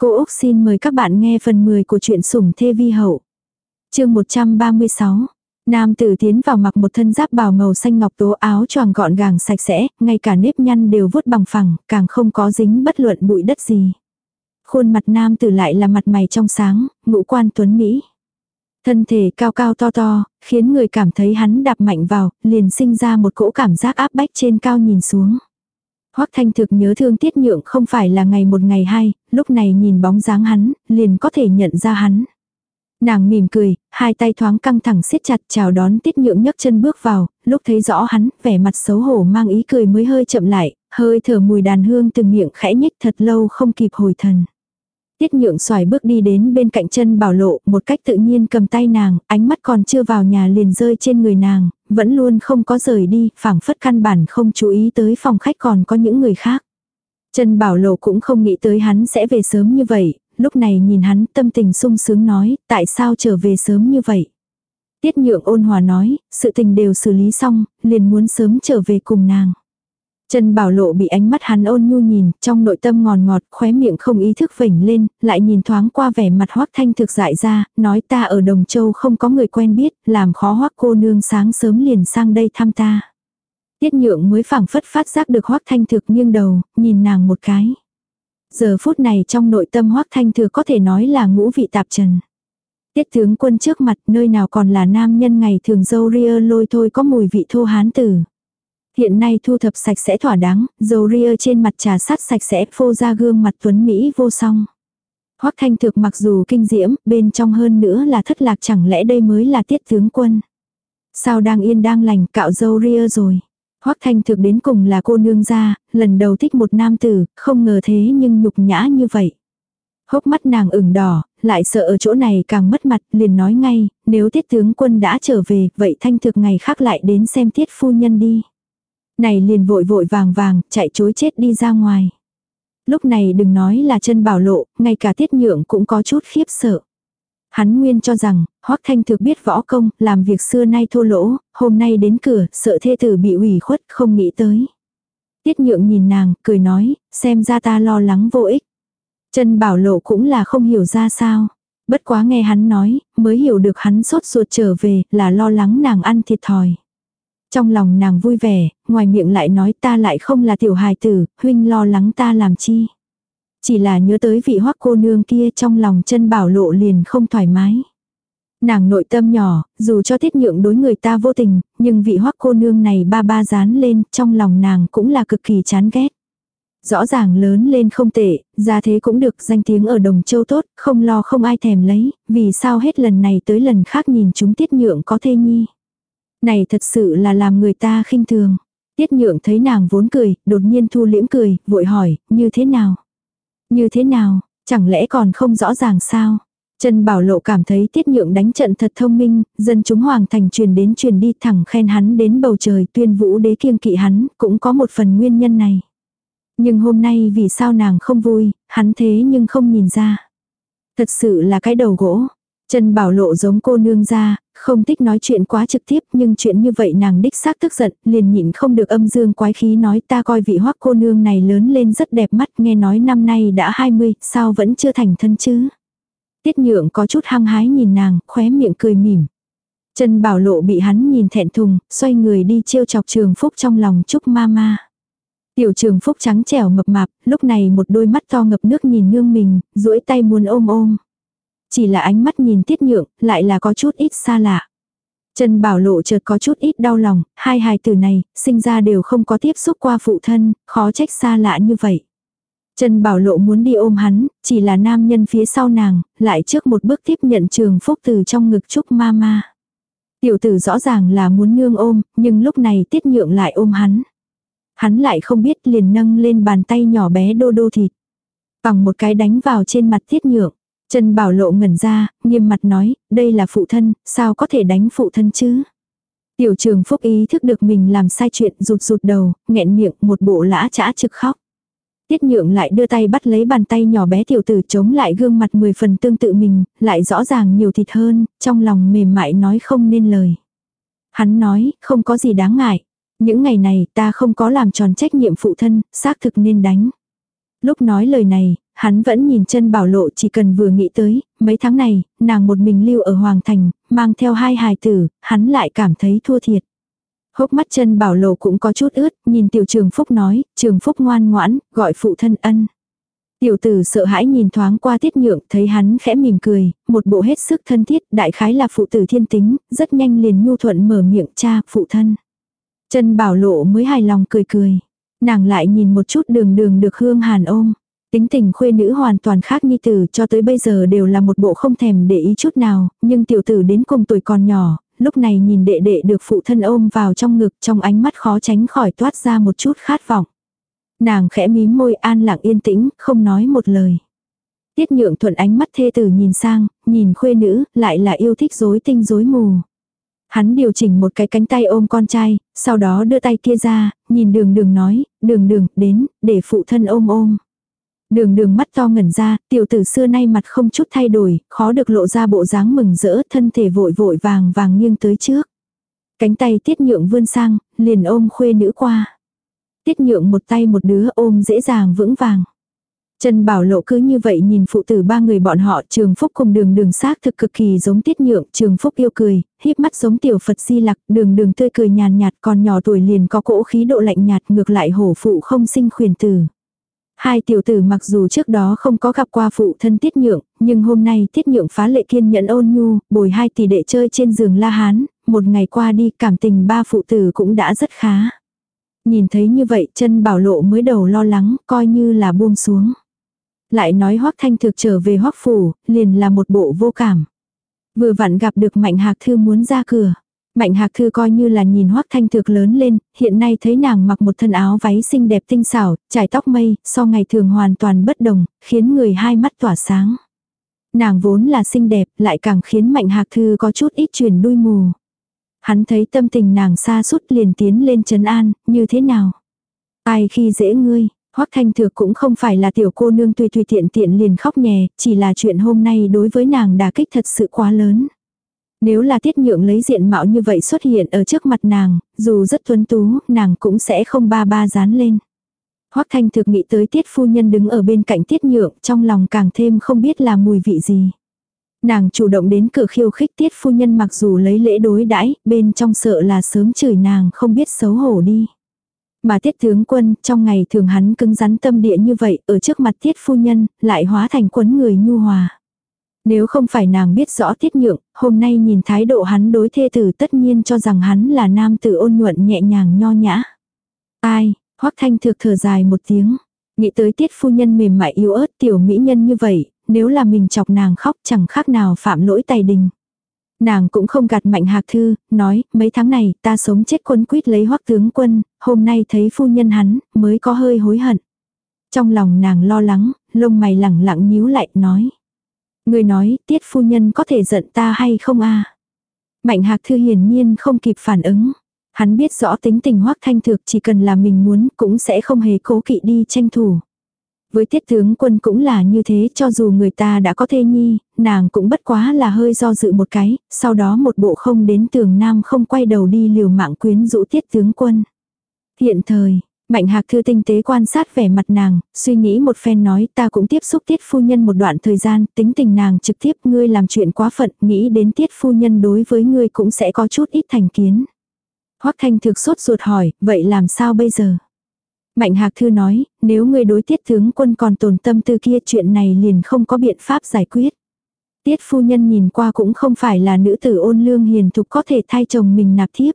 Cô Úc xin mời các bạn nghe phần 10 của truyện sủng thê vi hậu. chương 136. Nam tử tiến vào mặc một thân giáp bào màu xanh ngọc tố áo choàng gọn gàng sạch sẽ, ngay cả nếp nhăn đều vuốt bằng phẳng, càng không có dính bất luận bụi đất gì. Khuôn mặt nam tử lại là mặt mày trong sáng, ngũ quan tuấn Mỹ. Thân thể cao cao to to, khiến người cảm thấy hắn đạp mạnh vào, liền sinh ra một cỗ cảm giác áp bách trên cao nhìn xuống. Hoắc Thanh thực nhớ thương tiết nhượng không phải là ngày một ngày hai, lúc này nhìn bóng dáng hắn, liền có thể nhận ra hắn. Nàng mỉm cười, hai tay thoáng căng thẳng siết chặt chào đón tiết nhượng nhấc chân bước vào, lúc thấy rõ hắn, vẻ mặt xấu hổ mang ý cười mới hơi chậm lại, hơi thở mùi đàn hương từ miệng khẽ nhích thật lâu không kịp hồi thần. Tiết nhượng xoài bước đi đến bên cạnh chân bảo lộ, một cách tự nhiên cầm tay nàng, ánh mắt còn chưa vào nhà liền rơi trên người nàng, vẫn luôn không có rời đi, phảng phất căn bản không chú ý tới phòng khách còn có những người khác. Chân bảo lộ cũng không nghĩ tới hắn sẽ về sớm như vậy, lúc này nhìn hắn tâm tình sung sướng nói, tại sao trở về sớm như vậy. Tiết nhượng ôn hòa nói, sự tình đều xử lý xong, liền muốn sớm trở về cùng nàng. Trần Bảo Lộ bị ánh mắt hắn ôn nhu nhìn, trong nội tâm ngòn ngọt, khóe miệng không ý thức vểnh lên, lại nhìn thoáng qua vẻ mặt Hoắc Thanh thực dại ra, nói ta ở Đồng Châu không có người quen biết, làm khó Hoắc cô nương sáng sớm liền sang đây thăm ta. Tiết nhượng mới phảng phất phát giác được Hoắc Thanh thực nghiêng đầu, nhìn nàng một cái. Giờ phút này trong nội tâm Hoắc Thanh thừa có thể nói là ngũ vị tạp trần. Tiết tướng quân trước mặt nơi nào còn là nam nhân ngày thường dâu ria lôi thôi có mùi vị thô hán tử. Hiện nay thu thập sạch sẽ thỏa đáng, dầu ria trên mặt trà sắt sạch sẽ phô ra gương mặt tuấn Mỹ vô song. Hoắc thanh thực mặc dù kinh diễm, bên trong hơn nữa là thất lạc chẳng lẽ đây mới là tiết tướng quân. Sao đang yên đang lành cạo dâu ria rồi. Hoắc thanh thực đến cùng là cô nương gia, lần đầu thích một nam tử, không ngờ thế nhưng nhục nhã như vậy. Hốc mắt nàng ửng đỏ, lại sợ ở chỗ này càng mất mặt, liền nói ngay, nếu tiết tướng quân đã trở về, vậy thanh thực ngày khác lại đến xem tiết phu nhân đi. Này liền vội vội vàng vàng, chạy chối chết đi ra ngoài. Lúc này đừng nói là chân bảo lộ, ngay cả tiết nhượng cũng có chút khiếp sợ. Hắn nguyên cho rằng, Hoắc Thanh thực biết võ công, làm việc xưa nay thô lỗ, hôm nay đến cửa, sợ thê tử bị ủy khuất, không nghĩ tới. Tiết nhượng nhìn nàng, cười nói, xem ra ta lo lắng vô ích. Chân bảo lộ cũng là không hiểu ra sao. Bất quá nghe hắn nói, mới hiểu được hắn sốt ruột trở về, là lo lắng nàng ăn thiệt thòi. Trong lòng nàng vui vẻ, ngoài miệng lại nói ta lại không là tiểu hài tử, huynh lo lắng ta làm chi. Chỉ là nhớ tới vị hoắc cô nương kia trong lòng chân bảo lộ liền không thoải mái. Nàng nội tâm nhỏ, dù cho tiết nhượng đối người ta vô tình, nhưng vị hoắc cô nương này ba ba dán lên, trong lòng nàng cũng là cực kỳ chán ghét. Rõ ràng lớn lên không tệ, ra thế cũng được danh tiếng ở Đồng Châu tốt, không lo không ai thèm lấy, vì sao hết lần này tới lần khác nhìn chúng tiết nhượng có thê nhi. Này thật sự là làm người ta khinh thường. Tiết nhượng thấy nàng vốn cười, đột nhiên thu liễm cười, vội hỏi, như thế nào? Như thế nào, chẳng lẽ còn không rõ ràng sao? Trần Bảo Lộ cảm thấy tiết nhượng đánh trận thật thông minh, dân chúng hoàng thành truyền đến truyền đi thẳng khen hắn đến bầu trời tuyên vũ đế kiêng kỵ hắn, cũng có một phần nguyên nhân này. Nhưng hôm nay vì sao nàng không vui, hắn thế nhưng không nhìn ra. Thật sự là cái đầu gỗ. Trần Bảo Lộ giống cô nương ra, không thích nói chuyện quá trực tiếp nhưng chuyện như vậy nàng đích xác tức giận, liền nhịn không được âm dương quái khí nói ta coi vị hoắc cô nương này lớn lên rất đẹp mắt nghe nói năm nay đã 20, sao vẫn chưa thành thân chứ. Tiết nhượng có chút hăng hái nhìn nàng, khóe miệng cười mỉm. Trần Bảo Lộ bị hắn nhìn thẹn thùng, xoay người đi trêu chọc trường phúc trong lòng chúc ma ma. Tiểu trường phúc trắng trẻo mập mạp, lúc này một đôi mắt to ngập nước nhìn nương mình, duỗi tay muốn ôm ôm. Chỉ là ánh mắt nhìn tiết nhượng, lại là có chút ít xa lạ. Trần Bảo Lộ chợt có chút ít đau lòng, hai hài tử này, sinh ra đều không có tiếp xúc qua phụ thân, khó trách xa lạ như vậy. Trần Bảo Lộ muốn đi ôm hắn, chỉ là nam nhân phía sau nàng, lại trước một bước tiếp nhận trường phúc từ trong ngực Trúc Mama. Tiểu tử rõ ràng là muốn nương ôm, nhưng lúc này tiết nhượng lại ôm hắn. Hắn lại không biết liền nâng lên bàn tay nhỏ bé đô đô thịt. Bằng một cái đánh vào trên mặt tiết nhượng. Trần Bảo Lộ ngẩn ra, nghiêm mặt nói, đây là phụ thân, sao có thể đánh phụ thân chứ? Tiểu trường phúc ý thức được mình làm sai chuyện rụt rụt đầu, nghẹn miệng một bộ lã chã trực khóc. Tiết nhượng lại đưa tay bắt lấy bàn tay nhỏ bé tiểu tử chống lại gương mặt mười phần tương tự mình, lại rõ ràng nhiều thịt hơn, trong lòng mềm mại nói không nên lời. Hắn nói, không có gì đáng ngại. Những ngày này ta không có làm tròn trách nhiệm phụ thân, xác thực nên đánh. Lúc nói lời này, Hắn vẫn nhìn chân bảo lộ chỉ cần vừa nghĩ tới, mấy tháng này, nàng một mình lưu ở Hoàng Thành, mang theo hai hài tử, hắn lại cảm thấy thua thiệt. Hốc mắt chân bảo lộ cũng có chút ướt, nhìn tiểu trường phúc nói, trường phúc ngoan ngoãn, gọi phụ thân ân. Tiểu tử sợ hãi nhìn thoáng qua tiết nhượng, thấy hắn khẽ mỉm cười, một bộ hết sức thân thiết, đại khái là phụ tử thiên tính, rất nhanh liền nhu thuận mở miệng cha, phụ thân. Chân bảo lộ mới hài lòng cười cười. Nàng lại nhìn một chút đường đường được hương hàn ôm. Tính tình khuê nữ hoàn toàn khác nhi tử cho tới bây giờ đều là một bộ không thèm để ý chút nào, nhưng tiểu tử đến cùng tuổi còn nhỏ, lúc này nhìn đệ đệ được phụ thân ôm vào trong ngực trong ánh mắt khó tránh khỏi toát ra một chút khát vọng. Nàng khẽ mím môi an lặng yên tĩnh, không nói một lời. Tiết nhượng thuận ánh mắt thê tử nhìn sang, nhìn khuê nữ, lại là yêu thích rối tinh rối mù. Hắn điều chỉnh một cái cánh tay ôm con trai, sau đó đưa tay kia ra, nhìn đường đường nói, đường đường, đến, để phụ thân ôm ôm. Đường đường mắt to ngẩn ra, tiểu tử xưa nay mặt không chút thay đổi, khó được lộ ra bộ dáng mừng rỡ, thân thể vội vội vàng vàng nghiêng tới trước. Cánh tay tiết nhượng vươn sang, liền ôm khuê nữ qua. Tiết nhượng một tay một đứa ôm dễ dàng vững vàng. Trần Bảo Lộ cứ như vậy nhìn phụ tử ba người bọn họ Trường Phúc cùng đường đường xác thực cực kỳ giống tiết nhượng Trường Phúc yêu cười, híp mắt giống tiểu Phật di lặc đường đường tươi cười nhàn nhạt còn nhỏ tuổi liền có cỗ khí độ lạnh nhạt ngược lại hổ phụ không sinh khuyển tử. Hai tiểu tử mặc dù trước đó không có gặp qua phụ thân tiết nhượng, nhưng hôm nay tiết nhượng phá lệ kiên nhẫn ôn nhu, bồi hai tỷ đệ chơi trên giường la hán, một ngày qua đi cảm tình ba phụ tử cũng đã rất khá. Nhìn thấy như vậy chân bảo lộ mới đầu lo lắng, coi như là buông xuống. Lại nói hoắc thanh thực trở về hoắc phủ, liền là một bộ vô cảm. Vừa vặn gặp được mạnh hạc thư muốn ra cửa. Mạnh hạc thư coi như là nhìn hoắc thanh Thược lớn lên, hiện nay thấy nàng mặc một thân áo váy xinh đẹp tinh xảo, trải tóc mây, so ngày thường hoàn toàn bất đồng, khiến người hai mắt tỏa sáng. Nàng vốn là xinh đẹp, lại càng khiến mạnh hạc thư có chút ít chuyển đuôi mù. Hắn thấy tâm tình nàng xa sút liền tiến lên trấn an, như thế nào? Ai khi dễ ngươi, Hoắc Thanh Thược cũng không phải là tiểu cô nương tùy tùy tiện tiện liền khóc nhè, chỉ là chuyện hôm nay đối với nàng đả kích thật sự quá lớn. Nếu là tiết nhượng lấy diện mạo như vậy xuất hiện ở trước mặt nàng, dù rất tuấn tú, nàng cũng sẽ không ba ba dán lên. Hoắc Thanh Thực nghĩ tới tiết phu nhân đứng ở bên cạnh tiết nhượng, trong lòng càng thêm không biết là mùi vị gì. Nàng chủ động đến cửa khiêu khích tiết phu nhân mặc dù lấy lễ đối đãi bên trong sợ là sớm chửi nàng không biết xấu hổ đi. Mà tiết tướng quân, trong ngày thường hắn cứng rắn tâm địa như vậy, ở trước mặt tiết phu nhân, lại hóa thành quấn người nhu hòa. Nếu không phải nàng biết rõ tiết nhượng, hôm nay nhìn thái độ hắn đối thê tử tất nhiên cho rằng hắn là nam tử ôn nhuận nhẹ nhàng nho nhã. Ai, hoắc thanh thực thở dài một tiếng. Nghĩ tới tiết phu nhân mềm mại yếu ớt tiểu mỹ nhân như vậy, nếu là mình chọc nàng khóc chẳng khác nào phạm lỗi tài đình. Nàng cũng không gạt mạnh hạc thư, nói, mấy tháng này ta sống chết quân quýt lấy hoắc tướng quân, hôm nay thấy phu nhân hắn, mới có hơi hối hận. Trong lòng nàng lo lắng, lông mày lẳng lặng nhíu lại, nói. Người nói, tiết phu nhân có thể giận ta hay không a Mạnh hạc thư hiển nhiên không kịp phản ứng. Hắn biết rõ tính tình hoắc thanh thực chỉ cần là mình muốn cũng sẽ không hề cố kỵ đi tranh thủ. Với tiết tướng quân cũng là như thế cho dù người ta đã có thê nhi, nàng cũng bất quá là hơi do dự một cái, sau đó một bộ không đến tường nam không quay đầu đi liều mạng quyến rũ tiết tướng quân. Hiện thời, Mạnh hạc thư tinh tế quan sát vẻ mặt nàng, suy nghĩ một phen nói ta cũng tiếp xúc tiết phu nhân một đoạn thời gian, tính tình nàng trực tiếp ngươi làm chuyện quá phận, nghĩ đến tiết phu nhân đối với ngươi cũng sẽ có chút ít thành kiến. Hoắc thanh thực sốt ruột hỏi, vậy làm sao bây giờ? Mạnh hạc thư nói, nếu ngươi đối tiết tướng quân còn tồn tâm tư kia chuyện này liền không có biện pháp giải quyết. Tiết phu nhân nhìn qua cũng không phải là nữ tử ôn lương hiền thục có thể thay chồng mình nạp thiếp.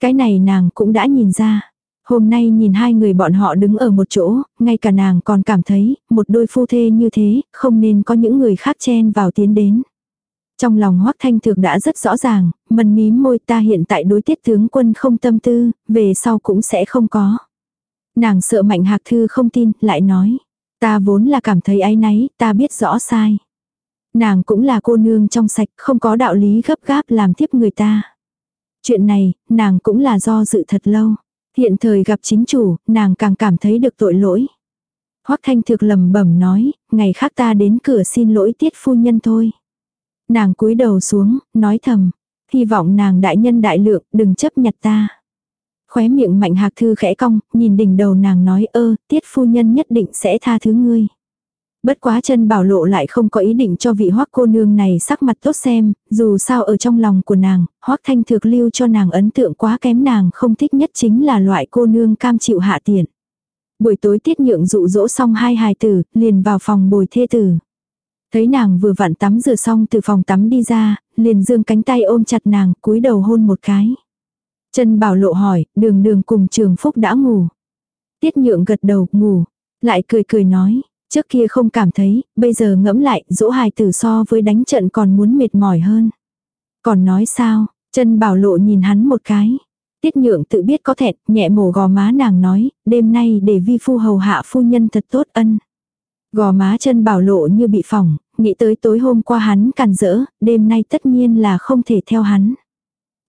Cái này nàng cũng đã nhìn ra. Hôm nay nhìn hai người bọn họ đứng ở một chỗ, ngay cả nàng còn cảm thấy, một đôi phu thê như thế, không nên có những người khác chen vào tiến đến. Trong lòng hoắc thanh thực đã rất rõ ràng, mần mím môi ta hiện tại đối tiết tướng quân không tâm tư, về sau cũng sẽ không có. Nàng sợ mạnh hạc thư không tin, lại nói. Ta vốn là cảm thấy áy náy, ta biết rõ sai. Nàng cũng là cô nương trong sạch, không có đạo lý gấp gáp làm tiếp người ta. Chuyện này, nàng cũng là do dự thật lâu. Hiện thời gặp chính chủ, nàng càng cảm thấy được tội lỗi. Hoắc thanh thực lầm bẩm nói, ngày khác ta đến cửa xin lỗi tiết phu nhân thôi. Nàng cúi đầu xuống, nói thầm, hy vọng nàng đại nhân đại lượng, đừng chấp nhặt ta. Khóe miệng mạnh hạc thư khẽ cong, nhìn đỉnh đầu nàng nói ơ, tiết phu nhân nhất định sẽ tha thứ ngươi. Bất quá chân bảo lộ lại không có ý định cho vị hoắc cô nương này sắc mặt tốt xem, dù sao ở trong lòng của nàng, hoắc thanh thực lưu cho nàng ấn tượng quá kém nàng không thích nhất chính là loại cô nương cam chịu hạ tiện. Buổi tối tiết nhượng dụ dỗ xong hai hài tử, liền vào phòng bồi thê tử. Thấy nàng vừa vặn tắm rửa xong từ phòng tắm đi ra, liền dương cánh tay ôm chặt nàng, cúi đầu hôn một cái. Chân bảo lộ hỏi, đường đường cùng trường phúc đã ngủ. Tiết nhượng gật đầu, ngủ. Lại cười cười nói, trước kia không cảm thấy, bây giờ ngẫm lại, dỗ hài tử so với đánh trận còn muốn mệt mỏi hơn. Còn nói sao, chân bảo lộ nhìn hắn một cái. Tiết nhượng tự biết có thẹn, nhẹ mổ gò má nàng nói, đêm nay để vi phu hầu hạ phu nhân thật tốt ân. Gò má chân bảo lộ như bị phỏng, nghĩ tới tối hôm qua hắn càn rỡ, đêm nay tất nhiên là không thể theo hắn.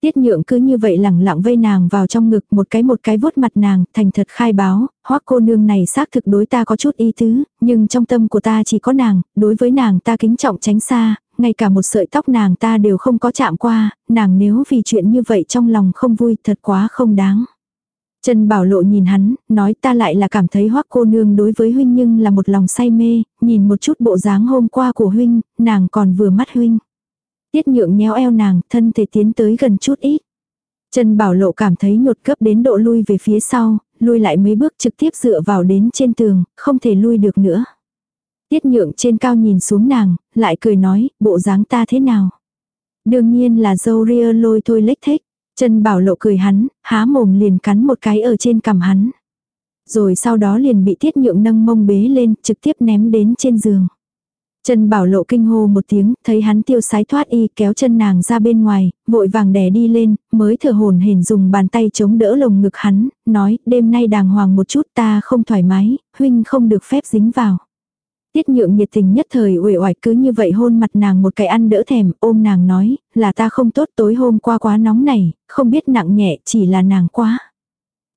Tiết nhượng cứ như vậy lẳng lặng vây nàng vào trong ngực một cái một cái vuốt mặt nàng, thành thật khai báo, hoắc cô nương này xác thực đối ta có chút ý tứ, nhưng trong tâm của ta chỉ có nàng, đối với nàng ta kính trọng tránh xa, ngay cả một sợi tóc nàng ta đều không có chạm qua, nàng nếu vì chuyện như vậy trong lòng không vui thật quá không đáng. Trần Bảo Lộ nhìn hắn, nói ta lại là cảm thấy hoắc cô nương đối với huynh nhưng là một lòng say mê, nhìn một chút bộ dáng hôm qua của huynh, nàng còn vừa mắt huynh. Tiết nhượng nhéo eo nàng, thân thể tiến tới gần chút ít. Trần Bảo Lộ cảm thấy nhột cấp đến độ lui về phía sau, lui lại mấy bước trực tiếp dựa vào đến trên tường, không thể lui được nữa. Tiết nhượng trên cao nhìn xuống nàng, lại cười nói, bộ dáng ta thế nào? Đương nhiên là dâu ria lôi thôi lếch thích. Trần Bảo Lộ cười hắn, há mồm liền cắn một cái ở trên cằm hắn. Rồi sau đó liền bị tiết nhượng nâng mông bế lên, trực tiếp ném đến trên giường. Trần Bảo Lộ kinh hô một tiếng, thấy hắn tiêu sái thoát y kéo chân nàng ra bên ngoài, vội vàng đè đi lên, mới thở hồn hển dùng bàn tay chống đỡ lồng ngực hắn, nói đêm nay đàng hoàng một chút ta không thoải mái, huynh không được phép dính vào. Tiết nhượng nhiệt tình nhất thời uể oải cứ như vậy hôn mặt nàng một cái ăn đỡ thèm, ôm nàng nói, là ta không tốt tối hôm qua quá nóng này, không biết nặng nhẹ, chỉ là nàng quá.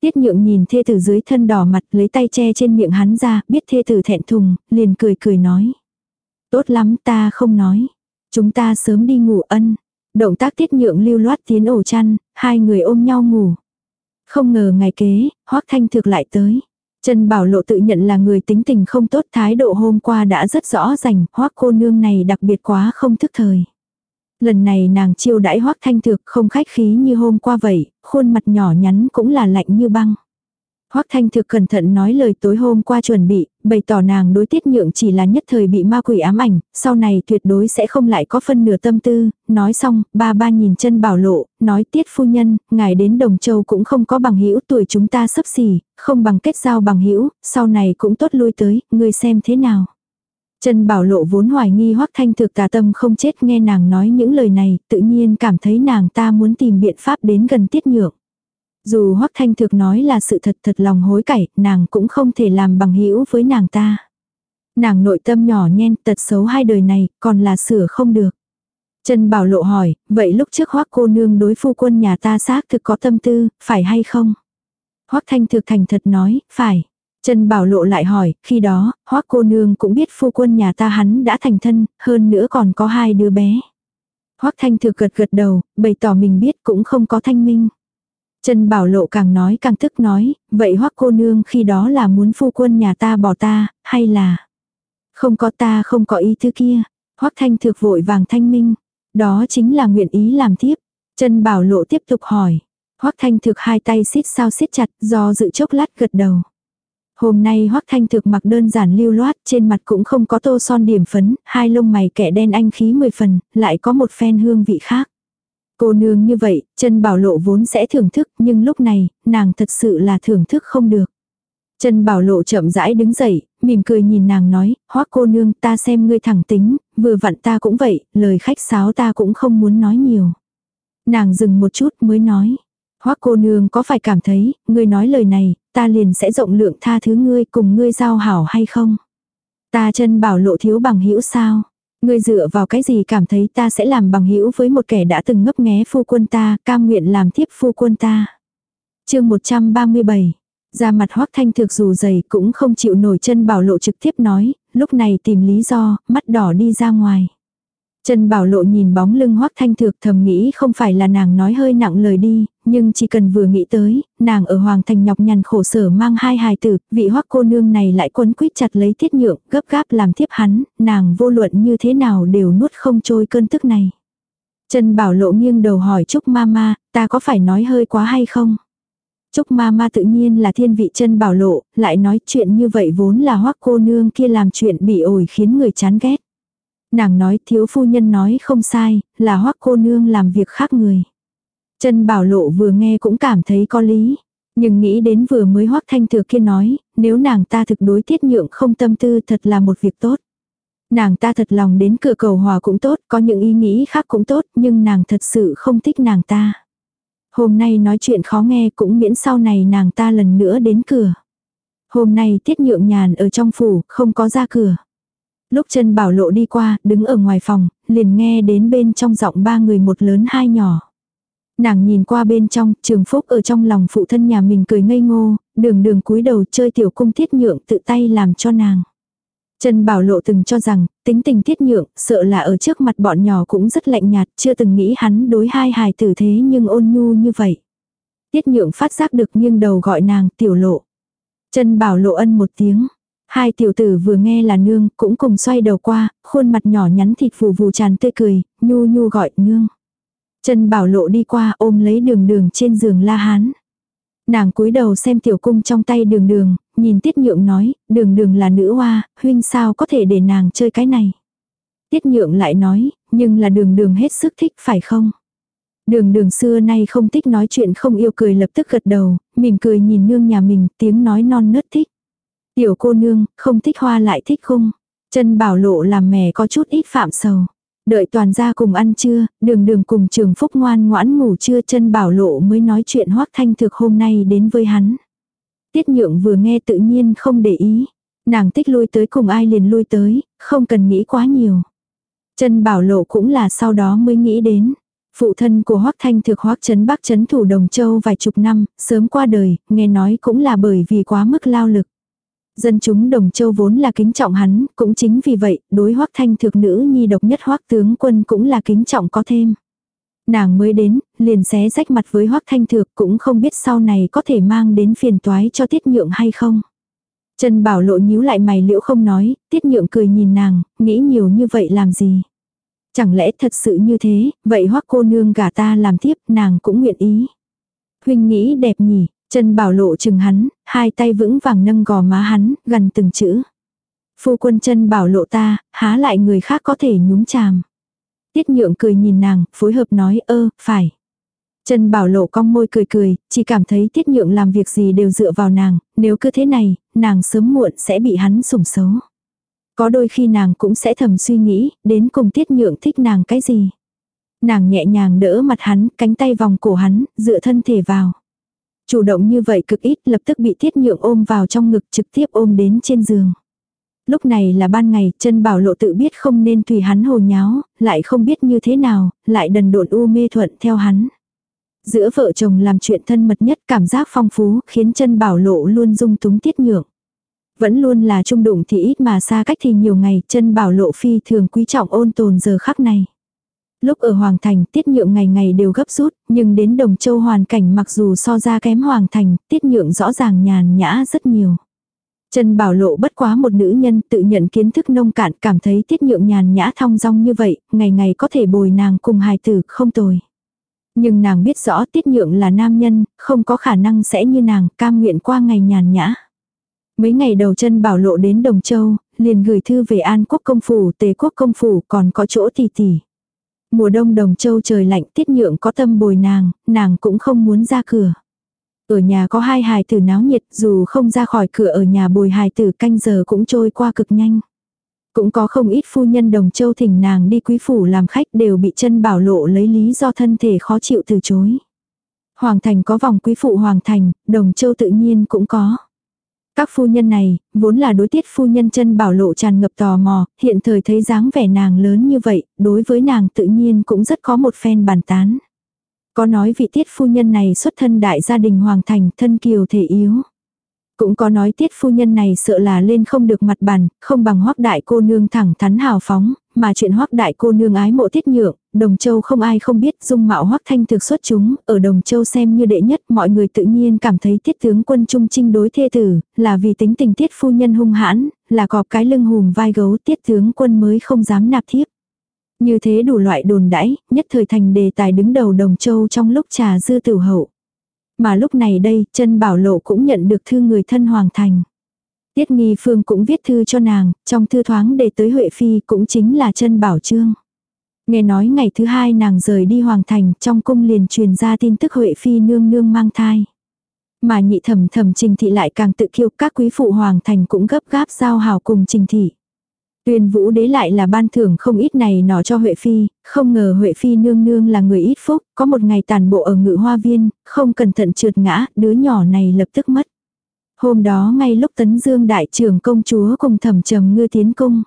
Tiết nhượng nhìn thê tử dưới thân đỏ mặt lấy tay che trên miệng hắn ra, biết thê tử thẹn thùng, liền cười cười nói. Tốt lắm ta không nói. Chúng ta sớm đi ngủ ân. Động tác tiết nhượng lưu loát tiến ổ chăn, hai người ôm nhau ngủ. Không ngờ ngày kế, hoắc thanh thực lại tới. Trần Bảo Lộ tự nhận là người tính tình không tốt thái độ hôm qua đã rất rõ rành, hoắc cô nương này đặc biệt quá không thức thời. Lần này nàng chiêu đãi hoắc thanh thực không khách khí như hôm qua vậy, khuôn mặt nhỏ nhắn cũng là lạnh như băng. Hoắc Thanh Thực cẩn thận nói lời tối hôm qua chuẩn bị, bày tỏ nàng đối tiết nhượng chỉ là nhất thời bị ma quỷ ám ảnh, sau này tuyệt đối sẽ không lại có phân nửa tâm tư, nói xong, ba ba nhìn chân bảo lộ, nói tiết phu nhân, ngài đến Đồng Châu cũng không có bằng hữu tuổi chúng ta sấp xỉ, không bằng kết giao bằng hữu sau này cũng tốt lui tới, ngươi xem thế nào. Trần Bảo Lộ vốn hoài nghi Hoắc Thanh Thực tà tâm không chết nghe nàng nói những lời này, tự nhiên cảm thấy nàng ta muốn tìm biện pháp đến gần tiết nhượng. Dù Hoắc Thanh Thược nói là sự thật thật lòng hối cải, nàng cũng không thể làm bằng hữu với nàng ta. Nàng nội tâm nhỏ nhen tật xấu hai đời này, còn là sửa không được. Trần Bảo Lộ hỏi, vậy lúc trước Hoắc cô nương đối phu quân nhà ta xác thực có tâm tư, phải hay không? Hoắc Thanh Thược thành thật nói, phải. Trần Bảo Lộ lại hỏi, khi đó, Hoắc cô nương cũng biết phu quân nhà ta hắn đã thành thân, hơn nữa còn có hai đứa bé. Hoắc Thanh Thược gật gật đầu, bày tỏ mình biết cũng không có thanh minh. Trần Bảo Lộ càng nói càng tức nói, vậy hoắc cô nương khi đó là muốn phu quân nhà ta bỏ ta, hay là... Không có ta không có ý thứ kia. hoắc thanh thực vội vàng thanh minh. Đó chính là nguyện ý làm tiếp. Trần Bảo Lộ tiếp tục hỏi. hoắc thanh thực hai tay siết sao siết chặt do dự chốc lát gật đầu. Hôm nay hoắc thanh thực mặc đơn giản lưu loát, trên mặt cũng không có tô son điểm phấn, hai lông mày kẻ đen anh khí mười phần, lại có một phen hương vị khác. Cô nương như vậy, chân bảo lộ vốn sẽ thưởng thức, nhưng lúc này, nàng thật sự là thưởng thức không được. Chân bảo lộ chậm rãi đứng dậy, mỉm cười nhìn nàng nói, hoắc cô nương ta xem ngươi thẳng tính, vừa vặn ta cũng vậy, lời khách sáo ta cũng không muốn nói nhiều. Nàng dừng một chút mới nói, hoắc cô nương có phải cảm thấy, ngươi nói lời này, ta liền sẽ rộng lượng tha thứ ngươi cùng ngươi giao hảo hay không? Ta chân bảo lộ thiếu bằng hữu sao? Ngươi dựa vào cái gì cảm thấy ta sẽ làm bằng hữu với một kẻ đã từng ngấp nghé phu quân ta, cam nguyện làm thiếp phu quân ta. chương 137 ra mặt hoắc thanh thực dù dày cũng không chịu nổi chân bảo lộ trực tiếp nói, lúc này tìm lý do, mắt đỏ đi ra ngoài. Trần Bảo Lộ nhìn bóng lưng Hoắc Thanh Thược thầm nghĩ không phải là nàng nói hơi nặng lời đi, nhưng chỉ cần vừa nghĩ tới, nàng ở Hoàng Thành nhọc nhằn khổ sở mang hai hài tử, vị Hoắc cô nương này lại quấn quýt chặt lấy tiết nhượng, gấp gáp làm thiếp hắn, nàng vô luận như thế nào đều nuốt không trôi cơn tức này. Trần Bảo Lộ nghiêng đầu hỏi Trúc Mama, ta có phải nói hơi quá hay không? Trúc Mama tự nhiên là thiên vị Trần Bảo Lộ, lại nói chuyện như vậy vốn là Hoắc cô nương kia làm chuyện bị ổi khiến người chán ghét. Nàng nói thiếu phu nhân nói không sai, là hoắc cô nương làm việc khác người. Trần Bảo Lộ vừa nghe cũng cảm thấy có lý. Nhưng nghĩ đến vừa mới hoắc thanh thừa kia nói, nếu nàng ta thực đối tiết nhượng không tâm tư thật là một việc tốt. Nàng ta thật lòng đến cửa cầu hòa cũng tốt, có những ý nghĩ khác cũng tốt, nhưng nàng thật sự không thích nàng ta. Hôm nay nói chuyện khó nghe cũng miễn sau này nàng ta lần nữa đến cửa. Hôm nay tiết nhượng nhàn ở trong phủ, không có ra cửa. Lúc chân bảo lộ đi qua, đứng ở ngoài phòng, liền nghe đến bên trong giọng ba người một lớn hai nhỏ. Nàng nhìn qua bên trong, trường phúc ở trong lòng phụ thân nhà mình cười ngây ngô, đường đường cúi đầu chơi tiểu cung thiết nhượng tự tay làm cho nàng. Trần Bảo Lộ từng cho rằng, tính tình thiết nhượng, sợ là ở trước mặt bọn nhỏ cũng rất lạnh nhạt, chưa từng nghĩ hắn đối hai hài tử thế nhưng ôn nhu như vậy. Tiết nhượng phát giác được nghiêng đầu gọi nàng tiểu lộ. Trần Bảo Lộ ân một tiếng, Hai tiểu tử vừa nghe là nương, cũng cùng xoay đầu qua, khuôn mặt nhỏ nhắn thịt phù vù tràn tươi cười, nhu nhu gọi nương. Trần Bảo Lộ đi qua ôm lấy đường đường trên giường la hán. Nàng cúi đầu xem tiểu cung trong tay đường đường, nhìn tiết nhượng nói, đường đường là nữ hoa, huynh sao có thể để nàng chơi cái này. Tiết nhượng lại nói, nhưng là đường đường hết sức thích phải không? Đường đường xưa nay không thích nói chuyện không yêu cười lập tức gật đầu, mỉm cười nhìn nương nhà mình tiếng nói non nớt thích. Tiểu cô nương, không thích hoa lại thích khung. Chân bảo lộ làm mẹ có chút ít phạm sầu. Đợi toàn gia cùng ăn trưa, đường đường cùng trường phúc ngoan ngoãn ngủ trưa chân bảo lộ mới nói chuyện hoác thanh thực hôm nay đến với hắn. Tiết nhượng vừa nghe tự nhiên không để ý. Nàng tích lui tới cùng ai liền lui tới, không cần nghĩ quá nhiều. Chân bảo lộ cũng là sau đó mới nghĩ đến. Phụ thân của Hoắc Thanh thực Hoắc Trấn Bắc Trấn thủ Đồng Châu vài chục năm, sớm qua đời, nghe nói cũng là bởi vì quá mức lao lực. Dân chúng Đồng Châu vốn là kính trọng hắn, cũng chính vì vậy, đối hoắc thanh thực nữ nhi độc nhất hoắc tướng quân cũng là kính trọng có thêm. Nàng mới đến, liền xé rách mặt với hoắc thanh thực cũng không biết sau này có thể mang đến phiền toái cho tiết nhượng hay không. Trần Bảo Lộ nhíu lại mày liễu không nói, tiết nhượng cười nhìn nàng, nghĩ nhiều như vậy làm gì. Chẳng lẽ thật sự như thế, vậy hoắc cô nương gả ta làm tiếp, nàng cũng nguyện ý. Huynh nghĩ đẹp nhỉ, Chân bảo lộ chừng hắn, hai tay vững vàng nâng gò má hắn, gần từng chữ. Phu quân chân bảo lộ ta, há lại người khác có thể nhúng chàm. Tiết nhượng cười nhìn nàng, phối hợp nói ơ, phải. Chân bảo lộ cong môi cười cười, chỉ cảm thấy tiết nhượng làm việc gì đều dựa vào nàng, nếu cứ thế này, nàng sớm muộn sẽ bị hắn sủng xấu. Có đôi khi nàng cũng sẽ thầm suy nghĩ, đến cùng tiết nhượng thích nàng cái gì. Nàng nhẹ nhàng đỡ mặt hắn, cánh tay vòng cổ hắn, dựa thân thể vào. Chủ động như vậy cực ít lập tức bị tiết nhượng ôm vào trong ngực trực tiếp ôm đến trên giường. Lúc này là ban ngày, chân bảo lộ tự biết không nên tùy hắn hồ nháo, lại không biết như thế nào, lại đần độn u mê thuận theo hắn. Giữa vợ chồng làm chuyện thân mật nhất cảm giác phong phú, khiến chân bảo lộ luôn dung túng tiết nhượng. Vẫn luôn là trung đụng thì ít mà xa cách thì nhiều ngày, chân bảo lộ phi thường quý trọng ôn tồn giờ khắc này. Lúc ở Hoàng Thành, tiết nhượng ngày ngày đều gấp rút, nhưng đến Đồng Châu hoàn cảnh mặc dù so ra kém Hoàng Thành, tiết nhượng rõ ràng nhàn nhã rất nhiều. Trần Bảo Lộ bất quá một nữ nhân tự nhận kiến thức nông cạn cảm thấy tiết nhượng nhàn nhã thong dong như vậy, ngày ngày có thể bồi nàng cùng hài tử không tồi. Nhưng nàng biết rõ tiết nhượng là nam nhân, không có khả năng sẽ như nàng cam nguyện qua ngày nhàn nhã. Mấy ngày đầu chân bảo lộ đến Đồng Châu, liền gửi thư về An Quốc Công Phủ, Tề Quốc Công Phủ còn có chỗ tỷ tỷ. Mùa đông đồng châu trời lạnh tiết nhượng có tâm bồi nàng, nàng cũng không muốn ra cửa. Ở nhà có hai hài tử náo nhiệt dù không ra khỏi cửa ở nhà bồi hài tử canh giờ cũng trôi qua cực nhanh. Cũng có không ít phu nhân đồng châu thỉnh nàng đi quý phủ làm khách đều bị chân bảo lộ lấy lý do thân thể khó chịu từ chối. Hoàng thành có vòng quý phụ hoàng thành, đồng châu tự nhiên cũng có. Các phu nhân này, vốn là đối tiết phu nhân chân bảo lộ tràn ngập tò mò, hiện thời thấy dáng vẻ nàng lớn như vậy, đối với nàng tự nhiên cũng rất có một phen bàn tán. Có nói vị tiết phu nhân này xuất thân đại gia đình hoàng thành thân kiều thể yếu. Cũng có nói tiết phu nhân này sợ là lên không được mặt bàn, không bằng hoắc đại cô nương thẳng thắn hào phóng, mà chuyện hoắc đại cô nương ái mộ tiết nhượng, Đồng Châu không ai không biết dung mạo hoắc thanh thực xuất chúng, ở Đồng Châu xem như đệ nhất mọi người tự nhiên cảm thấy tiết tướng quân trung trinh đối thê tử, là vì tính tình tiết phu nhân hung hãn, là cọp cái lưng hùm vai gấu tiết tướng quân mới không dám nạp thiếp. Như thế đủ loại đồn đãi, nhất thời thành đề tài đứng đầu Đồng Châu trong lúc trà dư tử hậu. Mà lúc này đây, chân bảo lộ cũng nhận được thư người thân hoàng thành. Tiết nghi phương cũng viết thư cho nàng, trong thư thoáng để tới Huệ Phi cũng chính là chân bảo trương. Nghe nói ngày thứ hai nàng rời đi hoàng thành, trong cung liền truyền ra tin tức Huệ Phi nương nương mang thai. Mà nhị thẩm thẩm trình thị lại càng tự kiêu các quý phụ hoàng thành cũng gấp gáp giao hào cùng trình thị. Tuyên vũ đế lại là ban thưởng không ít này nọ cho Huệ Phi, không ngờ Huệ Phi nương nương là người ít phúc, có một ngày tàn bộ ở ngự hoa viên, không cẩn thận trượt ngã, đứa nhỏ này lập tức mất. Hôm đó ngay lúc tấn dương đại trưởng công chúa cùng thẩm trầm ngư tiến cung.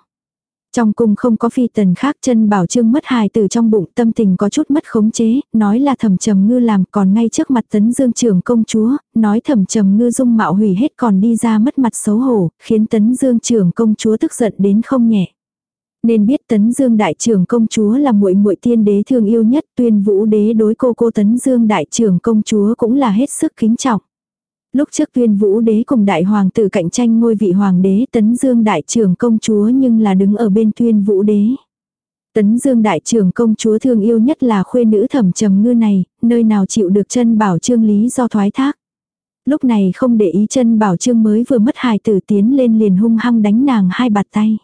Trong cung không có phi tần khác chân bảo trương mất hài từ trong bụng tâm tình có chút mất khống chế, nói là thẩm trầm ngư làm còn ngay trước mặt tấn dương trưởng công chúa, nói thẩm trầm ngư dung mạo hủy hết còn đi ra mất mặt xấu hổ, khiến tấn dương trưởng công chúa tức giận đến không nhẹ. Nên biết tấn dương đại trưởng công chúa là muội muội tiên đế thương yêu nhất tuyên vũ đế đối cô cô tấn dương đại trưởng công chúa cũng là hết sức kính trọng. Lúc trước tuyên vũ đế cùng đại hoàng tử cạnh tranh ngôi vị hoàng đế tấn dương đại trưởng công chúa nhưng là đứng ở bên tuyên vũ đế. Tấn dương đại trưởng công chúa thương yêu nhất là khuê nữ thẩm trầm ngư này, nơi nào chịu được chân bảo trương lý do thoái thác. Lúc này không để ý chân bảo trương mới vừa mất hài tử tiến lên liền hung hăng đánh nàng hai bạt tay.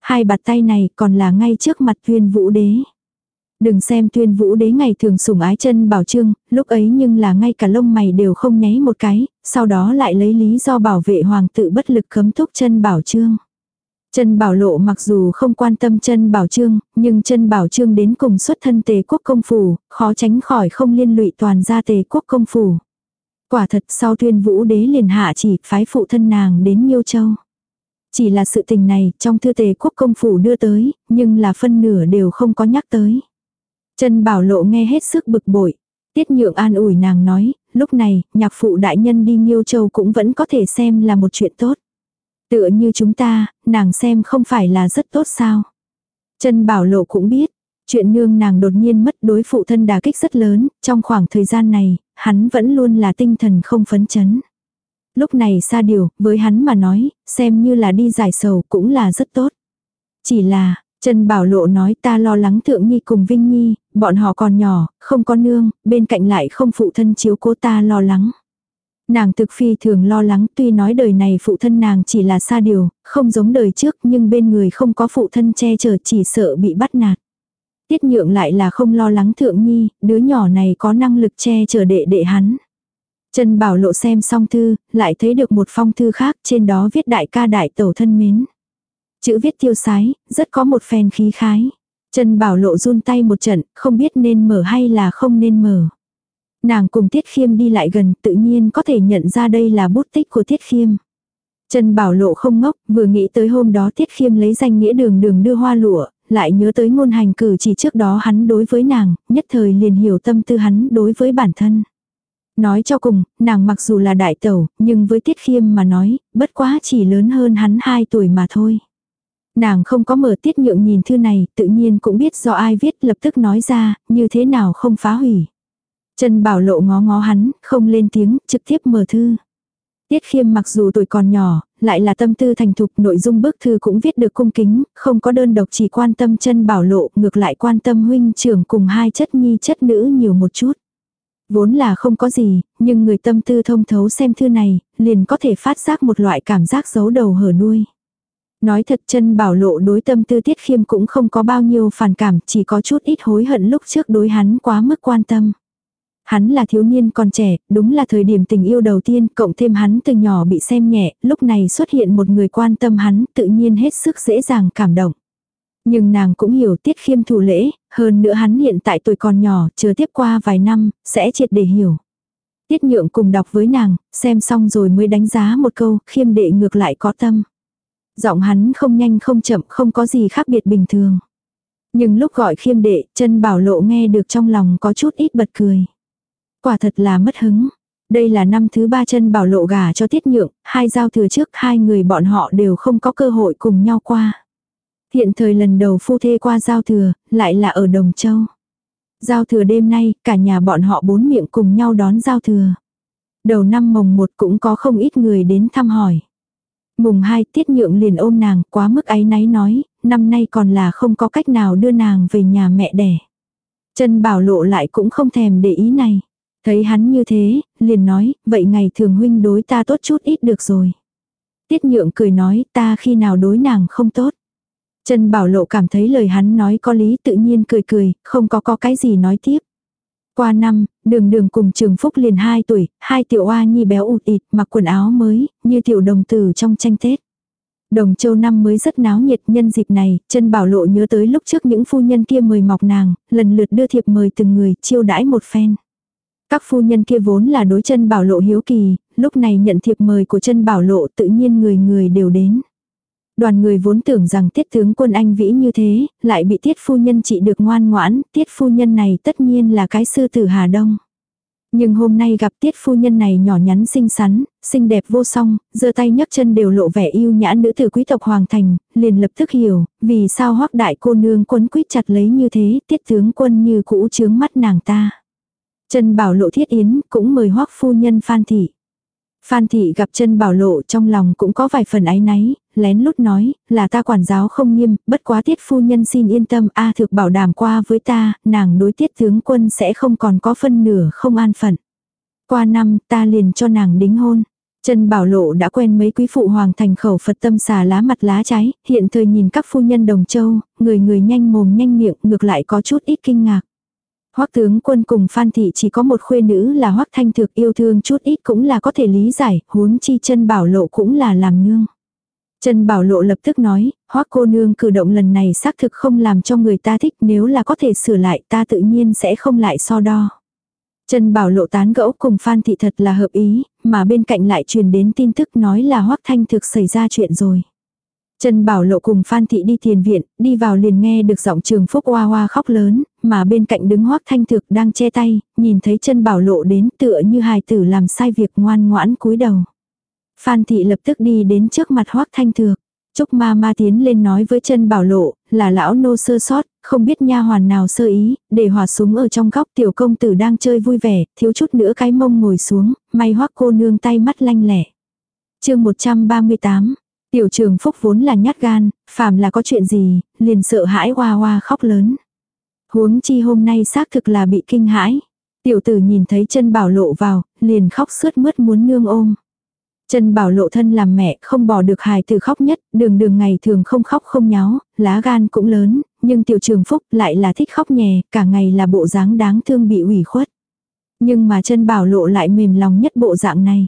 Hai bạt tay này còn là ngay trước mặt tuyên vũ đế. Đừng xem tuyên vũ đế ngày thường sủng ái chân bảo trương, lúc ấy nhưng là ngay cả lông mày đều không nháy một cái, sau đó lại lấy lý do bảo vệ hoàng tự bất lực cấm thúc chân bảo trương. Chân bảo lộ mặc dù không quan tâm chân bảo trương, nhưng chân bảo trương đến cùng xuất thân tề quốc công phủ, khó tránh khỏi không liên lụy toàn gia tề quốc công phủ. Quả thật sau tuyên vũ đế liền hạ chỉ phái phụ thân nàng đến Nhiêu Châu. Chỉ là sự tình này trong thư tề quốc công phủ đưa tới, nhưng là phân nửa đều không có nhắc tới. Trần Bảo Lộ nghe hết sức bực bội. Tiết nhượng an ủi nàng nói, lúc này, nhạc phụ đại nhân đi Nhiêu Châu cũng vẫn có thể xem là một chuyện tốt. Tựa như chúng ta, nàng xem không phải là rất tốt sao. Trần Bảo Lộ cũng biết, chuyện nương nàng đột nhiên mất đối phụ thân đả kích rất lớn, trong khoảng thời gian này, hắn vẫn luôn là tinh thần không phấn chấn. Lúc này xa điều, với hắn mà nói, xem như là đi giải sầu cũng là rất tốt. Chỉ là, Trần Bảo Lộ nói ta lo lắng Thượng Nhi cùng Vinh Nhi, bọn họ còn nhỏ, không có nương, bên cạnh lại không phụ thân chiếu cố ta lo lắng. Nàng thực phi thường lo lắng tuy nói đời này phụ thân nàng chỉ là xa điều, không giống đời trước nhưng bên người không có phụ thân che chở chỉ sợ bị bắt nạt. Tiết nhượng lại là không lo lắng Thượng Nhi, đứa nhỏ này có năng lực che chở đệ đệ hắn. Trần Bảo Lộ xem xong thư, lại thấy được một phong thư khác trên đó viết đại ca đại tẩu thân mến. Chữ viết tiêu sái, rất có một phen khí khái. Trần Bảo Lộ run tay một trận, không biết nên mở hay là không nên mở. Nàng cùng Tiết Khiêm đi lại gần, tự nhiên có thể nhận ra đây là bút tích của Tiết Khiêm. Trần Bảo Lộ không ngốc, vừa nghĩ tới hôm đó Tiết Khiêm lấy danh nghĩa đường đường đưa hoa lụa, lại nhớ tới ngôn hành cử chỉ trước đó hắn đối với nàng, nhất thời liền hiểu tâm tư hắn đối với bản thân. Nói cho cùng, nàng mặc dù là đại tẩu, nhưng với Tiết Khiêm mà nói, bất quá chỉ lớn hơn hắn 2 tuổi mà thôi. Nàng không có mở tiết nhượng nhìn thư này, tự nhiên cũng biết do ai viết lập tức nói ra, như thế nào không phá hủy. Trần Bảo Lộ ngó ngó hắn, không lên tiếng, trực tiếp mở thư. Tiết khiêm mặc dù tuổi còn nhỏ, lại là tâm tư thành thục nội dung bức thư cũng viết được cung kính, không có đơn độc chỉ quan tâm chân bảo lộ, ngược lại quan tâm huynh trưởng cùng hai chất nhi chất nữ nhiều một chút. Vốn là không có gì, nhưng người tâm tư thông thấu xem thư này, liền có thể phát giác một loại cảm giác giấu đầu hở nuôi Nói thật chân bảo lộ đối tâm tư tiết khiêm cũng không có bao nhiêu phản cảm, chỉ có chút ít hối hận lúc trước đối hắn quá mức quan tâm. Hắn là thiếu niên còn trẻ, đúng là thời điểm tình yêu đầu tiên, cộng thêm hắn từ nhỏ bị xem nhẹ, lúc này xuất hiện một người quan tâm hắn, tự nhiên hết sức dễ dàng cảm động. Nhưng nàng cũng hiểu tiết khiêm thủ lễ, hơn nữa hắn hiện tại tuổi còn nhỏ, chờ tiếp qua vài năm, sẽ triệt để hiểu. Tiết nhượng cùng đọc với nàng, xem xong rồi mới đánh giá một câu, khiêm đệ ngược lại có tâm. Giọng hắn không nhanh không chậm không có gì khác biệt bình thường. Nhưng lúc gọi khiêm đệ, chân bảo lộ nghe được trong lòng có chút ít bật cười. Quả thật là mất hứng. Đây là năm thứ ba chân bảo lộ gà cho tiết nhượng, hai giao thừa trước hai người bọn họ đều không có cơ hội cùng nhau qua. Hiện thời lần đầu phu thê qua giao thừa, lại là ở Đồng Châu. Giao thừa đêm nay, cả nhà bọn họ bốn miệng cùng nhau đón giao thừa. Đầu năm mồng một cũng có không ít người đến thăm hỏi. Mùng hai tiết nhượng liền ôm nàng quá mức áy náy nói, năm nay còn là không có cách nào đưa nàng về nhà mẹ đẻ. Trần bảo lộ lại cũng không thèm để ý này. Thấy hắn như thế, liền nói, vậy ngày thường huynh đối ta tốt chút ít được rồi. Tiết nhượng cười nói, ta khi nào đối nàng không tốt. Trần Bảo Lộ cảm thấy lời hắn nói có lý tự nhiên cười cười, không có có cái gì nói tiếp. Qua năm, đường đường cùng trường phúc liền 2 tuổi, hai tiểu oa nhi béo ụt ịt, mặc quần áo mới, như tiểu đồng tử trong tranh Tết. Đồng châu năm mới rất náo nhiệt nhân dịp này, chân bảo lộ nhớ tới lúc trước những phu nhân kia mời mọc nàng, lần lượt đưa thiệp mời từng người chiêu đãi một phen. Các phu nhân kia vốn là đối chân bảo lộ hiếu kỳ, lúc này nhận thiệp mời của chân bảo lộ tự nhiên người người đều đến. Đoàn người vốn tưởng rằng tiết tướng quân anh vĩ như thế, lại bị tiết phu nhân trị được ngoan ngoãn, tiết phu nhân này tất nhiên là cái sư tử Hà Đông. Nhưng hôm nay gặp tiết phu nhân này nhỏ nhắn xinh xắn, xinh đẹp vô song, giơ tay nhấc chân đều lộ vẻ yêu nhã nữ tử quý tộc hoàng thành, liền lập tức hiểu, vì sao hoắc đại cô nương quấn quýt chặt lấy như thế, tiết tướng quân như cũ chướng mắt nàng ta. Chân bảo lộ thiết yến, cũng mời hoắc phu nhân phan thị. Phan thị gặp chân bảo lộ trong lòng cũng có vài phần áy náy, lén lút nói, là ta quản giáo không nghiêm, bất quá tiết phu nhân xin yên tâm, a thực bảo đảm qua với ta, nàng đối tiết tướng quân sẽ không còn có phân nửa không an phận. Qua năm, ta liền cho nàng đính hôn. Trần Bảo Lộ đã quen mấy quý phụ hoàng thành khẩu Phật tâm xà lá mặt lá trái, hiện thời nhìn các phu nhân đồng châu, người người nhanh mồm nhanh miệng, ngược lại có chút ít kinh ngạc. Hoắc tướng quân cùng Phan thị chỉ có một khuê nữ là Hoắc Thanh Thực yêu thương chút ít cũng là có thể lý giải, huống chi chân Bảo Lộ cũng là làm nương. Trần Bảo Lộ lập tức nói, Hoắc cô nương cử động lần này xác thực không làm cho người ta thích, nếu là có thể sửa lại ta tự nhiên sẽ không lại so đo. Trần Bảo Lộ tán gẫu cùng Phan Thị thật là hợp ý, mà bên cạnh lại truyền đến tin tức nói là Hoắc Thanh thực xảy ra chuyện rồi. Trần Bảo Lộ cùng Phan Thị đi thiền viện, đi vào liền nghe được giọng trường phúc hoa hoa khóc lớn, mà bên cạnh đứng Hoắc Thanh thực đang che tay, nhìn thấy Trần Bảo Lộ đến tựa như hài tử làm sai việc ngoan ngoãn cúi đầu. Phan Thị lập tức đi đến trước mặt Hoắc Thanh Thược. Trúc ma ma tiến lên nói với chân bảo lộ, là lão nô sơ sót, không biết nha hoàn nào sơ ý, để hòa súng ở trong góc tiểu công tử đang chơi vui vẻ, thiếu chút nữa cái mông ngồi xuống, may hoắc cô nương tay mắt lanh lẻ. chương 138, tiểu trường phúc vốn là nhát gan, phàm là có chuyện gì, liền sợ hãi hoa hoa khóc lớn. Huống chi hôm nay xác thực là bị kinh hãi. Tiểu tử nhìn thấy chân bảo lộ vào, liền khóc sướt mướt muốn nương ôm. Trần Bảo lộ thân làm mẹ không bỏ được hài tử khóc nhất, đường đường ngày thường không khóc không nháo, lá gan cũng lớn, nhưng tiểu trường phúc lại là thích khóc nhè, cả ngày là bộ dáng đáng thương bị ủy khuất. Nhưng mà trần Bảo lộ lại mềm lòng nhất bộ dạng này.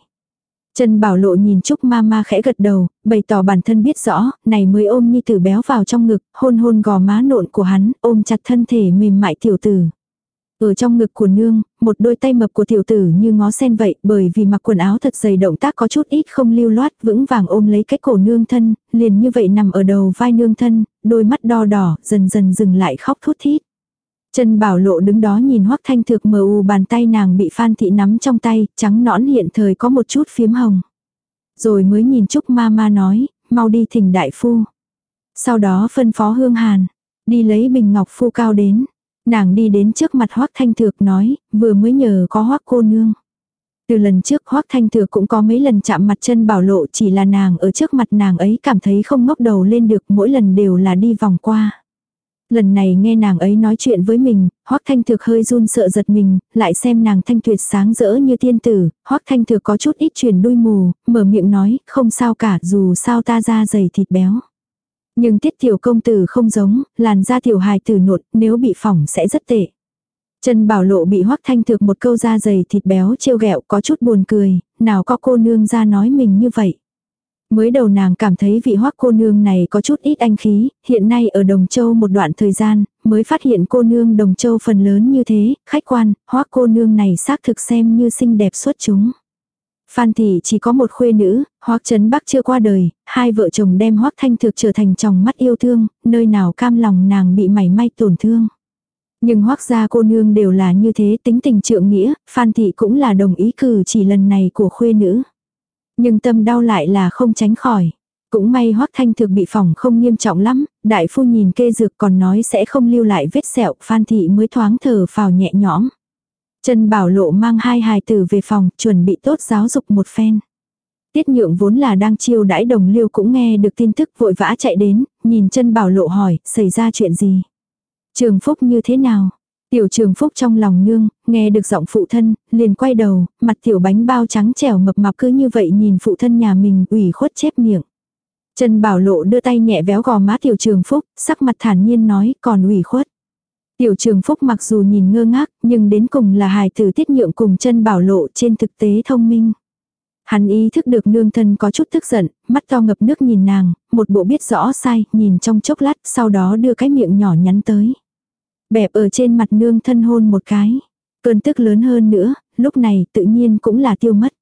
Trần Bảo Lộ nhìn Trúc Mama khẽ gật đầu, bày tỏ bản thân biết rõ, này mới ôm nhi tử béo vào trong ngực, hôn hôn gò má nộn của hắn, ôm chặt thân thể mềm mại tiểu tử. Ở trong ngực của nương, một đôi tay mập của tiểu tử như ngó sen vậy, bởi vì mặc quần áo thật dày động tác có chút ít không lưu loát, vững vàng ôm lấy cái cổ nương thân, liền như vậy nằm ở đầu vai nương thân, đôi mắt đo đỏ, dần dần dừng lại khóc thút thít. Trần Bảo Lộ đứng đó nhìn Hoắc Thanh Thược mờ u bàn tay nàng bị Phan Thị nắm trong tay, trắng nõn hiện thời có một chút phiếm hồng. Rồi mới nhìn Trúc Ma Ma nói, mau đi thỉnh đại phu. Sau đó phân phó Hương Hàn, đi lấy bình ngọc phu cao đến. Nàng đi đến trước mặt Hoác Thanh Thược nói, vừa mới nhờ có Hoác cô nương. Từ lần trước Hoác Thanh Thược cũng có mấy lần chạm mặt chân bảo lộ chỉ là nàng ở trước mặt nàng ấy cảm thấy không ngóc đầu lên được mỗi lần đều là đi vòng qua. Lần này nghe nàng ấy nói chuyện với mình, Hoắc Thanh Thược hơi run sợ giật mình, lại xem nàng thanh tuyệt sáng rỡ như tiên tử, Hoắc Thanh Thược có chút ít chuyển đuôi mù, mở miệng nói, không sao cả, dù sao ta ra dày thịt béo. Nhưng tiết tiểu công tử không giống, làn da tiểu hài tử nột, nếu bị phỏng sẽ rất tệ. Trần Bảo Lộ bị Hoắc Thanh Thược một câu da dày thịt béo trêu ghẹo có chút buồn cười, nào có cô nương ra nói mình như vậy. Mới đầu nàng cảm thấy vị Hoắc cô nương này có chút ít anh khí, hiện nay ở Đồng Châu một đoạn thời gian, mới phát hiện cô nương Đồng Châu phần lớn như thế, khách quan, Hoắc cô nương này xác thực xem như xinh đẹp xuất chúng. Phan Thị chỉ có một khuê nữ, Hoắc Trấn Bắc chưa qua đời, hai vợ chồng đem Hoắc Thanh Thực trở thành chồng mắt yêu thương, nơi nào cam lòng nàng bị mảy may tổn thương. Nhưng Hoắc gia cô nương đều là như thế tính tình trượng nghĩa, Phan Thị cũng là đồng ý cử chỉ lần này của khuê nữ. Nhưng tâm đau lại là không tránh khỏi. Cũng may Hoắc Thanh Thực bị phỏng không nghiêm trọng lắm, đại phu nhìn kê dược còn nói sẽ không lưu lại vết sẹo, Phan thị mới thoáng thở phào nhẹ nhõm. Trần Bảo Lộ mang hai hài tử về phòng, chuẩn bị tốt giáo dục một phen. Tiết nhượng vốn là đang chiêu đãi đồng liêu cũng nghe được tin tức vội vã chạy đến, nhìn chân Bảo Lộ hỏi, xảy ra chuyện gì? Trường Phúc như thế nào? Tiểu trường Phúc trong lòng nương, nghe được giọng phụ thân, liền quay đầu, mặt tiểu bánh bao trắng trẻo mập mạp cứ như vậy nhìn phụ thân nhà mình ủy khuất chép miệng. Trần Bảo Lộ đưa tay nhẹ véo gò má Tiểu Trường Phúc, sắc mặt thản nhiên nói còn ủy khuất. Tiểu Trường Phúc mặc dù nhìn ngơ ngác, nhưng đến cùng là hài tử tiết nhượng cùng chân Bảo Lộ trên thực tế thông minh. Hắn ý thức được nương thân có chút tức giận, mắt to ngập nước nhìn nàng, một bộ biết rõ sai, nhìn trong chốc lát, sau đó đưa cái miệng nhỏ nhắn tới. Bẹp ở trên mặt nương thân hôn một cái. Cơn tức lớn hơn nữa, lúc này tự nhiên cũng là tiêu mất.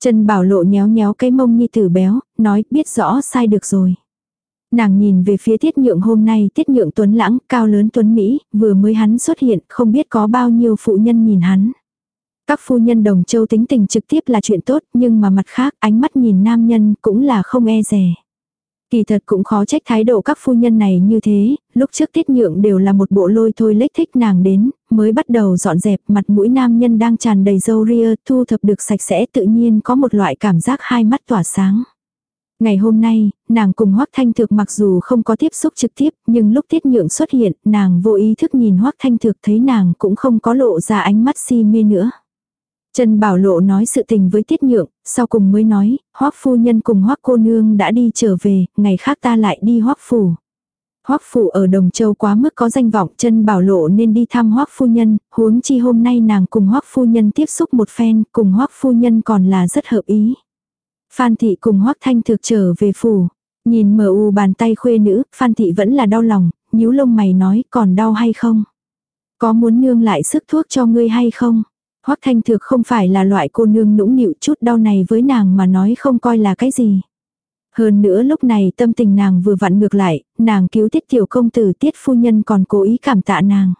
Chân Bảo Lộ nhéo nhéo cái mông nhi tử béo, nói biết rõ sai được rồi. Nàng nhìn về phía tiết nhượng hôm nay tiết nhượng tuấn lãng, cao lớn tuấn Mỹ, vừa mới hắn xuất hiện, không biết có bao nhiêu phụ nhân nhìn hắn. Các phu nhân đồng châu tính tình trực tiếp là chuyện tốt, nhưng mà mặt khác ánh mắt nhìn nam nhân cũng là không e rè. Kỳ thật cũng khó trách thái độ các phu nhân này như thế, lúc trước tiết nhượng đều là một bộ lôi thôi lếch thích nàng đến, mới bắt đầu dọn dẹp mặt mũi nam nhân đang tràn đầy dâu ria, thu thập được sạch sẽ tự nhiên có một loại cảm giác hai mắt tỏa sáng. Ngày hôm nay, nàng cùng Hoắc Thanh Thực mặc dù không có tiếp xúc trực tiếp, nhưng lúc Tiết Nhượng xuất hiện, nàng vô ý thức nhìn Hoắc Thanh Thực thấy nàng cũng không có lộ ra ánh mắt si mê nữa. Trần Bảo Lộ nói sự tình với Tiết Nhượng, sau cùng mới nói, Hoắc phu nhân cùng Hoắc cô nương đã đi trở về, ngày khác ta lại đi Hoắc phủ. Hoắc phủ ở Đồng Châu quá mức có danh vọng, Trần Bảo Lộ nên đi thăm Hoắc phu nhân, huống chi hôm nay nàng cùng Hoắc phu nhân tiếp xúc một phen, cùng Hoắc phu nhân còn là rất hợp ý. Phan thị cùng Hoắc Thanh thực trở về phủ, nhìn mờ u bàn tay khuê nữ, Phan thị vẫn là đau lòng, nhíu lông mày nói, còn đau hay không? Có muốn nương lại sức thuốc cho ngươi hay không? Hoắc Thanh Thực không phải là loại cô nương nũng nịu chút đau này với nàng mà nói không coi là cái gì. Hơn nữa lúc này tâm tình nàng vừa vặn ngược lại, nàng cứu tiết tiểu công tử tiết phu nhân còn cố ý cảm tạ nàng.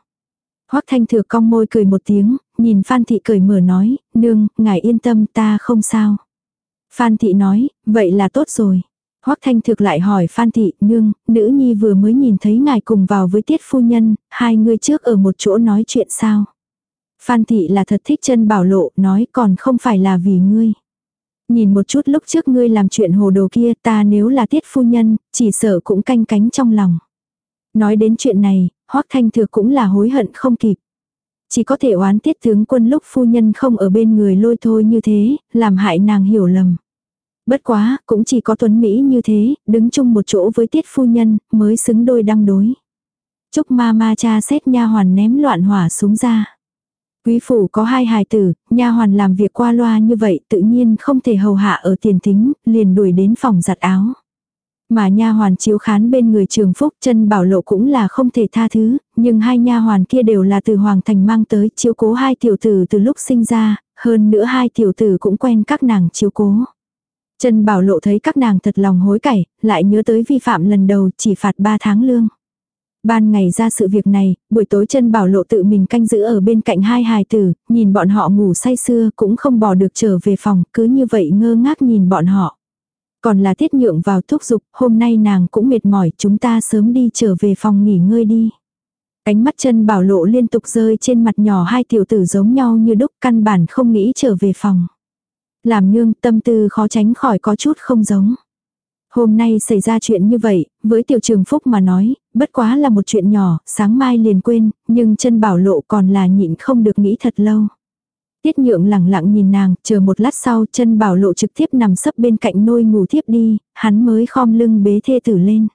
Hoắc Thanh thừa cong môi cười một tiếng, nhìn Phan Thị cười mở nói, nương, ngài yên tâm ta không sao. Phan Thị nói, vậy là tốt rồi. Hoắc Thanh Thực lại hỏi Phan Thị, nương, nữ nhi vừa mới nhìn thấy ngài cùng vào với tiết phu nhân, hai người trước ở một chỗ nói chuyện sao. Phan thị là thật thích chân bảo lộ, nói còn không phải là vì ngươi. Nhìn một chút lúc trước ngươi làm chuyện hồ đồ kia ta nếu là tiết phu nhân, chỉ sợ cũng canh cánh trong lòng. Nói đến chuyện này, hoắc thanh thừa cũng là hối hận không kịp. Chỉ có thể oán tiết tướng quân lúc phu nhân không ở bên người lôi thôi như thế, làm hại nàng hiểu lầm. Bất quá, cũng chỉ có tuấn Mỹ như thế, đứng chung một chỗ với tiết phu nhân, mới xứng đôi đăng đối. Chúc ma ma cha xét nha hoàn ném loạn hỏa xuống ra. Quý phủ có hai hài tử, nha hoàn làm việc qua loa như vậy tự nhiên không thể hầu hạ ở tiền thính, liền đuổi đến phòng giặt áo. Mà nha hoàn chiếu khán bên người trường phúc chân bảo lộ cũng là không thể tha thứ, nhưng hai nha hoàn kia đều là từ hoàng thành mang tới chiếu cố hai tiểu tử từ lúc sinh ra, hơn nữa hai tiểu tử cũng quen các nàng chiếu cố. Trần bảo lộ thấy các nàng thật lòng hối cải, lại nhớ tới vi phạm lần đầu chỉ phạt 3 tháng lương. Ban ngày ra sự việc này, buổi tối chân bảo lộ tự mình canh giữ ở bên cạnh hai hài tử, nhìn bọn họ ngủ say sưa cũng không bỏ được trở về phòng, cứ như vậy ngơ ngác nhìn bọn họ. Còn là tiết nhượng vào thúc giục, hôm nay nàng cũng mệt mỏi, chúng ta sớm đi trở về phòng nghỉ ngơi đi. Ánh mắt chân bảo lộ liên tục rơi trên mặt nhỏ hai tiểu tử giống nhau như đúc căn bản không nghĩ trở về phòng. Làm nương tâm tư khó tránh khỏi có chút không giống. Hôm nay xảy ra chuyện như vậy, với tiểu trường phúc mà nói, bất quá là một chuyện nhỏ, sáng mai liền quên, nhưng chân bảo lộ còn là nhịn không được nghĩ thật lâu. Tiết nhượng lẳng lặng nhìn nàng, chờ một lát sau chân bảo lộ trực tiếp nằm sấp bên cạnh nôi ngủ thiếp đi, hắn mới khom lưng bế thê tử lên.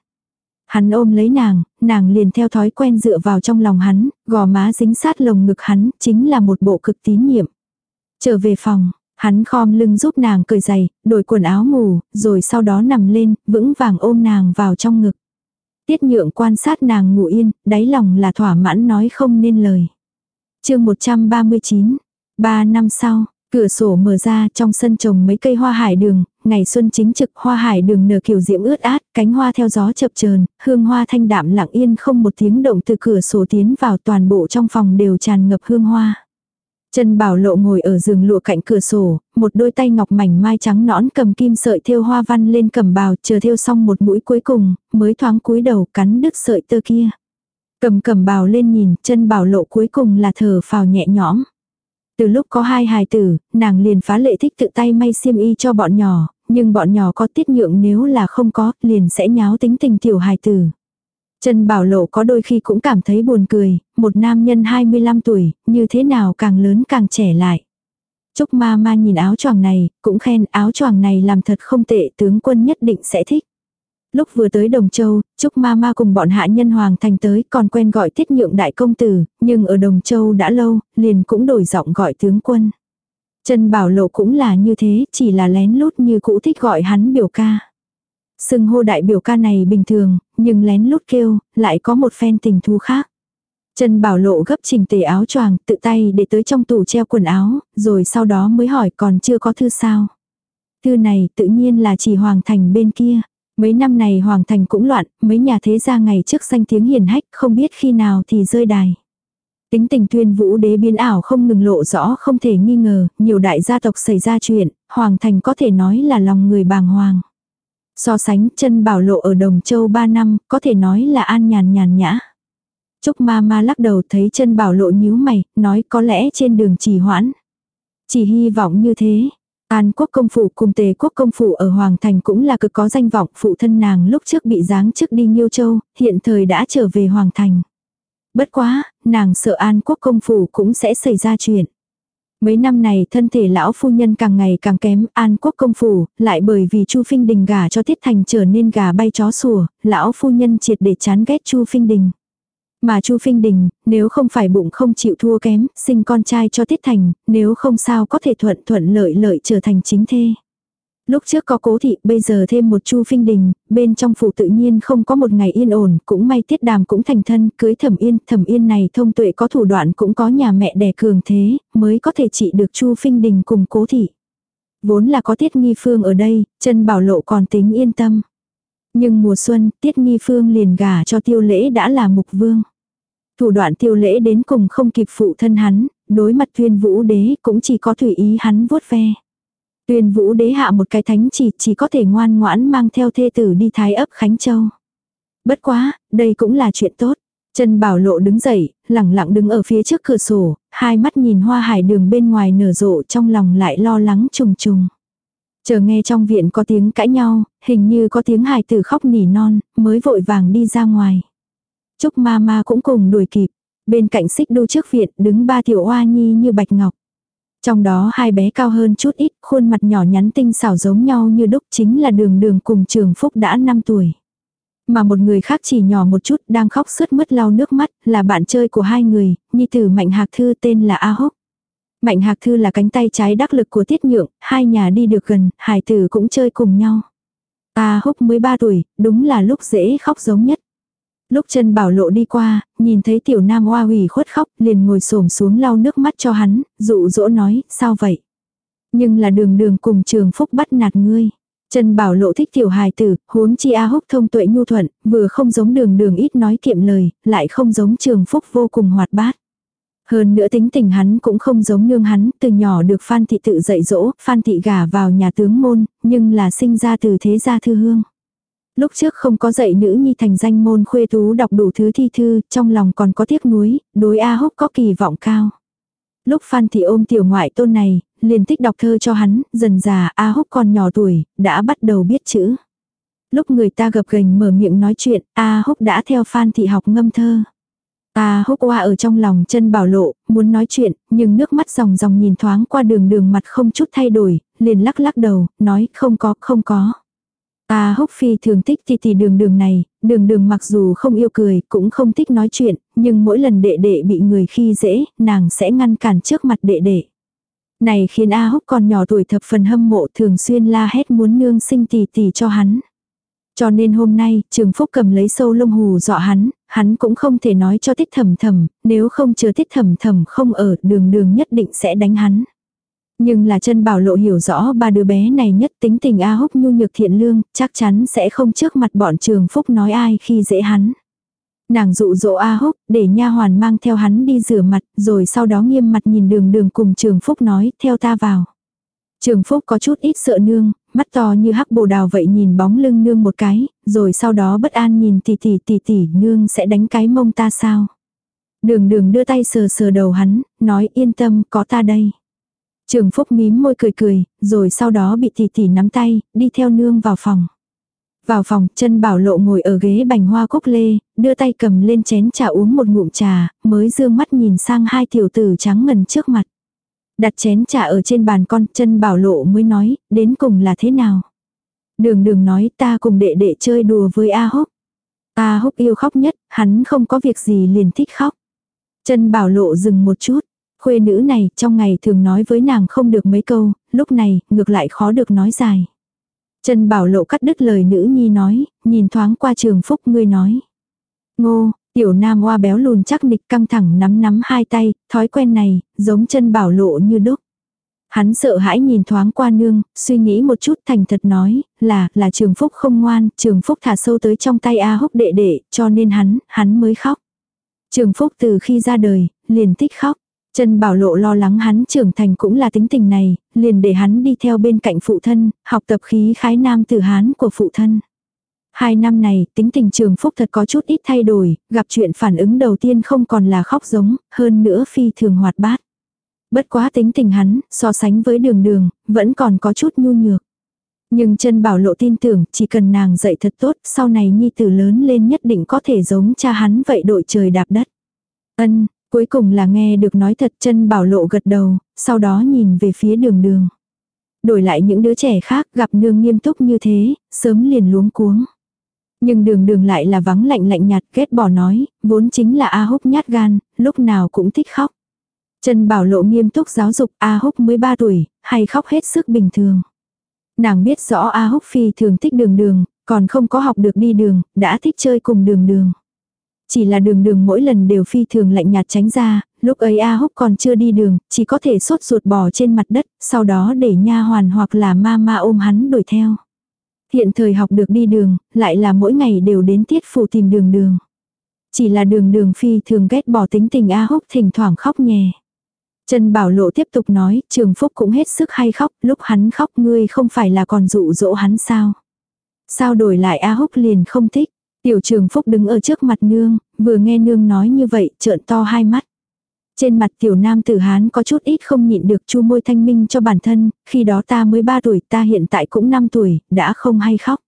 Hắn ôm lấy nàng, nàng liền theo thói quen dựa vào trong lòng hắn, gò má dính sát lồng ngực hắn, chính là một bộ cực tín nhiệm. Trở về phòng, Hắn khom lưng giúp nàng cởi giày, đổi quần áo ngủ, rồi sau đó nằm lên, vững vàng ôm nàng vào trong ngực. Tiết nhượng quan sát nàng ngủ yên, đáy lòng là thỏa mãn nói không nên lời. chương 139, ba năm sau, cửa sổ mở ra trong sân trồng mấy cây hoa hải đường, ngày xuân chính trực hoa hải đường nở kiểu diễm ướt át, cánh hoa theo gió chập chờn hương hoa thanh đạm lặng yên không một tiếng động từ cửa sổ tiến vào toàn bộ trong phòng đều tràn ngập hương hoa. Trần Bảo Lộ ngồi ở giường lụa cạnh cửa sổ, một đôi tay ngọc mảnh mai trắng nõn cầm kim sợi thêu hoa văn lên cầm bào, chờ thêu xong một mũi cuối cùng, mới thoáng cúi đầu cắn đứt sợi tơ kia. Cầm cầm bào lên nhìn, chân Bảo Lộ cuối cùng là thở phào nhẹ nhõm. Từ lúc có hai hài tử, nàng liền phá lệ thích tự tay may xiêm y cho bọn nhỏ, nhưng bọn nhỏ có tiết nhượng nếu là không có, liền sẽ nháo tính tình tiểu hài tử. Trần Bảo Lộ có đôi khi cũng cảm thấy buồn cười, một nam nhân 25 tuổi, như thế nào càng lớn càng trẻ lại. Trúc ma ma nhìn áo choàng này, cũng khen áo choàng này làm thật không tệ tướng quân nhất định sẽ thích. Lúc vừa tới Đồng Châu, Trúc ma ma cùng bọn hạ nhân hoàng thành tới còn quen gọi tiết nhượng đại công tử, nhưng ở Đồng Châu đã lâu, liền cũng đổi giọng gọi tướng quân. Trần Bảo Lộ cũng là như thế, chỉ là lén lút như cũ thích gọi hắn biểu ca. Sưng hô đại biểu ca này bình thường, nhưng lén lút kêu, lại có một phen tình thú khác. Trần Bảo Lộ gấp trình tề áo choàng, tự tay để tới trong tủ treo quần áo, rồi sau đó mới hỏi còn chưa có thư sao. Thư này tự nhiên là chỉ Hoàng Thành bên kia. Mấy năm này Hoàng Thành cũng loạn, mấy nhà thế gia ngày trước danh tiếng hiền hách, không biết khi nào thì rơi đài. Tính tình tuyên vũ đế biến ảo không ngừng lộ rõ không thể nghi ngờ, nhiều đại gia tộc xảy ra chuyện, Hoàng Thành có thể nói là lòng người bàng hoàng. So sánh chân bảo lộ ở Đồng Châu 3 năm, có thể nói là an nhàn nhàn nhã. Trúc ma ma lắc đầu thấy chân bảo lộ nhíu mày, nói có lẽ trên đường trì hoãn. Chỉ hy vọng như thế. An quốc công phủ cùng tề quốc công phủ ở Hoàng Thành cũng là cực có danh vọng phụ thân nàng lúc trước bị giáng chức đi Nhiêu Châu, hiện thời đã trở về Hoàng Thành. Bất quá, nàng sợ an quốc công phủ cũng sẽ xảy ra chuyện. Mấy năm này thân thể lão phu nhân càng ngày càng kém, an quốc công phủ, lại bởi vì Chu Phinh Đình gà cho Tiết Thành trở nên gà bay chó sủa, lão phu nhân triệt để chán ghét Chu Phinh Đình. Mà Chu Phinh Đình, nếu không phải bụng không chịu thua kém, sinh con trai cho Tiết Thành, nếu không sao có thể thuận thuận lợi lợi trở thành chính thê. Lúc trước có cố thị, bây giờ thêm một chu phinh đình, bên trong phủ tự nhiên không có một ngày yên ổn, cũng may tiết đàm cũng thành thân, cưới thẩm yên, thẩm yên này thông tuệ có thủ đoạn cũng có nhà mẹ đẻ cường thế, mới có thể trị được chu phinh đình cùng cố thị. Vốn là có tiết nghi phương ở đây, chân bảo lộ còn tính yên tâm. Nhưng mùa xuân, tiết nghi phương liền gả cho tiêu lễ đã là mục vương. Thủ đoạn tiêu lễ đến cùng không kịp phụ thân hắn, đối mặt tuyên vũ đế cũng chỉ có thủy ý hắn vuốt ve. Tuyên vũ đế hạ một cái thánh chỉ chỉ có thể ngoan ngoãn mang theo thê tử đi thái ấp Khánh Châu. Bất quá, đây cũng là chuyện tốt. Trần Bảo Lộ đứng dậy, lẳng lặng đứng ở phía trước cửa sổ, hai mắt nhìn hoa hải đường bên ngoài nở rộ trong lòng lại lo lắng trùng trùng. Chờ nghe trong viện có tiếng cãi nhau, hình như có tiếng hài tử khóc nỉ non, mới vội vàng đi ra ngoài. Trúc ma ma cũng cùng đuổi kịp. Bên cạnh xích đu trước viện đứng ba tiểu hoa nhi như bạch ngọc. Trong đó hai bé cao hơn chút ít, khuôn mặt nhỏ nhắn tinh xảo giống nhau như đúc chính là đường đường cùng trường phúc đã 5 tuổi. Mà một người khác chỉ nhỏ một chút đang khóc sướt mướt lau nước mắt, là bạn chơi của hai người, nhi tử Mạnh Hạc Thư tên là A húc Mạnh Hạc Thư là cánh tay trái đắc lực của Tiết Nhượng, hai nhà đi được gần, hài tử cũng chơi cùng nhau. A húc mới 3 tuổi, đúng là lúc dễ khóc giống nhất. Lúc chân bảo lộ đi qua, nhìn thấy tiểu nam hoa hủy khuất khóc, liền ngồi xổm xuống lau nước mắt cho hắn, dụ dỗ nói, sao vậy? Nhưng là đường đường cùng trường phúc bắt nạt ngươi. Trần Bảo Lộ thích tiểu hài tử, huống chi A Húc thông tuệ nhu thuận, vừa không giống đường đường ít nói kiệm lời, lại không giống trường phúc vô cùng hoạt bát. Hơn nữa tính tình hắn cũng không giống nương hắn, từ nhỏ được Phan Thị tự dạy dỗ, Phan Thị gả vào nhà tướng môn, nhưng là sinh ra từ thế gia thư hương. Lúc trước không có dạy nữ nhi thành danh môn khuê tú đọc đủ thứ thi thư, trong lòng còn có tiếc nuối, đối A Húc có kỳ vọng cao. Lúc Phan Thị ôm tiểu ngoại tôn này, liền thích đọc thơ cho hắn, dần già A Húc còn nhỏ tuổi, đã bắt đầu biết chữ. Lúc người ta gập gành mở miệng nói chuyện, A Húc đã theo Phan Thị học ngâm thơ. A Húc qua ở trong lòng chân bảo lộ, muốn nói chuyện, nhưng nước mắt dòng dòng nhìn thoáng qua đường đường mặt không chút thay đổi, liền lắc lắc đầu, nói không có, không có. Ta húc phi thường thích thì thì đường đường này, đường đường mặc dù không yêu cười, cũng không thích nói chuyện, nhưng mỗi lần đệ đệ bị người khi dễ, nàng sẽ ngăn cản trước mặt đệ đệ. Này khiến A húc còn nhỏ tuổi thập phần hâm mộ thường xuyên la hét muốn nương sinh tỷ tỷ cho hắn. Cho nên hôm nay, trường phúc cầm lấy sâu lông hù dọa hắn, hắn cũng không thể nói cho tiết thầm thầm, nếu không chờ tiết thầm thầm không ở đường đường nhất định sẽ đánh hắn. Nhưng là chân bảo lộ hiểu rõ ba đứa bé này nhất tính tình A húc nhu nhược thiện lương, chắc chắn sẽ không trước mặt bọn trường phúc nói ai khi dễ hắn. Nàng dụ dỗ A Húc, để nha hoàn mang theo hắn đi rửa mặt, rồi sau đó nghiêm mặt nhìn đường đường cùng Trường Phúc nói, theo ta vào. Trường Phúc có chút ít sợ nương, mắt to như hắc bồ đào vậy nhìn bóng lưng nương một cái, rồi sau đó bất an nhìn tỷ tỷ tỷ tỷ nương sẽ đánh cái mông ta sao. Đường đường đưa tay sờ sờ đầu hắn, nói yên tâm có ta đây. Trường Phúc mím môi cười cười, rồi sau đó bị tỷ tỷ nắm tay, đi theo nương vào phòng. Vào phòng, chân bảo lộ ngồi ở ghế bành hoa cúc lê, đưa tay cầm lên chén trà uống một ngụm trà, mới dương mắt nhìn sang hai tiểu tử trắng ngần trước mặt. Đặt chén trà ở trên bàn con, chân bảo lộ mới nói, đến cùng là thế nào. Đường đường nói ta cùng đệ đệ chơi đùa với A Húc. A Húc yêu khóc nhất, hắn không có việc gì liền thích khóc. Chân bảo lộ dừng một chút. Khuê nữ này trong ngày thường nói với nàng không được mấy câu, lúc này ngược lại khó được nói dài. Trần Bảo Lộ cắt đứt lời nữ nhi nói, nhìn thoáng qua trường phúc ngươi nói. Ngô, tiểu nam hoa béo lùn chắc nịch căng thẳng nắm nắm hai tay, thói quen này, giống chân Bảo Lộ như đúc. Hắn sợ hãi nhìn thoáng qua nương, suy nghĩ một chút thành thật nói, là, là trường phúc không ngoan, trường phúc thả sâu tới trong tay A húc đệ đệ, cho nên hắn, hắn mới khóc. Trường phúc từ khi ra đời, liền thích khóc. Trần Bảo Lộ lo lắng hắn trưởng thành cũng là tính tình này, liền để hắn đi theo bên cạnh phụ thân, học tập khí khái nam tử hán của phụ thân. Hai năm này, tính tình trường phúc thật có chút ít thay đổi, gặp chuyện phản ứng đầu tiên không còn là khóc giống, hơn nữa phi thường hoạt bát. Bất quá tính tình hắn, so sánh với đường đường, vẫn còn có chút nhu nhược. Nhưng chân bảo lộ tin tưởng, chỉ cần nàng dạy thật tốt, sau này nhi tử lớn lên nhất định có thể giống cha hắn vậy đội trời đạp đất. Ân, Cuối cùng là nghe được nói thật chân bảo lộ gật đầu, sau đó nhìn về phía đường đường. Đổi lại những đứa trẻ khác gặp nương nghiêm túc như thế, sớm liền luống cuống. Nhưng đường đường lại là vắng lạnh lạnh nhạt ghét bỏ nói, vốn chính là A Húc nhát gan, lúc nào cũng thích khóc. Trần Bảo Lộ nghiêm túc giáo dục A Húc 13 tuổi, hay khóc hết sức bình thường. Nàng biết rõ A Húc phi thường thích đường đường, còn không có học được đi đường, đã thích chơi cùng đường đường. Chỉ là đường đường mỗi lần đều phi thường lạnh nhạt tránh ra, lúc ấy A Húc còn chưa đi đường, chỉ có thể sốt ruột bò trên mặt đất, sau đó để nha hoàn hoặc là ma ma ôm hắn đuổi theo. Hiện thời học được đi đường, lại là mỗi ngày đều đến tiết phủ tìm đường đường. Chỉ là đường đường phi thường ghét bỏ tính tình A Húc thỉnh thoảng khóc nhè. Trần Bảo Lộ tiếp tục nói, Trường Phúc cũng hết sức hay khóc, lúc hắn khóc ngươi không phải là còn dụ dỗ hắn sao. Sao đổi lại A Húc liền không thích. Tiểu trường phúc đứng ở trước mặt nương, vừa nghe nương nói như vậy, trợn to hai mắt. Trên mặt tiểu nam tử Hán có chút ít không nhịn được chu môi thanh minh cho bản thân, khi đó ta mới 3 tuổi, ta hiện tại cũng 5 tuổi, đã không hay khóc.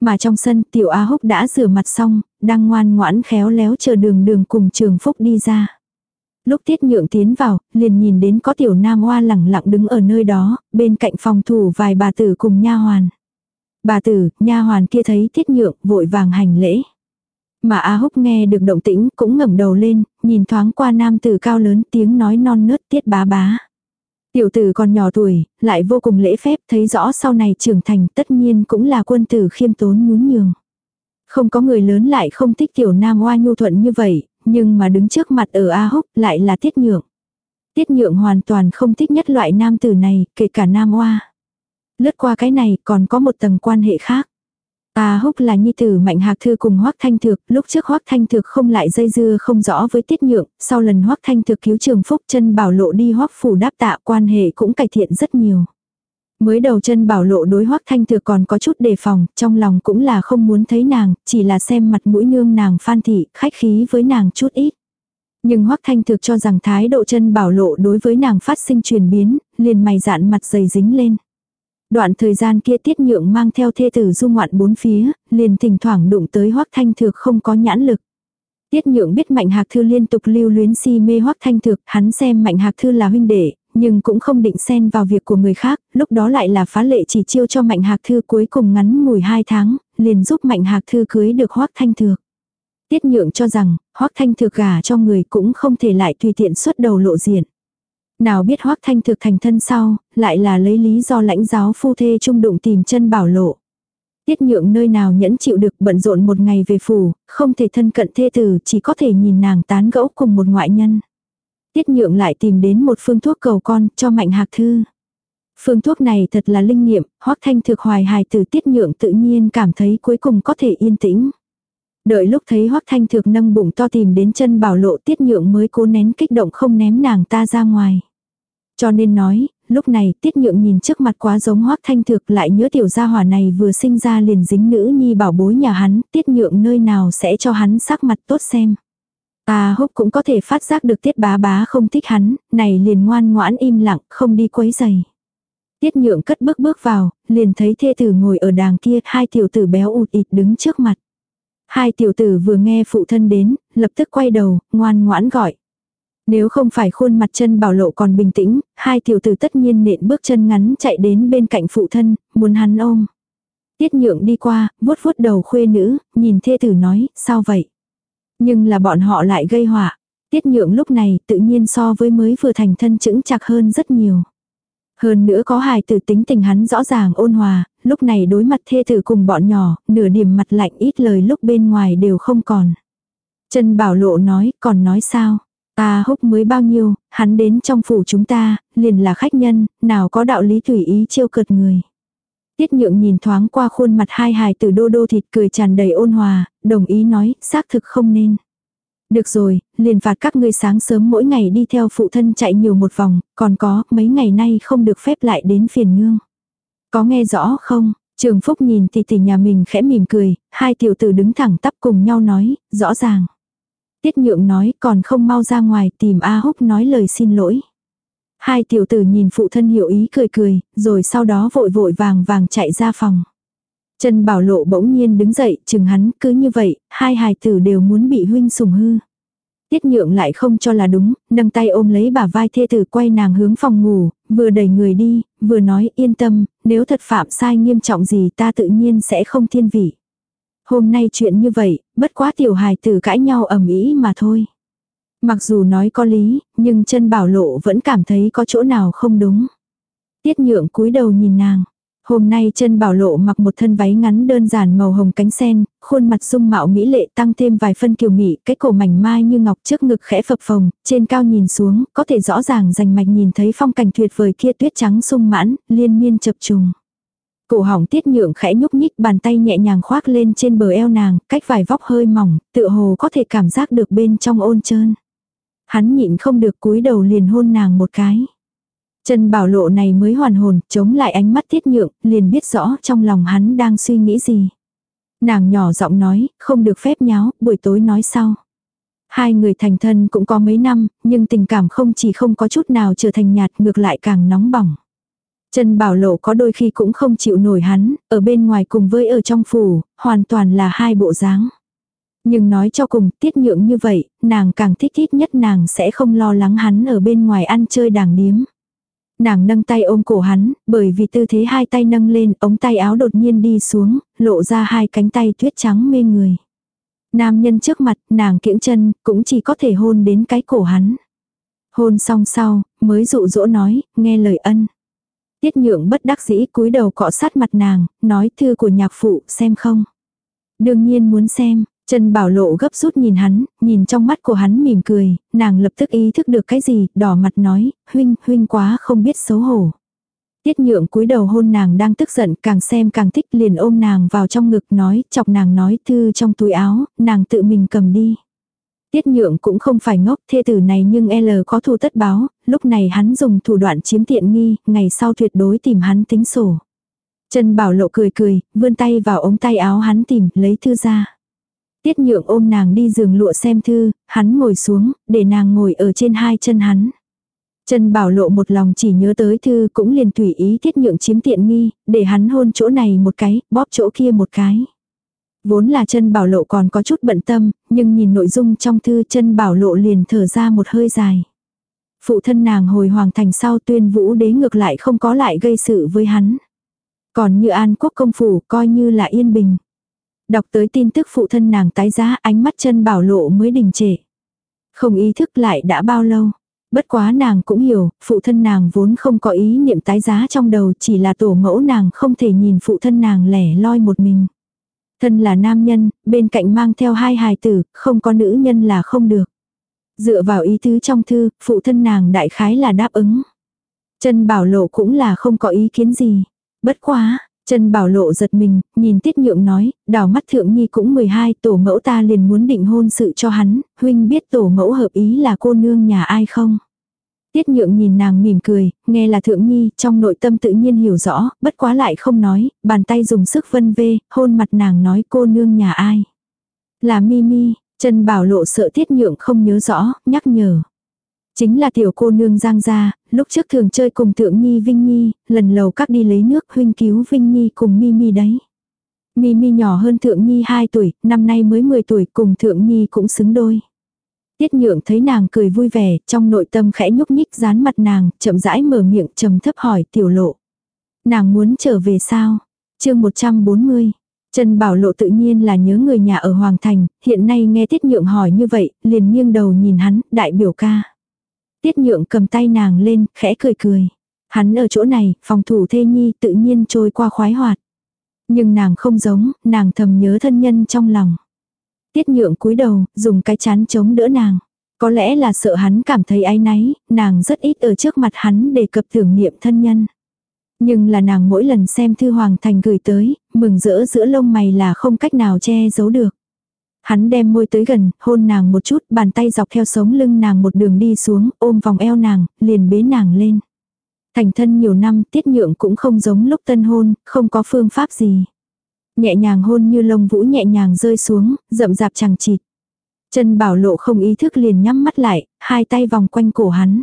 Mà trong sân tiểu A Húc đã rửa mặt xong, đang ngoan ngoãn khéo léo chờ đường đường cùng trường phúc đi ra. Lúc tiết nhượng tiến vào, liền nhìn đến có tiểu nam hoa lẳng lặng đứng ở nơi đó, bên cạnh phòng thủ vài bà tử cùng nha hoàn. Bà tử, nha hoàn kia thấy tiết nhượng, vội vàng hành lễ. Mà A Húc nghe được động tĩnh cũng ngẩng đầu lên, nhìn thoáng qua nam tử cao lớn tiếng nói non nớt tiết bá bá. Tiểu tử còn nhỏ tuổi, lại vô cùng lễ phép, thấy rõ sau này trưởng thành tất nhiên cũng là quân tử khiêm tốn nhún nhường. Không có người lớn lại không thích tiểu nam oa nhu thuận như vậy, nhưng mà đứng trước mặt ở A Húc lại là tiết nhượng. Tiết nhượng hoàn toàn không thích nhất loại nam tử này, kể cả nam oa. Lướt qua cái này còn có một tầng quan hệ khác. Ta húc là nhi tử mạnh hạc thư cùng hoắc thanh thực, lúc trước hoắc thanh thực không lại dây dưa không rõ với tiết nhượng, sau lần hoắc thanh thực cứu trường phúc chân bảo lộ đi hoắc phủ đáp tạ quan hệ cũng cải thiện rất nhiều. Mới đầu chân bảo lộ đối hoắc thanh thực còn có chút đề phòng, trong lòng cũng là không muốn thấy nàng, chỉ là xem mặt mũi nương nàng phan thị, khách khí với nàng chút ít. Nhưng hoắc thanh thực cho rằng thái độ chân bảo lộ đối với nàng phát sinh chuyển biến, liền mày dạn mặt dày dính lên. Đoạn thời gian kia tiết nhượng mang theo thê tử du ngoạn bốn phía, liền thỉnh thoảng đụng tới hoắc thanh thược không có nhãn lực. Tiết nhượng biết mạnh hạc thư liên tục lưu luyến si mê hoắc thanh thược, hắn xem mạnh hạc thư là huynh đệ, nhưng cũng không định xen vào việc của người khác, lúc đó lại là phá lệ chỉ chiêu cho mạnh hạc thư cuối cùng ngắn ngủi hai tháng, liền giúp mạnh hạc thư cưới được hoắc thanh thược. Tiết nhượng cho rằng, hoắc thanh thược gả cho người cũng không thể lại tùy tiện xuất đầu lộ diện. Nào biết hoác thanh thực thành thân sau, lại là lấy lý do lãnh giáo phu thê trung đụng tìm chân bảo lộ. Tiết nhượng nơi nào nhẫn chịu được bận rộn một ngày về phủ, không thể thân cận thê tử chỉ có thể nhìn nàng tán gẫu cùng một ngoại nhân. Tiết nhượng lại tìm đến một phương thuốc cầu con cho mạnh hạc thư. Phương thuốc này thật là linh nghiệm, hoác thanh thực hoài hài từ tiết nhượng tự nhiên cảm thấy cuối cùng có thể yên tĩnh. Đợi lúc thấy hoác Thanh thực nâng bụng to tìm đến chân bảo lộ tiết nhượng mới cố nén kích động không ném nàng ta ra ngoài. Cho nên nói, lúc này tiết nhượng nhìn trước mặt quá giống Hoắc Thanh thực lại nhớ tiểu gia hỏa này vừa sinh ra liền dính nữ nhi bảo bối nhà hắn, tiết nhượng nơi nào sẽ cho hắn sắc mặt tốt xem. Ta húc cũng có thể phát giác được tiết bá bá không thích hắn, này liền ngoan ngoãn im lặng, không đi quấy giày. Tiết nhượng cất bước bước vào, liền thấy thê tử ngồi ở đàng kia, hai tiểu tử béo ụt ịt đứng trước mặt. Hai tiểu tử vừa nghe phụ thân đến, lập tức quay đầu, ngoan ngoãn gọi. Nếu không phải khuôn mặt chân bảo lộ còn bình tĩnh, hai tiểu tử tất nhiên nện bước chân ngắn chạy đến bên cạnh phụ thân, muốn hắn ôm. Tiết nhượng đi qua, vuốt vuốt đầu khuê nữ, nhìn thê tử nói, sao vậy? Nhưng là bọn họ lại gây họa. Tiết nhượng lúc này tự nhiên so với mới vừa thành thân chững chặt hơn rất nhiều. Hơn nữa có hài tử tính tình hắn rõ ràng ôn hòa, lúc này đối mặt thê tử cùng bọn nhỏ, nửa điểm mặt lạnh ít lời lúc bên ngoài đều không còn. Trần Bảo Lộ nói, còn nói sao? Ta húc mới bao nhiêu, hắn đến trong phủ chúng ta, liền là khách nhân, nào có đạo lý tùy ý chiêu cợt người. Tiết nhượng nhìn thoáng qua khuôn mặt hai hài tử đô đô thịt cười tràn đầy ôn hòa, đồng ý nói, xác thực không nên. Được rồi, liền phạt các ngươi sáng sớm mỗi ngày đi theo phụ thân chạy nhiều một vòng, còn có, mấy ngày nay không được phép lại đến phiền nương. Có nghe rõ không? Trường Phúc nhìn tỷ tỷ nhà mình khẽ mỉm cười, hai tiểu tử đứng thẳng tắp cùng nhau nói, rõ ràng. Tiết nhượng nói còn không mau ra ngoài tìm A Húc nói lời xin lỗi. Hai tiểu tử nhìn phụ thân hiểu ý cười cười, rồi sau đó vội vội vàng vàng chạy ra phòng. Trần Bảo Lộ bỗng nhiên đứng dậy, chừng hắn, cứ như vậy, hai hài tử đều muốn bị huynh sùng hư. Tiết nhượng lại không cho là đúng, nâng tay ôm lấy bà vai thê tử quay nàng hướng phòng ngủ, vừa đẩy người đi, vừa nói yên tâm, nếu thật phạm sai nghiêm trọng gì ta tự nhiên sẽ không thiên vị. Hôm nay chuyện như vậy, bất quá tiểu hài tử cãi nhau ầm ĩ mà thôi. Mặc dù nói có lý, nhưng chân bảo lộ vẫn cảm thấy có chỗ nào không đúng. Tiết nhượng cúi đầu nhìn nàng. Hôm nay chân bảo lộ mặc một thân váy ngắn đơn giản màu hồng cánh sen, khuôn mặt dung mạo mỹ lệ tăng thêm vài phân kiều mỹ, cái cổ mảnh mai như ngọc trước ngực khẽ phập phồng, trên cao nhìn xuống, có thể rõ ràng rành mạch nhìn thấy phong cảnh tuyệt vời kia tuyết trắng sung mãn, liên miên chập trùng. Cổ hỏng tiết nhượng khẽ nhúc nhích bàn tay nhẹ nhàng khoác lên trên bờ eo nàng, cách vài vóc hơi mỏng, tựa hồ có thể cảm giác được bên trong ôn trơn. Hắn nhịn không được cúi đầu liền hôn nàng một cái. Trần bảo lộ này mới hoàn hồn, chống lại ánh mắt tiết nhượng, liền biết rõ trong lòng hắn đang suy nghĩ gì. Nàng nhỏ giọng nói, không được phép nháo, buổi tối nói sau. Hai người thành thân cũng có mấy năm, nhưng tình cảm không chỉ không có chút nào trở thành nhạt ngược lại càng nóng bỏng. Trần Bảo Lộ có đôi khi cũng không chịu nổi hắn, ở bên ngoài cùng với ở trong phủ, hoàn toàn là hai bộ dáng. Nhưng nói cho cùng, tiết nhượng như vậy, nàng càng thích ít nhất nàng sẽ không lo lắng hắn ở bên ngoài ăn chơi đàng điếm. Nàng nâng tay ôm cổ hắn, bởi vì tư thế hai tay nâng lên, ống tay áo đột nhiên đi xuống, lộ ra hai cánh tay tuyết trắng mê người. Nam nhân trước mặt, nàng kiễng chân, cũng chỉ có thể hôn đến cái cổ hắn. Hôn xong sau, mới dụ dỗ nói, nghe lời ân. Tiết nhượng bất đắc dĩ cúi đầu cọ sát mặt nàng, nói thư của nhạc phụ, xem không. Đương nhiên muốn xem, Trần Bảo Lộ gấp rút nhìn hắn, nhìn trong mắt của hắn mỉm cười, nàng lập tức ý thức được cái gì, đỏ mặt nói, huynh, huynh quá không biết xấu hổ. Tiết nhượng cúi đầu hôn nàng đang tức giận, càng xem càng thích liền ôm nàng vào trong ngực nói, chọc nàng nói thư trong túi áo, nàng tự mình cầm đi. Tiết nhượng cũng không phải ngốc thê tử này nhưng L có thù tất báo, lúc này hắn dùng thủ đoạn chiếm tiện nghi, ngày sau tuyệt đối tìm hắn tính sổ. Trần Bảo Lộ cười cười, vươn tay vào ống tay áo hắn tìm, lấy thư ra. Tiết nhượng ôm nàng đi giường lụa xem thư, hắn ngồi xuống, để nàng ngồi ở trên hai chân hắn. Trần Bảo Lộ một lòng chỉ nhớ tới thư cũng liền tùy ý tiết nhượng chiếm tiện nghi, để hắn hôn chỗ này một cái, bóp chỗ kia một cái. Vốn là chân bảo lộ còn có chút bận tâm, nhưng nhìn nội dung trong thư chân bảo lộ liền thở ra một hơi dài. Phụ thân nàng hồi hoàng thành sau tuyên vũ đế ngược lại không có lại gây sự với hắn. Còn như an quốc công phủ coi như là yên bình. Đọc tới tin tức phụ thân nàng tái giá ánh mắt chân bảo lộ mới đình trệ. Không ý thức lại đã bao lâu. Bất quá nàng cũng hiểu, phụ thân nàng vốn không có ý niệm tái giá trong đầu chỉ là tổ mẫu nàng không thể nhìn phụ thân nàng lẻ loi một mình. Thân là nam nhân, bên cạnh mang theo hai hài tử, không có nữ nhân là không được. Dựa vào ý tứ trong thư, phụ thân nàng đại khái là đáp ứng. Trần Bảo Lộ cũng là không có ý kiến gì. Bất quá, Trần Bảo Lộ giật mình, nhìn Tiết Nhượng nói, đào mắt thượng nhi cũng 12, tổ mẫu ta liền muốn định hôn sự cho hắn, huynh biết tổ mẫu hợp ý là cô nương nhà ai không? Tiết Nhượng nhìn nàng mỉm cười, nghe là thượng nhi, trong nội tâm tự nhiên hiểu rõ, bất quá lại không nói, bàn tay dùng sức vân vê, hôn mặt nàng nói cô nương nhà ai? Là Mimi, Trần Bảo Lộ sợ Tiết Nhượng không nhớ rõ, nhắc nhở. Chính là tiểu cô nương Giang gia, lúc trước thường chơi cùng Thượng Nhi Vinh Nhi, lần lầu các đi lấy nước huynh cứu Vinh Nhi cùng Mimi đấy. Mimi nhỏ hơn Thượng Nhi 2 tuổi, năm nay mới 10 tuổi cùng Thượng Nhi cũng xứng đôi. Tiết nhượng thấy nàng cười vui vẻ, trong nội tâm khẽ nhúc nhích dán mặt nàng, chậm rãi mở miệng trầm thấp hỏi tiểu lộ. Nàng muốn trở về sao? chương 140. Trần Bảo Lộ tự nhiên là nhớ người nhà ở Hoàng Thành, hiện nay nghe Tiết Nhượng hỏi như vậy, liền nghiêng đầu nhìn hắn, đại biểu ca. Tiết Nhượng cầm tay nàng lên, khẽ cười cười. Hắn ở chỗ này, phòng thủ thê nhi tự nhiên trôi qua khoái hoạt. Nhưng nàng không giống, nàng thầm nhớ thân nhân trong lòng. Tiết Nhượng cúi đầu, dùng cái chán chống đỡ nàng. Có lẽ là sợ hắn cảm thấy áy náy, nàng rất ít ở trước mặt hắn để cập tưởng niệm thân nhân. Nhưng là nàng mỗi lần xem thư Hoàng Thành gửi tới, mừng rỡ giữa lông mày là không cách nào che giấu được. Hắn đem môi tới gần, hôn nàng một chút, bàn tay dọc theo sống lưng nàng một đường đi xuống, ôm vòng eo nàng, liền bế nàng lên. Thành thân nhiều năm, tiết nhượng cũng không giống lúc tân hôn, không có phương pháp gì. Nhẹ nhàng hôn như lông vũ nhẹ nhàng rơi xuống, rậm rạp chẳng chịt. Chân bảo lộ không ý thức liền nhắm mắt lại, hai tay vòng quanh cổ hắn.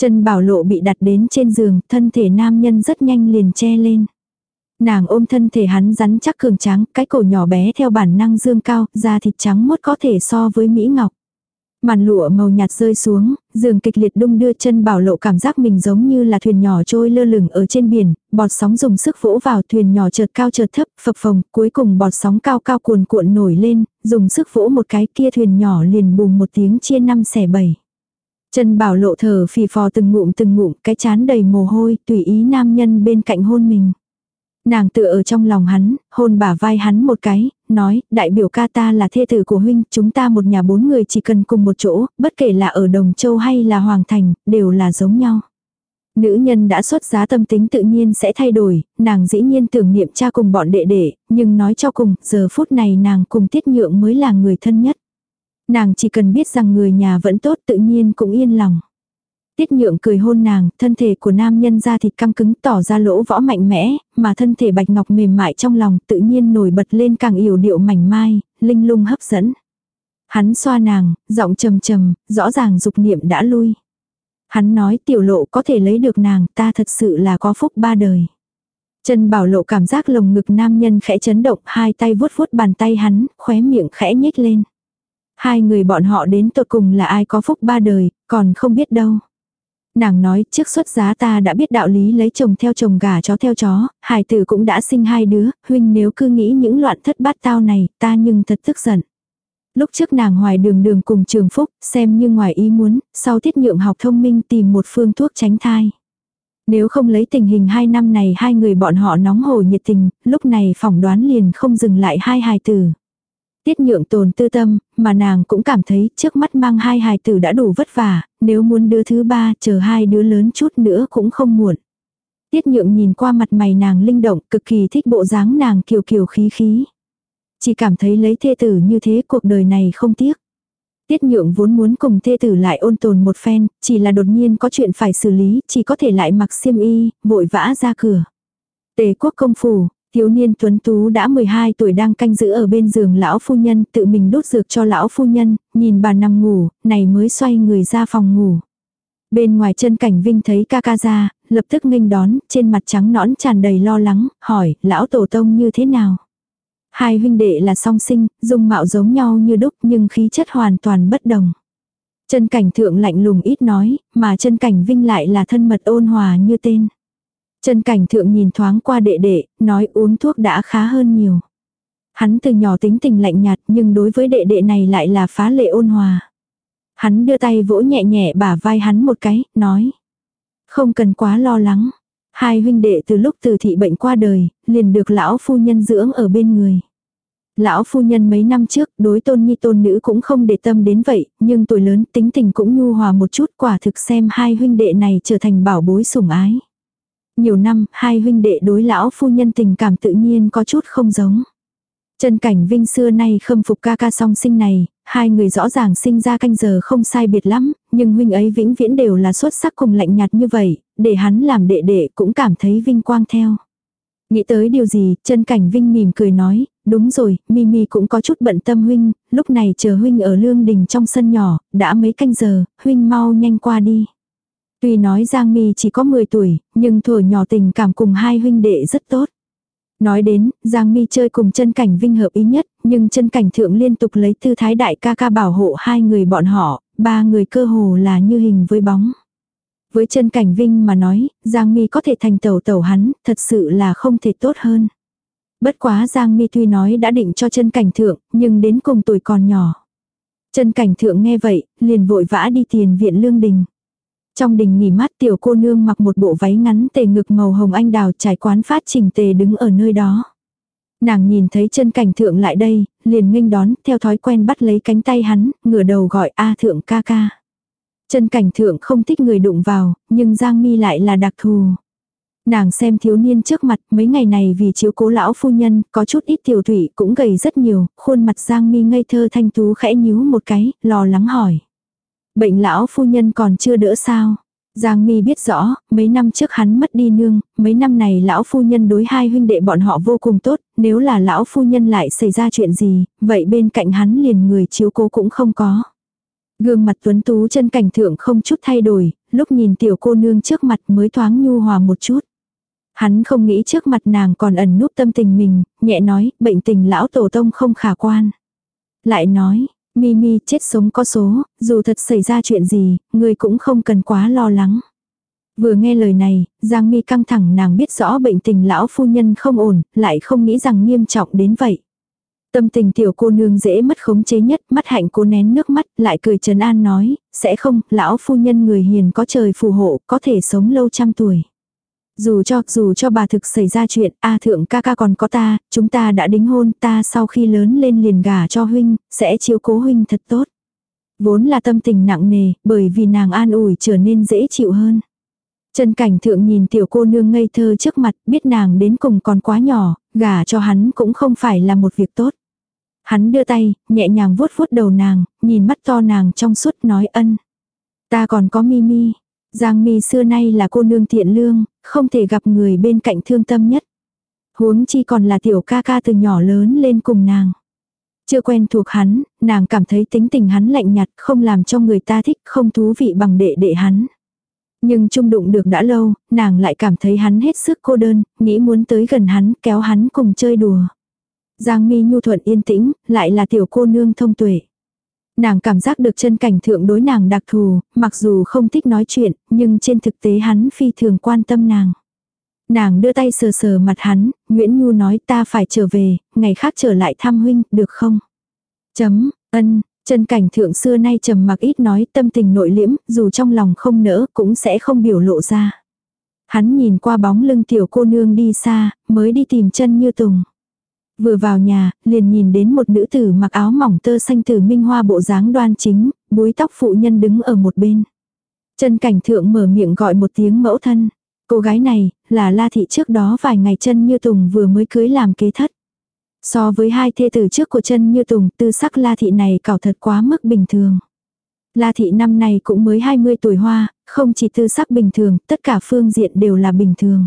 Chân bảo lộ bị đặt đến trên giường, thân thể nam nhân rất nhanh liền che lên. Nàng ôm thân thể hắn rắn chắc cường tráng, cái cổ nhỏ bé theo bản năng dương cao, da thịt trắng mốt có thể so với Mỹ Ngọc. Màn lụa màu nhạt rơi xuống, giường kịch liệt đung đưa chân bảo lộ cảm giác mình giống như là thuyền nhỏ trôi lơ lửng ở trên biển, bọt sóng dùng sức vỗ vào thuyền nhỏ chợt cao chợt thấp, phập phồng, cuối cùng bọt sóng cao cao cuồn cuộn nổi lên, dùng sức vỗ một cái kia thuyền nhỏ liền bùng một tiếng chia năm xẻ bảy. Chân bảo lộ thở phì phò từng ngụm từng ngụm, cái chán đầy mồ hôi, tùy ý nam nhân bên cạnh hôn mình. Nàng tựa ở trong lòng hắn, hôn bả vai hắn một cái, nói, đại biểu ca ta là thê tử của huynh, chúng ta một nhà bốn người chỉ cần cùng một chỗ, bất kể là ở Đồng Châu hay là Hoàng Thành, đều là giống nhau. Nữ nhân đã xuất giá tâm tính tự nhiên sẽ thay đổi, nàng dĩ nhiên tưởng niệm cha cùng bọn đệ đệ, nhưng nói cho cùng, giờ phút này nàng cùng tiết nhượng mới là người thân nhất. Nàng chỉ cần biết rằng người nhà vẫn tốt tự nhiên cũng yên lòng. Tiết nhượng cười hôn nàng, thân thể của nam nhân da thịt căng cứng tỏ ra lỗ võ mạnh mẽ, mà thân thể bạch ngọc mềm mại trong lòng tự nhiên nổi bật lên càng yểu điệu mảnh mai, linh lung hấp dẫn. Hắn xoa nàng, giọng trầm trầm, rõ ràng dục niệm đã lui. Hắn nói tiểu lộ có thể lấy được nàng ta thật sự là có phúc ba đời. Trần bảo lộ cảm giác lồng ngực nam nhân khẽ chấn động hai tay vuốt vuốt bàn tay hắn, khóe miệng khẽ nhếch lên. Hai người bọn họ đến tột cùng là ai có phúc ba đời, còn không biết đâu. Nàng nói trước xuất giá ta đã biết đạo lý lấy chồng theo chồng gà chó theo chó, hải tử cũng đã sinh hai đứa, huynh nếu cứ nghĩ những loạn thất bát tao này, ta nhưng thật tức giận. Lúc trước nàng hoài đường đường cùng trường phúc, xem như ngoài ý muốn, sau tiết nhượng học thông minh tìm một phương thuốc tránh thai. Nếu không lấy tình hình hai năm này hai người bọn họ nóng hổi nhiệt tình, lúc này phỏng đoán liền không dừng lại hai hài tử. Tiết nhượng tồn tư tâm, mà nàng cũng cảm thấy trước mắt mang hai hài tử đã đủ vất vả, nếu muốn đứa thứ ba chờ hai đứa lớn chút nữa cũng không muộn. Tiết nhượng nhìn qua mặt mày nàng linh động, cực kỳ thích bộ dáng nàng kiều kiều khí khí. Chỉ cảm thấy lấy thê tử như thế cuộc đời này không tiếc. Tiết nhượng vốn muốn cùng thê tử lại ôn tồn một phen, chỉ là đột nhiên có chuyện phải xử lý, chỉ có thể lại mặc xiêm y, vội vã ra cửa. Tề quốc công phủ, Thiếu niên tuấn tú đã 12 tuổi đang canh giữ ở bên giường lão phu nhân tự mình đốt dược cho lão phu nhân, nhìn bà nằm ngủ, này mới xoay người ra phòng ngủ. Bên ngoài chân cảnh vinh thấy ca ca ra, lập tức nghênh đón, trên mặt trắng nõn tràn đầy lo lắng, hỏi, lão tổ tông như thế nào? Hai huynh đệ là song sinh, dung mạo giống nhau như đúc nhưng khí chất hoàn toàn bất đồng. Chân cảnh thượng lạnh lùng ít nói, mà chân cảnh vinh lại là thân mật ôn hòa như tên. Trần cảnh thượng nhìn thoáng qua đệ đệ, nói uống thuốc đã khá hơn nhiều. Hắn từ nhỏ tính tình lạnh nhạt nhưng đối với đệ đệ này lại là phá lệ ôn hòa. Hắn đưa tay vỗ nhẹ nhẹ bả vai hắn một cái, nói. Không cần quá lo lắng. Hai huynh đệ từ lúc từ thị bệnh qua đời, liền được lão phu nhân dưỡng ở bên người. Lão phu nhân mấy năm trước đối tôn nhi tôn nữ cũng không để tâm đến vậy, nhưng tuổi lớn tính tình cũng nhu hòa một chút quả thực xem hai huynh đệ này trở thành bảo bối sủng ái. Nhiều năm, hai huynh đệ đối lão phu nhân tình cảm tự nhiên có chút không giống. Trần Cảnh Vinh xưa nay khâm phục ca ca song sinh này, hai người rõ ràng sinh ra canh giờ không sai biệt lắm, nhưng huynh ấy vĩnh viễn đều là xuất sắc cùng lạnh nhạt như vậy, để hắn làm đệ đệ cũng cảm thấy vinh quang theo. Nghĩ tới điều gì, chân cảnh Vinh mỉm cười nói, đúng rồi, Mimi cũng có chút bận tâm huynh, lúc này chờ huynh ở lương đình trong sân nhỏ, đã mấy canh giờ, huynh mau nhanh qua đi. Tuy nói Giang Mi chỉ có 10 tuổi, nhưng thuở nhỏ tình cảm cùng hai huynh đệ rất tốt. Nói đến, Giang Mi chơi cùng chân cảnh Vinh hợp ý nhất, nhưng chân cảnh thượng liên tục lấy tư thái đại ca ca bảo hộ hai người bọn họ, ba người cơ hồ là như hình với bóng. Với chân cảnh Vinh mà nói, Giang Mi có thể thành tẩu tẩu hắn, thật sự là không thể tốt hơn. Bất quá Giang Mi tuy nói đã định cho chân cảnh thượng, nhưng đến cùng tuổi còn nhỏ. Chân cảnh thượng nghe vậy, liền vội vã đi tiền viện lương đình. Trong đình nghỉ mát tiểu cô nương mặc một bộ váy ngắn tề ngực màu hồng anh đào trải quán phát trình tề đứng ở nơi đó. Nàng nhìn thấy chân cảnh thượng lại đây, liền nghênh đón, theo thói quen bắt lấy cánh tay hắn, ngửa đầu gọi A thượng ca ca. Chân cảnh thượng không thích người đụng vào, nhưng Giang Mi lại là đặc thù. Nàng xem thiếu niên trước mặt mấy ngày này vì chiếu cố lão phu nhân, có chút ít tiểu thủy cũng gầy rất nhiều, khuôn mặt Giang Mi ngây thơ thanh tú khẽ nhíu một cái, lo lắng hỏi. Bệnh lão phu nhân còn chưa đỡ sao? Giang Mi biết rõ, mấy năm trước hắn mất đi nương, mấy năm này lão phu nhân đối hai huynh đệ bọn họ vô cùng tốt, nếu là lão phu nhân lại xảy ra chuyện gì, vậy bên cạnh hắn liền người chiếu cố cũng không có. Gương mặt tuấn tú chân cảnh thượng không chút thay đổi, lúc nhìn tiểu cô nương trước mặt mới thoáng nhu hòa một chút. Hắn không nghĩ trước mặt nàng còn ẩn núp tâm tình mình, nhẹ nói, bệnh tình lão tổ tông không khả quan. Lại nói, Mimi chết sống có số, dù thật xảy ra chuyện gì, người cũng không cần quá lo lắng. Vừa nghe lời này, Giang Mi căng thẳng nàng biết rõ bệnh tình lão phu nhân không ổn, lại không nghĩ rằng nghiêm trọng đến vậy. Tâm tình tiểu cô nương dễ mất khống chế nhất, mắt hạnh cô nén nước mắt, lại cười trấn an nói, sẽ không, lão phu nhân người hiền có trời phù hộ, có thể sống lâu trăm tuổi. Dù cho, dù cho bà thực xảy ra chuyện, a thượng ca ca còn có ta, chúng ta đã đính hôn, ta sau khi lớn lên liền gả cho huynh, sẽ chiếu cố huynh thật tốt. Vốn là tâm tình nặng nề, bởi vì nàng an ủi trở nên dễ chịu hơn. Trần cảnh thượng nhìn tiểu cô nương ngây thơ trước mặt, biết nàng đến cùng còn quá nhỏ, gả cho hắn cũng không phải là một việc tốt. Hắn đưa tay, nhẹ nhàng vuốt vuốt đầu nàng, nhìn mắt to nàng trong suốt nói ân. Ta còn có mi mi. Giang Mi xưa nay là cô nương thiện lương, không thể gặp người bên cạnh thương tâm nhất. Huống chi còn là tiểu ca ca từ nhỏ lớn lên cùng nàng. Chưa quen thuộc hắn, nàng cảm thấy tính tình hắn lạnh nhạt, không làm cho người ta thích, không thú vị bằng đệ đệ hắn. Nhưng chung đụng được đã lâu, nàng lại cảm thấy hắn hết sức cô đơn, nghĩ muốn tới gần hắn, kéo hắn cùng chơi đùa. Giang mi nhu thuận yên tĩnh, lại là tiểu cô nương thông tuệ. Nàng cảm giác được chân cảnh thượng đối nàng đặc thù, mặc dù không thích nói chuyện, nhưng trên thực tế hắn phi thường quan tâm nàng. Nàng đưa tay sờ sờ mặt hắn, Nguyễn Nhu nói ta phải trở về, ngày khác trở lại thăm huynh, được không? Chấm, ân, chân cảnh thượng xưa nay trầm mặc ít nói tâm tình nội liễm, dù trong lòng không nỡ cũng sẽ không biểu lộ ra. Hắn nhìn qua bóng lưng tiểu cô nương đi xa, mới đi tìm chân như tùng. Vừa vào nhà, liền nhìn đến một nữ tử mặc áo mỏng tơ xanh từ minh hoa bộ dáng đoan chính, búi tóc phụ nhân đứng ở một bên. Chân cảnh thượng mở miệng gọi một tiếng mẫu thân. Cô gái này, là La Thị trước đó vài ngày chân như Tùng vừa mới cưới làm kế thất. So với hai thê tử trước của chân như Tùng, tư sắc La Thị này cảo thật quá mức bình thường. La Thị năm nay cũng mới 20 tuổi hoa, không chỉ tư sắc bình thường, tất cả phương diện đều là bình thường.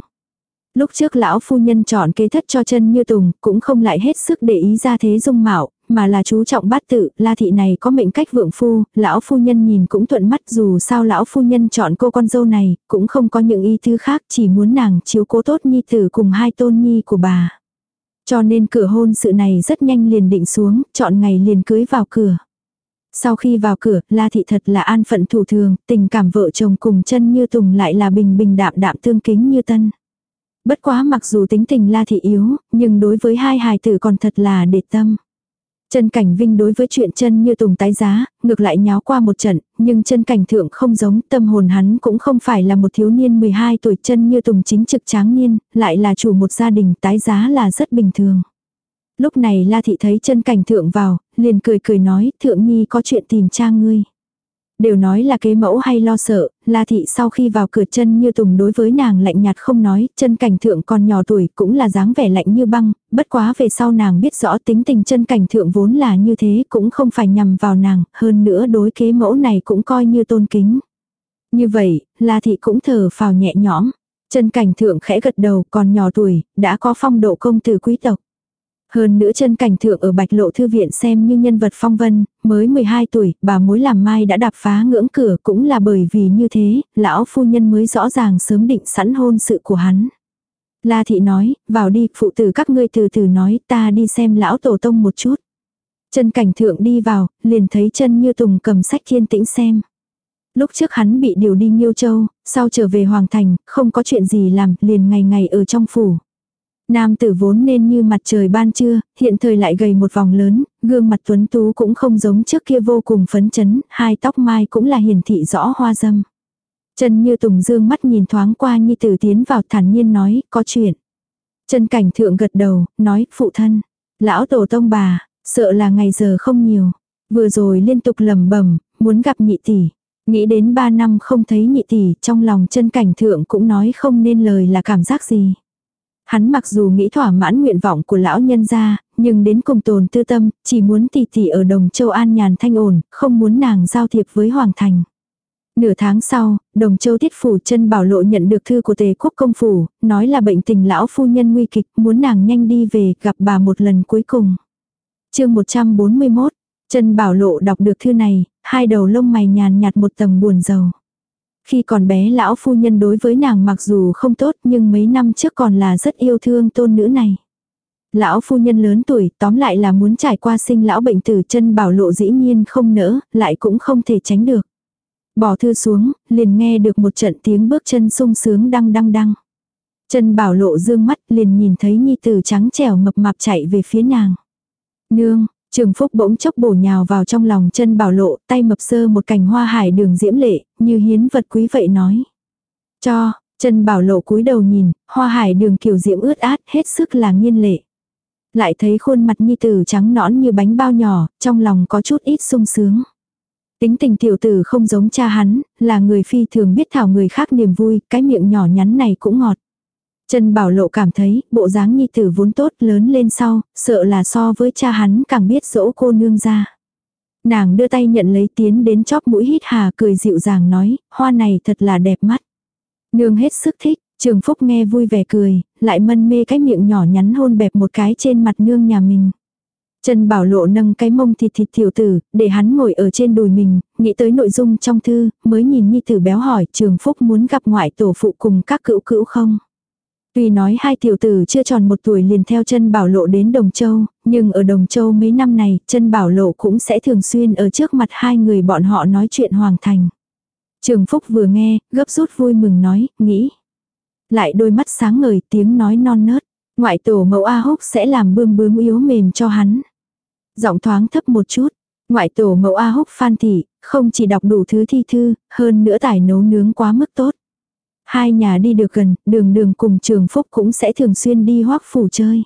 Lúc trước lão phu nhân chọn kế thất cho chân như tùng, cũng không lại hết sức để ý ra thế dung mạo, mà là chú trọng bát tự, la thị này có mệnh cách vượng phu, lão phu nhân nhìn cũng thuận mắt dù sao lão phu nhân chọn cô con dâu này, cũng không có những ý thứ khác, chỉ muốn nàng chiếu cố tốt nhi tử cùng hai tôn nhi của bà. Cho nên cửa hôn sự này rất nhanh liền định xuống, chọn ngày liền cưới vào cửa. Sau khi vào cửa, La Thị thật là an phận thủ thường, tình cảm vợ chồng cùng chân như tùng lại là bình bình đạm đạm tương kính như tân. Bất quá mặc dù tính tình La Thị yếu, nhưng đối với hai hài tử còn thật là để tâm. Chân Cảnh Vinh đối với chuyện chân như tùng tái giá, ngược lại nháo qua một trận, nhưng chân cảnh thượng không giống, tâm hồn hắn cũng không phải là một thiếu niên 12 tuổi chân như tùng chính trực tráng niên, lại là chủ một gia đình tái giá là rất bình thường. Lúc này La Thị thấy chân cảnh thượng vào, liền cười cười nói, thượng nhi có chuyện tìm cha ngươi. Đều nói là kế mẫu hay lo sợ, La Thị sau khi vào cửa chân như tùng đối với nàng lạnh nhạt không nói, chân cảnh thượng còn nhỏ tuổi cũng là dáng vẻ lạnh như băng, bất quá về sau nàng biết rõ tính tình chân cảnh thượng vốn là như thế cũng không phải nhằm vào nàng, hơn nữa đối kế mẫu này cũng coi như tôn kính. Như vậy, La Thị cũng thở phào nhẹ nhõm. Chân cảnh thượng khẽ gật đầu còn nhỏ tuổi, đã có phong độ công tử quý tộc. Hơn nữa chân cảnh thượng ở Bạch Lộ Thư Viện xem như nhân vật phong vân, mới 12 tuổi, bà mối làm mai đã đạp phá ngưỡng cửa cũng là bởi vì như thế, lão phu nhân mới rõ ràng sớm định sẵn hôn sự của hắn. La thị nói, vào đi, phụ tử các ngươi từ từ nói, ta đi xem lão tổ tông một chút. Chân cảnh thượng đi vào, liền thấy chân như tùng cầm sách thiên tĩnh xem. Lúc trước hắn bị điều đi Nhiêu Châu, sau trở về Hoàng Thành, không có chuyện gì làm, liền ngày ngày ở trong phủ. Nam tử vốn nên như mặt trời ban trưa, hiện thời lại gầy một vòng lớn, gương mặt tuấn tú cũng không giống trước kia vô cùng phấn chấn, hai tóc mai cũng là hiển thị rõ hoa dâm. Chân như tùng dương mắt nhìn thoáng qua nhi tử tiến vào thản nhiên nói, có chuyện. Trần cảnh thượng gật đầu, nói, phụ thân. Lão tổ tông bà, sợ là ngày giờ không nhiều. Vừa rồi liên tục lầm bẩm muốn gặp nhị tỷ. Nghĩ đến ba năm không thấy nhị tỷ, trong lòng chân cảnh thượng cũng nói không nên lời là cảm giác gì. Hắn mặc dù nghĩ thỏa mãn nguyện vọng của lão nhân gia, nhưng đến cùng tồn tư tâm, chỉ muốn tỷ tỷ ở đồng châu an nhàn thanh ổn, không muốn nàng giao thiệp với Hoàng Thành. Nửa tháng sau, đồng châu tiết phủ chân bảo lộ nhận được thư của tề quốc công phủ, nói là bệnh tình lão phu nhân nguy kịch, muốn nàng nhanh đi về gặp bà một lần cuối cùng. chương 141, chân bảo lộ đọc được thư này, hai đầu lông mày nhàn nhạt một tầng buồn rầu. Khi còn bé lão phu nhân đối với nàng mặc dù không tốt nhưng mấy năm trước còn là rất yêu thương tôn nữ này. Lão phu nhân lớn tuổi tóm lại là muốn trải qua sinh lão bệnh tử chân bảo lộ dĩ nhiên không nỡ, lại cũng không thể tránh được. Bỏ thư xuống, liền nghe được một trận tiếng bước chân sung sướng đăng đăng đăng. Chân bảo lộ dương mắt liền nhìn thấy nhi tử trắng trẻo mập mạp chạy về phía nàng. Nương, Trường Phúc bỗng chốc bổ nhào vào trong lòng chân bảo lộ, tay mập sơ một cành hoa hải đường diễm lệ, như hiến vật quý vậy nói. Cho, chân bảo lộ cúi đầu nhìn, hoa hải đường kiểu diễm ướt át, hết sức là nghiên lệ. Lại thấy khuôn mặt nhi tử trắng nõn như bánh bao nhỏ, trong lòng có chút ít sung sướng. Tính tình tiểu tử không giống cha hắn, là người phi thường biết thảo người khác niềm vui, cái miệng nhỏ nhắn này cũng ngọt. Trần Bảo Lộ cảm thấy, bộ dáng nhi tử vốn tốt lớn lên sau, sợ là so với cha hắn càng biết dỗ cô nương ra. Nàng đưa tay nhận lấy tiến đến chóp mũi hít hà cười dịu dàng nói, hoa này thật là đẹp mắt. Nương hết sức thích, Trường Phúc nghe vui vẻ cười, lại mân mê cái miệng nhỏ nhắn hôn bẹp một cái trên mặt nương nhà mình. Trần Bảo Lộ nâng cái mông thịt thịt tiểu tử, để hắn ngồi ở trên đùi mình, nghĩ tới nội dung trong thư, mới nhìn Nhi tử béo hỏi Trường Phúc muốn gặp ngoại tổ phụ cùng các cữu cữu không. Tuy nói hai tiểu tử chưa tròn một tuổi liền theo chân bảo lộ đến Đồng Châu, nhưng ở Đồng Châu mấy năm này, chân bảo lộ cũng sẽ thường xuyên ở trước mặt hai người bọn họ nói chuyện hoàng thành. Trường Phúc vừa nghe, gấp rút vui mừng nói, nghĩ. Lại đôi mắt sáng ngời tiếng nói non nớt. Ngoại tổ mẫu A Húc sẽ làm bươm bướm yếu mềm cho hắn. Giọng thoáng thấp một chút. Ngoại tổ mẫu A Húc phan thị, không chỉ đọc đủ thứ thi thư, hơn nữa tài nấu nướng quá mức tốt. Hai nhà đi được gần, đường đường cùng trường phúc cũng sẽ thường xuyên đi hoác phủ chơi.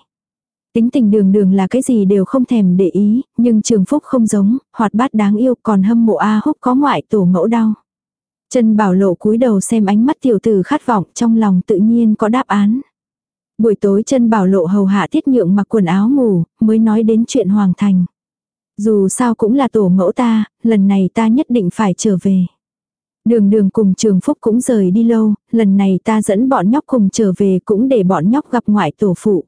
Tính tình đường đường là cái gì đều không thèm để ý, nhưng trường phúc không giống, hoạt bát đáng yêu còn hâm mộ A húc có ngoại tổ mẫu đau. Trần Bảo Lộ cúi đầu xem ánh mắt tiểu tử khát vọng trong lòng tự nhiên có đáp án. Buổi tối chân Bảo Lộ hầu hạ tiết nhượng mặc quần áo ngủ, mới nói đến chuyện Hoàng Thành. Dù sao cũng là tổ mẫu ta, lần này ta nhất định phải trở về. Đường đường cùng trường phúc cũng rời đi lâu, lần này ta dẫn bọn nhóc cùng trở về cũng để bọn nhóc gặp ngoại tổ phụ.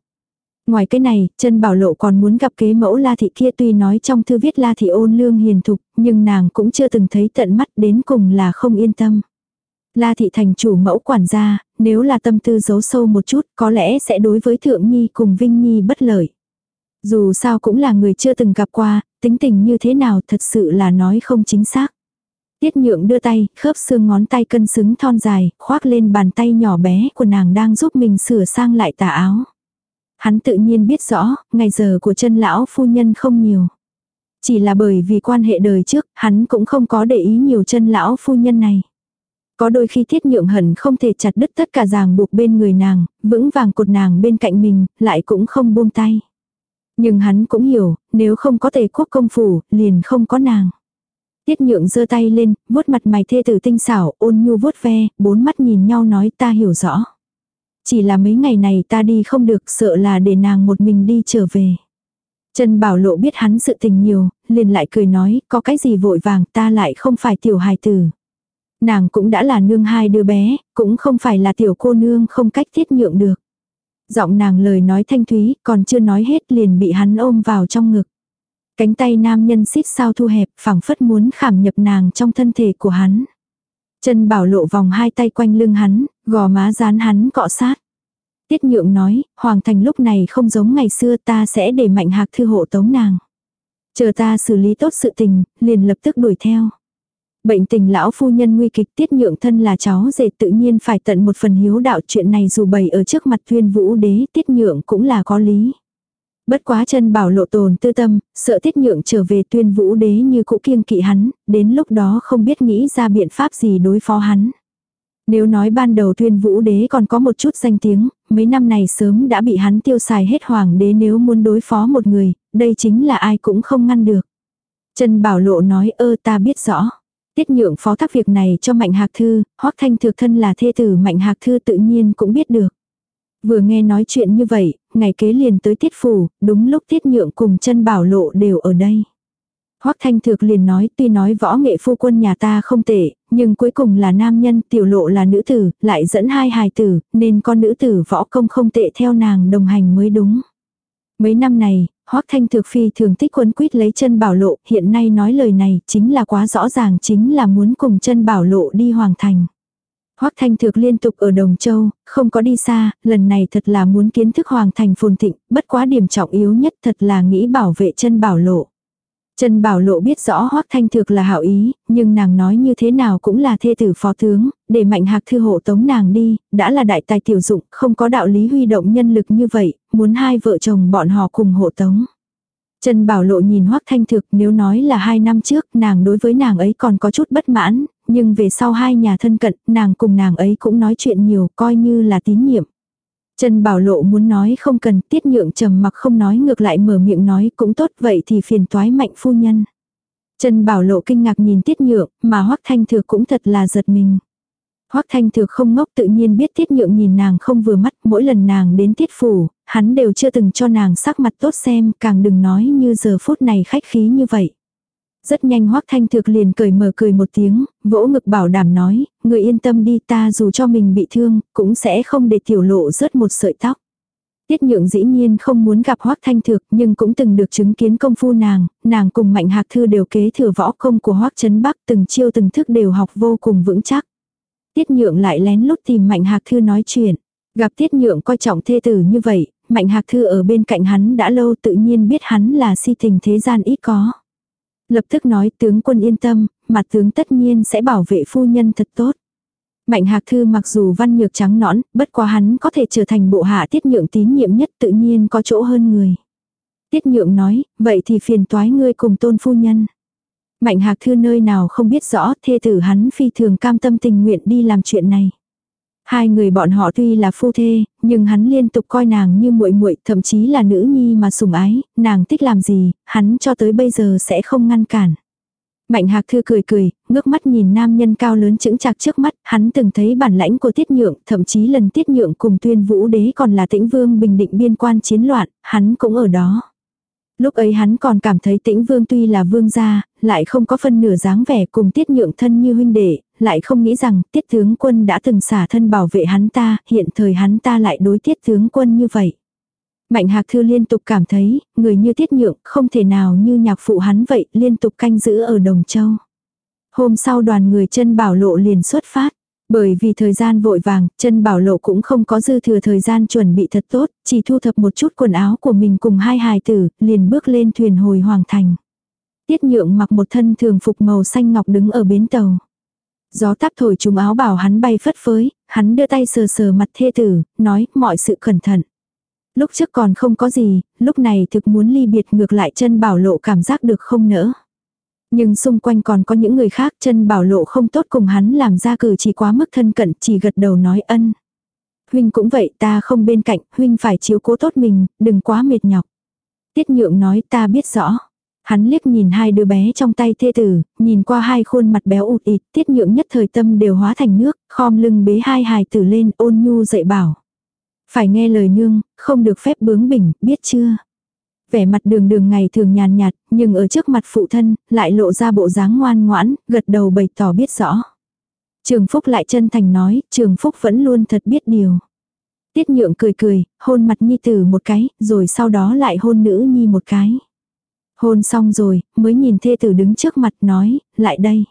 Ngoài cái này, chân bảo lộ còn muốn gặp kế mẫu La Thị kia tuy nói trong thư viết La Thị ôn lương hiền thục, nhưng nàng cũng chưa từng thấy tận mắt đến cùng là không yên tâm. La Thị thành chủ mẫu quản gia, nếu là tâm tư giấu sâu một chút có lẽ sẽ đối với Thượng Nhi cùng Vinh Nhi bất lợi. Dù sao cũng là người chưa từng gặp qua, tính tình như thế nào thật sự là nói không chính xác. Tiết nhượng đưa tay, khớp xương ngón tay cân xứng thon dài, khoác lên bàn tay nhỏ bé của nàng đang giúp mình sửa sang lại tà áo. Hắn tự nhiên biết rõ, ngày giờ của chân lão phu nhân không nhiều. Chỉ là bởi vì quan hệ đời trước, hắn cũng không có để ý nhiều chân lão phu nhân này. Có đôi khi thiết nhượng hẳn không thể chặt đứt tất cả ràng buộc bên người nàng, vững vàng cột nàng bên cạnh mình, lại cũng không buông tay. Nhưng hắn cũng hiểu, nếu không có tề quốc công phủ, liền không có nàng. Tiết nhượng giơ tay lên, vuốt mặt mày thê tử tinh xảo, ôn nhu vuốt ve, bốn mắt nhìn nhau nói ta hiểu rõ. Chỉ là mấy ngày này ta đi không được sợ là để nàng một mình đi trở về. Trần Bảo Lộ biết hắn sự tình nhiều, liền lại cười nói, có cái gì vội vàng ta lại không phải tiểu hài tử. Nàng cũng đã là nương hai đứa bé, cũng không phải là tiểu cô nương không cách tiết nhượng được. Giọng nàng lời nói thanh thúy, còn chưa nói hết liền bị hắn ôm vào trong ngực. Cánh tay nam nhân xít sao thu hẹp, phẳng phất muốn khảm nhập nàng trong thân thể của hắn. Chân bảo lộ vòng hai tay quanh lưng hắn, gò má dán hắn cọ sát. Tiết nhượng nói, Hoàng Thành lúc này không giống ngày xưa ta sẽ để mạnh hạc thư hộ tống nàng. Chờ ta xử lý tốt sự tình, liền lập tức đuổi theo. Bệnh tình lão phu nhân nguy kịch tiết nhượng thân là cháu dệt tự nhiên phải tận một phần hiếu đạo chuyện này dù bày ở trước mặt tuyên vũ đế tiết nhượng cũng là có lý. Bất quá chân bảo lộ tồn tư tâm, sợ tiết nhượng trở về tuyên vũ đế như cũ kiêng kỵ hắn, đến lúc đó không biết nghĩ ra biện pháp gì đối phó hắn. Nếu nói ban đầu tuyên vũ đế còn có một chút danh tiếng, mấy năm này sớm đã bị hắn tiêu xài hết hoàng đế nếu muốn đối phó một người, đây chính là ai cũng không ngăn được. Trần Bảo Lộ nói ơ ta biết rõ. Tiết nhượng phó thác việc này cho Mạnh Hạc Thư, Hoắc Thanh thực thân là thê tử Mạnh Hạc Thư tự nhiên cũng biết được. Vừa nghe nói chuyện như vậy, ngày kế liền tới tiết phủ, đúng lúc tiết nhượng cùng chân bảo lộ đều ở đây. Hoắc Thanh Thược liền nói tuy nói võ nghệ phu quân nhà ta không tệ, nhưng cuối cùng là nam nhân, tiểu lộ là nữ tử, lại dẫn hai hài tử, nên con nữ tử võ công không tệ theo nàng đồng hành mới đúng. Mấy năm này, Hoắc Thanh Thược phi thường thích quân quýt lấy chân bảo lộ, hiện nay nói lời này chính là quá rõ ràng chính là muốn cùng chân bảo lộ đi hoàng thành. Hoắc Thanh Thược liên tục ở Đồng Châu, không có đi xa, lần này thật là muốn kiến thức hoàng thành phồn thịnh, bất quá điểm trọng yếu nhất thật là nghĩ bảo vệ chân bảo lộ. Trần Bảo Lộ biết rõ Hoắc Thanh Thược là hảo ý, nhưng nàng nói như thế nào cũng là thê tử phó tướng, để mạnh hạc thư hộ tống nàng đi, đã là đại tài tiểu dụng, không có đạo lý huy động nhân lực như vậy, muốn hai vợ chồng bọn họ cùng hộ tống. Trần Bảo Lộ nhìn Hoắc Thanh Thực nếu nói là hai năm trước nàng đối với nàng ấy còn có chút bất mãn, nhưng về sau hai nhà thân cận, nàng cùng nàng ấy cũng nói chuyện nhiều coi như là tín nhiệm. Trần Bảo Lộ muốn nói không cần tiết nhượng trầm mặc không nói ngược lại mở miệng nói cũng tốt vậy thì phiền toái mạnh phu nhân. Trần Bảo Lộ kinh ngạc nhìn tiết nhượng mà Hoắc Thanh Thược cũng thật là giật mình. Hoắc Thanh Thược không ngốc tự nhiên biết tiết nhượng nhìn nàng không vừa mắt mỗi lần nàng đến tiết phủ, hắn đều chưa từng cho nàng sắc mặt tốt xem càng đừng nói như giờ phút này khách khí như vậy. Rất nhanh Hoắc Thanh Thược liền cười mở cười một tiếng, vỗ ngực bảo đảm nói, người yên tâm đi ta dù cho mình bị thương, cũng sẽ không để tiểu lộ rớt một sợi tóc. Tiết nhượng dĩ nhiên không muốn gặp Hoắc Thanh Thược nhưng cũng từng được chứng kiến công phu nàng, nàng cùng Mạnh Hạc Thư đều kế thừa võ công của Hoắc Trấn Bắc từng chiêu từng thức đều học vô cùng vững chắc. Tiết nhượng lại lén lút tìm Mạnh Hạc Thư nói chuyện. Gặp Tiết nhượng coi trọng thê tử như vậy, Mạnh Hạc Thư ở bên cạnh hắn đã lâu tự nhiên biết hắn là si tình thế gian ít có. Lập tức nói tướng quân yên tâm, mặt tướng tất nhiên sẽ bảo vệ phu nhân thật tốt. Mạnh hạc thư mặc dù văn nhược trắng nõn, bất quá hắn có thể trở thành bộ hạ tiết nhượng tín nhiệm nhất tự nhiên có chỗ hơn người. Tiết nhượng nói, vậy thì phiền toái ngươi cùng tôn phu nhân. Mạnh hạc thư nơi nào không biết rõ thê tử hắn phi thường cam tâm tình nguyện đi làm chuyện này. Hai người bọn họ tuy là phu thê, nhưng hắn liên tục coi nàng như muội muội, thậm chí là nữ nhi mà sủng ái, nàng thích làm gì, hắn cho tới bây giờ sẽ không ngăn cản. Mạnh hạc thư cười cười, ngước mắt nhìn nam nhân cao lớn chững chạc trước mắt, hắn từng thấy bản lãnh của tiết nhượng, thậm chí lần tiết nhượng cùng tuyên vũ đế còn là tĩnh vương bình định biên quan chiến loạn, hắn cũng ở đó. Lúc ấy hắn còn cảm thấy tĩnh vương tuy là vương gia, lại không có phân nửa dáng vẻ cùng tiết nhượng thân như huynh đệ, lại không nghĩ rằng tiết tướng quân đã từng xả thân bảo vệ hắn ta, hiện thời hắn ta lại đối tiết tướng quân như vậy. Mạnh hạc thư liên tục cảm thấy, người như tiết nhượng không thể nào như nhạc phụ hắn vậy, liên tục canh giữ ở Đồng Châu. Hôm sau đoàn người chân bảo lộ liền xuất phát. Bởi vì thời gian vội vàng, chân bảo lộ cũng không có dư thừa thời gian chuẩn bị thật tốt, chỉ thu thập một chút quần áo của mình cùng hai hài tử, liền bước lên thuyền hồi hoàng thành. Tiết nhượng mặc một thân thường phục màu xanh ngọc đứng ở bến tàu. Gió táp thổi trúng áo bảo hắn bay phất phới, hắn đưa tay sờ sờ mặt thê tử, nói mọi sự cẩn thận. Lúc trước còn không có gì, lúc này thực muốn ly biệt ngược lại chân bảo lộ cảm giác được không nỡ. Nhưng xung quanh còn có những người khác chân bảo lộ không tốt cùng hắn làm ra cử chỉ quá mức thân cận chỉ gật đầu nói ân. Huynh cũng vậy ta không bên cạnh, huynh phải chiếu cố tốt mình, đừng quá mệt nhọc. Tiết nhượng nói ta biết rõ. Hắn liếc nhìn hai đứa bé trong tay thê tử, nhìn qua hai khuôn mặt béo ụt ịt, tiết nhượng nhất thời tâm đều hóa thành nước, khom lưng bế hai hài tử lên ôn nhu dạy bảo. Phải nghe lời nương, không được phép bướng bỉnh, biết chưa? Vẻ mặt đường đường ngày thường nhàn nhạt, nhưng ở trước mặt phụ thân, lại lộ ra bộ dáng ngoan ngoãn, gật đầu bày tỏ biết rõ. Trường Phúc lại chân thành nói, Trường Phúc vẫn luôn thật biết điều. Tiết nhượng cười cười, hôn mặt nhi tử một cái, rồi sau đó lại hôn nữ nhi một cái. Hôn xong rồi, mới nhìn thê tử đứng trước mặt nói, lại đây.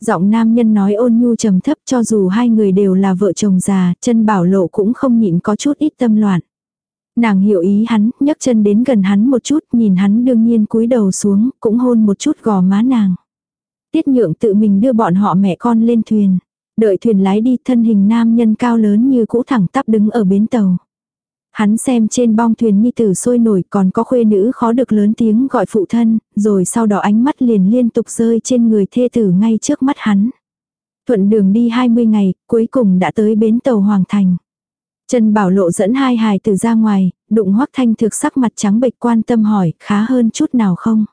Giọng nam nhân nói ôn nhu trầm thấp cho dù hai người đều là vợ chồng già, chân bảo lộ cũng không nhịn có chút ít tâm loạn. Nàng hiểu ý hắn, nhấc chân đến gần hắn một chút, nhìn hắn đương nhiên cúi đầu xuống, cũng hôn một chút gò má nàng. Tiết nhượng tự mình đưa bọn họ mẹ con lên thuyền. Đợi thuyền lái đi thân hình nam nhân cao lớn như cũ thẳng tắp đứng ở bến tàu. Hắn xem trên bong thuyền nhi tử sôi nổi còn có khuê nữ khó được lớn tiếng gọi phụ thân, rồi sau đó ánh mắt liền liên tục rơi trên người thê tử ngay trước mắt hắn. Thuận đường đi 20 ngày, cuối cùng đã tới bến tàu Hoàng Thành. Trần Bảo Lộ dẫn hai hài tử ra ngoài, đụng Hoắc Thanh thực sắc mặt trắng bệch quan tâm hỏi, khá hơn chút nào không?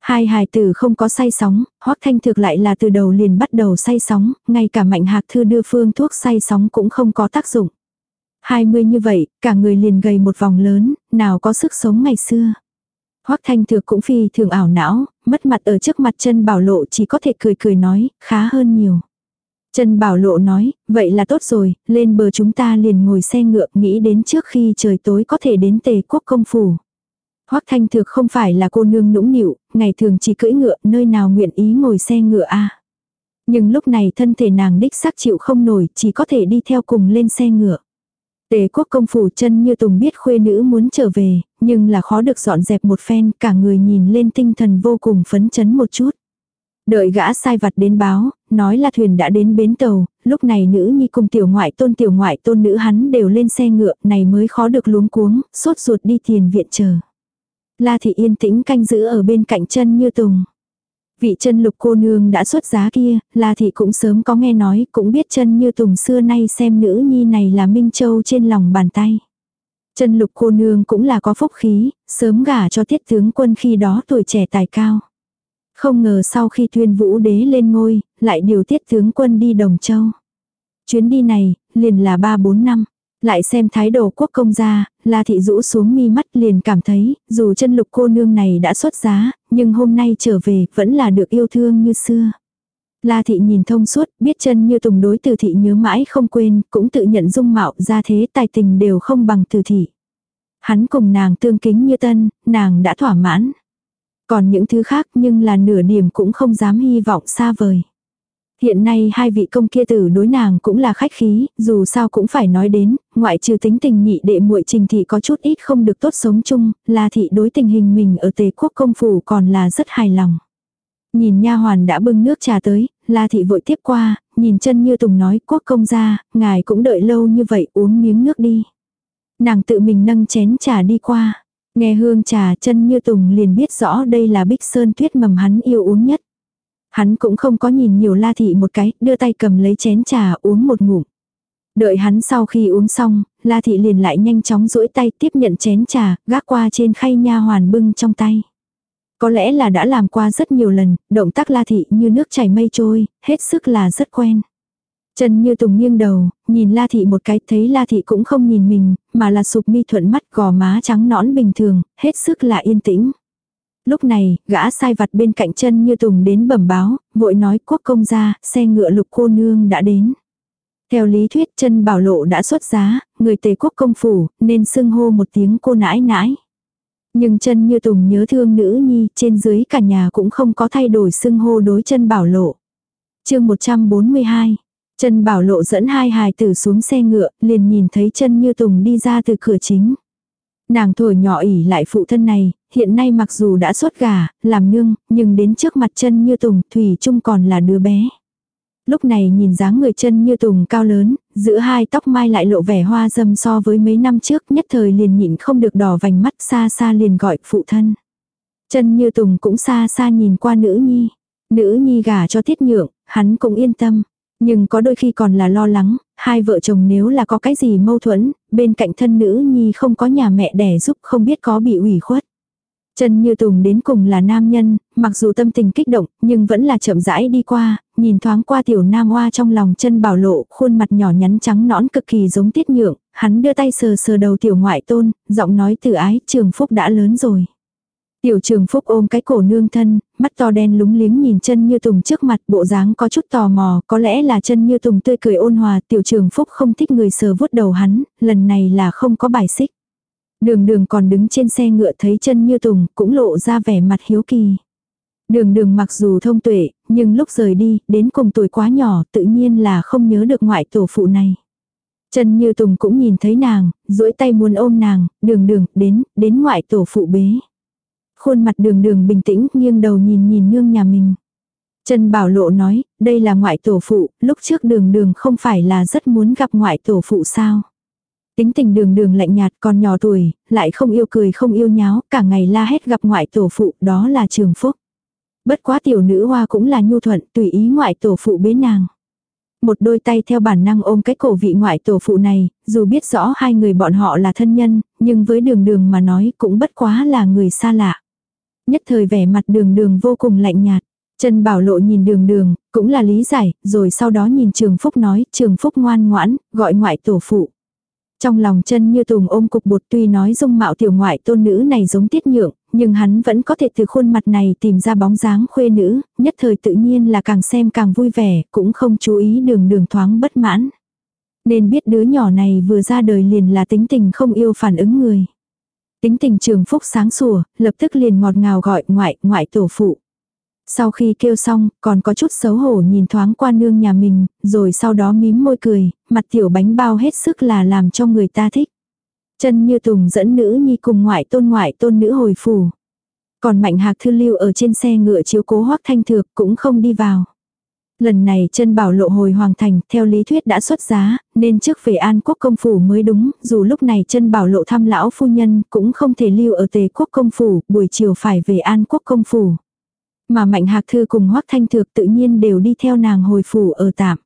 Hai hài tử không có say sóng, Hoắc Thanh thực lại là từ đầu liền bắt đầu say sóng, ngay cả Mạnh Hạc Thư đưa phương thuốc say sóng cũng không có tác dụng. Hai mươi như vậy, cả người liền gầy một vòng lớn, nào có sức sống ngày xưa. Hoắc Thanh Thực cũng phi thường ảo não, mất mặt ở trước mặt chân bảo lộ chỉ có thể cười cười nói, khá hơn nhiều. Trần Bảo Lộ nói, vậy là tốt rồi, lên bờ chúng ta liền ngồi xe ngựa nghĩ đến trước khi trời tối có thể đến tề quốc công phủ. Hoắc Thanh Thược không phải là cô nương nũng nịu, ngày thường chỉ cưỡi ngựa, nơi nào nguyện ý ngồi xe ngựa a. Nhưng lúc này thân thể nàng đích xác chịu không nổi, chỉ có thể đi theo cùng lên xe ngựa. Tề quốc công phủ chân như tùng biết khuê nữ muốn trở về, nhưng là khó được dọn dẹp một phen, cả người nhìn lên tinh thần vô cùng phấn chấn một chút. Đợi gã sai vặt đến báo, nói là thuyền đã đến bến tàu, lúc này nữ nhi cùng tiểu ngoại tôn tiểu ngoại tôn nữ hắn đều lên xe ngựa, này mới khó được luống cuống, sốt ruột đi tiền viện chờ. La thị yên tĩnh canh giữ ở bên cạnh chân như tùng. Vị chân lục cô nương đã xuất giá kia, La thị cũng sớm có nghe nói, cũng biết chân như tùng xưa nay xem nữ nhi này là Minh Châu trên lòng bàn tay. Chân lục cô nương cũng là có phúc khí, sớm gả cho tiết tướng quân khi đó tuổi trẻ tài cao. Không ngờ sau khi tuyên vũ đế lên ngôi, lại điều tiết tướng quân đi Đồng Châu. Chuyến đi này, liền là 3-4 năm. Lại xem thái độ quốc công gia, La thị rũ xuống mi mắt liền cảm thấy, dù chân lục cô nương này đã xuất giá, nhưng hôm nay trở về vẫn là được yêu thương như xưa. La thị nhìn thông suốt, biết chân như tùng đối từ thị nhớ mãi không quên, cũng tự nhận dung mạo ra thế tài tình đều không bằng từ thị. Hắn cùng nàng tương kính như tân, nàng đã thỏa mãn. Còn những thứ khác nhưng là nửa điểm cũng không dám hy vọng xa vời. Hiện nay hai vị công kia tử đối nàng cũng là khách khí, dù sao cũng phải nói đến, ngoại trừ tính tình nhị đệ muội trình thị có chút ít không được tốt sống chung, là thị đối tình hình mình ở tề quốc công phủ còn là rất hài lòng. Nhìn nha hoàn đã bưng nước trà tới, La thị vội tiếp qua, nhìn chân như tùng nói quốc công ra, ngài cũng đợi lâu như vậy uống miếng nước đi. Nàng tự mình nâng chén trà đi qua. Nghe hương trà chân như tùng liền biết rõ đây là bích sơn tuyết mầm hắn yêu uống nhất. Hắn cũng không có nhìn nhiều la thị một cái, đưa tay cầm lấy chén trà uống một ngụm. Đợi hắn sau khi uống xong, la thị liền lại nhanh chóng duỗi tay tiếp nhận chén trà, gác qua trên khay nha hoàn bưng trong tay. Có lẽ là đã làm qua rất nhiều lần, động tác la thị như nước chảy mây trôi, hết sức là rất quen. Trần Như Tùng nghiêng đầu, nhìn La Thị một cái, thấy La Thị cũng không nhìn mình, mà là sụp mi thuận mắt gò má trắng nõn bình thường, hết sức là yên tĩnh. Lúc này, gã sai vặt bên cạnh chân Như Tùng đến bẩm báo, vội nói quốc công gia, xe ngựa lục cô nương đã đến. Theo lý thuyết chân bảo lộ đã xuất giá, người tề quốc công phủ, nên xưng hô một tiếng cô nãi nãi. Nhưng chân như tùng nhớ thương nữ nhi, trên dưới cả nhà cũng không có thay đổi xưng hô đối chân bảo lộ. chương 142, chân Bảo Lộ dẫn hai hài tử xuống xe ngựa, liền nhìn thấy chân như Tùng đi ra từ cửa chính. Nàng thổi nhỏ ỉ lại phụ thân này, hiện nay mặc dù đã xuất gà, làm nương, nhưng đến trước mặt chân như Tùng, Thủy Trung còn là đứa bé. Lúc này nhìn dáng người chân như Tùng cao lớn, giữa hai tóc mai lại lộ vẻ hoa dâm so với mấy năm trước nhất thời liền nhịn không được đỏ vành mắt xa xa liền gọi phụ thân. Chân như Tùng cũng xa xa nhìn qua nữ nhi. Nữ nhi gả cho tiết nhượng, hắn cũng yên tâm. Nhưng có đôi khi còn là lo lắng, hai vợ chồng nếu là có cái gì mâu thuẫn, bên cạnh thân nữ nhi không có nhà mẹ đẻ giúp không biết có bị ủy khuất. Trần Như Tùng đến cùng là nam nhân, mặc dù tâm tình kích động, nhưng vẫn là chậm rãi đi qua, nhìn thoáng qua tiểu nam hoa trong lòng chân bảo lộ, khuôn mặt nhỏ nhắn trắng nõn cực kỳ giống tiết nhượng, hắn đưa tay sờ sờ đầu tiểu ngoại tôn, giọng nói từ ái, trường phúc đã lớn rồi. Tiểu trường phúc ôm cái cổ nương thân, mắt to đen lúng liếng nhìn chân như tùng trước mặt bộ dáng có chút tò mò, có lẽ là chân như tùng tươi cười ôn hòa, tiểu trường phúc không thích người sờ vuốt đầu hắn, lần này là không có bài xích. Đường đường còn đứng trên xe ngựa thấy chân như tùng, cũng lộ ra vẻ mặt hiếu kỳ. Đường đường mặc dù thông tuệ, nhưng lúc rời đi, đến cùng tuổi quá nhỏ, tự nhiên là không nhớ được ngoại tổ phụ này. Chân như tùng cũng nhìn thấy nàng, duỗi tay muốn ôm nàng, đường đường, đến, đến ngoại tổ phụ bế. Khuôn mặt đường đường bình tĩnh, nghiêng đầu nhìn nhìn nương nhà mình. Trần Bảo Lộ nói, đây là ngoại tổ phụ, lúc trước đường đường không phải là rất muốn gặp ngoại tổ phụ sao. Tính tình đường đường lạnh nhạt còn nhỏ tuổi, lại không yêu cười không yêu nháo, cả ngày la hét gặp ngoại tổ phụ, đó là trường phúc. Bất quá tiểu nữ hoa cũng là nhu thuận, tùy ý ngoại tổ phụ bế nàng. Một đôi tay theo bản năng ôm cái cổ vị ngoại tổ phụ này, dù biết rõ hai người bọn họ là thân nhân, nhưng với đường đường mà nói cũng bất quá là người xa lạ. Nhất thời vẻ mặt đường đường vô cùng lạnh nhạt. Trần Bảo Lộ nhìn đường đường, cũng là lý giải, rồi sau đó nhìn Trường Phúc nói, Trường Phúc ngoan ngoãn, gọi ngoại tổ phụ. Trong lòng chân như tùng ôm cục bột tuy nói dung mạo tiểu ngoại tôn nữ này giống tiết nhượng, nhưng hắn vẫn có thể từ khuôn mặt này tìm ra bóng dáng khuê nữ, nhất thời tự nhiên là càng xem càng vui vẻ, cũng không chú ý đường đường thoáng bất mãn. Nên biết đứa nhỏ này vừa ra đời liền là tính tình không yêu phản ứng người. Tính tình trường phúc sáng sủa, lập tức liền ngọt ngào gọi ngoại, ngoại tổ phụ. Sau khi kêu xong, còn có chút xấu hổ nhìn thoáng qua nương nhà mình, rồi sau đó mím môi cười, mặt tiểu bánh bao hết sức là làm cho người ta thích. Chân như tùng dẫn nữ nhi cùng ngoại tôn ngoại tôn nữ hồi phủ. Còn mạnh hạc thư lưu ở trên xe ngựa chiếu cố hoác thanh thược cũng không đi vào. Lần này chân bảo lộ hồi hoàng thành, theo lý thuyết đã xuất giá, nên trước về an quốc công phủ mới đúng, dù lúc này chân bảo lộ thăm lão phu nhân cũng không thể lưu ở tề quốc công phủ, buổi chiều phải về an quốc công phủ. Mà Mạnh Hạc Thư cùng Hoắc Thanh Thược tự nhiên đều đi theo nàng hồi phủ ở tạm.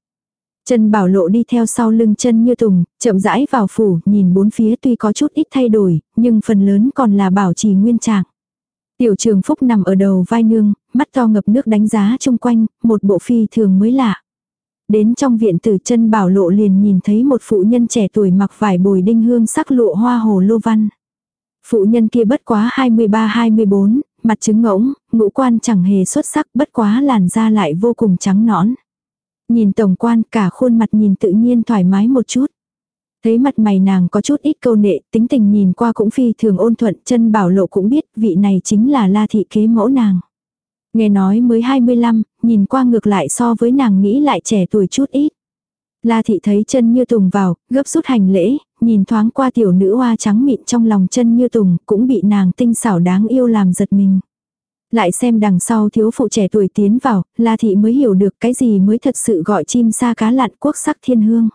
chân Bảo Lộ đi theo sau lưng chân như tùng, chậm rãi vào phủ, nhìn bốn phía tuy có chút ít thay đổi, nhưng phần lớn còn là bảo trì nguyên trạng. Tiểu trường phúc nằm ở đầu vai nương, mắt to ngập nước đánh giá chung quanh, một bộ phi thường mới lạ. Đến trong viện tử chân bảo lộ liền nhìn thấy một phụ nhân trẻ tuổi mặc vải bồi đinh hương sắc lụa hoa hồ lô văn. Phụ nhân kia bất quá 23-24, mặt trứng ngỗng, ngũ quan chẳng hề xuất sắc bất quá làn da lại vô cùng trắng nõn. Nhìn tổng quan cả khuôn mặt nhìn tự nhiên thoải mái một chút. Thấy mặt mày nàng có chút ít câu nệ, tính tình nhìn qua cũng phi thường ôn thuận, chân bảo lộ cũng biết vị này chính là la thị kế mẫu nàng. Nghe nói mới 25, nhìn qua ngược lại so với nàng nghĩ lại trẻ tuổi chút ít. La thị thấy chân như tùng vào, gấp rút hành lễ, nhìn thoáng qua tiểu nữ hoa trắng mịn trong lòng chân như tùng, cũng bị nàng tinh xảo đáng yêu làm giật mình. Lại xem đằng sau thiếu phụ trẻ tuổi tiến vào, La thị mới hiểu được cái gì mới thật sự gọi chim sa cá lặn quốc sắc thiên hương.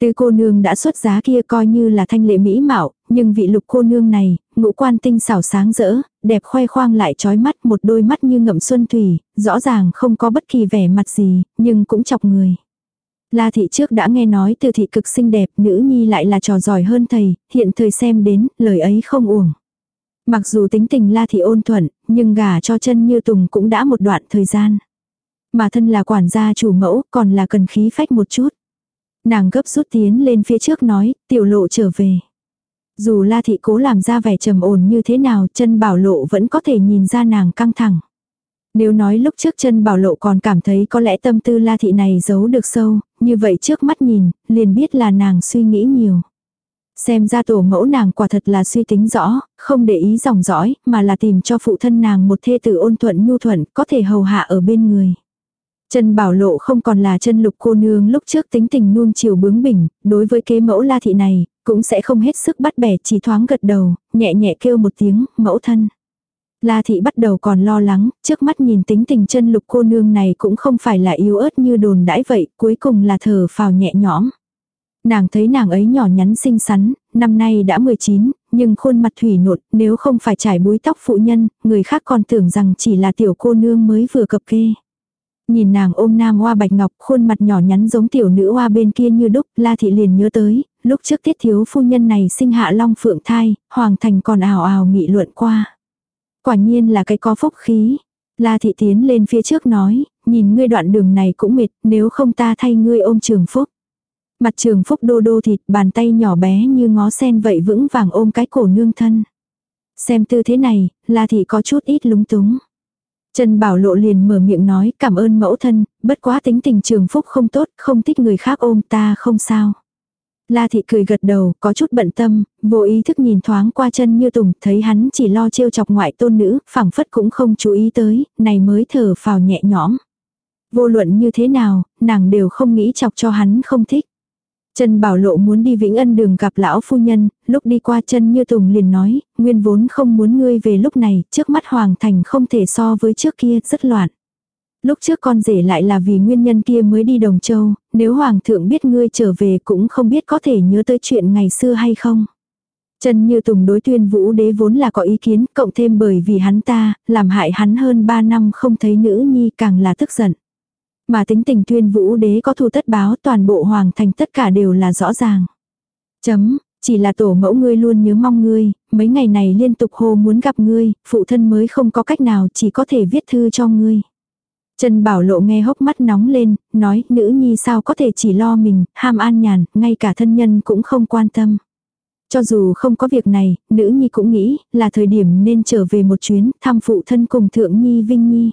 Tứ cô nương đã xuất giá kia coi như là thanh lệ mỹ mạo, nhưng vị lục cô nương này, ngũ quan tinh xảo sáng rỡ, đẹp khoe khoang lại trói mắt một đôi mắt như ngậm xuân thủy, rõ ràng không có bất kỳ vẻ mặt gì, nhưng cũng chọc người. La thị trước đã nghe nói từ thị cực xinh đẹp, nữ nhi lại là trò giỏi hơn thầy, hiện thời xem đến, lời ấy không uổng. Mặc dù tính tình La thị ôn thuận, nhưng gả cho chân như tùng cũng đã một đoạn thời gian. Mà thân là quản gia chủ mẫu, còn là cần khí phách một chút. Nàng gấp rút tiến lên phía trước nói, tiểu lộ trở về. Dù La thị cố làm ra vẻ trầm ổn như thế nào, chân bảo lộ vẫn có thể nhìn ra nàng căng thẳng. Nếu nói lúc trước chân bảo lộ còn cảm thấy có lẽ tâm tư la thị này giấu được sâu, như vậy trước mắt nhìn, liền biết là nàng suy nghĩ nhiều. Xem ra tổ mẫu nàng quả thật là suy tính rõ, không để ý dòng dõi, mà là tìm cho phụ thân nàng một thê tử ôn thuận nhu thuận, có thể hầu hạ ở bên người. Chân bảo lộ không còn là chân lục cô nương lúc trước tính tình nuông chiều bướng bỉnh, đối với kế mẫu la thị này, cũng sẽ không hết sức bắt bẻ chỉ thoáng gật đầu, nhẹ nhẹ kêu một tiếng, mẫu thân. La thị bắt đầu còn lo lắng, trước mắt nhìn tính tình chân lục cô nương này cũng không phải là yếu ớt như đồn đãi vậy, cuối cùng là thở phào nhẹ nhõm. Nàng thấy nàng ấy nhỏ nhắn xinh xắn, năm nay đã 19, nhưng khuôn mặt thủy nộn, nếu không phải trải búi tóc phụ nhân, người khác còn tưởng rằng chỉ là tiểu cô nương mới vừa cập kê. Nhìn nàng ôm nam hoa bạch ngọc, khuôn mặt nhỏ nhắn giống tiểu nữ hoa bên kia như đúc, la thị liền nhớ tới, lúc trước tiết thiếu phu nhân này sinh hạ long phượng thai, hoàng thành còn ảo ảo nghị luận qua. Quả nhiên là cái có phúc khí. La thị tiến lên phía trước nói, nhìn ngươi đoạn đường này cũng mệt, nếu không ta thay ngươi ôm trường phúc. Mặt trường phúc đô đô thịt, bàn tay nhỏ bé như ngó sen vậy vững vàng ôm cái cổ nương thân. Xem tư thế này, La thị có chút ít lúng túng. Trần Bảo Lộ liền mở miệng nói cảm ơn mẫu thân, bất quá tính tình trường phúc không tốt, không thích người khác ôm ta không sao. La thị cười gật đầu, có chút bận tâm, vô ý thức nhìn thoáng qua chân như tùng, thấy hắn chỉ lo trêu chọc ngoại tôn nữ, phảng phất cũng không chú ý tới, này mới thở phào nhẹ nhõm. Vô luận như thế nào, nàng đều không nghĩ chọc cho hắn không thích. Trần Bảo Lộ muốn đi Vĩnh Ân đường gặp lão phu nhân, lúc đi qua chân như Tùng liền nói, nguyên vốn không muốn ngươi về lúc này, trước mắt Hoàng Thành không thể so với trước kia, rất loạn. Lúc trước con rể lại là vì nguyên nhân kia mới đi Đồng Châu, nếu Hoàng thượng biết ngươi trở về cũng không biết có thể nhớ tới chuyện ngày xưa hay không. Trần Như Tùng đối tuyên vũ đế vốn là có ý kiến, cộng thêm bởi vì hắn ta, làm hại hắn hơn 3 năm không thấy nữ nhi càng là tức giận. Mà tính tình tuyên vũ đế có thu tất báo toàn bộ hoàng thành tất cả đều là rõ ràng. Chấm, chỉ là tổ mẫu ngươi luôn nhớ mong ngươi, mấy ngày này liên tục hô muốn gặp ngươi, phụ thân mới không có cách nào chỉ có thể viết thư cho ngươi. Trần Bảo Lộ nghe hốc mắt nóng lên, nói nữ nhi sao có thể chỉ lo mình, ham an nhàn, ngay cả thân nhân cũng không quan tâm. Cho dù không có việc này, nữ nhi cũng nghĩ là thời điểm nên trở về một chuyến thăm phụ thân cùng thượng nhi Vinh Nhi.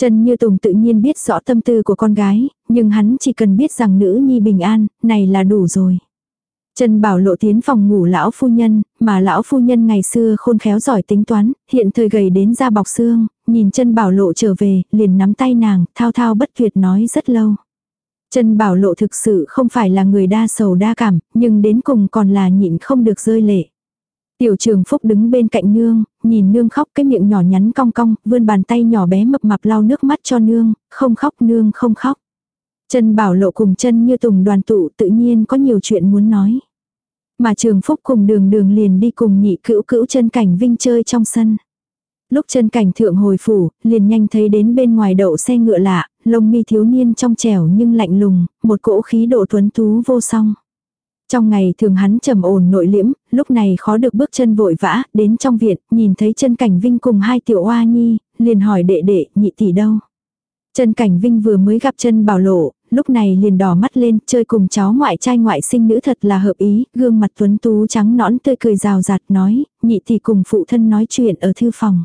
Trần Như Tùng tự nhiên biết rõ tâm tư của con gái, nhưng hắn chỉ cần biết rằng nữ nhi bình an, này là đủ rồi. Trần Bảo Lộ tiến phòng ngủ lão phu nhân, mà lão phu nhân ngày xưa khôn khéo giỏi tính toán, hiện thời gầy đến da bọc xương, nhìn Trần Bảo Lộ trở về, liền nắm tay nàng, thao thao bất tuyệt nói rất lâu. Trần Bảo Lộ thực sự không phải là người đa sầu đa cảm, nhưng đến cùng còn là nhịn không được rơi lệ. Tiểu trường phúc đứng bên cạnh nương, nhìn nương khóc cái miệng nhỏ nhắn cong cong, vươn bàn tay nhỏ bé mập mạp lau nước mắt cho nương, không khóc nương không khóc. Trần Bảo Lộ cùng chân như tùng đoàn tụ tự nhiên có nhiều chuyện muốn nói. Mà trường phúc cùng đường đường liền đi cùng nhị cữu cữu chân cảnh vinh chơi trong sân. Lúc chân cảnh thượng hồi phủ, liền nhanh thấy đến bên ngoài đậu xe ngựa lạ, lông mi thiếu niên trong trẻo nhưng lạnh lùng, một cỗ khí độ tuấn tú vô song. Trong ngày thường hắn trầm ổn nội liễm, lúc này khó được bước chân vội vã, đến trong viện, nhìn thấy chân cảnh vinh cùng hai tiểu oa nhi, liền hỏi đệ đệ, nhị tỷ đâu. Chân cảnh vinh vừa mới gặp chân bảo lộ, lúc này liền đỏ mắt lên, chơi cùng cháu ngoại trai ngoại sinh nữ thật là hợp ý, gương mặt tuấn tú trắng nõn tươi cười rào rạt nói, nhị thì cùng phụ thân nói chuyện ở thư phòng.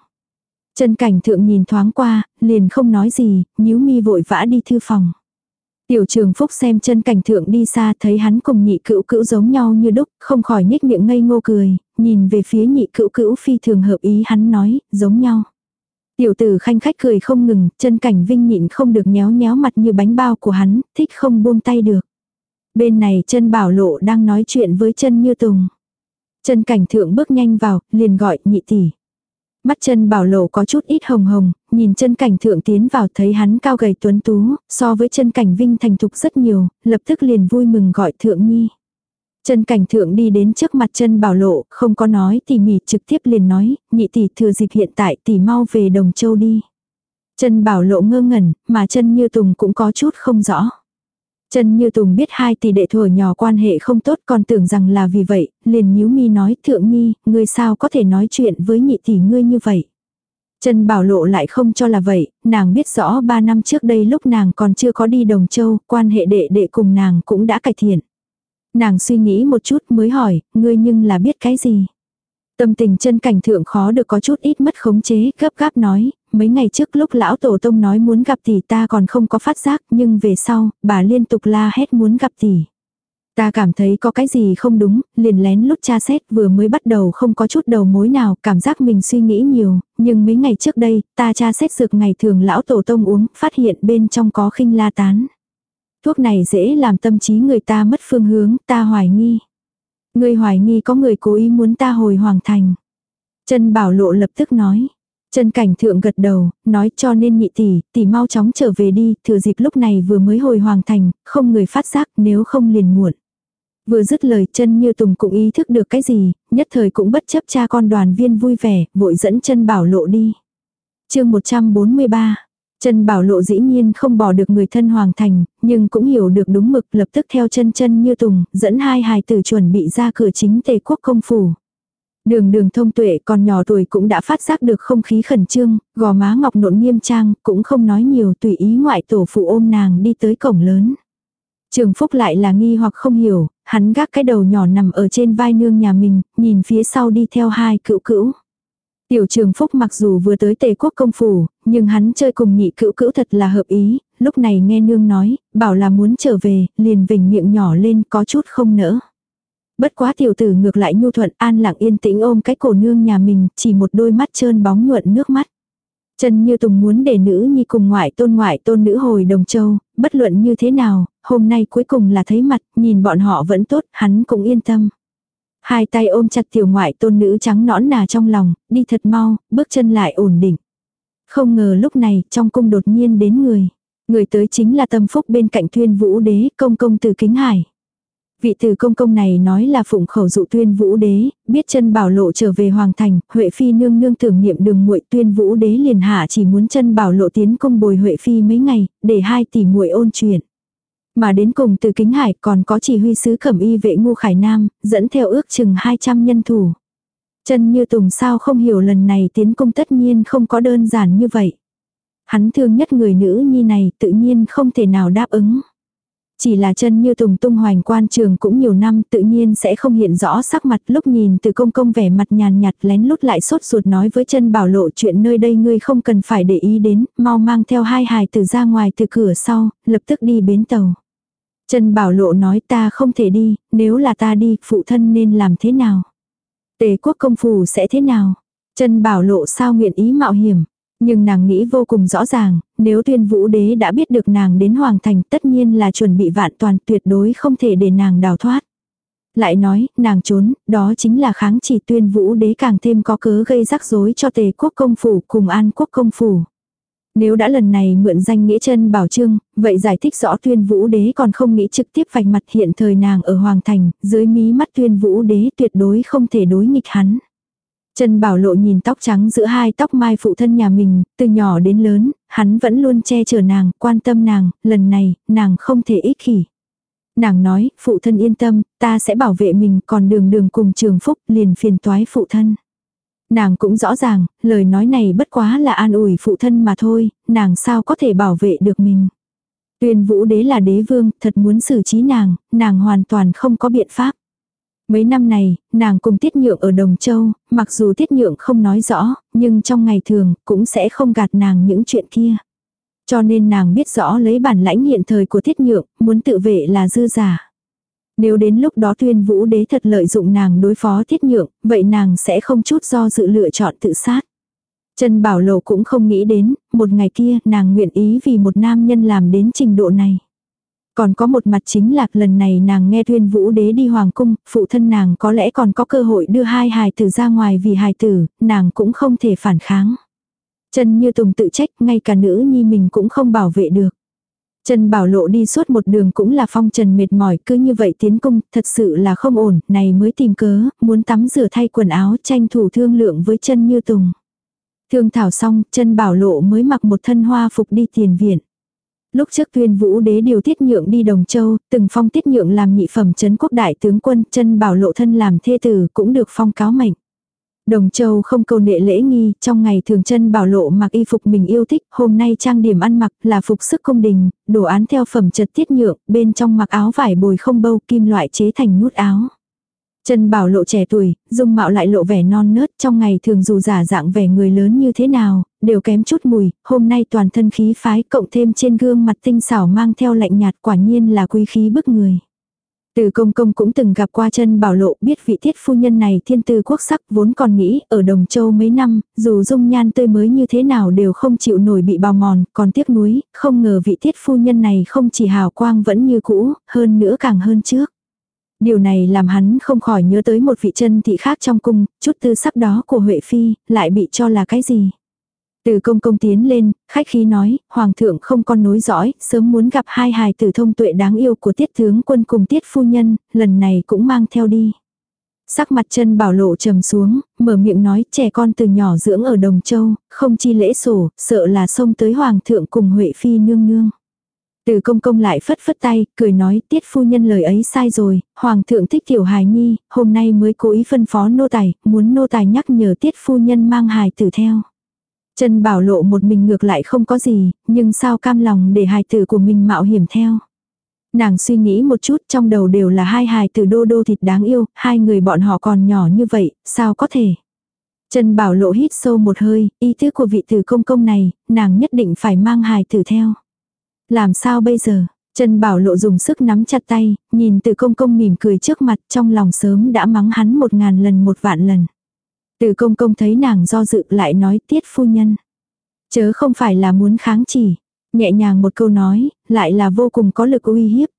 Chân cảnh thượng nhìn thoáng qua, liền không nói gì, nhíu mi vội vã đi thư phòng. Tiểu trường phúc xem chân cảnh thượng đi xa thấy hắn cùng nhị cữu cữu giống nhau như đúc, không khỏi nhếch miệng ngây ngô cười, nhìn về phía nhị cữu cữu phi thường hợp ý hắn nói, giống nhau. Tiểu tử khanh khách cười không ngừng, chân cảnh vinh nhịn không được nhéo nhéo mặt như bánh bao của hắn, thích không buông tay được. Bên này chân bảo lộ đang nói chuyện với chân như tùng. Chân cảnh thượng bước nhanh vào, liền gọi nhị tỷ. Mắt chân bảo lộ có chút ít hồng hồng, nhìn chân cảnh thượng tiến vào thấy hắn cao gầy tuấn tú, so với chân cảnh vinh thành thục rất nhiều, lập tức liền vui mừng gọi thượng nhi. Chân cảnh thượng đi đến trước mặt chân bảo lộ, không có nói tỉ mỉ trực tiếp liền nói, nhị tỷ thừa dịp hiện tại tỷ mau về Đồng Châu đi. Chân bảo lộ ngơ ngẩn, mà chân như tùng cũng có chút không rõ. Chân Như Tùng biết hai tỷ đệ thừa nhỏ quan hệ không tốt còn tưởng rằng là vì vậy, liền nhíu mi nói thượng nhi, ngươi sao có thể nói chuyện với nhị tỷ ngươi như vậy. Trần Bảo Lộ lại không cho là vậy, nàng biết rõ ba năm trước đây lúc nàng còn chưa có đi Đồng Châu, quan hệ đệ đệ cùng nàng cũng đã cải thiện. Nàng suy nghĩ một chút mới hỏi, ngươi nhưng là biết cái gì. Tâm tình chân cảnh thượng khó được có chút ít mất khống chế, gấp gáp nói, mấy ngày trước lúc lão tổ tông nói muốn gặp tỷ ta còn không có phát giác, nhưng về sau, bà liên tục la hét muốn gặp tỷ. Ta cảm thấy có cái gì không đúng, liền lén lút tra xét vừa mới bắt đầu không có chút đầu mối nào, cảm giác mình suy nghĩ nhiều, nhưng mấy ngày trước đây, ta tra xét dược ngày thường lão tổ tông uống, phát hiện bên trong có khinh la tán. Thuốc này dễ làm tâm trí người ta mất phương hướng, ta hoài nghi. Người hoài nghi có người cố ý muốn ta hồi hoàng thành. Trần Bảo Lộ lập tức nói. Trần Cảnh Thượng gật đầu, nói cho nên nhị tỷ, tỷ mau chóng trở về đi, thừa dịp lúc này vừa mới hồi hoàng thành, không người phát giác nếu không liền muộn. Vừa dứt lời chân như Tùng cũng ý thức được cái gì, nhất thời cũng bất chấp cha con đoàn viên vui vẻ, vội dẫn chân bảo lộ đi. chương 143 Chân bảo lộ dĩ nhiên không bỏ được người thân hoàng thành, nhưng cũng hiểu được đúng mực lập tức theo chân chân như tùng, dẫn hai hài tử chuẩn bị ra cửa chính tề quốc công phủ. Đường đường thông tuệ còn nhỏ tuổi cũng đã phát giác được không khí khẩn trương, gò má ngọc nộn nghiêm trang, cũng không nói nhiều tùy ý ngoại tổ phụ ôm nàng đi tới cổng lớn. Trường Phúc lại là nghi hoặc không hiểu, hắn gác cái đầu nhỏ nằm ở trên vai nương nhà mình, nhìn phía sau đi theo hai cựu cữu. Tiểu trường Phúc mặc dù vừa tới tề quốc công phủ, nhưng hắn chơi cùng nhị cữu cữu thật là hợp ý, lúc này nghe nương nói, bảo là muốn trở về, liền vỉnh miệng nhỏ lên có chút không nỡ. Bất quá tiểu tử ngược lại nhu thuận an lặng yên tĩnh ôm cái cổ nương nhà mình, chỉ một đôi mắt trơn bóng nhuận nước mắt. Trần Như Tùng muốn để nữ nhi cùng ngoại tôn ngoại tôn nữ hồi Đồng Châu, bất luận như thế nào, hôm nay cuối cùng là thấy mặt, nhìn bọn họ vẫn tốt, hắn cũng yên tâm. Hai tay ôm chặt tiểu ngoại tôn nữ trắng nõn nà trong lòng, đi thật mau, bước chân lại ổn định. Không ngờ lúc này, trong cung đột nhiên đến người. Người tới chính là tâm phúc bên cạnh tuyên vũ đế, công công từ kính hải. Vị từ công công này nói là phụng khẩu dụ tuyên vũ đế, biết chân bảo lộ trở về hoàng thành, Huệ Phi nương nương tưởng niệm đường muội tuyên vũ đế liền hạ chỉ muốn chân bảo lộ tiến công bồi Huệ Phi mấy ngày, để hai tỷ muội ôn chuyện. Mà đến cùng từ kính hải còn có chỉ huy sứ khẩm y vệ ngu khải nam, dẫn theo ước chừng 200 nhân thủ. Chân như tùng sao không hiểu lần này tiến công tất nhiên không có đơn giản như vậy. Hắn thương nhất người nữ nhi này tự nhiên không thể nào đáp ứng. Chỉ là chân như tùng tung hoành quan trường cũng nhiều năm tự nhiên sẽ không hiện rõ sắc mặt lúc nhìn từ công công vẻ mặt nhàn nhạt lén lút lại sốt ruột nói với chân bảo lộ chuyện nơi đây ngươi không cần phải để ý đến, mau mang theo hai hài từ ra ngoài từ cửa sau, lập tức đi bến tàu. Trần bảo lộ nói ta không thể đi, nếu là ta đi, phụ thân nên làm thế nào? Tề quốc công phủ sẽ thế nào? Trần bảo lộ sao nguyện ý mạo hiểm? Nhưng nàng nghĩ vô cùng rõ ràng, nếu tuyên vũ đế đã biết được nàng đến hoàng thành tất nhiên là chuẩn bị vạn toàn tuyệt đối không thể để nàng đào thoát. Lại nói, nàng trốn, đó chính là kháng chỉ tuyên vũ đế càng thêm có cớ gây rắc rối cho tề quốc công phủ cùng an quốc công phủ. Nếu đã lần này mượn danh nghĩa chân bảo trương, vậy giải thích rõ tuyên vũ đế còn không nghĩ trực tiếp vạch mặt hiện thời nàng ở Hoàng Thành, dưới mí mắt tuyên vũ đế tuyệt đối không thể đối nghịch hắn. Trần Bảo Lộ nhìn tóc trắng giữa hai tóc mai phụ thân nhà mình, từ nhỏ đến lớn, hắn vẫn luôn che chở nàng, quan tâm nàng, lần này, nàng không thể ích kỷ. Nàng nói, phụ thân yên tâm, ta sẽ bảo vệ mình, còn đường đường cùng trường phúc liền phiền toái phụ thân. Nàng cũng rõ ràng, lời nói này bất quá là an ủi phụ thân mà thôi, nàng sao có thể bảo vệ được mình. Tuyên vũ đế là đế vương, thật muốn xử trí nàng, nàng hoàn toàn không có biện pháp. Mấy năm này, nàng cùng Tiết Nhượng ở Đồng Châu, mặc dù Tiết Nhượng không nói rõ, nhưng trong ngày thường cũng sẽ không gạt nàng những chuyện kia. Cho nên nàng biết rõ lấy bản lãnh hiện thời của Tiết Nhượng, muốn tự vệ là dư giả. Nếu đến lúc đó tuyên vũ đế thật lợi dụng nàng đối phó Tiết Nhượng, vậy nàng sẽ không chút do dự lựa chọn tự sát. Trần Bảo Lộ cũng không nghĩ đến, một ngày kia nàng nguyện ý vì một nam nhân làm đến trình độ này. Còn có một mặt chính là lần này nàng nghe tuyên vũ đế đi hoàng cung, phụ thân nàng có lẽ còn có cơ hội đưa hai hài tử ra ngoài vì hài tử, nàng cũng không thể phản kháng. Trần Như Tùng tự trách, ngay cả nữ nhi mình cũng không bảo vệ được. Trần Bảo Lộ đi suốt một đường cũng là phong trần mệt mỏi, cứ như vậy tiến cung, thật sự là không ổn, này mới tìm cớ, muốn tắm rửa thay quần áo tranh thủ thương lượng với chân Như Tùng. Thương thảo xong, chân Bảo Lộ mới mặc một thân hoa phục đi tiền viện. Lúc trước tuyên vũ đế điều tiết nhượng đi Đồng Châu, từng phong tiết nhượng làm nhị phẩm chấn quốc đại tướng quân, chân bảo lộ thân làm thê tử cũng được phong cáo mệnh. Đồng Châu không câu nệ lễ nghi, trong ngày thường chân bảo lộ mặc y phục mình yêu thích, hôm nay trang điểm ăn mặc là phục sức cung đình, đồ án theo phẩm chất tiết nhượng, bên trong mặc áo vải bồi không bâu kim loại chế thành nút áo. chân Bảo lộ trẻ tuổi, dung mạo lại lộ vẻ non nớt trong ngày thường dù giả dạng vẻ người lớn như thế nào, đều kém chút mùi, hôm nay toàn thân khí phái cộng thêm trên gương mặt tinh xảo mang theo lạnh nhạt quả nhiên là quý khí bức người. Từ công công cũng từng gặp qua chân bảo lộ biết vị thiết phu nhân này thiên tư quốc sắc vốn còn nghĩ ở Đồng Châu mấy năm, dù dung nhan tươi mới như thế nào đều không chịu nổi bị bào mòn, còn tiếc nuối, không ngờ vị thiết phu nhân này không chỉ hào quang vẫn như cũ, hơn nữa càng hơn trước. Điều này làm hắn không khỏi nhớ tới một vị chân thị khác trong cung, chút tư sắc đó của Huệ Phi, lại bị cho là cái gì. Từ công công tiến lên, khách khí nói, hoàng thượng không con nối dõi, sớm muốn gặp hai hài tử thông tuệ đáng yêu của tiết tướng quân cùng tiết phu nhân, lần này cũng mang theo đi. Sắc mặt chân bảo lộ trầm xuống, mở miệng nói trẻ con từ nhỏ dưỡng ở Đồng Châu, không chi lễ sổ, sợ là xông tới hoàng thượng cùng Huệ Phi nương nương. Từ công công lại phất phất tay, cười nói tiết phu nhân lời ấy sai rồi, hoàng thượng thích tiểu hài nhi, hôm nay mới cố ý phân phó nô tài, muốn nô tài nhắc nhở tiết phu nhân mang hài tử theo. Trần bảo lộ một mình ngược lại không có gì, nhưng sao cam lòng để hài tử của mình mạo hiểm theo. Nàng suy nghĩ một chút trong đầu đều là hai hài tử đô đô thịt đáng yêu, hai người bọn họ còn nhỏ như vậy, sao có thể. Trần Bảo Lộ hít sâu một hơi, ý tứ của vị tử công công này, nàng nhất định phải mang hài tử theo. Làm sao bây giờ? Trần Bảo Lộ dùng sức nắm chặt tay, nhìn từ công công mỉm cười trước mặt trong lòng sớm đã mắng hắn một ngàn lần một vạn lần. Từ công công thấy nàng do dự lại nói tiết phu nhân. Chớ không phải là muốn kháng chỉ. Nhẹ nhàng một câu nói, lại là vô cùng có lực uy hiếp.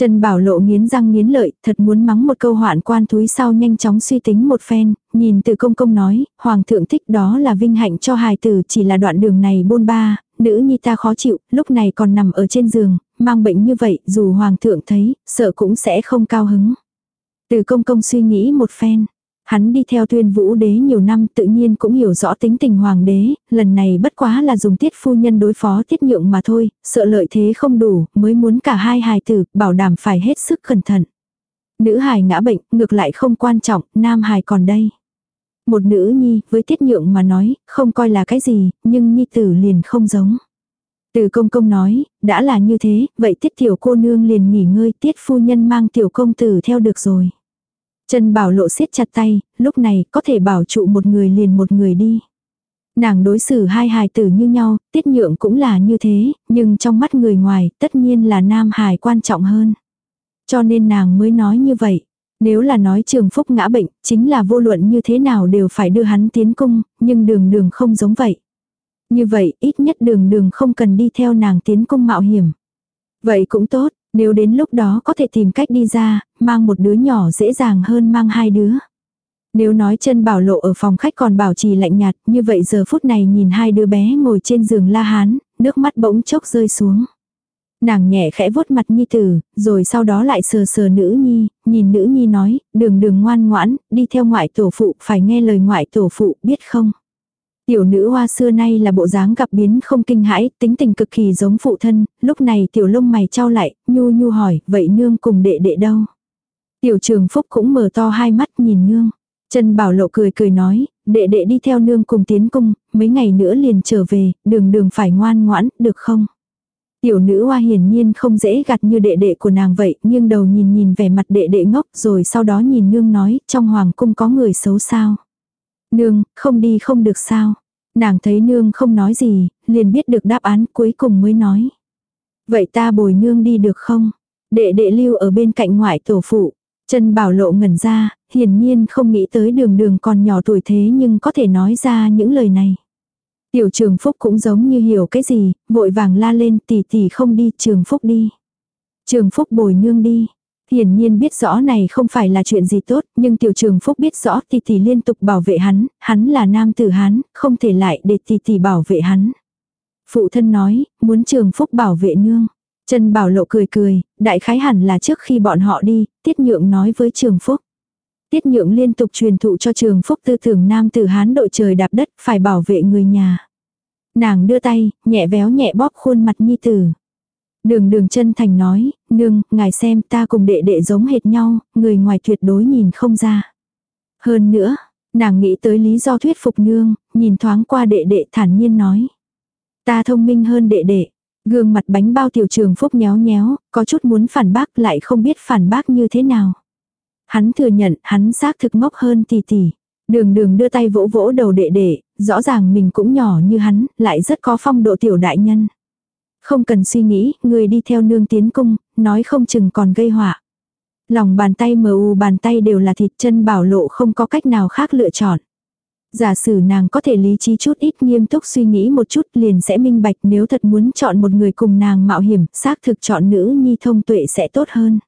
Trần Bảo Lộ nghiến răng nghiến lợi, thật muốn mắng một câu hoạn quan thúi sau nhanh chóng suy tính một phen, nhìn từ công công nói, Hoàng thượng thích đó là vinh hạnh cho hài tử chỉ là đoạn đường này bôn ba, nữ nhi ta khó chịu, lúc này còn nằm ở trên giường, mang bệnh như vậy, dù Hoàng thượng thấy, sợ cũng sẽ không cao hứng. Từ công công suy nghĩ một phen. Hắn đi theo tuyên vũ đế nhiều năm tự nhiên cũng hiểu rõ tính tình hoàng đế, lần này bất quá là dùng tiết phu nhân đối phó tiết nhượng mà thôi, sợ lợi thế không đủ, mới muốn cả hai hài tử, bảo đảm phải hết sức cẩn thận. Nữ hài ngã bệnh, ngược lại không quan trọng, nam hài còn đây. Một nữ nhi, với tiết nhượng mà nói, không coi là cái gì, nhưng nhi tử liền không giống. Từ công công nói, đã là như thế, vậy tiết tiểu cô nương liền nghỉ ngơi tiết phu nhân mang tiểu công tử theo được rồi. Trần Bảo Lộ siết chặt tay, lúc này có thể bảo trụ một người liền một người đi. Nàng đối xử hai hài tử như nhau, tiết nhượng cũng là như thế, nhưng trong mắt người ngoài tất nhiên là nam hài quan trọng hơn. Cho nên nàng mới nói như vậy. Nếu là nói trường phúc ngã bệnh, chính là vô luận như thế nào đều phải đưa hắn tiến cung, nhưng đường đường không giống vậy. Như vậy, ít nhất đường đường không cần đi theo nàng tiến cung mạo hiểm. Vậy cũng tốt, nếu đến lúc đó có thể tìm cách đi ra, mang một đứa nhỏ dễ dàng hơn mang hai đứa. Nếu nói chân bảo lộ ở phòng khách còn bảo trì lạnh nhạt, như vậy giờ phút này nhìn hai đứa bé ngồi trên giường la hán, nước mắt bỗng chốc rơi xuống. Nàng nhẹ khẽ vuốt mặt nhi tử, rồi sau đó lại sờ sờ nữ nhi, nhìn nữ nhi nói, đường đường ngoan ngoãn, đi theo ngoại tổ phụ, phải nghe lời ngoại tổ phụ, biết không? Tiểu nữ hoa xưa nay là bộ dáng gặp biến không kinh hãi, tính tình cực kỳ giống phụ thân, lúc này tiểu lông mày trao lại, nhu nhu hỏi, vậy nương cùng đệ đệ đâu? Tiểu trường phúc cũng mở to hai mắt nhìn nương. Trần Bảo Lộ cười cười nói, đệ đệ đi theo nương cùng tiến cung, mấy ngày nữa liền trở về, đường đường phải ngoan ngoãn, được không? Tiểu nữ hoa hiển nhiên không dễ gặt như đệ đệ của nàng vậy, nhưng đầu nhìn nhìn vẻ mặt đệ đệ ngốc rồi sau đó nhìn nương nói, trong hoàng cung có người xấu sao? Nương, không đi không được sao? Nàng thấy nương không nói gì, liền biết được đáp án cuối cùng mới nói. Vậy ta bồi nương đi được không? Đệ đệ lưu ở bên cạnh ngoại tổ phụ. Trần Bảo Lộ ngẩn ra, hiển nhiên không nghĩ tới đường đường còn nhỏ tuổi thế nhưng có thể nói ra những lời này. Tiểu trường Phúc cũng giống như hiểu cái gì, vội vàng la lên tỷ tỷ không đi, trường Phúc đi. Trường Phúc bồi nương đi. Hiển nhiên biết rõ này không phải là chuyện gì tốt, nhưng tiểu trường Phúc biết rõ tỷ tỷ liên tục bảo vệ hắn, hắn là nam tử hắn, không thể lại để tỷ tỷ bảo vệ hắn. Phụ thân nói, muốn trường Phúc bảo vệ nương. Trần Bảo Lộ cười cười, đại khái hẳn là trước khi bọn họ đi, Tiết Nhượng nói với Trường Phúc. Tiết Nhượng liên tục truyền thụ cho Trường Phúc tư tưởng nam tử hán đội trời đạp đất, phải bảo vệ người nhà. Nàng đưa tay, nhẹ véo nhẹ bóp khuôn mặt nhi tử. Đường đường chân thành nói, nương, ngài xem ta cùng đệ đệ giống hệt nhau, người ngoài tuyệt đối nhìn không ra. Hơn nữa, nàng nghĩ tới lý do thuyết phục nương, nhìn thoáng qua đệ đệ thản nhiên nói. Ta thông minh hơn đệ đệ. Gương mặt bánh bao tiểu trường phúc nhéo nhéo, có chút muốn phản bác lại không biết phản bác như thế nào. Hắn thừa nhận hắn xác thực ngốc hơn tỷ tỷ. Đường đường đưa tay vỗ vỗ đầu đệ đệ, rõ ràng mình cũng nhỏ như hắn, lại rất có phong độ tiểu đại nhân. Không cần suy nghĩ, người đi theo nương tiến cung, nói không chừng còn gây họa. Lòng bàn tay mờ u bàn tay đều là thịt chân bảo lộ không có cách nào khác lựa chọn. Giả sử nàng có thể lý trí chút ít nghiêm túc suy nghĩ một chút liền sẽ minh bạch nếu thật muốn chọn một người cùng nàng mạo hiểm, xác thực chọn nữ nhi thông tuệ sẽ tốt hơn.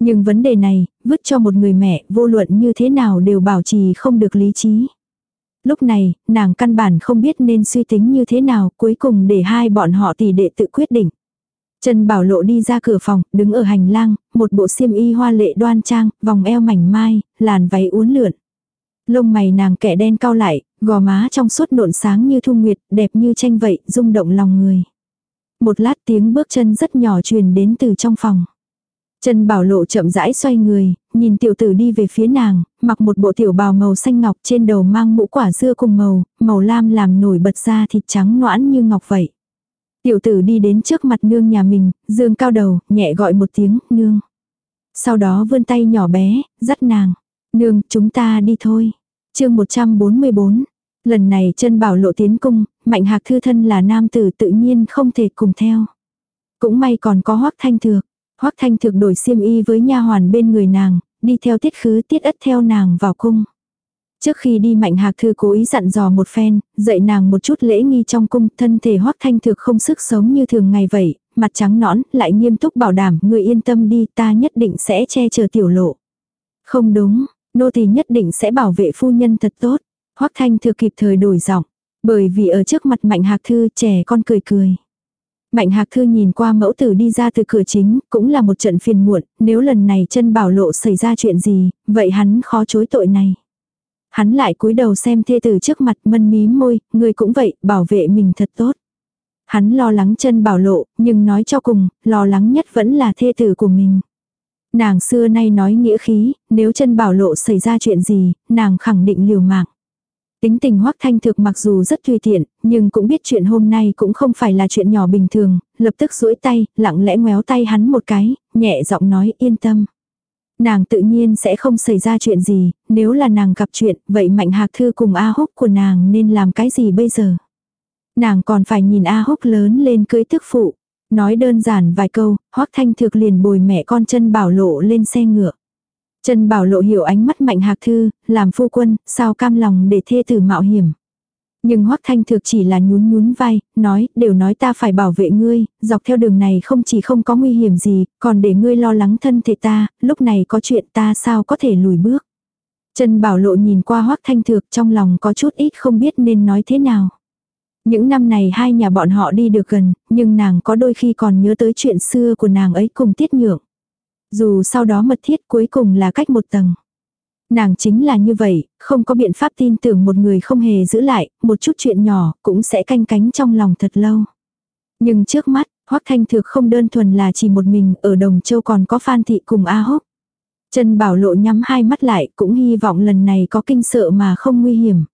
Nhưng vấn đề này, vứt cho một người mẹ vô luận như thế nào đều bảo trì không được lý trí. Lúc này, nàng căn bản không biết nên suy tính như thế nào, cuối cùng để hai bọn họ tỷ đệ tự quyết định. Trần Bảo Lộ đi ra cửa phòng, đứng ở hành lang, một bộ xiêm y hoa lệ đoan trang, vòng eo mảnh mai, làn váy uốn lượn. Lông mày nàng kẻ đen cao lại, gò má trong suốt nộn sáng như thu nguyệt, đẹp như tranh vậy, rung động lòng người. Một lát tiếng bước chân rất nhỏ truyền đến từ trong phòng. Trần Bảo Lộ chậm rãi xoay người, nhìn tiểu tử đi về phía nàng, mặc một bộ tiểu bào màu xanh ngọc trên đầu mang mũ quả dưa cùng màu, màu lam làm nổi bật ra thịt trắng noãn như ngọc vậy. Tiểu tử đi đến trước mặt nương nhà mình, dương cao đầu, nhẹ gọi một tiếng, nương. Sau đó vươn tay nhỏ bé, dắt nàng. Nương, chúng ta đi thôi. chương 144. Lần này chân bảo lộ tiến cung, mạnh hạc thư thân là nam tử tự nhiên không thể cùng theo. Cũng may còn có hoắc thanh thược hoắc thanh thược đổi xiêm y với nha hoàn bên người nàng, đi theo tiết khứ tiết ất theo nàng vào cung. Trước khi đi Mạnh Hạc Thư cố ý dặn dò một phen, dạy nàng một chút lễ nghi trong cung, thân thể hoắc thanh thực không sức sống như thường ngày vậy, mặt trắng nõn, lại nghiêm túc bảo đảm, người yên tâm đi, ta nhất định sẽ che chở tiểu lộ. Không đúng, nô tỳ nhất định sẽ bảo vệ phu nhân thật tốt. hoắc thanh thực kịp thời đổi giọng, bởi vì ở trước mặt Mạnh Hạc Thư trẻ con cười cười. Mạnh Hạc Thư nhìn qua mẫu tử đi ra từ cửa chính, cũng là một trận phiền muộn, nếu lần này chân bảo lộ xảy ra chuyện gì, vậy hắn khó chối tội này. Hắn lại cúi đầu xem thê tử trước mặt mân mí môi, người cũng vậy, bảo vệ mình thật tốt. Hắn lo lắng chân bảo lộ, nhưng nói cho cùng, lo lắng nhất vẫn là thê tử của mình. Nàng xưa nay nói nghĩa khí, nếu chân bảo lộ xảy ra chuyện gì, nàng khẳng định liều mạng. Tính tình hoắc thanh thực mặc dù rất tùy tiện, nhưng cũng biết chuyện hôm nay cũng không phải là chuyện nhỏ bình thường, lập tức duỗi tay, lặng lẽ ngoéo tay hắn một cái, nhẹ giọng nói yên tâm. Nàng tự nhiên sẽ không xảy ra chuyện gì, nếu là nàng gặp chuyện, vậy Mạnh Hạc Thư cùng A Húc của nàng nên làm cái gì bây giờ? Nàng còn phải nhìn A Húc lớn lên cưới tức phụ. Nói đơn giản vài câu, Hoắc Thanh Thược liền bồi mẹ con chân bảo lộ lên xe ngựa. Trần bảo lộ hiểu ánh mắt Mạnh Hạc Thư, làm phu quân, sao cam lòng để thê tử mạo hiểm. Nhưng Hoắc Thanh Thược chỉ là nhún nhún vai, nói, đều nói ta phải bảo vệ ngươi, dọc theo đường này không chỉ không có nguy hiểm gì, còn để ngươi lo lắng thân thể ta, lúc này có chuyện ta sao có thể lùi bước. Trần Bảo Lộ nhìn qua Hoắc Thanh Thược trong lòng có chút ít không biết nên nói thế nào. Những năm này hai nhà bọn họ đi được gần, nhưng nàng có đôi khi còn nhớ tới chuyện xưa của nàng ấy cùng tiết nhượng. Dù sau đó mật thiết cuối cùng là cách một tầng. Nàng chính là như vậy, không có biện pháp tin tưởng một người không hề giữ lại, một chút chuyện nhỏ cũng sẽ canh cánh trong lòng thật lâu. Nhưng trước mắt, Hoắc Thanh Thược không đơn thuần là chỉ một mình, ở Đồng Châu còn có Phan Thị cùng A Húc. Trần Bảo Lộ nhắm hai mắt lại, cũng hy vọng lần này có kinh sợ mà không nguy hiểm.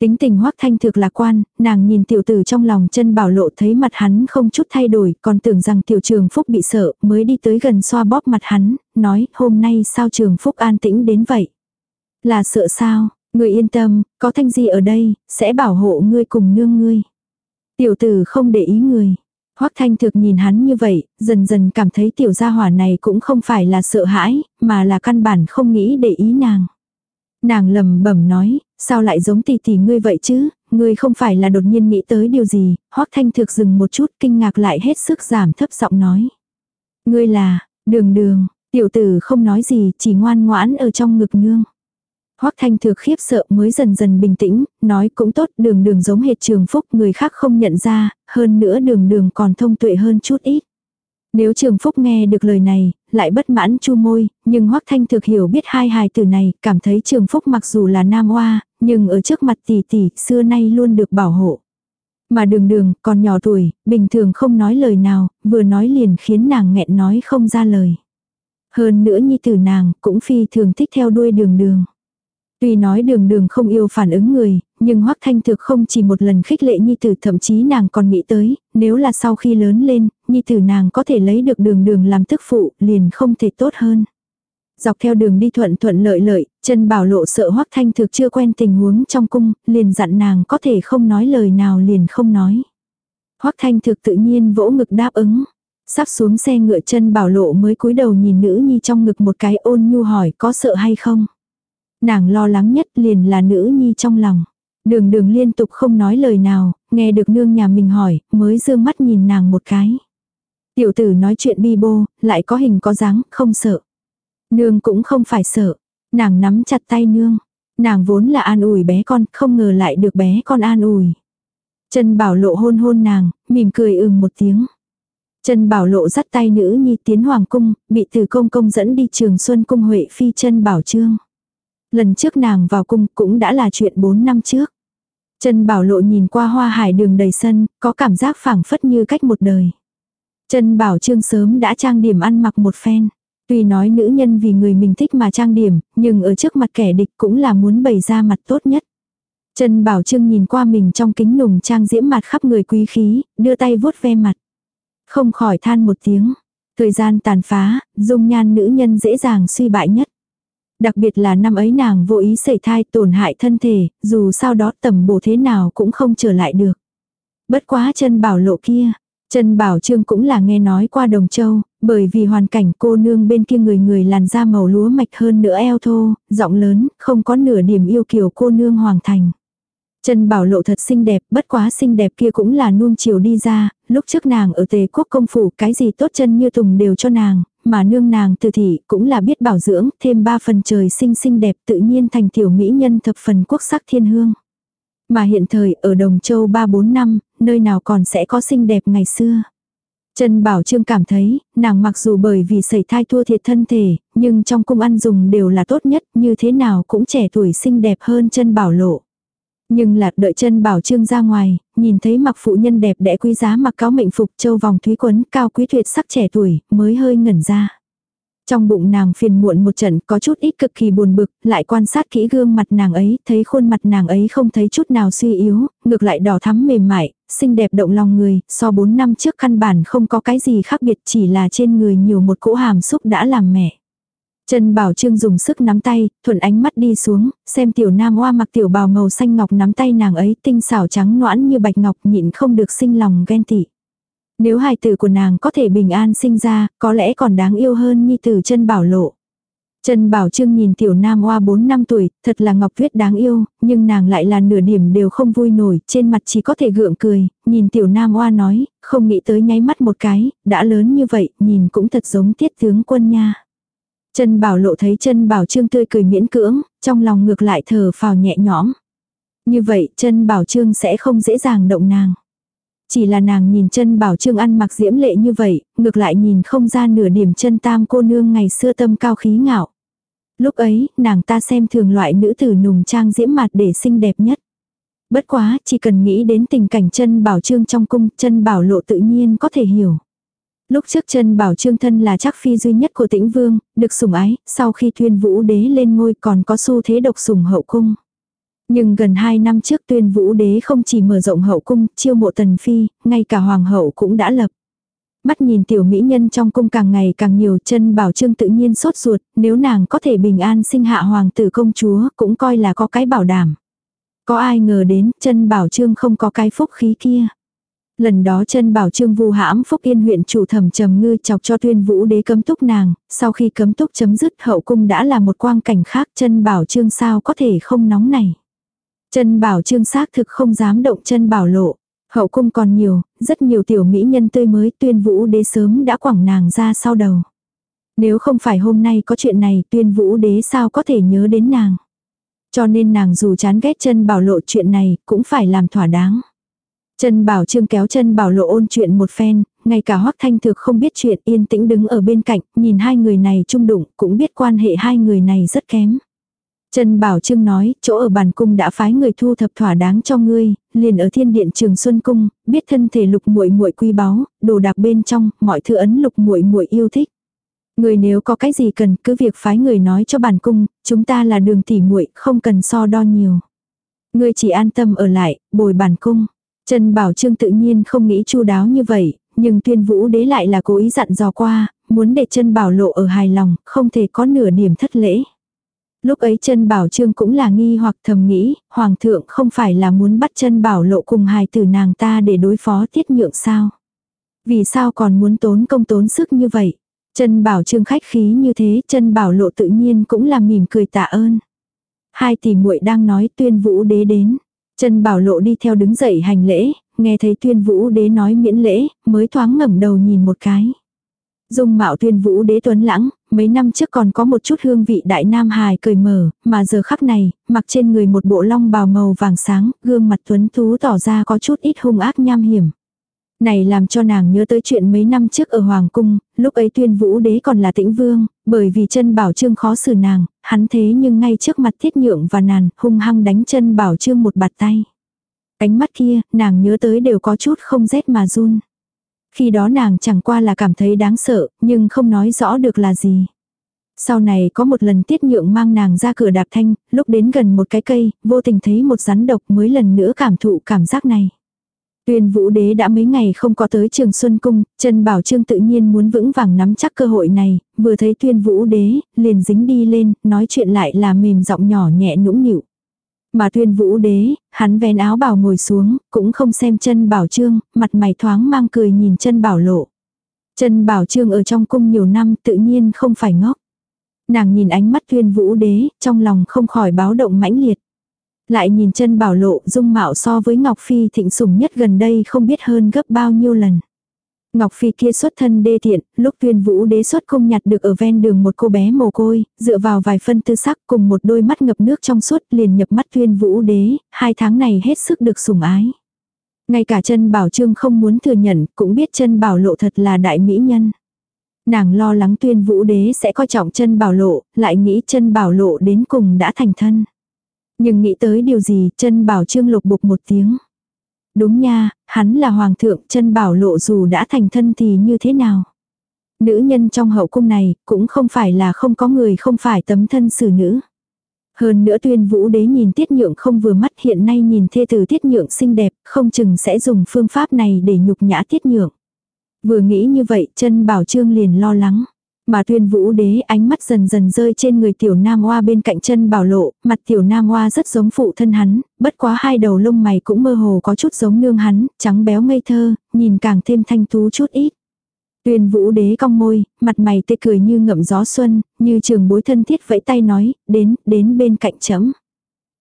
Tính tình hoắc thanh thực lạc quan, nàng nhìn tiểu tử trong lòng chân bảo lộ thấy mặt hắn không chút thay đổi, còn tưởng rằng tiểu trường phúc bị sợ, mới đi tới gần xoa bóp mặt hắn, nói hôm nay sao trường phúc an tĩnh đến vậy. Là sợ sao, người yên tâm, có thanh di ở đây, sẽ bảo hộ ngươi cùng nương ngươi. Tiểu tử không để ý người. Hoắc Thanh Thực nhìn hắn như vậy, dần dần cảm thấy tiểu gia hỏa này cũng không phải là sợ hãi, mà là căn bản không nghĩ để ý nàng. Nàng lầm bẩm nói, sao lại giống tỷ tỷ ngươi vậy chứ, ngươi không phải là đột nhiên nghĩ tới điều gì, Hoắc Thanh Thực dừng một chút kinh ngạc lại hết sức giảm thấp giọng nói. Ngươi là, đường đường, tiểu tử không nói gì, chỉ ngoan ngoãn ở trong ngực nương. Hoắc Thanh Thược khiếp sợ mới dần dần bình tĩnh, nói cũng tốt đường đường giống hệt trường phúc người khác không nhận ra, hơn nữa đường đường còn thông tuệ hơn chút ít. Nếu trường phúc nghe được lời này, lại bất mãn chu môi, nhưng Hoắc Thanh thực hiểu biết hai hài từ này, cảm thấy trường phúc mặc dù là nam oa, nhưng ở trước mặt tỷ tỷ, xưa nay luôn được bảo hộ. Mà đường đường, còn nhỏ tuổi, bình thường không nói lời nào, vừa nói liền khiến nàng nghẹn nói không ra lời. Hơn nữa nhi tử nàng, cũng phi thường thích theo đuôi đường đường. Tuy nói đường đường không yêu phản ứng người, nhưng Hoắc Thanh Thực không chỉ một lần khích lệ Nhi Tử thậm chí nàng còn nghĩ tới, nếu là sau khi lớn lên, Nhi Tử nàng có thể lấy được đường đường làm thức phụ, liền không thể tốt hơn. Dọc theo đường đi thuận thuận lợi lợi, chân bảo lộ sợ Hoắc Thanh Thực chưa quen tình huống trong cung, liền dặn nàng có thể không nói lời nào liền không nói. Hoắc Thanh Thực tự nhiên vỗ ngực đáp ứng. Sắp xuống xe ngựa chân bảo lộ mới cúi đầu nhìn nữ nhi trong ngực một cái ôn nhu hỏi có sợ hay không. Nàng lo lắng nhất liền là nữ nhi trong lòng. Đường đường liên tục không nói lời nào, nghe được nương nhà mình hỏi, mới dương mắt nhìn nàng một cái. Tiểu tử nói chuyện bi bô, lại có hình có dáng, không sợ. Nương cũng không phải sợ. Nàng nắm chặt tay nương. Nàng vốn là an ủi bé con, không ngờ lại được bé con an ủi. Trần Bảo Lộ hôn hôn nàng, mỉm cười ừm một tiếng. Trần Bảo Lộ dắt tay nữ nhi tiến hoàng cung, bị từ công công dẫn đi trường xuân cung Huệ Phi chân Bảo Trương. Lần trước nàng vào cung cũng đã là chuyện 4 năm trước. Trần Bảo Lộ nhìn qua hoa hải đường đầy sân, có cảm giác phảng phất như cách một đời. Trần Bảo Trương sớm đã trang điểm ăn mặc một phen. Tuy nói nữ nhân vì người mình thích mà trang điểm, nhưng ở trước mặt kẻ địch cũng là muốn bày ra mặt tốt nhất. Trần Bảo Trương nhìn qua mình trong kính nùng trang diễm mặt khắp người quý khí, đưa tay vuốt ve mặt. Không khỏi than một tiếng. Thời gian tàn phá, dung nhan nữ nhân dễ dàng suy bại nhất. Đặc biệt là năm ấy nàng vô ý xảy thai tổn hại thân thể, dù sao đó tầm bổ thế nào cũng không trở lại được. Bất quá chân bảo lộ kia. Trần Bảo Trương cũng là nghe nói qua Đồng Châu, bởi vì hoàn cảnh cô nương bên kia người người làn da màu lúa mạch hơn nữa eo thô, giọng lớn, không có nửa điểm yêu kiều cô nương hoàng thành. Trần Bảo Lộ thật xinh đẹp, bất quá xinh đẹp kia cũng là nuông chiều đi ra, lúc trước nàng ở tề quốc công phủ cái gì tốt chân như tùng đều cho nàng, mà nương nàng từ thị cũng là biết bảo dưỡng, thêm ba phần trời xinh xinh đẹp tự nhiên thành tiểu mỹ nhân thập phần quốc sắc thiên hương. Mà hiện thời ở Đồng Châu 3-4 năm, nơi nào còn sẽ có xinh đẹp ngày xưa. Trần Bảo Trương cảm thấy, nàng mặc dù bởi vì sẩy thai thua thiệt thân thể, nhưng trong cung ăn dùng đều là tốt nhất, như thế nào cũng trẻ tuổi xinh đẹp hơn Trần Bảo Lộ. Nhưng lạc đợi chân bảo trương ra ngoài, nhìn thấy mặc phụ nhân đẹp đẽ quý giá mặc cáo mệnh phục châu vòng thúy quấn cao quý tuyệt sắc trẻ tuổi, mới hơi ngẩn ra. Trong bụng nàng phiền muộn một trận có chút ít cực kỳ buồn bực, lại quan sát kỹ gương mặt nàng ấy, thấy khuôn mặt nàng ấy không thấy chút nào suy yếu, ngược lại đỏ thắm mềm mại, xinh đẹp động lòng người, so 4 năm trước căn bản không có cái gì khác biệt chỉ là trên người nhiều một cỗ hàm xúc đã làm mẹ. Trần Bảo Trương dùng sức nắm tay, thuận ánh mắt đi xuống, xem tiểu nam hoa mặc tiểu bào màu xanh ngọc nắm tay nàng ấy tinh xảo trắng noãn như bạch ngọc nhịn không được sinh lòng ghen tị. Nếu hài tử của nàng có thể bình an sinh ra, có lẽ còn đáng yêu hơn nhi tử chân bảo lộ. Trần Bảo Trương nhìn tiểu nam hoa 4 năm tuổi, thật là ngọc tuyết đáng yêu, nhưng nàng lại là nửa điểm đều không vui nổi, trên mặt chỉ có thể gượng cười, nhìn tiểu nam hoa nói, không nghĩ tới nháy mắt một cái, đã lớn như vậy, nhìn cũng thật giống tiết tướng quân nha. Chân bảo lộ thấy chân bảo trương tươi cười miễn cưỡng, trong lòng ngược lại thở phào nhẹ nhõm. Như vậy chân bảo trương sẽ không dễ dàng động nàng. Chỉ là nàng nhìn chân bảo trương ăn mặc diễm lệ như vậy, ngược lại nhìn không ra nửa điểm chân tam cô nương ngày xưa tâm cao khí ngạo. Lúc ấy, nàng ta xem thường loại nữ tử nùng trang diễm mặt để xinh đẹp nhất. Bất quá, chỉ cần nghĩ đến tình cảnh chân bảo trương trong cung, chân bảo lộ tự nhiên có thể hiểu. Lúc trước chân bảo trương thân là chắc phi duy nhất của tĩnh vương, được sủng ái, sau khi tuyên vũ đế lên ngôi còn có xu thế độc sủng hậu cung. Nhưng gần 2 năm trước tuyên vũ đế không chỉ mở rộng hậu cung, chiêu mộ tần phi, ngay cả hoàng hậu cũng đã lập. Mắt nhìn tiểu mỹ nhân trong cung càng ngày càng nhiều chân bảo trương tự nhiên sốt ruột, nếu nàng có thể bình an sinh hạ hoàng tử công chúa cũng coi là có cái bảo đảm. Có ai ngờ đến chân bảo trương không có cái phúc khí kia. Lần đó chân bảo trương vu hãm phúc yên huyện chủ thẩm trầm ngư chọc cho tuyên vũ đế cấm túc nàng, sau khi cấm túc chấm dứt hậu cung đã là một quang cảnh khác chân bảo trương sao có thể không nóng này. Chân bảo trương xác thực không dám động chân bảo lộ. Hậu cung còn nhiều, rất nhiều tiểu mỹ nhân tươi mới tuyên vũ đế sớm đã quẳng nàng ra sau đầu. Nếu không phải hôm nay có chuyện này tuyên vũ đế sao có thể nhớ đến nàng. Cho nên nàng dù chán ghét chân bảo lộ chuyện này cũng phải làm thỏa đáng. Trần Bảo Trương kéo chân Bảo Lộ ôn chuyện một phen, ngay cả Hoắc Thanh Thực không biết chuyện yên tĩnh đứng ở bên cạnh, nhìn hai người này chung đụng, cũng biết quan hệ hai người này rất kém. Trần Bảo Trương nói, chỗ ở bản cung đã phái người thu thập thỏa đáng cho ngươi, liền ở thiên điện Trường Xuân cung, biết thân thể lục muội muội quy báu, đồ đạc bên trong, mọi thứ ấn lục muội muội yêu thích. Người nếu có cái gì cần, cứ việc phái người nói cho bản cung, chúng ta là đường tỉ muội, không cần so đo nhiều. Ngươi chỉ an tâm ở lại, bồi bản cung. Trần Bảo Trương tự nhiên không nghĩ chu đáo như vậy, nhưng tuyên vũ đế lại là cố ý dặn dò qua, muốn để chân bảo lộ ở hài lòng, không thể có nửa điểm thất lễ. Lúc ấy chân bảo trương cũng là nghi hoặc thầm nghĩ, hoàng thượng không phải là muốn bắt chân bảo lộ cùng hài tử nàng ta để đối phó tiết nhượng sao. Vì sao còn muốn tốn công tốn sức như vậy? Chân bảo trương khách khí như thế, chân bảo lộ tự nhiên cũng là mỉm cười tạ ơn. Hai tỷ muội đang nói tuyên vũ đế đến. Trần Bảo Lộ đi theo đứng dậy hành lễ, nghe thấy tuyên vũ đế nói miễn lễ, mới thoáng ngẩng đầu nhìn một cái. Dung mạo tuyên vũ đế tuấn lãng, mấy năm trước còn có một chút hương vị đại nam hài cười mở, mà giờ khắc này, mặc trên người một bộ long bào màu vàng sáng, gương mặt tuấn thú tỏ ra có chút ít hung ác nham hiểm. Này làm cho nàng nhớ tới chuyện mấy năm trước ở Hoàng Cung, lúc ấy tuyên vũ đế còn là tĩnh vương, bởi vì chân bảo trương khó xử nàng, hắn thế nhưng ngay trước mặt thiết nhượng và nàn hung hăng đánh chân bảo trương một bạt tay. Ánh mắt kia, nàng nhớ tới đều có chút không rét mà run. Khi đó nàng chẳng qua là cảm thấy đáng sợ, nhưng không nói rõ được là gì. Sau này có một lần tiết nhượng mang nàng ra cửa đạp thanh, lúc đến gần một cái cây, vô tình thấy một rắn độc mới lần nữa cảm thụ cảm giác này. Tuyên vũ đế đã mấy ngày không có tới trường Xuân Cung, Trần Bảo Trương tự nhiên muốn vững vàng nắm chắc cơ hội này, vừa thấy tuyên vũ đế, liền dính đi lên, nói chuyện lại là mềm giọng nhỏ nhẹ nũng nịu. Mà tuyên vũ đế, hắn vén áo bảo ngồi xuống, cũng không xem chân bảo trương, mặt mày thoáng mang cười nhìn chân bảo lộ. Chân bảo trương ở trong cung nhiều năm tự nhiên không phải ngốc. Nàng nhìn ánh mắt tuyên vũ đế, trong lòng không khỏi báo động mãnh liệt. Lại nhìn chân bảo lộ dung mạo so với Ngọc Phi thịnh sủng nhất gần đây không biết hơn gấp bao nhiêu lần. Ngọc Phi kia xuất thân đê tiện, lúc tuyên vũ đế xuất không nhặt được ở ven đường một cô bé mồ côi, dựa vào vài phân tư sắc cùng một đôi mắt ngập nước trong suốt liền nhập mắt tuyên vũ đế, hai tháng này hết sức được sủng ái. Ngay cả chân bảo trương không muốn thừa nhận, cũng biết chân bảo lộ thật là đại mỹ nhân. Nàng lo lắng tuyên vũ đế sẽ coi trọng chân bảo lộ, lại nghĩ chân bảo lộ đến cùng đã thành thân. Nhưng nghĩ tới điều gì, chân bảo trương lục bục một tiếng. Đúng nha, hắn là hoàng thượng, chân bảo lộ dù đã thành thân thì như thế nào. Nữ nhân trong hậu cung này, cũng không phải là không có người không phải tấm thân xử nữ. Hơn nữa tuyên vũ đế nhìn tiết nhượng không vừa mắt hiện nay nhìn thê tử tiết nhượng xinh đẹp, không chừng sẽ dùng phương pháp này để nhục nhã tiết nhượng. Vừa nghĩ như vậy chân bảo trương liền lo lắng. Mà tuyên vũ đế ánh mắt dần dần rơi trên người tiểu nam hoa bên cạnh chân bảo lộ, mặt tiểu nam hoa rất giống phụ thân hắn, bất quá hai đầu lông mày cũng mơ hồ có chút giống nương hắn, trắng béo ngây thơ, nhìn càng thêm thanh tú chút ít. Tuyên vũ đế cong môi, mặt mày tê cười như ngậm gió xuân, như trường bối thân thiết vẫy tay nói, đến, đến bên cạnh chấm.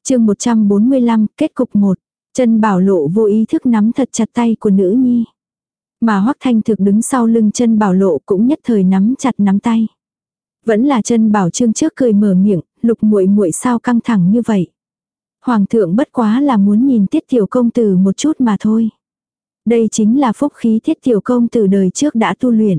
chương 145, kết cục 1. Chân bảo lộ vô ý thức nắm thật chặt tay của nữ nhi. Mà Hoắc Thanh thực đứng sau lưng chân bảo lộ cũng nhất thời nắm chặt nắm tay. Vẫn là chân bảo trương trước cười mở miệng, lục muội muội sao căng thẳng như vậy. Hoàng thượng bất quá là muốn nhìn tiết tiểu công tử một chút mà thôi. Đây chính là phúc khí thiết tiểu công tử đời trước đã tu luyện.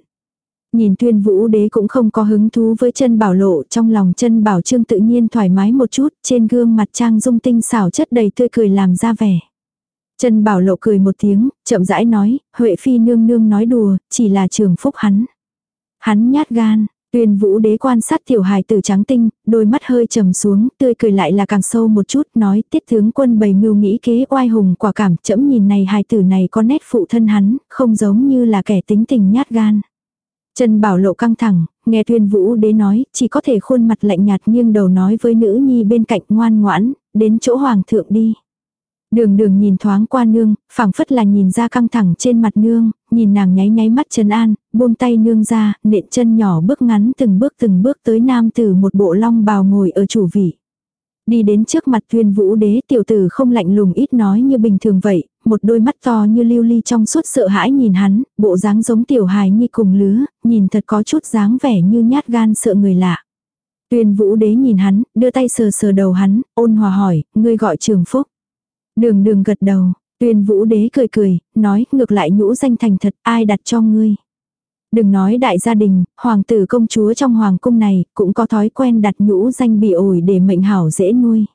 Nhìn tuyên vũ đế cũng không có hứng thú với chân bảo lộ trong lòng chân bảo trương tự nhiên thoải mái một chút trên gương mặt trang dung tinh xảo chất đầy tươi cười làm ra vẻ. Trần Bảo Lộ cười một tiếng, chậm rãi nói, Huệ Phi nương nương nói đùa, chỉ là trường phúc hắn. Hắn nhát gan, tuyên vũ đế quan sát tiểu hài tử trắng tinh, đôi mắt hơi trầm xuống, tươi cười lại là càng sâu một chút, nói tiết tướng quân bày mưu nghĩ kế oai hùng quả cảm, chậm nhìn này hài tử này có nét phụ thân hắn, không giống như là kẻ tính tình nhát gan. Trần Bảo Lộ căng thẳng, nghe tuyên vũ đế nói, chỉ có thể khuôn mặt lạnh nhạt nghiêng đầu nói với nữ nhi bên cạnh ngoan ngoãn, đến chỗ hoàng thượng đi. Đường đường nhìn thoáng qua nương, phảng phất là nhìn ra căng thẳng trên mặt nương, nhìn nàng nháy nháy mắt trấn an, buông tay nương ra, nện chân nhỏ bước ngắn từng bước từng bước tới nam từ một bộ long bào ngồi ở chủ vị. Đi đến trước mặt tuyên vũ đế tiểu tử không lạnh lùng ít nói như bình thường vậy, một đôi mắt to như lưu ly trong suốt sợ hãi nhìn hắn, bộ dáng giống tiểu hài nhi cùng lứa, nhìn thật có chút dáng vẻ như nhát gan sợ người lạ. Tuyên vũ đế nhìn hắn, đưa tay sờ sờ đầu hắn, ôn hòa hỏi, ngươi gọi trường phúc. Đường đường gật đầu, tuyên vũ đế cười cười, nói ngược lại nhũ danh thành thật ai đặt cho ngươi. Đừng nói đại gia đình, hoàng tử công chúa trong hoàng cung này cũng có thói quen đặt nhũ danh bị ổi để mệnh hảo dễ nuôi.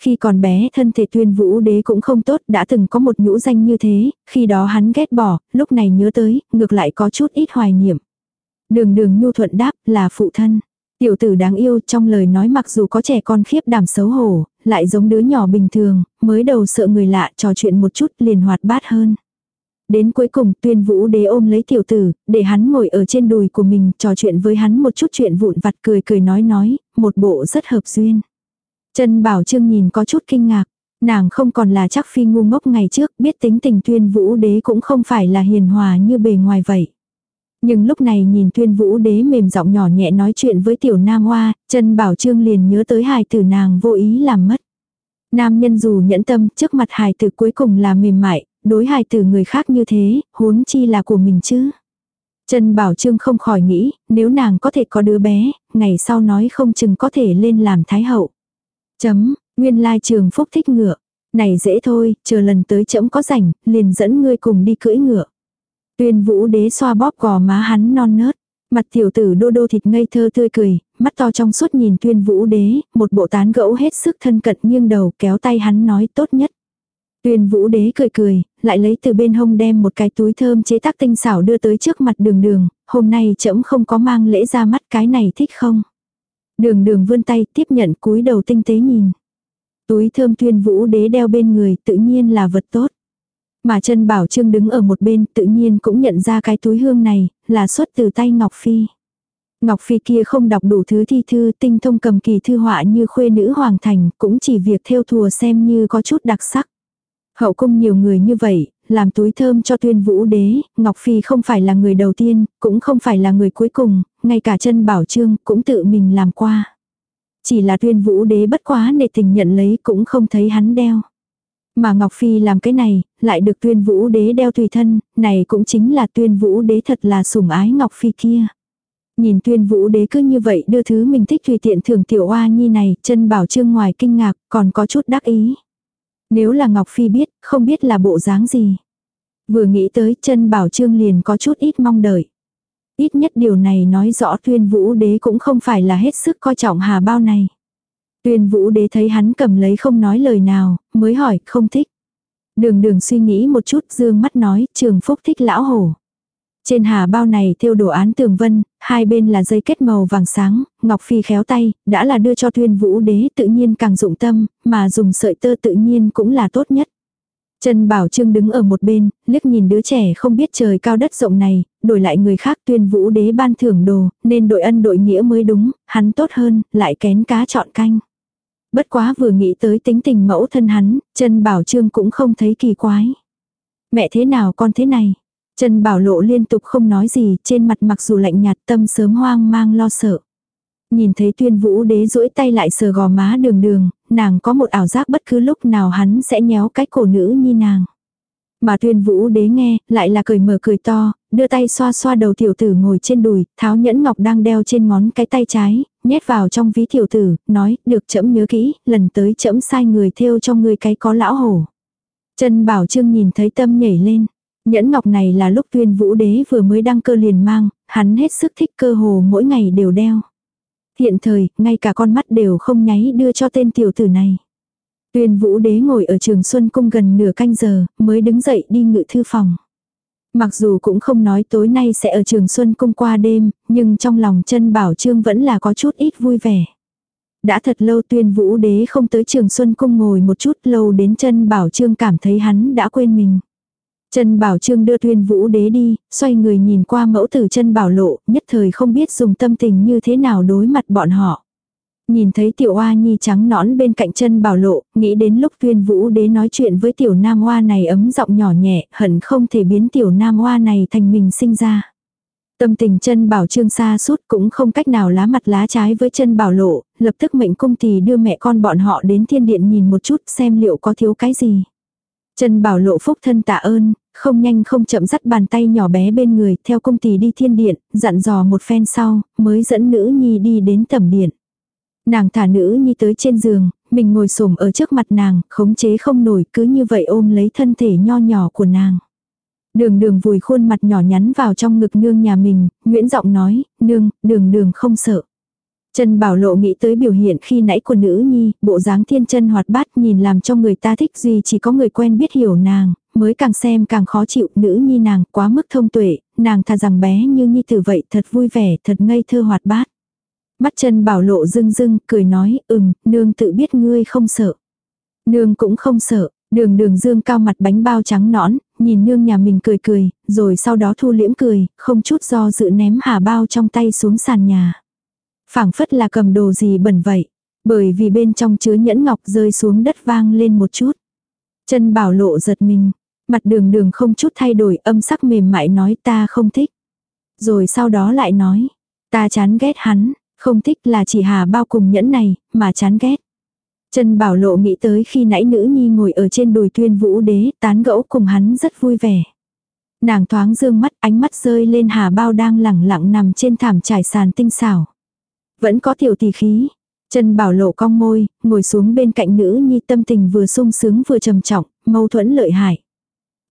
Khi còn bé thân thể tuyên vũ đế cũng không tốt đã từng có một nhũ danh như thế, khi đó hắn ghét bỏ, lúc này nhớ tới, ngược lại có chút ít hoài niệm. Đường đường nhu thuận đáp là phụ thân. Tiểu tử đáng yêu trong lời nói mặc dù có trẻ con khiếp đảm xấu hổ, lại giống đứa nhỏ bình thường, mới đầu sợ người lạ trò chuyện một chút liền hoạt bát hơn. Đến cuối cùng tuyên vũ đế ôm lấy tiểu tử, để hắn ngồi ở trên đùi của mình trò chuyện với hắn một chút chuyện vụn vặt cười cười nói nói, một bộ rất hợp duyên. Trần Bảo Trương nhìn có chút kinh ngạc, nàng không còn là chắc phi ngu ngốc ngày trước biết tính tình tuyên vũ đế cũng không phải là hiền hòa như bề ngoài vậy. Nhưng lúc này nhìn tuyên vũ đế mềm giọng nhỏ nhẹ nói chuyện với tiểu nam hoa, chân bảo trương liền nhớ tới hài tử nàng vô ý làm mất. Nam nhân dù nhẫn tâm trước mặt hài tử cuối cùng là mềm mại, đối hài tử người khác như thế, huống chi là của mình chứ. Trần Bảo Trương không khỏi nghĩ, nếu nàng có thể có đứa bé, ngày sau nói không chừng có thể lên làm thái hậu. Chấm, nguyên lai trường phúc thích ngựa. Này dễ thôi, chờ lần tới chấm có rảnh, liền dẫn ngươi cùng đi cưỡi ngựa. Tuyên vũ đế xoa bóp gò má hắn non nớt. Mặt tiểu tử đô đô thịt ngây thơ tươi cười, mắt to trong suốt nhìn tuyên vũ đế, một bộ tán gẫu hết sức thân cận nghiêng đầu kéo tay hắn nói tốt nhất. Tuyên vũ đế cười cười, lại lấy từ bên hông đem một cái túi thơm chế tác tinh xảo đưa tới trước mặt đường đường, hôm nay trẫm không có mang lễ ra mắt cái này thích không? Đường đường vươn tay tiếp nhận cúi đầu tinh tế nhìn. Túi thơm tuyên vũ đế đeo bên người tự nhiên là vật tốt. Mà chân bảo trương đứng ở một bên tự nhiên cũng nhận ra cái túi hương này là xuất từ tay Ngọc Phi. Ngọc Phi kia không đọc đủ thứ thi thư tinh thông cầm kỳ thư họa như khuê nữ hoàng thành cũng chỉ việc theo thùa xem như có chút đặc sắc. Hậu cung nhiều người như vậy, làm túi thơm cho tuyên vũ đế, Ngọc Phi không phải là người đầu tiên, cũng không phải là người cuối cùng, ngay cả chân bảo trương cũng tự mình làm qua. Chỉ là tuyên vũ đế bất quá nề tình nhận lấy cũng không thấy hắn đeo. Mà Ngọc Phi làm cái này, lại được tuyên vũ đế đeo tùy thân, này cũng chính là tuyên vũ đế thật là sủng ái Ngọc Phi kia. Nhìn tuyên vũ đế cứ như vậy đưa thứ mình thích tùy tiện thưởng tiểu oa nhi này, chân bảo trương ngoài kinh ngạc, còn có chút đắc ý. Nếu là Ngọc Phi biết, không biết là bộ dáng gì. Vừa nghĩ tới chân bảo trương liền có chút ít mong đợi. Ít nhất điều này nói rõ tuyên vũ đế cũng không phải là hết sức coi trọng hà bao này. Tuyên vũ đế thấy hắn cầm lấy không nói lời nào, mới hỏi không thích. Đường đường suy nghĩ một chút dương mắt nói trường phúc thích lão hổ. Trên hà bao này theo đồ án tường vân, hai bên là dây kết màu vàng sáng, Ngọc Phi khéo tay, đã là đưa cho tuyên vũ đế tự nhiên càng dụng tâm, mà dùng sợi tơ tự nhiên cũng là tốt nhất. Trần Bảo Trương đứng ở một bên, liếc nhìn đứa trẻ không biết trời cao đất rộng này, đổi lại người khác tuyên vũ đế ban thưởng đồ, nên đội ân đội nghĩa mới đúng, hắn tốt hơn, lại kén cá chọn canh. Bất quá vừa nghĩ tới tính tình mẫu thân hắn, Trần Bảo Trương cũng không thấy kỳ quái. Mẹ thế nào con thế này? Trần Bảo Lộ liên tục không nói gì, trên mặt mặc dù lạnh nhạt tâm sớm hoang mang lo sợ. Nhìn thấy tuyên vũ đế duỗi tay lại sờ gò má đường đường, nàng có một ảo giác bất cứ lúc nào hắn sẽ nhéo cái cổ nữ như nàng. Mà tuyên vũ đế nghe, lại là cười mở cười to, đưa tay xoa xoa đầu tiểu tử ngồi trên đùi, tháo nhẫn ngọc đang đeo trên ngón cái tay trái, nhét vào trong ví tiểu tử, nói, được chấm nhớ kỹ, lần tới chấm sai người theo cho người cái có lão hổ. Trần Bảo Trương nhìn thấy tâm nhảy lên. Nhẫn ngọc này là lúc tuyên vũ đế vừa mới đăng cơ liền mang, hắn hết sức thích cơ hồ mỗi ngày đều đeo. Hiện thời, ngay cả con mắt đều không nháy đưa cho tên tiểu tử này. Tuyên vũ đế ngồi ở trường Xuân Cung gần nửa canh giờ, mới đứng dậy đi ngự thư phòng. Mặc dù cũng không nói tối nay sẽ ở trường Xuân Cung qua đêm, nhưng trong lòng chân bảo trương vẫn là có chút ít vui vẻ. Đã thật lâu tuyên vũ đế không tới trường Xuân Cung ngồi một chút lâu đến chân bảo trương cảm thấy hắn đã quên mình. Chân bảo trương đưa tuyên vũ đế đi, xoay người nhìn qua mẫu tử chân bảo lộ, nhất thời không biết dùng tâm tình như thế nào đối mặt bọn họ. Nhìn thấy tiểu oa nhi trắng nõn bên cạnh chân bảo lộ, nghĩ đến lúc tuyên vũ đế nói chuyện với tiểu nam oa này ấm giọng nhỏ nhẹ, hận không thể biến tiểu nam oa này thành mình sinh ra. Tâm tình chân bảo trương xa suốt cũng không cách nào lá mặt lá trái với chân bảo lộ, lập tức mệnh cung tỳ đưa mẹ con bọn họ đến thiên điện nhìn một chút xem liệu có thiếu cái gì. Chân bảo lộ phúc thân tạ ơn, không nhanh không chậm dắt bàn tay nhỏ bé bên người theo cung tỳ đi thiên điện, dặn dò một phen sau, mới dẫn nữ nhi đi đến tầm điện. Nàng thả nữ nhi tới trên giường, mình ngồi xổm ở trước mặt nàng, khống chế không nổi cứ như vậy ôm lấy thân thể nho nhỏ của nàng. Đường đường vùi khuôn mặt nhỏ nhắn vào trong ngực nương nhà mình, Nguyễn giọng nói, nương, đường đường không sợ. Trần Bảo Lộ nghĩ tới biểu hiện khi nãy của nữ nhi, bộ dáng thiên chân hoạt bát nhìn làm cho người ta thích duy chỉ có người quen biết hiểu nàng, mới càng xem càng khó chịu nữ nhi nàng quá mức thông tuệ, nàng thà rằng bé như nhi tử vậy thật vui vẻ, thật ngây thơ hoạt bát. Mắt chân bảo lộ rưng rưng, cười nói, ừm, nương tự biết ngươi không sợ. Nương cũng không sợ, đường đường dương cao mặt bánh bao trắng nõn, nhìn nương nhà mình cười cười, rồi sau đó thu liễm cười, không chút do dự ném hà bao trong tay xuống sàn nhà. phảng phất là cầm đồ gì bẩn vậy, bởi vì bên trong chứa nhẫn ngọc rơi xuống đất vang lên một chút. Chân bảo lộ giật mình, mặt đường đường không chút thay đổi âm sắc mềm mại nói ta không thích. Rồi sau đó lại nói, ta chán ghét hắn, không thích là chỉ hà bao cùng nhẫn này, mà chán ghét. Trần Bảo Lộ nghĩ tới khi nãy nữ nhi ngồi ở trên đùi tuyên vũ đế, tán gẫu cùng hắn rất vui vẻ. Nàng thoáng dương mắt ánh mắt rơi lên hà bao đang lẳng lặng nằm trên thảm trải sàn tinh xảo. Vẫn có tiểu tỷ khí. Trần Bảo Lộ cong môi, ngồi xuống bên cạnh nữ nhi tâm tình vừa sung sướng vừa trầm trọng, mâu thuẫn lợi hại.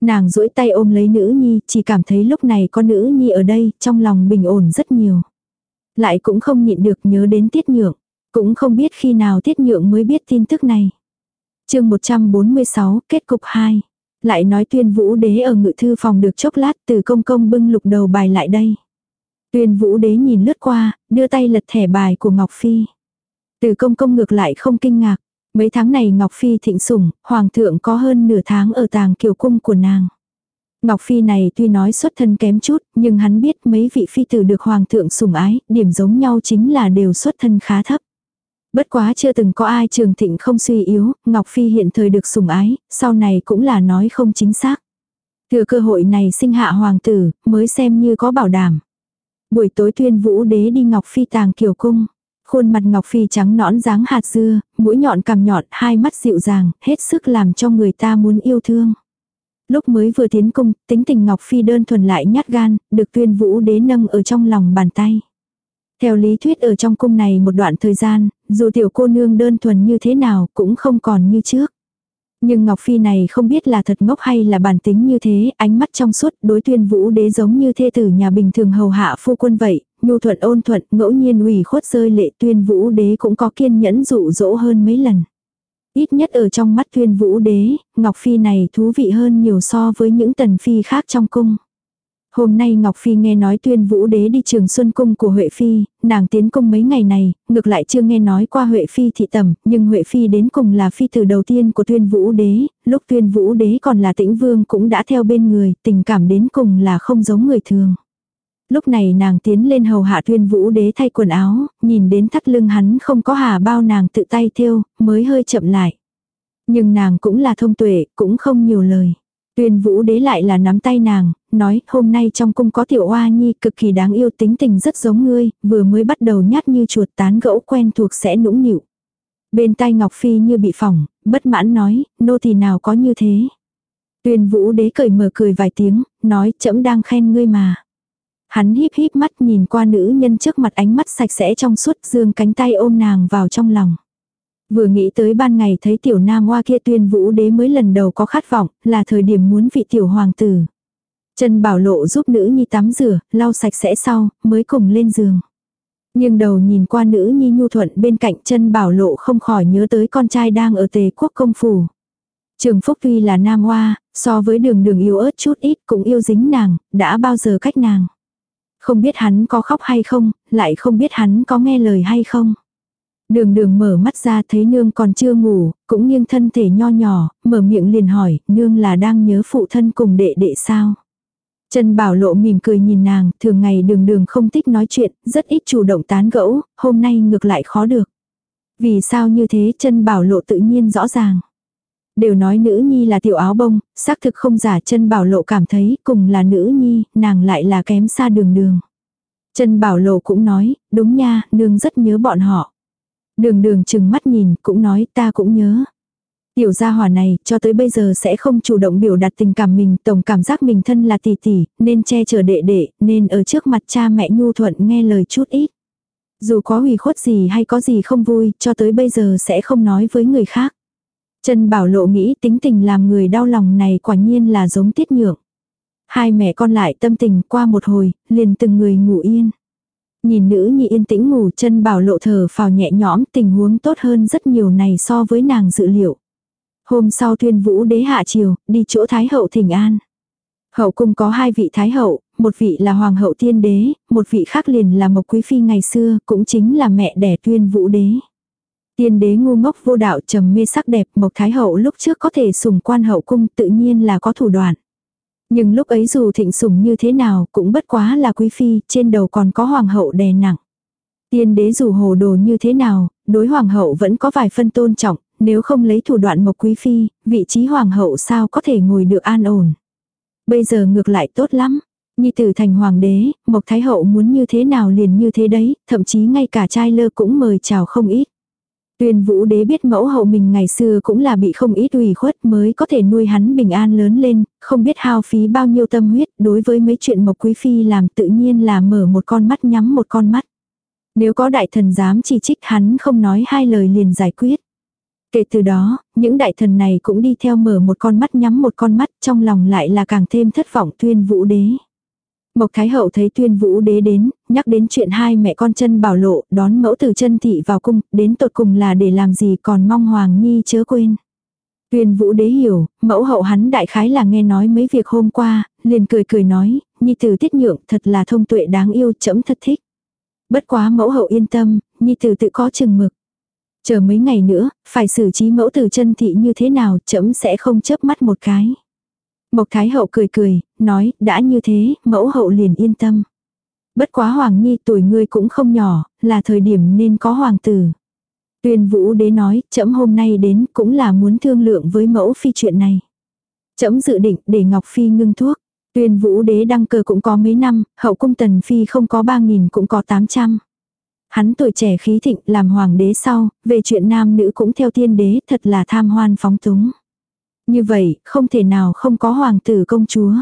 Nàng duỗi tay ôm lấy nữ nhi, chỉ cảm thấy lúc này có nữ nhi ở đây, trong lòng bình ổn rất nhiều. Lại cũng không nhịn được nhớ đến tiết nhượng. Cũng không biết khi nào tiết nhượng mới biết tin tức này. chương 146, kết cục 2. Lại nói tuyên vũ đế ở ngự thư phòng được chốc lát từ công công bưng lục đầu bài lại đây. Tuyên vũ đế nhìn lướt qua, đưa tay lật thẻ bài của Ngọc Phi. Từ công công ngược lại không kinh ngạc. Mấy tháng này Ngọc Phi thịnh sủng, hoàng thượng có hơn nửa tháng ở tàng kiều cung của nàng. Ngọc Phi này tuy nói xuất thân kém chút, nhưng hắn biết mấy vị phi tử được hoàng thượng sủng ái, điểm giống nhau chính là đều xuất thân khá thấp. Bất quá chưa từng có ai trường thịnh không suy yếu, Ngọc Phi hiện thời được sủng ái, sau này cũng là nói không chính xác. Thừa cơ hội này sinh hạ hoàng tử, mới xem như có bảo đảm. Buổi tối tuyên vũ đế đi Ngọc Phi tàng kiều cung. Khuôn mặt Ngọc Phi trắng nõn dáng hạt dưa, mũi nhọn cằm nhọn, hai mắt dịu dàng, hết sức làm cho người ta muốn yêu thương. Lúc mới vừa tiến cung, tính tình Ngọc Phi đơn thuần lại nhát gan, được tuyên vũ đế nâng ở trong lòng bàn tay. Theo lý thuyết ở trong cung này một đoạn thời gian, dù tiểu cô nương đơn thuần như thế nào cũng không còn như trước. Nhưng Ngọc Phi này không biết là thật ngốc hay là bản tính như thế, ánh mắt trong suốt đối tuyên vũ đế giống như thê tử nhà bình thường hầu hạ phu quân vậy, nhu thuận ôn thuận, ngẫu nhiên ủy khuất rơi lệ tuyên vũ đế cũng có kiên nhẫn dụ dỗ hơn mấy lần. Ít nhất ở trong mắt tuyên vũ đế, Ngọc Phi này thú vị hơn nhiều so với những tần phi khác trong cung. Hôm nay Ngọc Phi nghe nói tuyên vũ đế đi trường xuân cung của Huệ Phi, nàng tiến cung mấy ngày này, ngược lại chưa nghe nói qua Huệ Phi thị tẩm, nhưng Huệ Phi đến cùng là phi tử đầu tiên của tuyên vũ đế, lúc tuyên vũ đế còn là tĩnh vương cũng đã theo bên người, tình cảm đến cùng là không giống người thường. Lúc này nàng tiến lên hầu hạ tuyên vũ đế thay quần áo, nhìn đến thắt lưng hắn không có hà bao nàng tự tay thêu, mới hơi chậm lại. Nhưng nàng cũng là thông tuệ, cũng không nhiều lời. Tuyên vũ đế lại là nắm tay nàng, nói hôm nay trong cung có tiểu hoa nhi cực kỳ đáng yêu tính tình rất giống ngươi, vừa mới bắt đầu nhát như chuột tán gẫu quen thuộc sẽ nũng nịu. Bên tay Ngọc Phi như bị phỏng, bất mãn nói, nô thì nào có như thế. Tuyên vũ đế cười mở cười vài tiếng, nói chấm đang khen ngươi mà. Hắn híp híp mắt nhìn qua nữ nhân trước mặt ánh mắt sạch sẽ trong suốt dương cánh tay ôm nàng vào trong lòng. Vừa nghĩ tới ban ngày thấy tiểu nam hoa kia tuyên vũ đế mới lần đầu có khát vọng, là thời điểm muốn vị tiểu hoàng tử. Trần Bảo Lộ giúp nữ nhi tắm rửa, lau sạch sẽ sau, mới cùng lên giường. Nhưng đầu nhìn qua nữ nhi nhu thuận bên cạnh chân Bảo Lộ không khỏi nhớ tới con trai đang ở tề quốc công phủ. Trường Phúc tuy là nam hoa, so với đường đường yêu ớt chút ít cũng yêu dính nàng, đã bao giờ cách nàng. Không biết hắn có khóc hay không, lại không biết hắn có nghe lời hay không. Đường đường mở mắt ra thấy nương còn chưa ngủ, cũng nghiêng thân thể nho nhỏ, mở miệng liền hỏi, nương là đang nhớ phụ thân cùng đệ đệ sao. Trần Bảo Lộ mỉm cười nhìn nàng, thường ngày đường đường không thích nói chuyện, rất ít chủ động tán gẫu, hôm nay ngược lại khó được. Vì sao như thế Trần Bảo Lộ tự nhiên rõ ràng. Đều nói nữ nhi là tiểu áo bông, xác thực không giả chân Bảo Lộ cảm thấy cùng là nữ nhi, nàng lại là kém xa đường đường. chân Bảo Lộ cũng nói, đúng nha, nương rất nhớ bọn họ. Đường đường chừng mắt nhìn, cũng nói ta cũng nhớ. Tiểu gia hỏa này, cho tới bây giờ sẽ không chủ động biểu đạt tình cảm mình, tổng cảm giác mình thân là tỷ tỷ, nên che chở đệ đệ, nên ở trước mặt cha mẹ nhu thuận nghe lời chút ít. Dù có hủy khuất gì hay có gì không vui, cho tới bây giờ sẽ không nói với người khác. Trần Bảo Lộ nghĩ tính tình làm người đau lòng này quả nhiên là giống tiết nhượng. Hai mẹ con lại tâm tình qua một hồi, liền từng người ngủ yên. Nhìn nữ nhị yên tĩnh ngủ chân bảo lộ thở phào nhẹ nhõm tình huống tốt hơn rất nhiều này so với nàng dự liệu. Hôm sau tuyên vũ đế hạ triều, đi chỗ Thái hậu thỉnh an. Hậu cung có hai vị Thái hậu, một vị là Hoàng hậu tiên đế, một vị khác liền là Mộc Quý Phi ngày xưa, cũng chính là mẹ đẻ tuyên vũ đế. Tiên đế ngu ngốc vô đạo trầm mê sắc đẹp Mộc Thái hậu lúc trước có thể sùng quan hậu cung tự nhiên là có thủ đoạn. Nhưng lúc ấy dù thịnh sủng như thế nào cũng bất quá là quý phi, trên đầu còn có hoàng hậu đè nặng. Tiên đế dù hồ đồ như thế nào, đối hoàng hậu vẫn có vài phân tôn trọng, nếu không lấy thủ đoạn mộc quý phi, vị trí hoàng hậu sao có thể ngồi được an ổn. Bây giờ ngược lại tốt lắm. Nhi tử thành hoàng đế, mộc thái hậu muốn như thế nào liền như thế đấy, thậm chí ngay cả trai lơ cũng mời chào không ít. Tuyên vũ đế biết mẫu hậu mình ngày xưa cũng là bị không ít ủy khuất mới có thể nuôi hắn bình an lớn lên, không biết hao phí bao nhiêu tâm huyết đối với mấy chuyện Mộc Quý Phi làm tự nhiên là mở một con mắt nhắm một con mắt. Nếu có đại thần dám chỉ trích hắn không nói hai lời liền giải quyết. Kể từ đó, những đại thần này cũng đi theo mở một con mắt nhắm một con mắt trong lòng lại là càng thêm thất vọng tuyên vũ đế. Mộc Thái Hậu thấy tuyên vũ đế đến, nhắc đến chuyện hai mẹ con chân bảo lộ, đón mẫu từ chân thị vào cung, đến tột cùng là để làm gì còn mong Hoàng Nhi chớ quên. Tuyên vũ đế hiểu, mẫu hậu hắn đại khái là nghe nói mấy việc hôm qua, liền cười cười nói, nhi tử tiết nhượng thật là thông tuệ đáng yêu chấm thật thích. Bất quá mẫu hậu yên tâm, nhi tử tự có chừng mực. Chờ mấy ngày nữa, phải xử trí mẫu từ chân thị như thế nào, chấm sẽ không chớp mắt một cái. Mộc Thái Hậu cười cười, nói, đã như thế, mẫu hậu liền yên tâm. Bất quá Hoàng Nhi tuổi ngươi cũng không nhỏ, là thời điểm nên có hoàng tử. Tuyên Vũ Đế nói, chấm hôm nay đến cũng là muốn thương lượng với mẫu phi chuyện này. Chấm dự định để Ngọc Phi ngưng thuốc. Tuyên Vũ Đế đăng cơ cũng có mấy năm, hậu cung Tần Phi không có 3.000 cũng có 800. Hắn tuổi trẻ khí thịnh làm hoàng đế sau, về chuyện nam nữ cũng theo tiên đế thật là tham hoan phóng túng. Như vậy, không thể nào không có hoàng tử công chúa.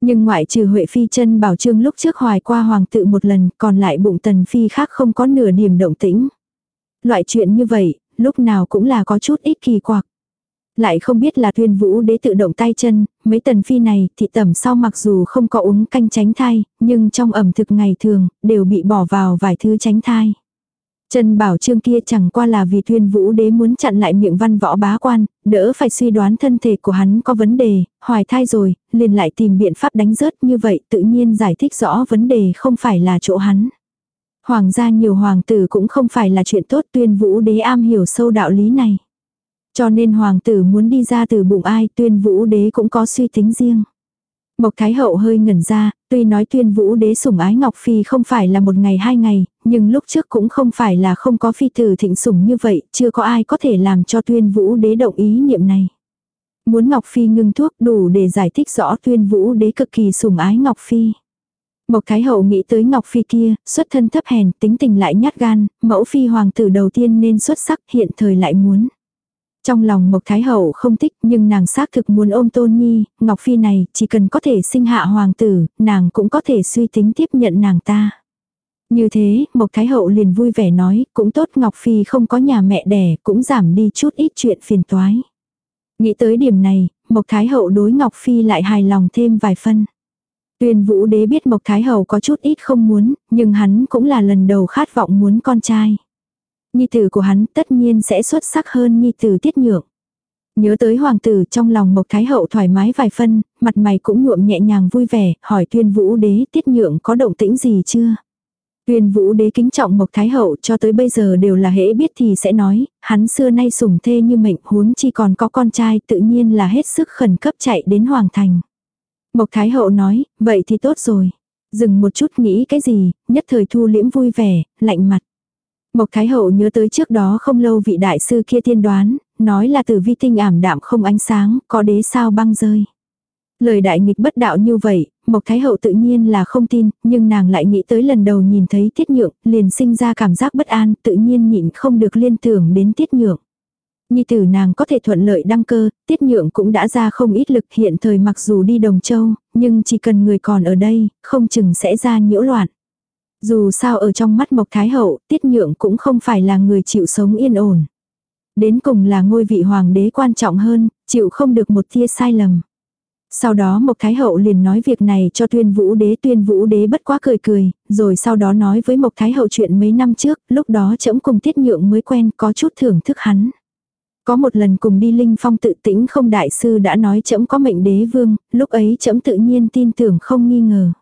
Nhưng ngoại trừ Huệ Phi chân bảo trương lúc trước hoài qua hoàng tự một lần, còn lại bụng tần phi khác không có nửa điểm động tĩnh. Loại chuyện như vậy, lúc nào cũng là có chút ít kỳ quặc. Lại không biết là tuyên vũ đế tự động tay chân, mấy tần phi này thì tẩm sau mặc dù không có uống canh tránh thai, nhưng trong ẩm thực ngày thường, đều bị bỏ vào vài thứ tránh thai. Trần Bảo Trương kia chẳng qua là vì tuyên vũ đế muốn chặn lại miệng văn võ bá quan, đỡ phải suy đoán thân thể của hắn có vấn đề, hoài thai rồi, liền lại tìm biện pháp đánh rớt như vậy tự nhiên giải thích rõ vấn đề không phải là chỗ hắn. Hoàng gia nhiều hoàng tử cũng không phải là chuyện tốt tuyên vũ đế am hiểu sâu đạo lý này. Cho nên hoàng tử muốn đi ra từ bụng ai tuyên vũ đế cũng có suy tính riêng. Mộc Thái Hậu hơi ngẩn ra, tuy nói tuyên vũ đế sủng ái Ngọc Phi không phải là một ngày hai ngày, nhưng lúc trước cũng không phải là không có phi tử thịnh sủng như vậy, chưa có ai có thể làm cho tuyên vũ đế động ý niệm này. Muốn Ngọc Phi ngưng thuốc đủ để giải thích rõ tuyên vũ đế cực kỳ sủng ái Ngọc Phi. Mộc Thái Hậu nghĩ tới Ngọc Phi kia, xuất thân thấp hèn, tính tình lại nhát gan, mẫu phi hoàng tử đầu tiên nên xuất sắc hiện thời lại muốn. Trong lòng Mộc Thái Hậu không thích nhưng nàng xác thực muốn ôm Tôn Nhi, Ngọc Phi này chỉ cần có thể sinh hạ hoàng tử, nàng cũng có thể suy tính tiếp nhận nàng ta. Như thế, Mộc Thái Hậu liền vui vẻ nói, cũng tốt Ngọc Phi không có nhà mẹ đẻ, cũng giảm đi chút ít chuyện phiền toái. Nghĩ tới điểm này, Mộc Thái Hậu đối Ngọc Phi lại hài lòng thêm vài phân. Tuyên vũ đế biết Mộc Thái Hậu có chút ít không muốn, nhưng hắn cũng là lần đầu khát vọng muốn con trai. Nhi tử của hắn tất nhiên sẽ xuất sắc hơn nhi tử tiết nhượng. Nhớ tới hoàng tử trong lòng Mộc Thái Hậu thoải mái vài phân, mặt mày cũng nhuộm nhẹ nhàng vui vẻ, hỏi tuyên vũ đế tiết nhượng có động tĩnh gì chưa. Tuyên vũ đế kính trọng Mộc Thái Hậu cho tới bây giờ đều là hễ biết thì sẽ nói, hắn xưa nay sủng thê như mệnh huống chi còn có con trai tự nhiên là hết sức khẩn cấp chạy đến Hoàng Thành. Mộc Thái Hậu nói, vậy thì tốt rồi. Dừng một chút nghĩ cái gì, nhất thời thu liễm vui vẻ, lạnh mặt. Mộc Thái Hậu nhớ tới trước đó không lâu vị đại sư kia tiên đoán, nói là tử vi tinh ảm đạm không ánh sáng, có đế sao băng rơi. Lời đại nghịch bất đạo như vậy, Mộc Thái Hậu tự nhiên là không tin, nhưng nàng lại nghĩ tới lần đầu nhìn thấy tiết nhượng, liền sinh ra cảm giác bất an, tự nhiên nhịn không được liên tưởng đến tiết nhượng. Nhi tử nàng có thể thuận lợi đăng cơ, tiết nhượng cũng đã ra không ít lực hiện thời mặc dù đi Đồng Châu, nhưng chỉ cần người còn ở đây, không chừng sẽ ra nhiễu loạn. Dù sao ở trong mắt Mộc Thái Hậu, tiết nhượng cũng không phải là người chịu sống yên ổn. Đến cùng là ngôi vị hoàng đế quan trọng hơn, chịu không được một tia sai lầm. Sau đó Mộc Thái Hậu liền nói việc này cho tuyên vũ đế tuyên vũ đế bất quá cười cười, rồi sau đó nói với Mộc Thái Hậu chuyện mấy năm trước, lúc đó trẫm cùng tiết nhượng mới quen có chút thưởng thức hắn. Có một lần cùng đi linh phong tự tĩnh không đại sư đã nói trẫm có mệnh đế vương, lúc ấy trẫm tự nhiên tin tưởng không nghi ngờ.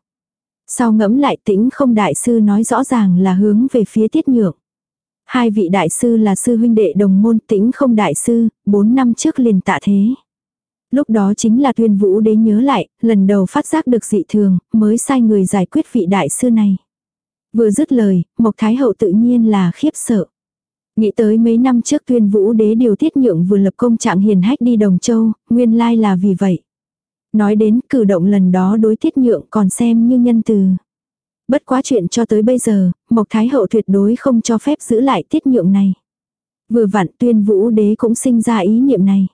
Sau ngẫm lại tĩnh không đại sư nói rõ ràng là hướng về phía tiết nhượng. Hai vị đại sư là sư huynh đệ đồng môn tĩnh không đại sư, bốn năm trước liền tạ thế. Lúc đó chính là tuyên vũ đế nhớ lại, lần đầu phát giác được dị thường, mới sai người giải quyết vị đại sư này. Vừa dứt lời, Mộc Thái Hậu tự nhiên là khiếp sợ. Nghĩ tới mấy năm trước tuyên vũ đế điều tiết nhượng vừa lập công trạng hiền hách đi Đồng Châu, nguyên lai là vì vậy. Nói đến cử động lần đó đối tiết nhượng còn xem như nhân từ. Bất quá chuyện cho tới bây giờ, Mộc Thái Hậu tuyệt đối không cho phép giữ lại tiết nhượng này. Vừa vặn tuyên vũ đế cũng sinh ra ý niệm này.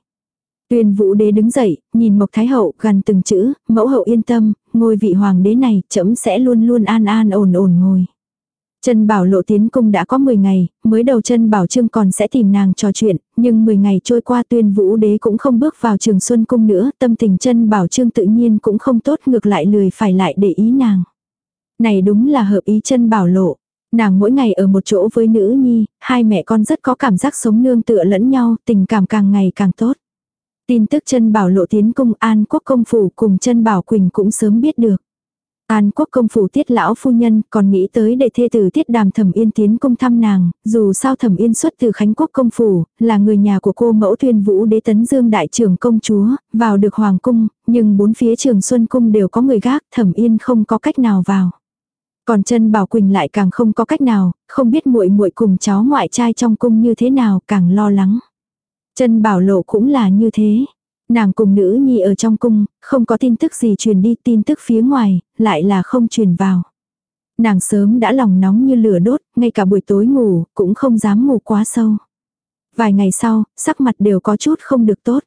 Tuyên vũ đế đứng dậy, nhìn Mộc Thái Hậu gần từng chữ, mẫu hậu yên tâm, ngôi vị hoàng đế này chấm sẽ luôn luôn an an ổn ổn ngồi. Chân Bảo Lộ tiến cung đã có 10 ngày, mới đầu chân Bảo Trương còn sẽ tìm nàng trò chuyện, nhưng 10 ngày trôi qua tuyên vũ đế cũng không bước vào trường xuân cung nữa, tâm tình chân Bảo Trương tự nhiên cũng không tốt ngược lại lười phải lại để ý nàng. Này đúng là hợp ý chân Bảo Lộ. Nàng mỗi ngày ở một chỗ với nữ nhi, hai mẹ con rất có cảm giác sống nương tựa lẫn nhau, tình cảm càng ngày càng tốt. Tin tức chân bảo lộ tiến cung An Quốc công phủ cùng chân bảo Quỳnh cũng sớm biết được. An quốc công phủ tiết lão phu nhân còn nghĩ tới để thê tử tiết đàm thẩm yên tiến cung thăm nàng, dù sao thẩm yên xuất từ Khánh quốc công phủ, là người nhà của cô mẫu tuyên vũ đế tấn dương đại trưởng công chúa, vào được hoàng cung, nhưng bốn phía trường xuân cung đều có người gác, thẩm yên không có cách nào vào. Còn chân bảo quỳnh lại càng không có cách nào, không biết muội muội cùng cháu ngoại trai trong cung như thế nào càng lo lắng. Chân bảo lộ cũng là như thế. Nàng cùng nữ nhi ở trong cung, không có tin tức gì truyền đi, tin tức phía ngoài, lại là không truyền vào. Nàng sớm đã lòng nóng như lửa đốt, ngay cả buổi tối ngủ, cũng không dám ngủ quá sâu. Vài ngày sau, sắc mặt đều có chút không được tốt.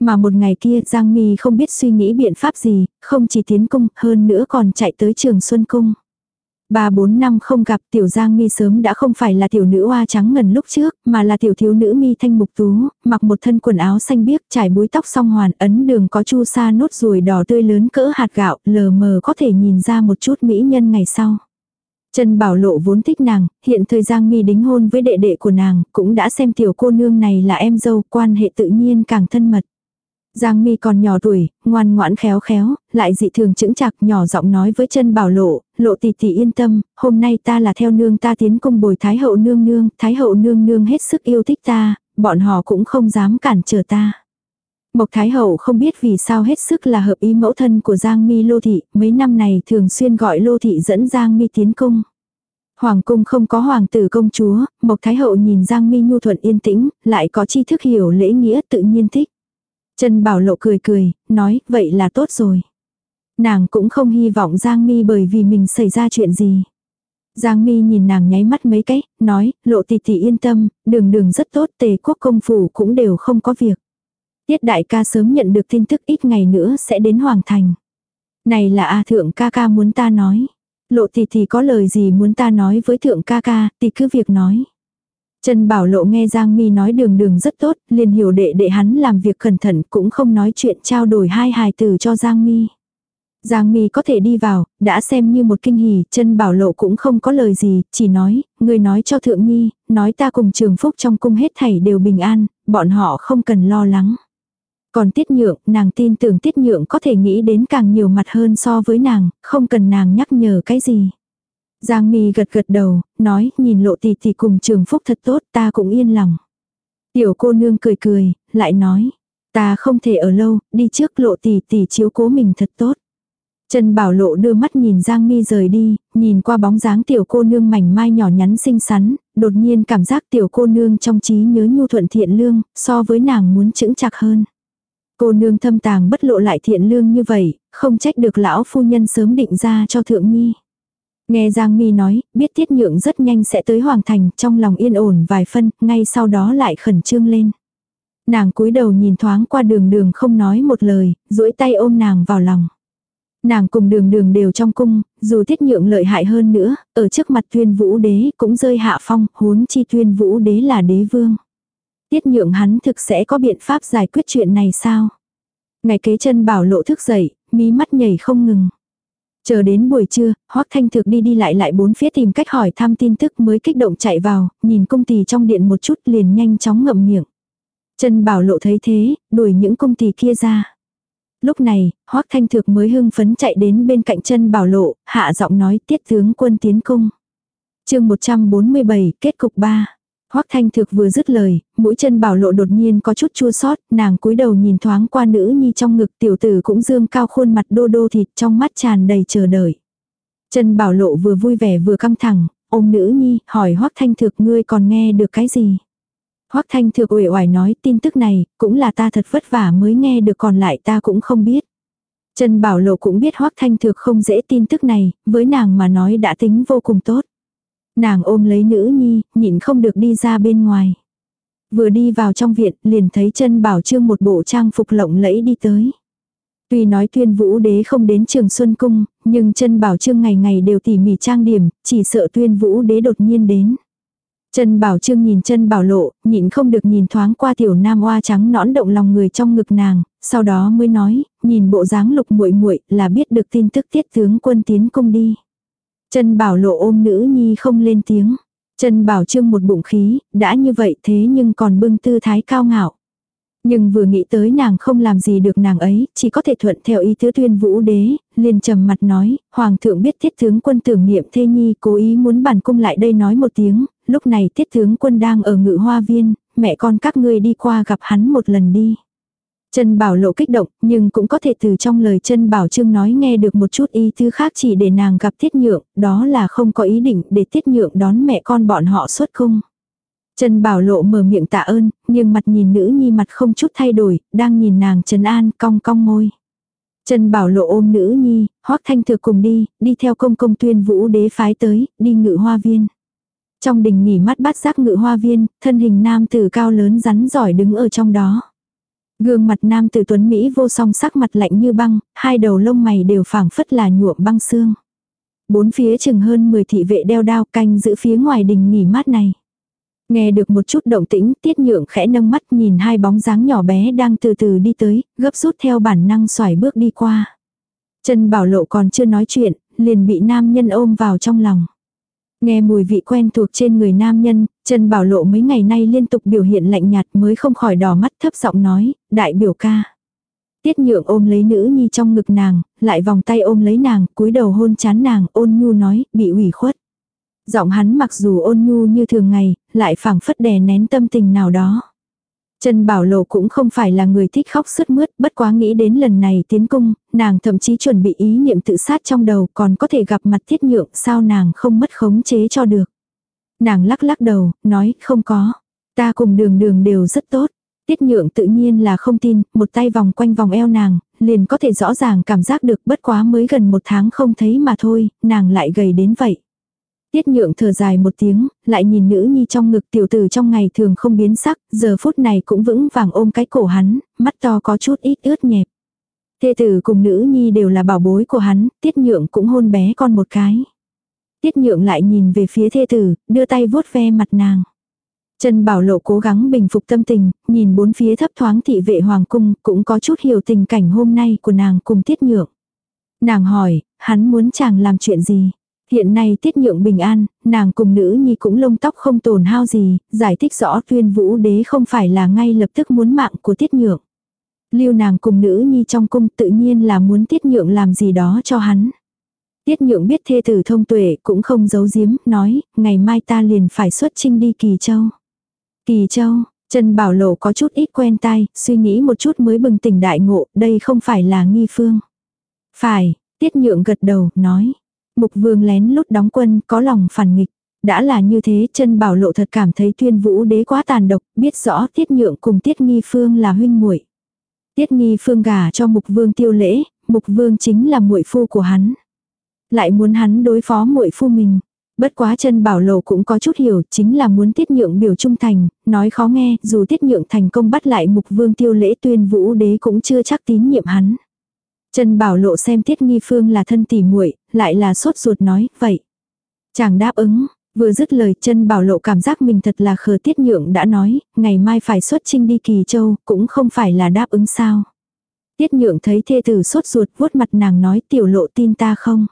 Mà một ngày kia Giang Mi không biết suy nghĩ biện pháp gì, không chỉ tiến cung, hơn nữa còn chạy tới trường Xuân Cung. Ba bốn năm không gặp tiểu giang mi sớm đã không phải là tiểu nữ hoa trắng ngần lúc trước, mà là tiểu thiếu nữ mi thanh mục tú, mặc một thân quần áo xanh biếc, trải búi tóc song hoàn, ấn đường có chu sa nốt ruồi đỏ tươi lớn cỡ hạt gạo, lờ mờ có thể nhìn ra một chút mỹ nhân ngày sau. Trần Bảo Lộ vốn thích nàng, hiện thời Giang Mi đính hôn với đệ đệ của nàng, cũng đã xem tiểu cô nương này là em dâu, quan hệ tự nhiên càng thân mật. Giang Mi còn nhỏ tuổi, ngoan ngoãn khéo khéo, lại dị thường chững chạc nhỏ giọng nói với chân bảo lộ, lộ tỷ tỷ yên tâm, hôm nay ta là theo nương ta tiến cung bồi Thái hậu nương nương, Thái hậu nương nương hết sức yêu thích ta, bọn họ cũng không dám cản trở ta. Mộc Thái hậu không biết vì sao hết sức là hợp ý mẫu thân của Giang Mi Lô Thị, mấy năm này thường xuyên gọi Lô Thị dẫn Giang Mi tiến cung. Hoàng cung không có hoàng tử công chúa, Mộc Thái hậu nhìn Giang Mi nhu thuận yên tĩnh, lại có tri thức hiểu lễ nghĩa tự nhiên thích. Trần Bảo Lộ cười cười, nói, vậy là tốt rồi. Nàng cũng không hy vọng Giang Mi bởi vì mình xảy ra chuyện gì. Giang Mi nhìn nàng nháy mắt mấy cái, nói, lộ tỷ tỷ yên tâm, đường đường rất tốt, tề quốc công phủ cũng đều không có việc. Tiết đại ca sớm nhận được tin tức ít ngày nữa sẽ đến Hoàng Thành. Này là A thượng ca ca muốn ta nói. Lộ tỷ tỷ có lời gì muốn ta nói với thượng ca ca, tỷ cứ việc nói. Trần Bảo Lộ nghe Giang Mi nói đường đường rất tốt, liền hiểu đệ đệ hắn làm việc cẩn thận cũng không nói chuyện trao đổi hai hài từ cho Giang Mi. Giang Mi có thể đi vào, đã xem như một kinh hỉ, chân bảo lộ cũng không có lời gì, chỉ nói, người nói cho thượng nhi, nói ta cùng trường phúc trong cung hết thảy đều bình an, bọn họ không cần lo lắng. Còn tiết nhượng, nàng tin tưởng tiết nhượng có thể nghĩ đến càng nhiều mặt hơn so với nàng, không cần nàng nhắc nhở cái gì. Giang Mi gật gật đầu, nói, nhìn lộ tỷ tỷ cùng trường phúc thật tốt, ta cũng yên lòng. Tiểu cô nương cười cười, lại nói, ta không thể ở lâu, đi trước lộ tỷ tỷ chiếu cố mình thật tốt. Trần Bảo Lộ đưa mắt nhìn Giang Mi rời đi, nhìn qua bóng dáng tiểu cô nương mảnh mai nhỏ nhắn xinh xắn, đột nhiên cảm giác tiểu cô nương trong trí nhớ nhu thuận thiện lương, so với nàng muốn chững chạc hơn. Cô nương thâm tàng bất lộ lại thiện lương như vậy, không trách được lão phu nhân sớm định ra cho thượng nhi. Nghe Giang Mi nói, biết Tiết Nhượng rất nhanh sẽ tới Hoàng Thành, trong lòng yên ổn vài phân, ngay sau đó lại khẩn trương lên. Nàng cúi đầu nhìn thoáng qua đường đường không nói một lời, duỗi tay ôm nàng vào lòng. Nàng cùng đường đường đều trong cung, dù Tiết Nhượng lợi hại hơn nữa, ở trước mặt tuyên vũ đế cũng rơi hạ phong, huống chi tuyên vũ đế là đế vương. Tiết Nhượng hắn thực sẽ có biện pháp giải quyết chuyện này sao? Ngày kế chân bảo lộ thức dậy, mí mắt nhảy không ngừng. Chờ đến buổi trưa, Hoắc Thanh Thực đi đi lại lại bốn phía tìm cách hỏi thăm tin tức mới kích động chạy vào, nhìn công tỷ trong điện một chút liền nhanh chóng ngậm miệng. Trần Bảo Lộ thấy thế, đuổi những công tỷ kia ra. Lúc này, Hoắc Thanh Thực mới hưng phấn chạy đến bên cạnh Trần Bảo Lộ, hạ giọng nói tiết tướng quân tiến cung. chương 147, kết cục 3. Hoắc Thanh Thực vừa dứt lời, mũi chân bảo lộ đột nhiên có chút chua xót. nàng cúi đầu nhìn thoáng qua nữ nhi trong ngực tiểu tử cũng dương cao khuôn mặt đô đô thịt trong mắt tràn đầy chờ đợi. Chân bảo lộ vừa vui vẻ vừa căng thẳng, ôm nữ nhi, hỏi Hoắc Thanh Thực ngươi còn nghe được cái gì? Hoắc Thanh Thực uể oải nói tin tức này, cũng là ta thật vất vả mới nghe được còn lại ta cũng không biết. Trần Bảo Lộ cũng biết Hoắc Thanh Thược không dễ tin tức này, với nàng mà nói đã tính vô cùng tốt. Nàng ôm lấy nữ nhi, nhịn không được đi ra bên ngoài. Vừa đi vào trong viện, liền thấy chân bảo trương một bộ trang phục lộng lẫy đi tới. Tuy nói tuyên vũ đế không đến trường Xuân Cung, nhưng chân bảo trương ngày ngày đều tỉ mỉ trang điểm, chỉ sợ tuyên vũ đế đột nhiên đến. Chân bảo trương nhìn chân bảo lộ, nhịn không được nhìn thoáng qua tiểu nam oa trắng nõn động lòng người trong ngực nàng, sau đó mới nói, nhìn bộ dáng lục muội muội là biết được tin tức tiết tướng quân tiến cung đi. Trần Bảo Lộ ôm nữ nhi không lên tiếng. Trần Bảo Trương một bụng khí, đã như vậy thế nhưng còn bưng tư thái cao ngạo. Nhưng vừa nghĩ tới nàng không làm gì được nàng ấy, chỉ có thể thuận theo ý tứ tuyên vũ đế, liền trầm mặt nói, Hoàng thượng biết thiết tướng quân tưởng niệm thê nhi cố ý muốn bản cung lại đây nói một tiếng, lúc này thiết tướng quân đang ở ngự hoa viên, mẹ con các ngươi đi qua gặp hắn một lần đi. Trần Bảo Lộ kích động, nhưng cũng có thể từ trong lời Trần Bảo Trương nói nghe được một chút ý tứ khác chỉ để nàng gặp Tiết Nhượng, đó là không có ý định để Tiết Nhượng đón mẹ con bọn họ xuất cung. Trần Bảo Lộ mở miệng tạ ơn, nhưng mặt nhìn nữ nhi mặt không chút thay đổi, đang nhìn nàng Trần An cong cong môi. Trần Bảo Lộ ôm nữ nhi, Hoắc Thanh Thừa cùng đi, đi theo công công tuyên vũ đế phái tới, đi ngự hoa viên. Trong đình nghỉ mắt bát giác ngự hoa viên, thân hình nam tử cao lớn rắn giỏi đứng ở trong đó. Gương mặt nam tử tuấn Mỹ vô song sắc mặt lạnh như băng, hai đầu lông mày đều phảng phất là nhuộm băng xương. Bốn phía chừng hơn 10 thị vệ đeo đao canh giữ phía ngoài đình nghỉ mát này. Nghe được một chút động tĩnh, tiết nhượng khẽ nâng mắt nhìn hai bóng dáng nhỏ bé đang từ từ đi tới, gấp rút theo bản năng xoài bước đi qua. Trần Bảo Lộ còn chưa nói chuyện, liền bị nam nhân ôm vào trong lòng. Nghe mùi vị quen thuộc trên người nam nhân, Trần Bảo Lộ mấy ngày nay liên tục biểu hiện lạnh nhạt mới không khỏi đỏ mắt thấp giọng nói, đại biểu ca. Tiết nhượng ôm lấy nữ nhi trong ngực nàng, lại vòng tay ôm lấy nàng, cúi đầu hôn chán nàng, ôn nhu nói, bị ủy khuất. Giọng hắn mặc dù ôn nhu như thường ngày, lại phảng phất đè nén tâm tình nào đó. Trần Bảo Lộ cũng không phải là người thích khóc sướt mướt, bất quá nghĩ đến lần này tiến cung, nàng thậm chí chuẩn bị ý niệm tự sát trong đầu còn có thể gặp mặt Tiết nhượng sao nàng không mất khống chế cho được. Nàng lắc lắc đầu, nói không có. Ta cùng đường đường đều rất tốt. Tiết nhượng tự nhiên là không tin, một tay vòng quanh vòng eo nàng, liền có thể rõ ràng cảm giác được bất quá mới gần một tháng không thấy mà thôi, nàng lại gầy đến vậy. Tiết nhượng thở dài một tiếng, lại nhìn nữ nhi trong ngực tiểu tử trong ngày thường không biến sắc, giờ phút này cũng vững vàng ôm cái cổ hắn, mắt to có chút ít ướt nhẹp. Thê tử cùng nữ nhi đều là bảo bối của hắn, tiết nhượng cũng hôn bé con một cái. Tiết nhượng lại nhìn về phía thê tử, đưa tay vuốt ve mặt nàng. Trần Bảo Lộ cố gắng bình phục tâm tình, nhìn bốn phía thấp thoáng thị vệ hoàng cung, cũng có chút hiểu tình cảnh hôm nay của nàng cùng tiết nhượng. Nàng hỏi, hắn muốn chàng làm chuyện gì? Hiện nay tiết nhượng bình an, nàng cùng nữ nhi cũng lông tóc không tổn hao gì, giải thích rõ tuyên vũ đế không phải là ngay lập tức muốn mạng của tiết nhượng. Lưu nàng cùng nữ nhi trong cung tự nhiên là muốn tiết nhượng làm gì đó cho hắn. Tiết nhượng biết thê tử thông tuệ cũng không giấu giếm, nói, ngày mai ta liền phải xuất trinh đi Kỳ Châu. Kỳ Châu, Trần Bảo Lộ có chút ít quen tai, suy nghĩ một chút mới bừng tỉnh đại ngộ, đây không phải là nghi phương. Phải, Tiết nhượng gật đầu, nói. Mục vương lén lút đóng quân, có lòng phản nghịch. Đã là như thế, chân bảo lộ thật cảm thấy tuyên vũ đế quá tàn độc, biết rõ tiết nhượng cùng tiết nghi phương là huynh muội Tiết nghi phương gả cho mục vương tiêu lễ, mục vương chính là muội phu của hắn. Lại muốn hắn đối phó muội phu mình. Bất quá chân bảo lộ cũng có chút hiểu, chính là muốn tiết nhượng biểu trung thành, nói khó nghe, dù tiết nhượng thành công bắt lại mục vương tiêu lễ tuyên vũ đế cũng chưa chắc tín nhiệm hắn. chân Bảo Lộ xem Tiết Nghi Phương là thân tỉ muội, lại là sốt ruột nói, vậy. Chàng đáp ứng, vừa dứt lời chân Bảo Lộ cảm giác mình thật là khờ Tiết Nhượng đã nói, ngày mai phải xuất trinh đi Kỳ Châu, cũng không phải là đáp ứng sao. Tiết Nhượng thấy thê tử sốt ruột vuốt mặt nàng nói tiểu lộ tin ta không.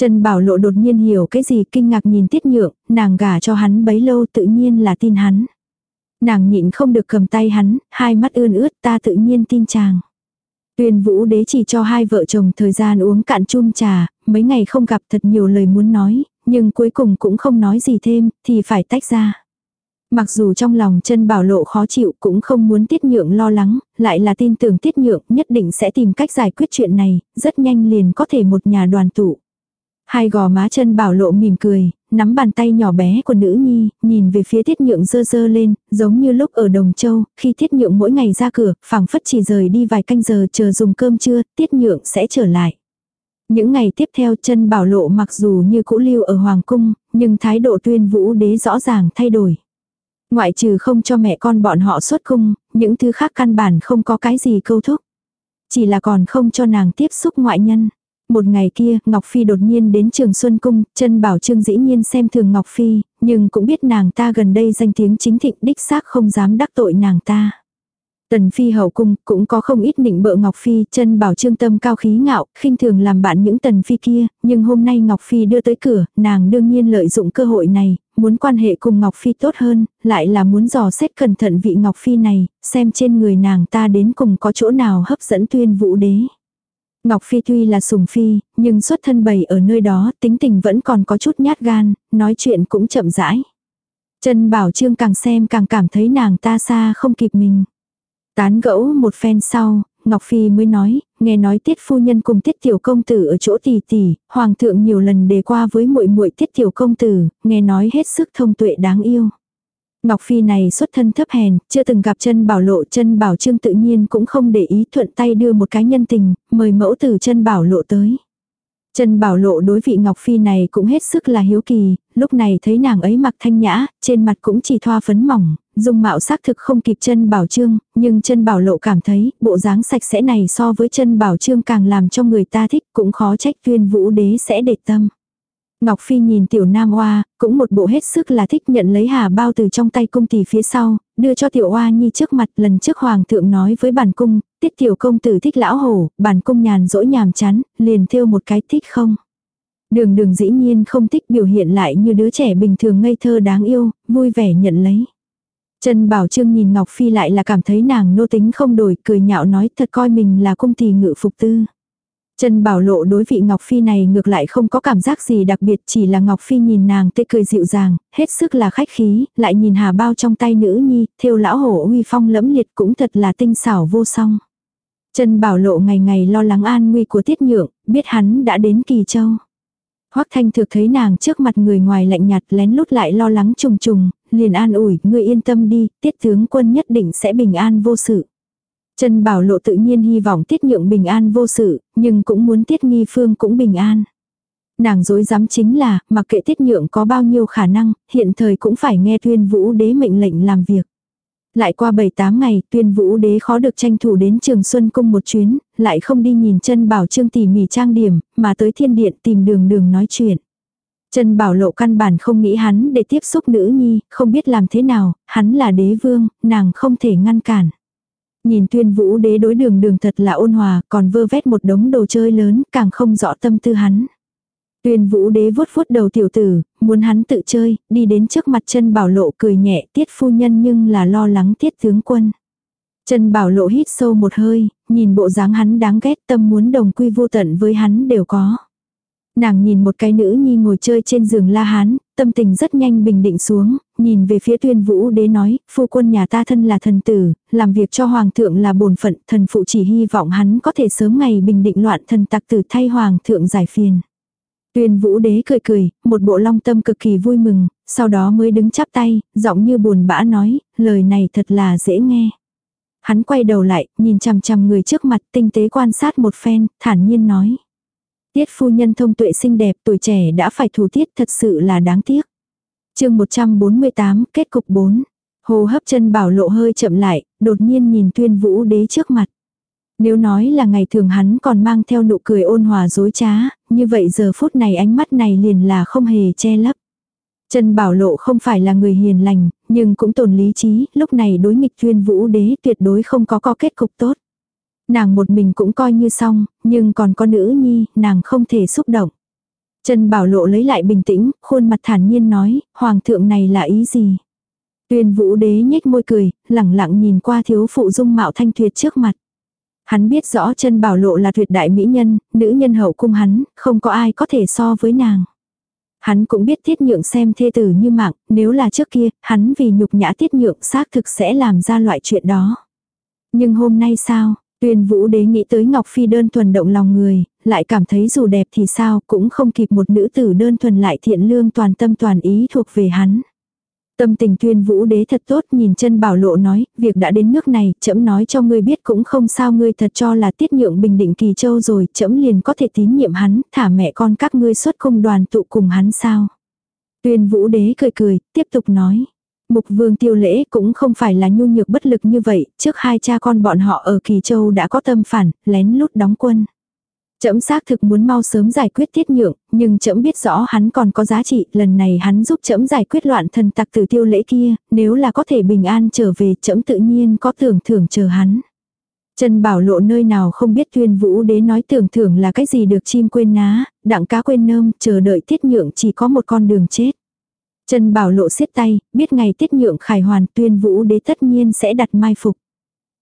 Trần Bảo Lộ đột nhiên hiểu cái gì kinh ngạc nhìn Tiết Nhượng, nàng gả cho hắn bấy lâu tự nhiên là tin hắn. Nàng nhịn không được cầm tay hắn, hai mắt ươn ướt ta tự nhiên tin chàng. Tuyên vũ đế chỉ cho hai vợ chồng thời gian uống cạn chung trà, mấy ngày không gặp thật nhiều lời muốn nói, nhưng cuối cùng cũng không nói gì thêm, thì phải tách ra. Mặc dù trong lòng chân bảo lộ khó chịu cũng không muốn tiết nhượng lo lắng, lại là tin tưởng tiết nhượng nhất định sẽ tìm cách giải quyết chuyện này, rất nhanh liền có thể một nhà đoàn tụ. Hai gò má chân bảo lộ mỉm cười, nắm bàn tay nhỏ bé của nữ nhi, nhìn về phía tiết nhượng dơ dơ lên, giống như lúc ở Đồng Châu, khi tiết nhượng mỗi ngày ra cửa, phảng phất chỉ rời đi vài canh giờ chờ dùng cơm trưa, tiết nhượng sẽ trở lại. Những ngày tiếp theo chân bảo lộ mặc dù như cũ lưu ở Hoàng Cung, nhưng thái độ tuyên vũ đế rõ ràng thay đổi. Ngoại trừ không cho mẹ con bọn họ xuất cung, những thứ khác căn bản không có cái gì câu thúc. Chỉ là còn không cho nàng tiếp xúc ngoại nhân. Một ngày kia, Ngọc Phi đột nhiên đến trường Xuân Cung, chân bảo trương dĩ nhiên xem thường Ngọc Phi, nhưng cũng biết nàng ta gần đây danh tiếng chính thịnh đích xác không dám đắc tội nàng ta. Tần phi hậu cung cũng có không ít nịnh bợ Ngọc Phi, chân bảo trương tâm cao khí ngạo, khinh thường làm bạn những tần phi kia, nhưng hôm nay Ngọc Phi đưa tới cửa, nàng đương nhiên lợi dụng cơ hội này, muốn quan hệ cùng Ngọc Phi tốt hơn, lại là muốn dò xét cẩn thận vị Ngọc Phi này, xem trên người nàng ta đến cùng có chỗ nào hấp dẫn tuyên vũ đế. Ngọc Phi tuy là sùng phi, nhưng xuất thân bầy ở nơi đó, tính tình vẫn còn có chút nhát gan, nói chuyện cũng chậm rãi. Trần Bảo Trương càng xem càng cảm thấy nàng ta xa không kịp mình. Tán gẫu một phen sau, Ngọc Phi mới nói, nghe nói tiết phu nhân cùng tiết tiểu công tử ở chỗ tỷ tỷ, hoàng thượng nhiều lần đề qua với muội muội tiết tiểu công tử, nghe nói hết sức thông tuệ đáng yêu. Ngọc Phi này xuất thân thấp hèn, chưa từng gặp chân bảo lộ chân bảo trương tự nhiên cũng không để ý thuận tay đưa một cái nhân tình, mời mẫu từ chân bảo lộ tới. Chân bảo lộ đối vị Ngọc Phi này cũng hết sức là hiếu kỳ, lúc này thấy nàng ấy mặc thanh nhã, trên mặt cũng chỉ thoa phấn mỏng, dung mạo xác thực không kịp chân bảo trương, nhưng chân bảo lộ cảm thấy bộ dáng sạch sẽ này so với chân bảo trương càng làm cho người ta thích cũng khó trách tuyên vũ đế sẽ để tâm. Ngọc Phi nhìn tiểu nam hoa, cũng một bộ hết sức là thích nhận lấy hà bao từ trong tay cung tỷ phía sau, đưa cho tiểu hoa nhi trước mặt lần trước hoàng thượng nói với bản cung, tiết tiểu công tử thích lão hổ, bản cung nhàn dỗi nhàm chán, liền thêu một cái thích không. Đường đường dĩ nhiên không thích biểu hiện lại như đứa trẻ bình thường ngây thơ đáng yêu, vui vẻ nhận lấy. Trần Bảo Trương nhìn Ngọc Phi lại là cảm thấy nàng nô tính không đổi, cười nhạo nói thật coi mình là cung tỷ ngự phục tư. Trần Bảo Lộ đối vị Ngọc Phi này ngược lại không có cảm giác gì đặc biệt chỉ là Ngọc Phi nhìn nàng tê cười dịu dàng, hết sức là khách khí, lại nhìn hà bao trong tay nữ nhi, theo lão hổ uy phong lẫm liệt cũng thật là tinh xảo vô song. Trần Bảo Lộ ngày ngày lo lắng an nguy của Tiết Nhượng, biết hắn đã đến Kỳ Châu. Hoắc Thanh thực thấy nàng trước mặt người ngoài lạnh nhạt lén lút lại lo lắng trùng trùng, liền an ủi, ngươi yên tâm đi, tiết tướng quân nhất định sẽ bình an vô sự. Trần Bảo Lộ tự nhiên hy vọng tiết nhượng bình an vô sự, nhưng cũng muốn tiết nghi phương cũng bình an. Nàng dối dám chính là, mặc kệ tiết nhượng có bao nhiêu khả năng, hiện thời cũng phải nghe tuyên vũ đế mệnh lệnh làm việc. Lại qua 7-8 ngày, tuyên vũ đế khó được tranh thủ đến trường Xuân Cung một chuyến, lại không đi nhìn chân bảo trương tỉ mỉ trang điểm, mà tới thiên điện tìm đường đường nói chuyện. Trần Bảo Lộ căn bản không nghĩ hắn để tiếp xúc nữ nhi, không biết làm thế nào, hắn là đế vương, nàng không thể ngăn cản. Nhìn tuyên vũ đế đối đường đường thật là ôn hòa, còn vơ vét một đống đồ chơi lớn, càng không rõ tâm tư hắn. Tuyên vũ đế vuốt vuốt đầu tiểu tử, muốn hắn tự chơi, đi đến trước mặt chân bảo lộ cười nhẹ tiết phu nhân nhưng là lo lắng tiết tướng quân. Chân bảo lộ hít sâu một hơi, nhìn bộ dáng hắn đáng ghét tâm muốn đồng quy vô tận với hắn đều có. Nàng nhìn một cái nữ nhi ngồi chơi trên giường la hán, tâm tình rất nhanh bình định xuống, nhìn về phía tuyên vũ đế nói, phu quân nhà ta thân là thần tử, làm việc cho hoàng thượng là bổn phận, thần phụ chỉ hy vọng hắn có thể sớm ngày bình định loạn thần tặc tử thay hoàng thượng giải phiền. Tuyên vũ đế cười cười, một bộ long tâm cực kỳ vui mừng, sau đó mới đứng chắp tay, giọng như buồn bã nói, lời này thật là dễ nghe. Hắn quay đầu lại, nhìn chằm chằm người trước mặt tinh tế quan sát một phen, thản nhiên nói. Tiết phu nhân thông tuệ xinh đẹp tuổi trẻ đã phải thủ tiết thật sự là đáng tiếc. chương 148 kết cục 4. Hồ hấp chân bảo lộ hơi chậm lại, đột nhiên nhìn tuyên vũ đế trước mặt. Nếu nói là ngày thường hắn còn mang theo nụ cười ôn hòa dối trá, như vậy giờ phút này ánh mắt này liền là không hề che lấp. Trần Bảo Lộ không phải là người hiền lành, nhưng cũng tồn lý trí, lúc này đối nghịch tuyên vũ đế tuyệt đối không có có kết cục tốt. Nàng một mình cũng coi như xong, nhưng còn có nữ nhi, nàng không thể xúc động. Trần Bảo Lộ lấy lại bình tĩnh, khuôn mặt thản nhiên nói, hoàng thượng này là ý gì? Tuyên vũ đế nhếch môi cười, lẳng lặng nhìn qua thiếu phụ dung mạo thanh tuyệt trước mặt. Hắn biết rõ chân bảo lộ là tuyệt đại mỹ nhân, nữ nhân hậu cung hắn, không có ai có thể so với nàng. Hắn cũng biết tiết nhượng xem thê tử như mạng, nếu là trước kia, hắn vì nhục nhã tiết nhượng xác thực sẽ làm ra loại chuyện đó. Nhưng hôm nay sao, tuyên vũ đế nghĩ tới Ngọc Phi đơn thuần động lòng người, lại cảm thấy dù đẹp thì sao cũng không kịp một nữ tử đơn thuần lại thiện lương toàn tâm toàn ý thuộc về hắn. Tâm tình tuyên vũ đế thật tốt nhìn chân bảo lộ nói, việc đã đến nước này, chậm nói cho ngươi biết cũng không sao ngươi thật cho là tiết nhượng bình định kỳ châu rồi, chậm liền có thể tín nhiệm hắn, thả mẹ con các ngươi xuất cung đoàn tụ cùng hắn sao. Tuyên vũ đế cười cười, tiếp tục nói. Mục vương tiêu lễ cũng không phải là nhu nhược bất lực như vậy, trước hai cha con bọn họ ở Kỳ Châu đã có tâm phản, lén lút đóng quân. Trẫm xác thực muốn mau sớm giải quyết tiết nhượng, nhưng trẫm biết rõ hắn còn có giá trị, lần này hắn giúp trẫm giải quyết loạn thần tặc tử tiêu lễ kia, nếu là có thể bình an trở về, trẫm tự nhiên có tưởng thưởng chờ hắn. Trần Bảo Lộ nơi nào không biết tuyên vũ đế nói tưởng thưởng là cái gì được chim quên ná, đặng cá quên nơm, chờ đợi tiết nhượng chỉ có một con đường chết. Trần Bảo Lộ siết tay, biết ngày tiết nhượng khải hoàn tuyên vũ đế tất nhiên sẽ đặt mai phục.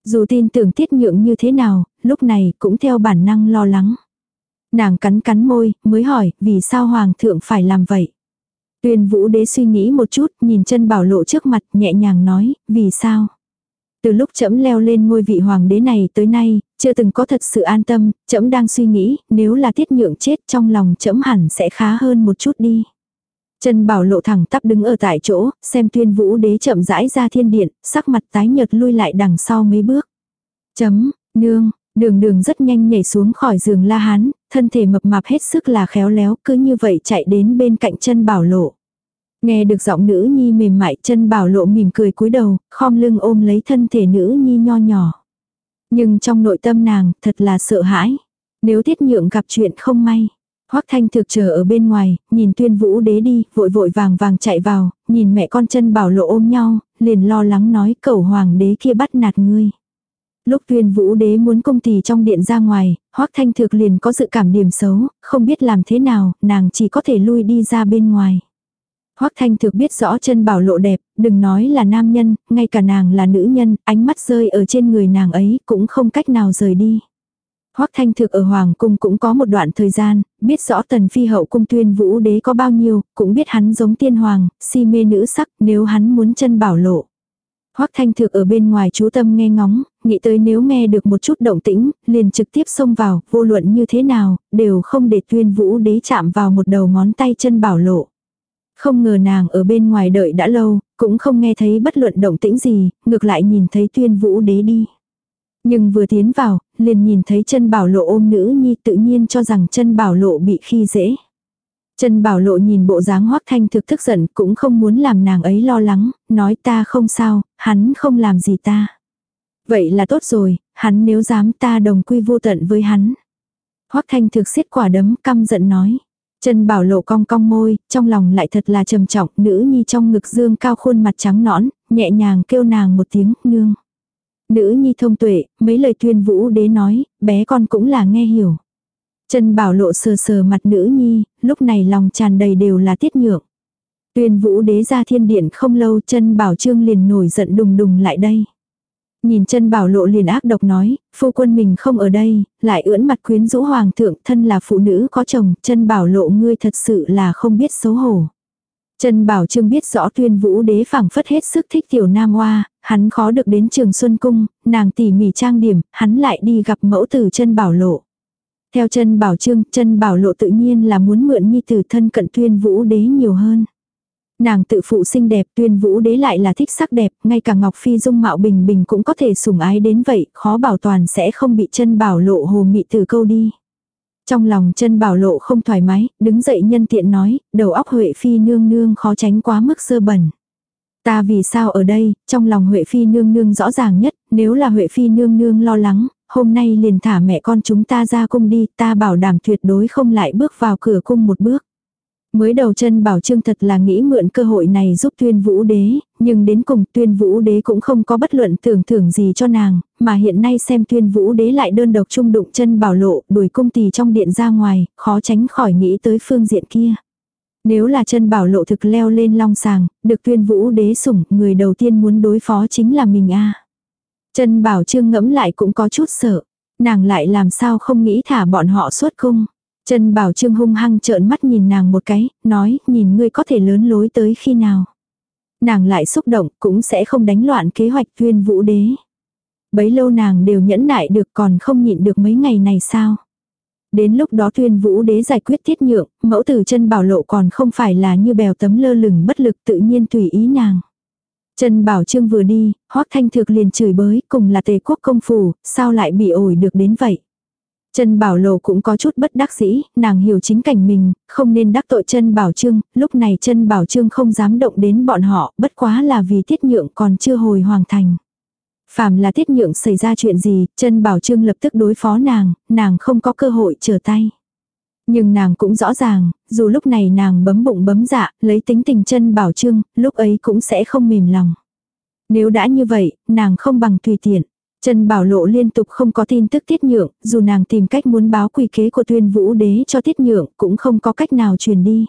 Dù tin tưởng tiết nhượng như thế nào, lúc này cũng theo bản năng lo lắng. Nàng cắn cắn môi, mới hỏi, vì sao hoàng thượng phải làm vậy? Tuyên vũ đế suy nghĩ một chút, nhìn chân bảo lộ trước mặt, nhẹ nhàng nói, vì sao? Từ lúc trẫm leo lên ngôi vị hoàng đế này tới nay, chưa từng có thật sự an tâm, trẫm đang suy nghĩ, nếu là tiết nhượng chết trong lòng trẫm hẳn sẽ khá hơn một chút đi. Trần Bảo lộ thẳng tắp đứng ở tại chỗ, xem tuyên vũ đế chậm rãi ra thiên điện, sắc mặt tái nhợt lui lại đằng sau mấy bước. Chấm, nương, đường đường rất nhanh nhảy xuống khỏi giường la hán, thân thể mập mạp hết sức là khéo léo, cứ như vậy chạy đến bên cạnh chân bảo lộ. Nghe được giọng nữ nhi mềm mại chân bảo lộ mỉm cười cúi đầu, khom lưng ôm lấy thân thể nữ nhi nho nhỏ. Nhưng trong nội tâm nàng thật là sợ hãi. Nếu tiết nhượng gặp chuyện không may. Hoắc Thanh thực chờ ở bên ngoài, nhìn tuyên vũ đế đi, vội vội vàng vàng chạy vào, nhìn mẹ con chân bảo lộ ôm nhau, liền lo lắng nói cẩu hoàng đế kia bắt nạt ngươi. Lúc tuyên vũ đế muốn công tỳ trong điện ra ngoài, Hoắc Thanh thực liền có sự cảm điểm xấu, không biết làm thế nào, nàng chỉ có thể lui đi ra bên ngoài. Hoắc Thanh Thực biết rõ chân bảo lộ đẹp, đừng nói là nam nhân, ngay cả nàng là nữ nhân, ánh mắt rơi ở trên người nàng ấy cũng không cách nào rời đi. Hoắc Thanh Thực ở Hoàng Cung cũng có một đoạn thời gian, biết rõ tần phi hậu cung tuyên vũ đế có bao nhiêu, cũng biết hắn giống tiên hoàng, si mê nữ sắc nếu hắn muốn chân bảo lộ. Hoắc Thanh Thực ở bên ngoài chú tâm nghe ngóng, nghĩ tới nếu nghe được một chút động tĩnh, liền trực tiếp xông vào, vô luận như thế nào, đều không để tuyên vũ đế chạm vào một đầu ngón tay chân bảo lộ. Không ngờ nàng ở bên ngoài đợi đã lâu, cũng không nghe thấy bất luận động tĩnh gì, ngược lại nhìn thấy tuyên vũ đế đi. Nhưng vừa tiến vào, liền nhìn thấy chân bảo lộ ôm nữ nhi tự nhiên cho rằng chân bảo lộ bị khi dễ. Chân bảo lộ nhìn bộ dáng hoắc thanh thực thức giận cũng không muốn làm nàng ấy lo lắng, nói ta không sao, hắn không làm gì ta. Vậy là tốt rồi, hắn nếu dám ta đồng quy vô tận với hắn. hoắc thanh thực xiết quả đấm căm giận nói. Chân bảo lộ cong cong môi, trong lòng lại thật là trầm trọng, nữ nhi trong ngực dương cao khuôn mặt trắng nõn, nhẹ nhàng kêu nàng một tiếng, nương. Nữ nhi thông tuệ, mấy lời tuyên vũ đế nói, bé con cũng là nghe hiểu. Chân bảo lộ sờ sờ mặt nữ nhi, lúc này lòng tràn đầy đều là tiết nhượng. Tuyên vũ đế ra thiên điện không lâu chân bảo trương liền nổi giận đùng đùng lại đây. Nhìn chân bảo lộ liền ác độc nói, phu quân mình không ở đây, lại ưỡn mặt quyến rũ hoàng thượng thân là phụ nữ có chồng, chân bảo lộ ngươi thật sự là không biết xấu hổ. Trần Bảo Trương biết rõ tuyên vũ đế phảng phất hết sức thích tiểu nam hoa, hắn khó được đến trường Xuân Cung, nàng tỉ mỉ trang điểm, hắn lại đi gặp mẫu tử Trần Bảo Lộ. Theo Trần Bảo Trương, Trần Bảo Lộ tự nhiên là muốn mượn nhi tử thân cận tuyên vũ đế nhiều hơn. Nàng tự phụ xinh đẹp tuyên vũ đế lại là thích sắc đẹp, ngay cả Ngọc Phi dung mạo bình bình cũng có thể sủng ái đến vậy, khó bảo toàn sẽ không bị chân bảo lộ hồ mị từ câu đi. Trong lòng chân bảo lộ không thoải mái, đứng dậy nhân tiện nói, đầu óc Huệ Phi nương nương khó tránh quá mức sơ bẩn. Ta vì sao ở đây, trong lòng Huệ Phi nương nương rõ ràng nhất, nếu là Huệ Phi nương nương lo lắng, hôm nay liền thả mẹ con chúng ta ra cung đi, ta bảo đảm tuyệt đối không lại bước vào cửa cung một bước. Mới đầu chân bảo trương thật là nghĩ mượn cơ hội này giúp tuyên vũ đế, nhưng đến cùng tuyên vũ đế cũng không có bất luận tưởng thưởng gì cho nàng, mà hiện nay xem tuyên vũ đế lại đơn độc trung đụng chân bảo lộ, đuổi cung tỳ trong điện ra ngoài, khó tránh khỏi nghĩ tới phương diện kia. Nếu là chân bảo lộ thực leo lên long sàng, được tuyên vũ đế sủng, người đầu tiên muốn đối phó chính là mình a Chân bảo trương ngẫm lại cũng có chút sợ, nàng lại làm sao không nghĩ thả bọn họ xuất cung. Trần Bảo Trương hung hăng trợn mắt nhìn nàng một cái, nói, nhìn ngươi có thể lớn lối tới khi nào. Nàng lại xúc động, cũng sẽ không đánh loạn kế hoạch tuyên vũ đế. Bấy lâu nàng đều nhẫn nại được còn không nhịn được mấy ngày này sao. Đến lúc đó tuyên vũ đế giải quyết tiết nhượng, mẫu tử chân bảo lộ còn không phải là như bèo tấm lơ lửng bất lực tự nhiên tùy ý nàng. Trần Bảo Trương vừa đi, Hoắc Thanh Thực liền chửi bới, cùng là tề quốc công phủ, sao lại bị ổi được đến vậy. Trần Bảo Lộ cũng có chút bất đắc dĩ, nàng hiểu chính cảnh mình, không nên đắc tội chân Bảo Trương, lúc này chân Bảo Trương không dám động đến bọn họ, bất quá là vì tiết nhượng còn chưa hồi hoàng thành. Phàm là tiết nhượng xảy ra chuyện gì, chân bảo trương lập tức đối phó nàng, nàng không có cơ hội trở tay. Nhưng nàng cũng rõ ràng, dù lúc này nàng bấm bụng bấm dạ, lấy tính tình chân bảo trương, lúc ấy cũng sẽ không mềm lòng. Nếu đã như vậy, nàng không bằng tùy tiện. Trần Bảo Lộ liên tục không có tin tức tiết nhượng, dù nàng tìm cách muốn báo quy kế của tuyên vũ đế cho tiết nhượng cũng không có cách nào truyền đi.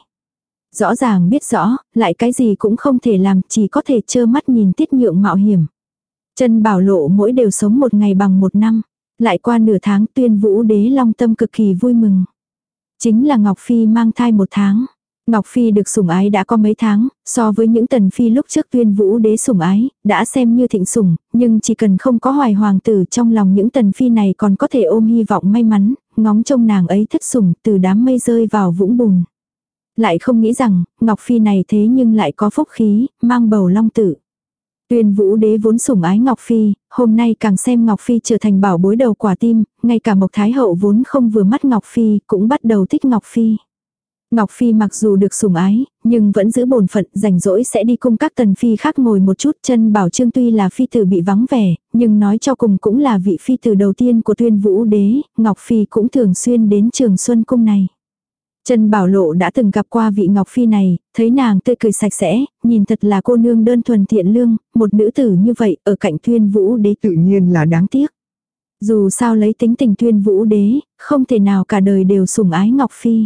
Rõ ràng biết rõ, lại cái gì cũng không thể làm, chỉ có thể trơ mắt nhìn tiết nhượng mạo hiểm. Trần Bảo Lộ mỗi đều sống một ngày bằng một năm. Lại qua nửa tháng tuyên vũ đế long tâm cực kỳ vui mừng. Chính là Ngọc Phi mang thai một tháng. Ngọc Phi được sủng ái đã có mấy tháng, so với những tần phi lúc trước tuyên vũ đế sủng ái, đã xem như thịnh sủng, nhưng chỉ cần không có hoài hoàng tử trong lòng những tần phi này còn có thể ôm hy vọng may mắn, ngóng trông nàng ấy thất sủng từ đám mây rơi vào vũng bùn. Lại không nghĩ rằng, Ngọc Phi này thế nhưng lại có phúc khí, mang bầu long tử. Tuyên vũ đế vốn sủng ái Ngọc Phi, hôm nay càng xem Ngọc Phi trở thành bảo bối đầu quả tim, ngay cả Mộc Thái Hậu vốn không vừa mắt Ngọc Phi cũng bắt đầu thích Ngọc Phi. Ngọc Phi mặc dù được sủng ái, nhưng vẫn giữ bổn phận, rảnh rỗi sẽ đi cung các tần phi khác ngồi một chút chân bảo trương tuy là phi tử bị vắng vẻ, nhưng nói cho cùng cũng là vị phi tử đầu tiên của tuyên vũ đế, Ngọc Phi cũng thường xuyên đến trường xuân cung này. Trần Bảo Lộ đã từng gặp qua vị Ngọc Phi này, thấy nàng tươi cười sạch sẽ, nhìn thật là cô nương đơn thuần thiện lương, một nữ tử như vậy ở cạnh tuyên vũ đế tự nhiên là đáng tiếc. Dù sao lấy tính tình tuyên vũ đế, không thể nào cả đời đều sủng ái Ngọc Phi.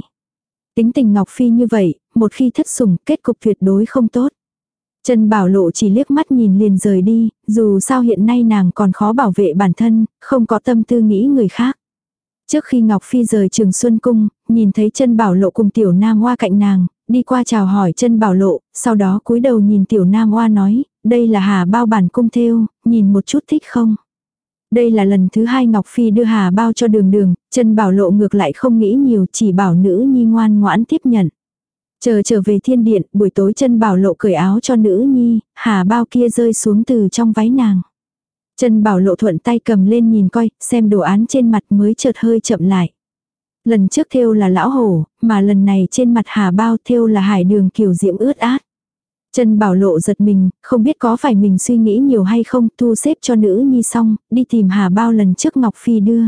Tính tình Ngọc Phi như vậy, một khi thất sủng, kết cục tuyệt đối không tốt. Trần Bảo Lộ chỉ liếc mắt nhìn liền rời đi, dù sao hiện nay nàng còn khó bảo vệ bản thân, không có tâm tư nghĩ người khác. Trước khi Ngọc Phi rời trường Xuân Cung, nhìn thấy chân Bảo Lộ cùng Tiểu Nam Hoa cạnh nàng, đi qua chào hỏi chân Bảo Lộ, sau đó cúi đầu nhìn Tiểu Nam Hoa nói, đây là hà bao bản cung thêu, nhìn một chút thích không? Đây là lần thứ hai Ngọc Phi đưa hà bao cho đường đường, chân Bảo Lộ ngược lại không nghĩ nhiều chỉ bảo nữ nhi ngoan ngoãn tiếp nhận. Chờ trở về thiên điện, buổi tối chân Bảo Lộ cởi áo cho nữ nhi, hà bao kia rơi xuống từ trong váy nàng. Trần Bảo Lộ thuận tay cầm lên nhìn coi, xem đồ án trên mặt mới chợt hơi chậm lại. Lần trước thêu là lão hổ, mà lần này trên mặt hà bao thêu là hải đường kiểu diễm ướt át. Trần Bảo Lộ giật mình, không biết có phải mình suy nghĩ nhiều hay không, thu xếp cho nữ nhi xong, đi tìm hà bao lần trước Ngọc Phi đưa.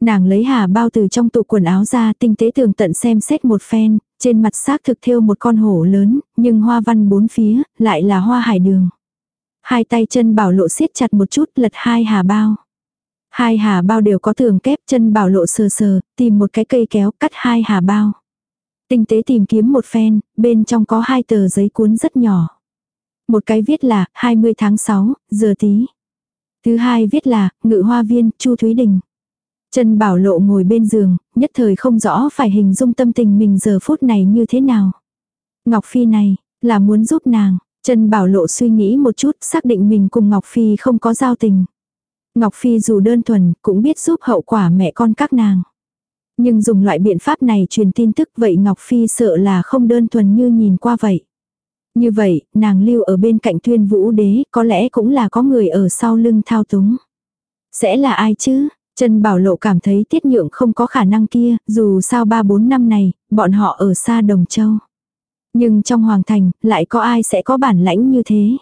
Nàng lấy hà bao từ trong tủ quần áo ra tinh tế tường tận xem xét một phen, trên mặt xác thực thêu một con hổ lớn, nhưng hoa văn bốn phía, lại là hoa hải đường. Hai tay chân bảo lộ siết chặt một chút lật hai hà bao. Hai hà bao đều có tường kép chân bảo lộ sờ sờ, tìm một cái cây kéo cắt hai hà bao. Tinh tế tìm kiếm một phen, bên trong có hai tờ giấy cuốn rất nhỏ. Một cái viết là 20 tháng 6, giờ tí. Thứ hai viết là Ngự Hoa Viên, Chu Thúy Đình. Trần Bảo Lộ ngồi bên giường, nhất thời không rõ phải hình dung tâm tình mình giờ phút này như thế nào. Ngọc Phi này, là muốn giúp nàng, Trần Bảo Lộ suy nghĩ một chút, xác định mình cùng Ngọc Phi không có giao tình. Ngọc Phi dù đơn thuần, cũng biết giúp hậu quả mẹ con các nàng. Nhưng dùng loại biện pháp này truyền tin tức vậy Ngọc Phi sợ là không đơn thuần như nhìn qua vậy. Như vậy, nàng lưu ở bên cạnh tuyên vũ đế, có lẽ cũng là có người ở sau lưng thao túng. Sẽ là ai chứ? Trần Bảo Lộ cảm thấy tiết nhượng không có khả năng kia, dù sao 3-4 năm này, bọn họ ở xa Đồng Châu. Nhưng trong hoàng thành, lại có ai sẽ có bản lãnh như thế?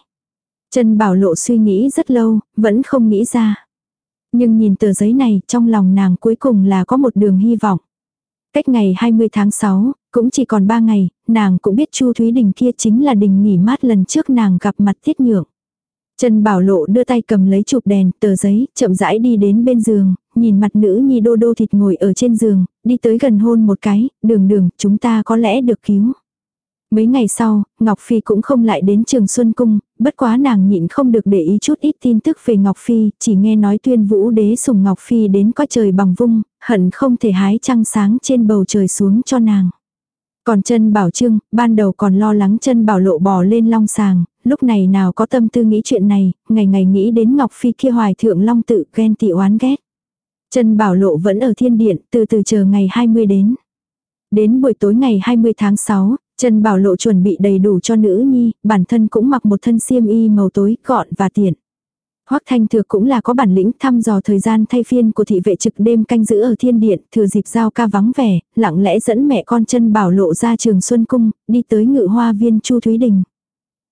Trần Bảo Lộ suy nghĩ rất lâu, vẫn không nghĩ ra. Nhưng nhìn tờ giấy này, trong lòng nàng cuối cùng là có một đường hy vọng. Cách ngày 20 tháng 6, cũng chỉ còn 3 ngày, nàng cũng biết Chu Thúy Đình kia chính là đình nghỉ mát lần trước nàng gặp mặt Tiết Nhượng. Trần Bảo Lộ đưa tay cầm lấy chụp đèn, tờ giấy, chậm rãi đi đến bên giường, nhìn mặt nữ nhi đô đô thịt ngồi ở trên giường, đi tới gần hôn một cái, đường đường, chúng ta có lẽ được cứu. Mấy ngày sau, Ngọc Phi cũng không lại đến trường Xuân Cung, bất quá nàng nhịn không được để ý chút ít tin tức về Ngọc Phi, chỉ nghe nói tuyên vũ đế sùng Ngọc Phi đến coi trời bằng vung, hận không thể hái trăng sáng trên bầu trời xuống cho nàng. Còn chân bảo trương, ban đầu còn lo lắng chân bảo lộ bò lên long sàng, lúc này nào có tâm tư nghĩ chuyện này, ngày ngày nghĩ đến Ngọc Phi kia hoài thượng long tự ghen tị oán ghét. Chân bảo lộ vẫn ở thiên điện, từ từ chờ ngày 20 đến. Đến buổi tối ngày 20 tháng 6, Trần Bảo Lộ chuẩn bị đầy đủ cho nữ nhi, bản thân cũng mặc một thân xiêm y màu tối, gọn và tiện. Hoắc Thanh Thược cũng là có bản lĩnh thăm dò thời gian thay phiên của thị vệ trực đêm canh giữ ở thiên điện, thừa dịp giao ca vắng vẻ, lặng lẽ dẫn mẹ con chân Bảo Lộ ra trường Xuân Cung, đi tới ngự hoa viên Chu Thúy Đình.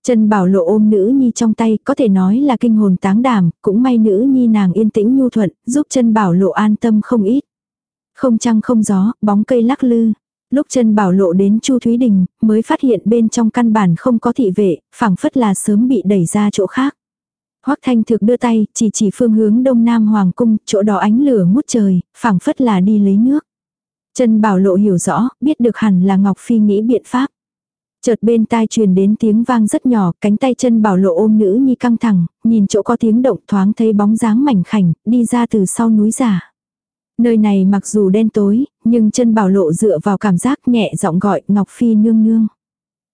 Trần Bảo Lộ ôm nữ nhi trong tay, có thể nói là kinh hồn táng đảm, cũng may nữ nhi nàng yên tĩnh nhu thuận, giúp Trần Bảo Lộ an tâm không ít. Không trăng không gió, bóng cây lắc lư. Lúc chân Bảo Lộ đến Chu Thúy Đình, mới phát hiện bên trong căn bản không có thị vệ, phảng phất là sớm bị đẩy ra chỗ khác. Hoắc Thanh Thực đưa tay, chỉ chỉ phương hướng đông nam hoàng cung, chỗ đó ánh lửa ngút trời, phảng phất là đi lấy nước. Trần Bảo Lộ hiểu rõ, biết được hẳn là Ngọc Phi nghĩ biện pháp. Chợt bên tai truyền đến tiếng vang rất nhỏ, cánh tay chân bảo lộ ôm nữ nhi căng thẳng, nhìn chỗ có tiếng động thoáng thấy bóng dáng mảnh khảnh, đi ra từ sau núi giả. Nơi này mặc dù đen tối, nhưng chân bảo lộ dựa vào cảm giác nhẹ giọng gọi Ngọc Phi nương nương.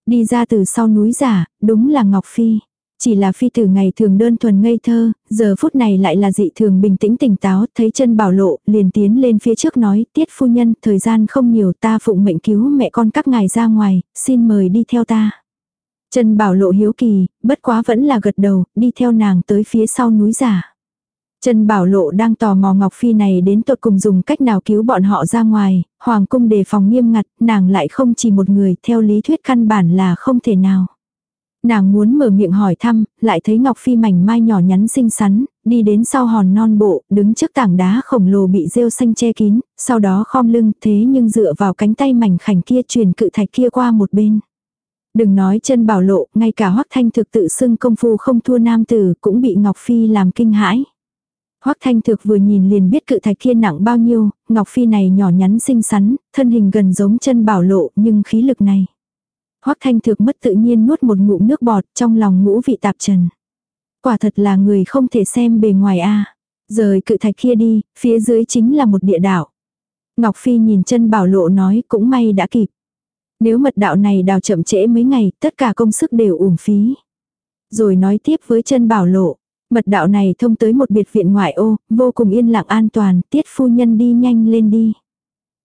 Đi ra từ sau núi giả, đúng là Ngọc Phi. Chỉ là phi tử ngày thường đơn thuần ngây thơ, giờ phút này lại là dị thường bình tĩnh tỉnh táo, thấy chân bảo lộ, liền tiến lên phía trước nói, tiết phu nhân, thời gian không nhiều ta phụng mệnh cứu mẹ con các ngài ra ngoài, xin mời đi theo ta. Chân bảo lộ hiếu kỳ, bất quá vẫn là gật đầu, đi theo nàng tới phía sau núi giả. Trần Bảo Lộ đang tò mò Ngọc Phi này đến tột cùng dùng cách nào cứu bọn họ ra ngoài, Hoàng cung đề phòng nghiêm ngặt, nàng lại không chỉ một người, theo lý thuyết căn bản là không thể nào. Nàng muốn mở miệng hỏi thăm, lại thấy Ngọc Phi mảnh mai nhỏ nhắn xinh xắn, đi đến sau hòn non bộ, đứng trước tảng đá khổng lồ bị rêu xanh che kín, sau đó khom lưng thế nhưng dựa vào cánh tay mảnh khảnh kia truyền cự thạch kia qua một bên. Đừng nói chân bảo lộ, ngay cả hoắc thanh thực tự xưng công phu không thua nam tử cũng bị Ngọc Phi làm kinh hãi. Hoắc Thanh Thực vừa nhìn liền biết cự thạch kia nặng bao nhiêu, Ngọc Phi này nhỏ nhắn xinh xắn, thân hình gần giống chân bảo lộ nhưng khí lực này. Hoắc Thanh Thực mất tự nhiên nuốt một ngụm nước bọt trong lòng ngũ vị tạp trần. Quả thật là người không thể xem bề ngoài a. Rời cự thạch kia đi, phía dưới chính là một địa đạo. Ngọc Phi nhìn chân bảo lộ nói cũng may đã kịp. Nếu mật đạo này đào chậm trễ mấy ngày, tất cả công sức đều uổng phí. Rồi nói tiếp với chân bảo lộ. Mật đạo này thông tới một biệt viện ngoại ô, vô cùng yên lặng an toàn, tiết phu nhân đi nhanh lên đi.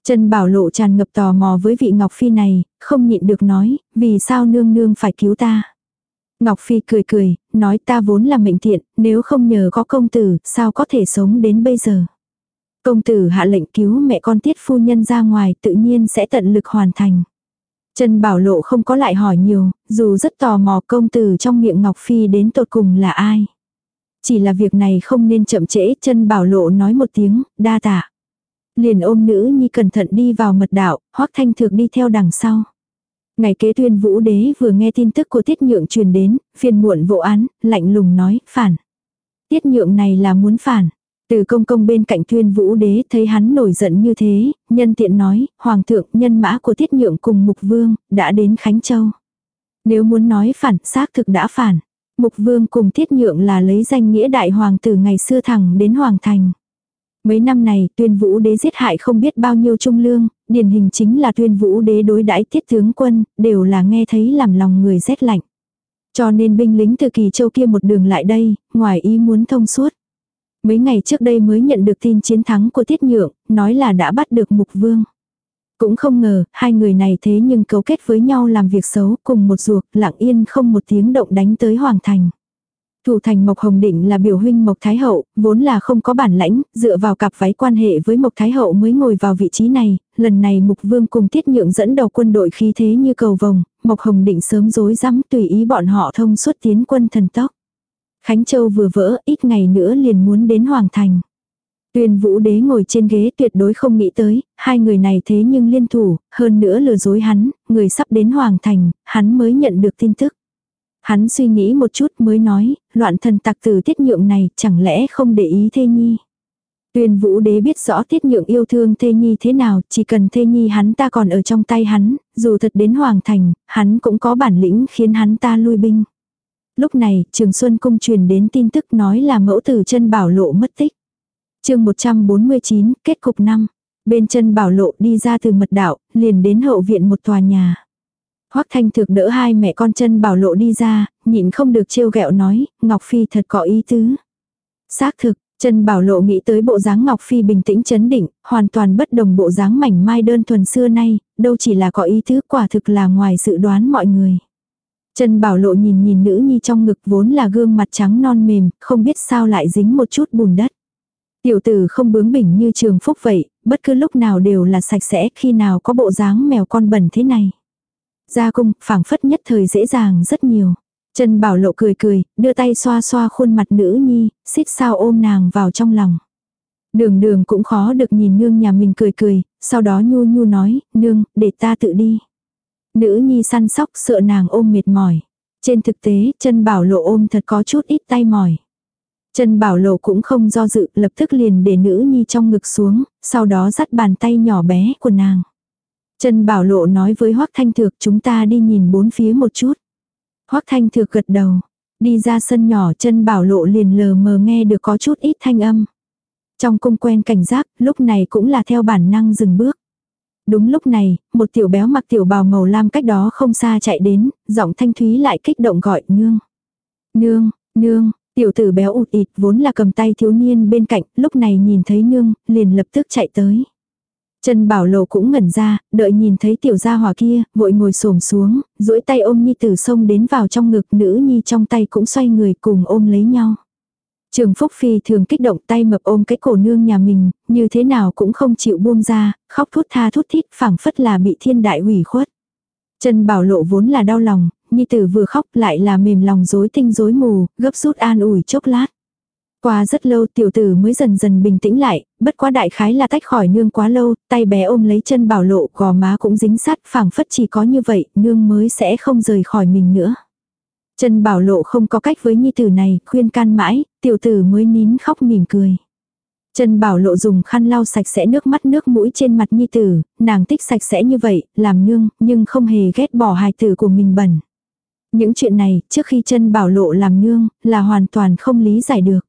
Trần Bảo Lộ tràn ngập tò mò với vị Ngọc Phi này, không nhịn được nói, vì sao nương nương phải cứu ta. Ngọc Phi cười cười, nói ta vốn là mệnh thiện, nếu không nhờ có công tử, sao có thể sống đến bây giờ. Công tử hạ lệnh cứu mẹ con tiết phu nhân ra ngoài tự nhiên sẽ tận lực hoàn thành. Trần Bảo Lộ không có lại hỏi nhiều, dù rất tò mò công tử trong miệng Ngọc Phi đến tột cùng là ai. Chỉ là việc này không nên chậm trễ, chân Bảo Lộ nói một tiếng, đa tạ. Liền ôm nữ nhi cẩn thận đi vào mật đạo, hoắc thanh thược đi theo đằng sau. Ngày kế tuyên vũ đế vừa nghe tin tức của tiết nhượng truyền đến, phiền muộn vụ án, lạnh lùng nói, phản. Tiết nhượng này là muốn phản. Từ công công bên cạnh tuyên vũ đế thấy hắn nổi giận như thế, nhân tiện nói, hoàng thượng nhân mã của tiết nhượng cùng mục vương, đã đến Khánh Châu. Nếu muốn nói phản, xác thực đã phản. Mục vương cùng tiết nhượng là lấy danh nghĩa đại hoàng tử ngày xưa thẳng đến hoàng thành. Mấy năm này, tuyên vũ đế giết hại không biết bao nhiêu trung lương, điển hình chính là tuyên vũ đế đối đãi tiết tướng quân, đều là nghe thấy làm lòng người rét lạnh. Cho nên binh lính từ kỳ châu kia một đường lại đây, ngoài ý muốn thông suốt. Mấy ngày trước đây mới nhận được tin chiến thắng của tiết nhượng, nói là đã bắt được mục vương. Cũng không ngờ, hai người này thế nhưng cấu kết với nhau làm việc xấu cùng một ruột, lặng yên không một tiếng động đánh tới Hoàng Thành. Thủ thành Mộc Hồng Định là biểu huynh Mộc Thái Hậu, vốn là không có bản lãnh, dựa vào cặp váy quan hệ với Mộc Thái Hậu mới ngồi vào vị trí này, lần này Mục Vương cùng Tiết Nhượng dẫn đầu quân đội khí thế như cầu vồng, Mộc Hồng Định sớm dối rắm tùy ý bọn họ thông suốt tiến quân thần tốc. Khánh Châu vừa vỡ, ít ngày nữa liền muốn đến Hoàng Thành. Tuyên vũ đế ngồi trên ghế tuyệt đối không nghĩ tới, hai người này thế nhưng liên thủ, hơn nữa lừa dối hắn, người sắp đến Hoàng Thành, hắn mới nhận được tin tức. Hắn suy nghĩ một chút mới nói, loạn thần tặc tử tiết nhượng này chẳng lẽ không để ý thê nhi. Tuyên vũ đế biết rõ tiết nhượng yêu thương thê nhi thế nào, chỉ cần thê nhi hắn ta còn ở trong tay hắn, dù thật đến hoàng thành, hắn cũng có bản lĩnh khiến hắn ta lui binh. Lúc này, Trường Xuân Cung truyền đến tin tức nói là mẫu tử chân bảo lộ mất tích chương 149, kết cục năm. Bên chân bảo lộ đi ra từ mật đạo, liền đến hậu viện một tòa nhà. Hoắc Thanh Thực đỡ hai mẹ con chân bảo lộ đi ra, nhịn không được trêu ghẹo nói, Ngọc Phi thật có ý tứ. Xác thực, chân bảo lộ nghĩ tới bộ dáng Ngọc Phi bình tĩnh chấn định, hoàn toàn bất đồng bộ dáng mảnh mai đơn thuần xưa nay, đâu chỉ là có ý tứ quả thực là ngoài dự đoán mọi người. Chân bảo lộ nhìn nhìn nữ nhi trong ngực vốn là gương mặt trắng non mềm, không biết sao lại dính một chút bùn đất. Tiểu tử không bướng bỉnh như trường phúc vậy, bất cứ lúc nào đều là sạch sẽ khi nào có bộ dáng mèo con bẩn thế này. Gia cung, phảng phất nhất thời dễ dàng rất nhiều. Trần Bảo Lộ cười cười, đưa tay xoa xoa khuôn mặt nữ nhi, xít sao ôm nàng vào trong lòng. Đường đường cũng khó được nhìn nương nhà mình cười cười, sau đó nhu nhu nói, nương, để ta tự đi. Nữ nhi săn sóc sợ nàng ôm mệt mỏi. Trên thực tế, chân bảo lộ ôm thật có chút ít tay mỏi. Chân bảo lộ cũng không do dự, lập tức liền để nữ nhi trong ngực xuống, sau đó dắt bàn tay nhỏ bé của nàng. Chân bảo lộ nói với Hoác Thanh Thược chúng ta đi nhìn bốn phía một chút. Hoác Thanh Thược gật đầu. Đi ra sân nhỏ chân bảo lộ liền lờ mờ nghe được có chút ít thanh âm. Trong cung quen cảnh giác, lúc này cũng là theo bản năng dừng bước. Đúng lúc này, một tiểu béo mặc tiểu bào màu lam cách đó không xa chạy đến, giọng thanh thúy lại kích động gọi nương. Nương, nương, tiểu tử béo ụt ịt vốn là cầm tay thiếu niên bên cạnh, lúc này nhìn thấy nương, liền lập tức chạy tới. Trần Bảo Lộ cũng ngẩn ra, đợi nhìn thấy tiểu gia hỏa kia, vội ngồi xổm xuống, duỗi tay ôm nhi tử sông đến vào trong ngực nữ nhi trong tay cũng xoay người cùng ôm lấy nhau. Trường Phúc Phi thường kích động tay mập ôm cái cổ nương nhà mình, như thế nào cũng không chịu buông ra, khóc thút tha thút thít phảng phất là bị thiên đại hủy khuất. Trần Bảo Lộ vốn là đau lòng, nhi tử vừa khóc lại là mềm lòng rối tinh rối mù, gấp rút an ủi chốc lát. Qua rất lâu tiểu tử mới dần dần bình tĩnh lại, bất quá đại khái là tách khỏi nương quá lâu, tay bé ôm lấy chân bảo lộ, gò má cũng dính sát, phảng phất chỉ có như vậy, nương mới sẽ không rời khỏi mình nữa. Chân bảo lộ không có cách với nhi tử này, khuyên can mãi, tiểu tử mới nín khóc mỉm cười. Trần bảo lộ dùng khăn lau sạch sẽ nước mắt nước mũi trên mặt nhi tử, nàng thích sạch sẽ như vậy, làm nương, nhưng không hề ghét bỏ hài tử của mình bẩn. Những chuyện này, trước khi Trần bảo lộ làm nương, là hoàn toàn không lý giải được.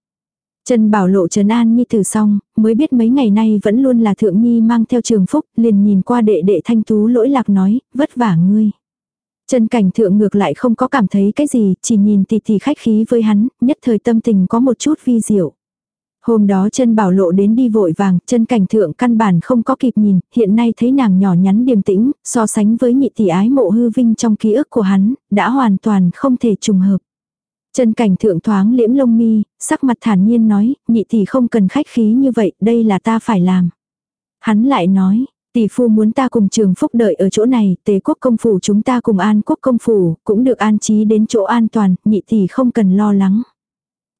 Trần bảo lộ trấn an nhi tử xong, mới biết mấy ngày nay vẫn luôn là thượng nhi mang theo trường phúc, liền nhìn qua đệ đệ thanh tú lỗi lạc nói, vất vả ngươi. Trần cảnh thượng ngược lại không có cảm thấy cái gì, chỉ nhìn tỷ tỷ khách khí với hắn, nhất thời tâm tình có một chút vi diệu. Hôm đó chân bảo lộ đến đi vội vàng, chân cảnh thượng căn bản không có kịp nhìn, hiện nay thấy nàng nhỏ nhắn điềm tĩnh, so sánh với nhị tỷ ái mộ hư vinh trong ký ức của hắn, đã hoàn toàn không thể trùng hợp. Chân cảnh thượng thoáng liễm lông mi, sắc mặt thản nhiên nói, nhị tỷ không cần khách khí như vậy, đây là ta phải làm. Hắn lại nói, tỷ phu muốn ta cùng trường phúc đợi ở chỗ này, tế quốc công phủ chúng ta cùng an quốc công phủ, cũng được an trí đến chỗ an toàn, nhị tỷ không cần lo lắng.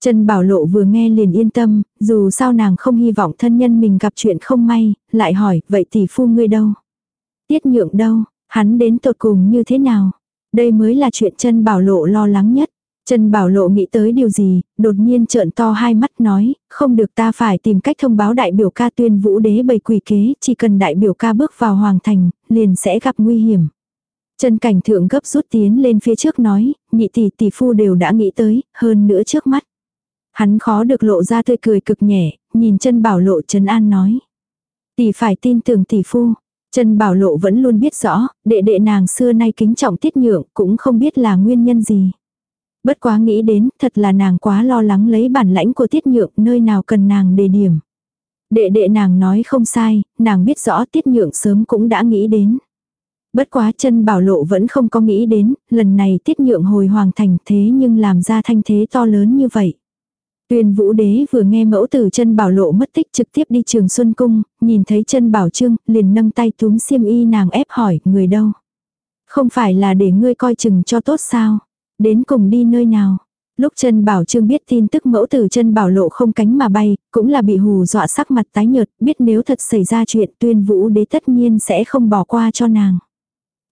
Trần Bảo Lộ vừa nghe liền yên tâm, dù sao nàng không hy vọng thân nhân mình gặp chuyện không may, lại hỏi, vậy tỷ phu ngươi đâu? Tiết nhượng đâu? Hắn đến tột cùng như thế nào? Đây mới là chuyện Trần Bảo Lộ lo lắng nhất. Trần Bảo Lộ nghĩ tới điều gì, đột nhiên trợn to hai mắt nói, không được ta phải tìm cách thông báo đại biểu ca tuyên vũ đế bày quỷ kế, chỉ cần đại biểu ca bước vào hoàng thành, liền sẽ gặp nguy hiểm. Trần Cảnh Thượng gấp rút tiến lên phía trước nói, nhị tỷ tỷ phu đều đã nghĩ tới, hơn nữa trước mắt. Hắn khó được lộ ra tươi cười cực nhẹ, nhìn chân bảo lộ chấn An nói. Tỷ phải tin tưởng tỷ phu. chân Bảo Lộ vẫn luôn biết rõ, đệ đệ nàng xưa nay kính trọng tiết nhượng cũng không biết là nguyên nhân gì. Bất quá nghĩ đến, thật là nàng quá lo lắng lấy bản lãnh của tiết nhượng nơi nào cần nàng đề điểm. Đệ đệ nàng nói không sai, nàng biết rõ tiết nhượng sớm cũng đã nghĩ đến. Bất quá chân bảo lộ vẫn không có nghĩ đến, lần này tiết nhượng hồi hoàng thành thế nhưng làm ra thanh thế to lớn như vậy. Tuyên vũ đế vừa nghe mẫu tử chân bảo lộ mất tích trực tiếp đi trường xuân cung, nhìn thấy chân bảo trương, liền nâng tay túm xiêm y nàng ép hỏi, người đâu? Không phải là để ngươi coi chừng cho tốt sao? Đến cùng đi nơi nào? Lúc chân bảo trương biết tin tức mẫu tử chân bảo lộ không cánh mà bay, cũng là bị hù dọa sắc mặt tái nhợt, biết nếu thật xảy ra chuyện tuyên vũ đế tất nhiên sẽ không bỏ qua cho nàng.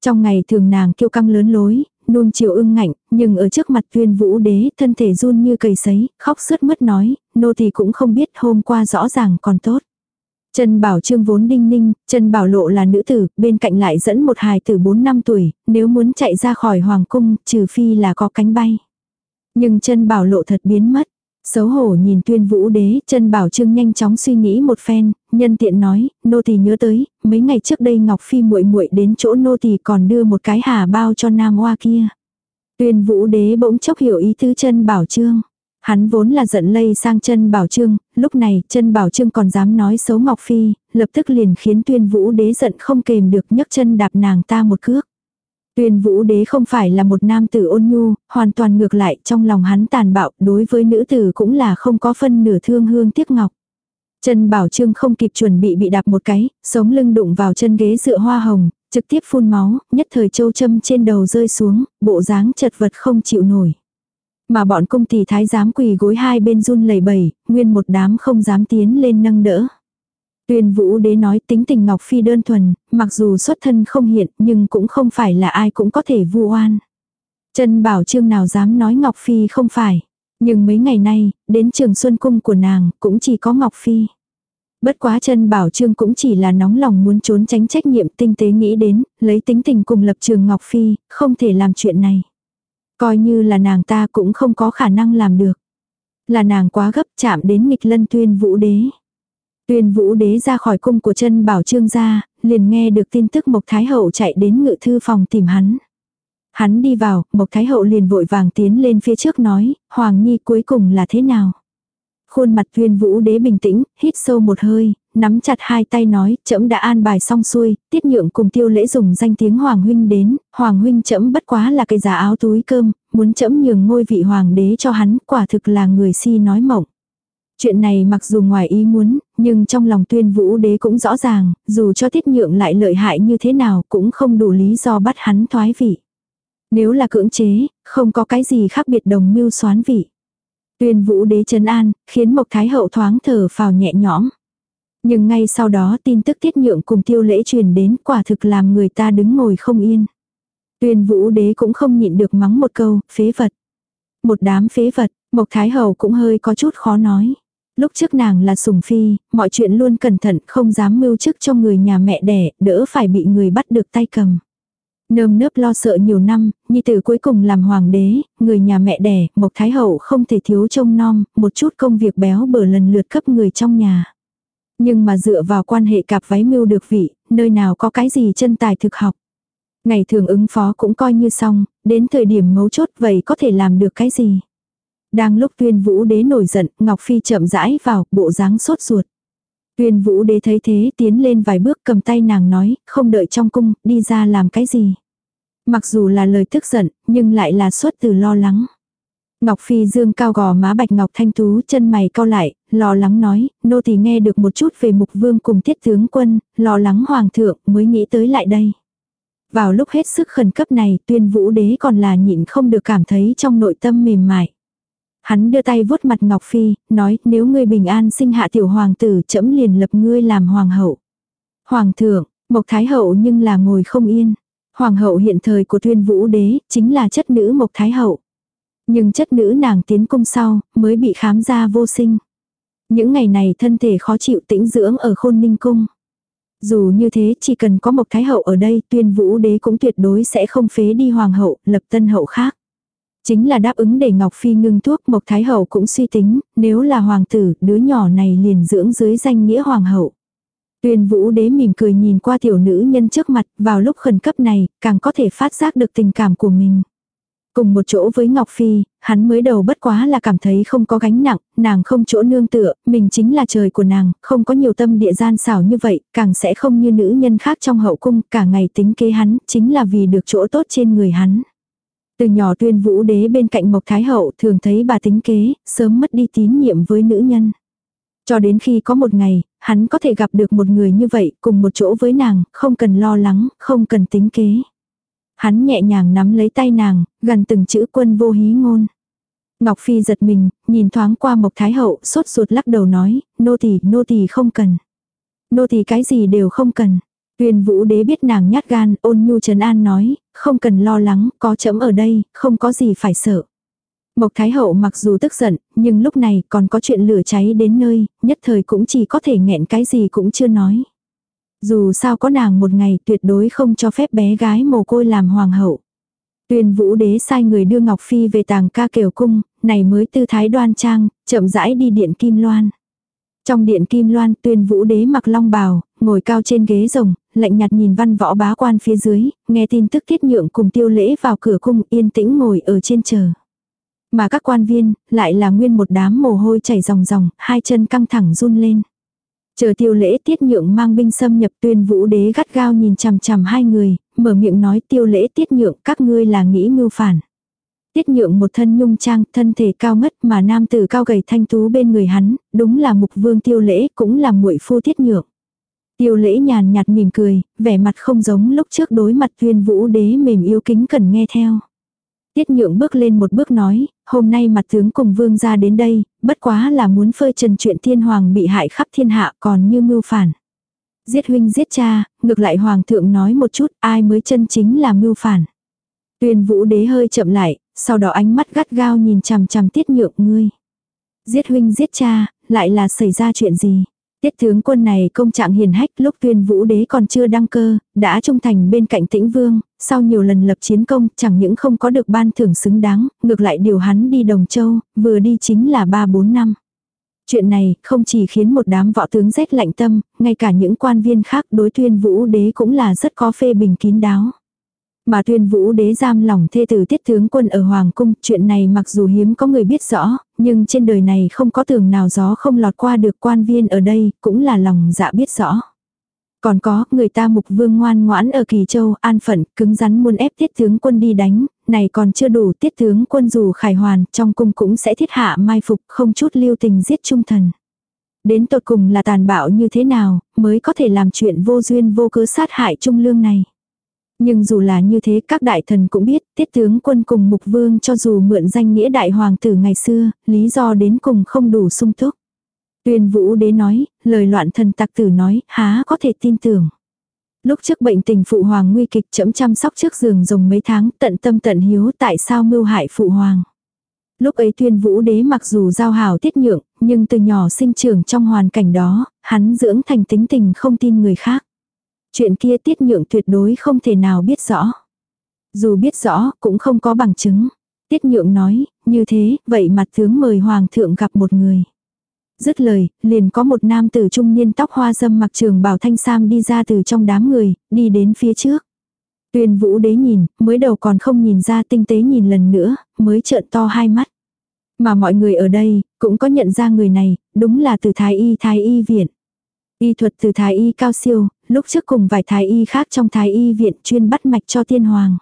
Trong ngày thường nàng kiêu căng lớn lối, nuông chiều ưng ngạnh, nhưng ở trước mặt tuyên vũ đế thân thể run như cầy sấy, khóc sướt mướt nói, nô thì cũng không biết hôm qua rõ ràng còn tốt. Trần Bảo Trương vốn đinh ninh, Trần Bảo Lộ là nữ tử, bên cạnh lại dẫn một hài tử 4 năm tuổi, nếu muốn chạy ra khỏi hoàng cung, trừ phi là có cánh bay. Nhưng Trần Bảo Lộ thật biến mất. Xấu hổ nhìn tuyên vũ đế, Trần Bảo Trương nhanh chóng suy nghĩ một phen, nhân tiện nói, nô tỳ nhớ tới, mấy ngày trước đây Ngọc Phi muội muội đến chỗ nô tỳ còn đưa một cái hà bao cho nam oa kia. Tuyên vũ đế bỗng chốc hiểu ý tứ chân Bảo Trương. Hắn vốn là giận lây sang chân bảo trương, lúc này chân bảo trương còn dám nói xấu Ngọc Phi, lập tức liền khiến tuyên vũ đế giận không kềm được nhấc chân đạp nàng ta một cước. Tuyên vũ đế không phải là một nam tử ôn nhu, hoàn toàn ngược lại trong lòng hắn tàn bạo đối với nữ tử cũng là không có phân nửa thương hương tiếc ngọc. Chân bảo trương không kịp chuẩn bị bị đạp một cái, sống lưng đụng vào chân ghế dựa hoa hồng, trực tiếp phun máu, nhất thời châu châm trên đầu rơi xuống, bộ dáng chật vật không chịu nổi. Mà bọn công tỷ thái giám quỳ gối hai bên run lẩy bẩy, nguyên một đám không dám tiến lên nâng đỡ. Tuyên vũ đế nói tính tình Ngọc Phi đơn thuần, mặc dù xuất thân không hiện nhưng cũng không phải là ai cũng có thể vu oan. Trần Bảo Trương nào dám nói Ngọc Phi không phải. Nhưng mấy ngày nay, đến trường xuân cung của nàng, cũng chỉ có Ngọc Phi. Bất quá chân bảo trương cũng chỉ là nóng lòng muốn trốn tránh trách nhiệm tinh tế nghĩ đến, lấy tính tình cùng lập trường Ngọc Phi, không thể làm chuyện này. Coi như là nàng ta cũng không có khả năng làm được. Là nàng quá gấp chạm đến nghịch lân tuyên vũ đế. Tuyên vũ đế ra khỏi cung của chân bảo trương ra liền nghe được tin tức Mộc Thái Hậu chạy đến ngự thư phòng tìm hắn. Hắn đi vào, Mộc Thái Hậu liền vội vàng tiến lên phía trước nói, Hoàng Nhi cuối cùng là thế nào? Khuôn mặt tuyên vũ đế bình tĩnh, hít sâu một hơi, nắm chặt hai tay nói, trẫm đã an bài xong xuôi, tiết nhượng cùng tiêu lễ dùng danh tiếng Hoàng huynh đến, Hoàng huynh trẫm bất quá là cái giá áo túi cơm, muốn trẫm nhường ngôi vị Hoàng đế cho hắn, quả thực là người si nói mộng. Chuyện này mặc dù ngoài ý muốn, nhưng trong lòng tuyên vũ đế cũng rõ ràng, dù cho tiết nhượng lại lợi hại như thế nào cũng không đủ lý do bắt hắn thoái vị. Nếu là cưỡng chế, không có cái gì khác biệt đồng mưu xoán vị. Tuyên vũ đế trấn an, khiến Mộc Thái Hậu thoáng thở phào nhẹ nhõm. Nhưng ngay sau đó tin tức tiết nhượng cùng tiêu lễ truyền đến quả thực làm người ta đứng ngồi không yên. Tuyên vũ đế cũng không nhịn được mắng một câu, phế vật. Một đám phế vật, Mộc Thái Hậu cũng hơi có chút khó nói. Lúc trước nàng là sùng phi, mọi chuyện luôn cẩn thận không dám mưu chức cho người nhà mẹ đẻ, đỡ phải bị người bắt được tay cầm. Nơm nớp lo sợ nhiều năm, nhi tử cuối cùng làm hoàng đế, người nhà mẹ đẻ, Mộc Thái Hậu không thể thiếu trông nom, một chút công việc béo bở lần lượt cấp người trong nhà. Nhưng mà dựa vào quan hệ cặp váy mưu được vị, nơi nào có cái gì chân tài thực học. Ngày thường ứng phó cũng coi như xong, đến thời điểm mấu chốt vậy có thể làm được cái gì. Đang lúc tuyên vũ đế nổi giận, Ngọc Phi chậm rãi vào, bộ dáng sốt ruột. Tuyên vũ đế thấy thế tiến lên vài bước cầm tay nàng nói, không đợi trong cung, đi ra làm cái gì. Mặc dù là lời tức giận, nhưng lại là xuất từ lo lắng. Ngọc Phi dương cao gò má bạch ngọc thanh tú chân mày cao lại, lo lắng nói, nô thì nghe được một chút về mục vương cùng tiết tướng quân, lo lắng hoàng thượng mới nghĩ tới lại đây. Vào lúc hết sức khẩn cấp này tuyên vũ đế còn là nhịn không được cảm thấy trong nội tâm mềm mại. Hắn đưa tay vuốt mặt Ngọc Phi, nói nếu ngươi bình an sinh hạ tiểu hoàng tử chấm liền lập ngươi làm hoàng hậu. Hoàng thượng, Mộc Thái hậu nhưng là ngồi không yên. Hoàng hậu hiện thời của tuyên vũ đế chính là chất nữ Mộc Thái hậu. Nhưng chất nữ nàng tiến cung sau mới bị khám ra vô sinh. Những ngày này thân thể khó chịu tĩnh dưỡng ở khôn ninh cung. Dù như thế chỉ cần có Mộc Thái hậu ở đây tuyên vũ đế cũng tuyệt đối sẽ không phế đi hoàng hậu lập tân hậu khác. Chính là đáp ứng để Ngọc Phi ngưng thuốc Mộc Thái Hậu cũng suy tính, nếu là hoàng tử, đứa nhỏ này liền dưỡng dưới danh nghĩa hoàng hậu. Tuyên vũ đế mỉm cười nhìn qua tiểu nữ nhân trước mặt, vào lúc khẩn cấp này, càng có thể phát giác được tình cảm của mình. Cùng một chỗ với Ngọc Phi, hắn mới đầu bất quá là cảm thấy không có gánh nặng, nàng không chỗ nương tựa, mình chính là trời của nàng, không có nhiều tâm địa gian xảo như vậy, càng sẽ không như nữ nhân khác trong hậu cung, cả ngày tính kế hắn, chính là vì được chỗ tốt trên người hắn. Từ nhỏ tuyên vũ đế bên cạnh Mộc Thái Hậu thường thấy bà tính kế, sớm mất đi tín nhiệm với nữ nhân. Cho đến khi có một ngày, hắn có thể gặp được một người như vậy cùng một chỗ với nàng, không cần lo lắng, không cần tính kế. Hắn nhẹ nhàng nắm lấy tay nàng, gần từng chữ quân vô hí ngôn. Ngọc Phi giật mình, nhìn thoáng qua Mộc Thái Hậu, sốt ruột lắc đầu nói, nô tỳ nô tỳ không cần. Nô tỳ cái gì đều không cần. Tuyên vũ đế biết nàng nhát gan, ôn nhu trấn an nói, không cần lo lắng, có chấm ở đây, không có gì phải sợ. Mộc Thái Hậu mặc dù tức giận, nhưng lúc này còn có chuyện lửa cháy đến nơi, nhất thời cũng chỉ có thể nghẹn cái gì cũng chưa nói. Dù sao có nàng một ngày tuyệt đối không cho phép bé gái mồ côi làm hoàng hậu. Tuyên vũ đế sai người đưa Ngọc Phi về tàng ca kiều cung, này mới tư thái đoan trang, chậm rãi đi điện kim loan. Trong điện kim loan tuyên vũ đế mặc long bào, ngồi cao trên ghế rồng, lạnh nhạt nhìn văn võ bá quan phía dưới, nghe tin tức thiết nhượng cùng tiêu lễ vào cửa cung yên tĩnh ngồi ở trên chờ. Mà các quan viên, lại là nguyên một đám mồ hôi chảy ròng ròng, hai chân căng thẳng run lên. Chờ tiêu lễ tiết nhượng mang binh xâm nhập tuyên vũ đế gắt gao nhìn chằm chằm hai người, mở miệng nói tiêu lễ tiết nhượng các ngươi là nghĩ mưu phản. Tiết nhượng một thân nhung trang, thân thể cao ngất mà nam tử cao gầy thanh tú bên người hắn, đúng là mục vương tiêu lễ, cũng là muội phu tiết nhượng. Tiêu lễ nhàn nhạt mỉm cười, vẻ mặt không giống lúc trước đối mặt tuyên vũ đế mềm yêu kính cần nghe theo. Tiết nhượng bước lên một bước nói, hôm nay mặt tướng cùng vương ra đến đây, bất quá là muốn phơi trần chuyện thiên hoàng bị hại khắp thiên hạ còn như mưu phản. Giết huynh giết cha, ngược lại hoàng thượng nói một chút ai mới chân chính là mưu phản. Tuyên vũ đế hơi chậm lại, sau đó ánh mắt gắt gao nhìn chằm chằm tiết nhượng ngươi. Giết huynh giết cha, lại là xảy ra chuyện gì? Tiết tướng quân này công trạng hiền hách lúc tuyên vũ đế còn chưa đăng cơ, đã trung thành bên cạnh tĩnh vương, sau nhiều lần lập chiến công chẳng những không có được ban thưởng xứng đáng, ngược lại điều hắn đi Đồng Châu, vừa đi chính là 3-4 năm. Chuyện này không chỉ khiến một đám võ tướng rét lạnh tâm, ngay cả những quan viên khác đối tuyên vũ đế cũng là rất có phê bình kín đáo. Mà tuyên vũ đế giam lòng thê tử tiết tướng quân ở Hoàng cung, chuyện này mặc dù hiếm có người biết rõ, nhưng trên đời này không có tường nào gió không lọt qua được quan viên ở đây, cũng là lòng dạ biết rõ. Còn có, người ta mục vương ngoan ngoãn ở Kỳ Châu, an phận, cứng rắn muốn ép tiết tướng quân đi đánh, này còn chưa đủ tiết tướng quân dù khải hoàn, trong cung cũng sẽ thiết hạ mai phục, không chút lưu tình giết trung thần. Đến tột cùng là tàn bạo như thế nào, mới có thể làm chuyện vô duyên vô cớ sát hại trung lương này. Nhưng dù là như thế các đại thần cũng biết, tiết tướng quân cùng mục vương cho dù mượn danh nghĩa đại hoàng tử ngày xưa, lý do đến cùng không đủ sung túc. Tuyên vũ đế nói, lời loạn thần tặc tử nói, há có thể tin tưởng. Lúc trước bệnh tình phụ hoàng nguy kịch chậm chăm sóc trước giường rồng mấy tháng tận tâm tận hiếu tại sao mưu hại phụ hoàng. Lúc ấy tuyên vũ đế mặc dù giao hảo tiết nhượng, nhưng từ nhỏ sinh trưởng trong hoàn cảnh đó, hắn dưỡng thành tính tình không tin người khác. Chuyện kia tiết nhượng tuyệt đối không thể nào biết rõ. Dù biết rõ, cũng không có bằng chứng. Tiết nhượng nói, như thế, vậy mặt tướng mời hoàng thượng gặp một người. Dứt lời, liền có một nam tử trung niên tóc hoa dâm mặc trường bảo thanh sam đi ra từ trong đám người, đi đến phía trước. Tuyên vũ đế nhìn, mới đầu còn không nhìn ra tinh tế nhìn lần nữa, mới trợn to hai mắt. Mà mọi người ở đây, cũng có nhận ra người này, đúng là từ thái y thái y viện. Y thuật từ thái y cao siêu, lúc trước cùng vài thái y khác trong thái y viện chuyên bắt mạch cho tiên hoàng.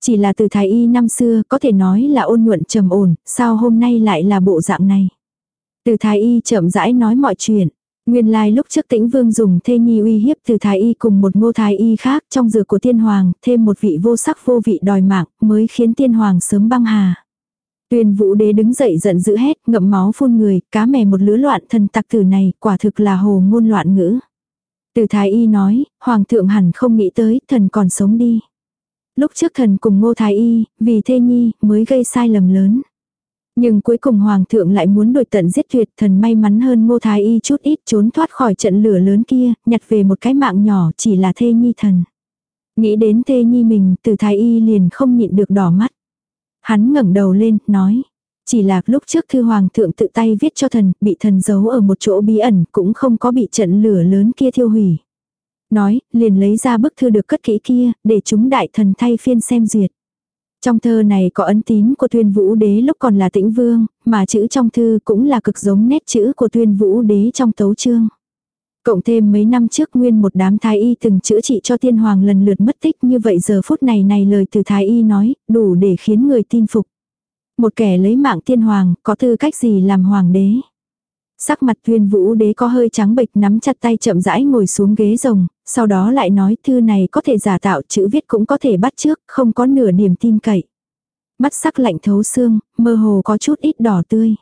Chỉ là từ thái y năm xưa có thể nói là ôn nhuận trầm ổn, sao hôm nay lại là bộ dạng này. Từ thái y chậm rãi nói mọi chuyện. Nguyên lai lúc trước tĩnh vương dùng thê nhi uy hiếp từ thái y cùng một ngô thái y khác trong dừa của tiên hoàng, thêm một vị vô sắc vô vị đòi mạng, mới khiến tiên hoàng sớm băng hà. Tuyên vũ đế đứng dậy giận dữ hét, ngậm máu phun người, cá mè một lứa loạn thần tặc tử này, quả thực là hồ ngôn loạn ngữ. Từ thái y nói, hoàng thượng hẳn không nghĩ tới, thần còn sống đi. Lúc trước thần cùng ngô thái y, vì thê nhi, mới gây sai lầm lớn. Nhưng cuối cùng hoàng thượng lại muốn đuổi tận giết tuyệt thần may mắn hơn ngô thái y chút ít trốn thoát khỏi trận lửa lớn kia, nhặt về một cái mạng nhỏ chỉ là thê nhi thần. Nghĩ đến thê nhi mình, từ thái y liền không nhịn được đỏ mắt. Hắn ngẩng đầu lên, nói. Chỉ là lúc trước thư hoàng thượng tự tay viết cho thần, bị thần giấu ở một chỗ bí ẩn, cũng không có bị trận lửa lớn kia thiêu hủy. Nói, liền lấy ra bức thư được cất kỹ kia, để chúng đại thần thay phiên xem duyệt. Trong thơ này có ấn tín của tuyên vũ đế lúc còn là tĩnh vương, mà chữ trong thư cũng là cực giống nét chữ của tuyên vũ đế trong tấu chương. Cộng thêm mấy năm trước nguyên một đám thái y từng chữa trị cho tiên hoàng lần lượt mất tích như vậy giờ phút này này lời từ thái y nói, đủ để khiến người tin phục. Một kẻ lấy mạng tiên hoàng, có tư cách gì làm hoàng đế. Sắc mặt tuyên vũ đế có hơi trắng bệch nắm chặt tay chậm rãi ngồi xuống ghế rồng, sau đó lại nói thư này có thể giả tạo chữ viết cũng có thể bắt trước, không có nửa điểm tin cậy. Mắt sắc lạnh thấu xương, mơ hồ có chút ít đỏ tươi.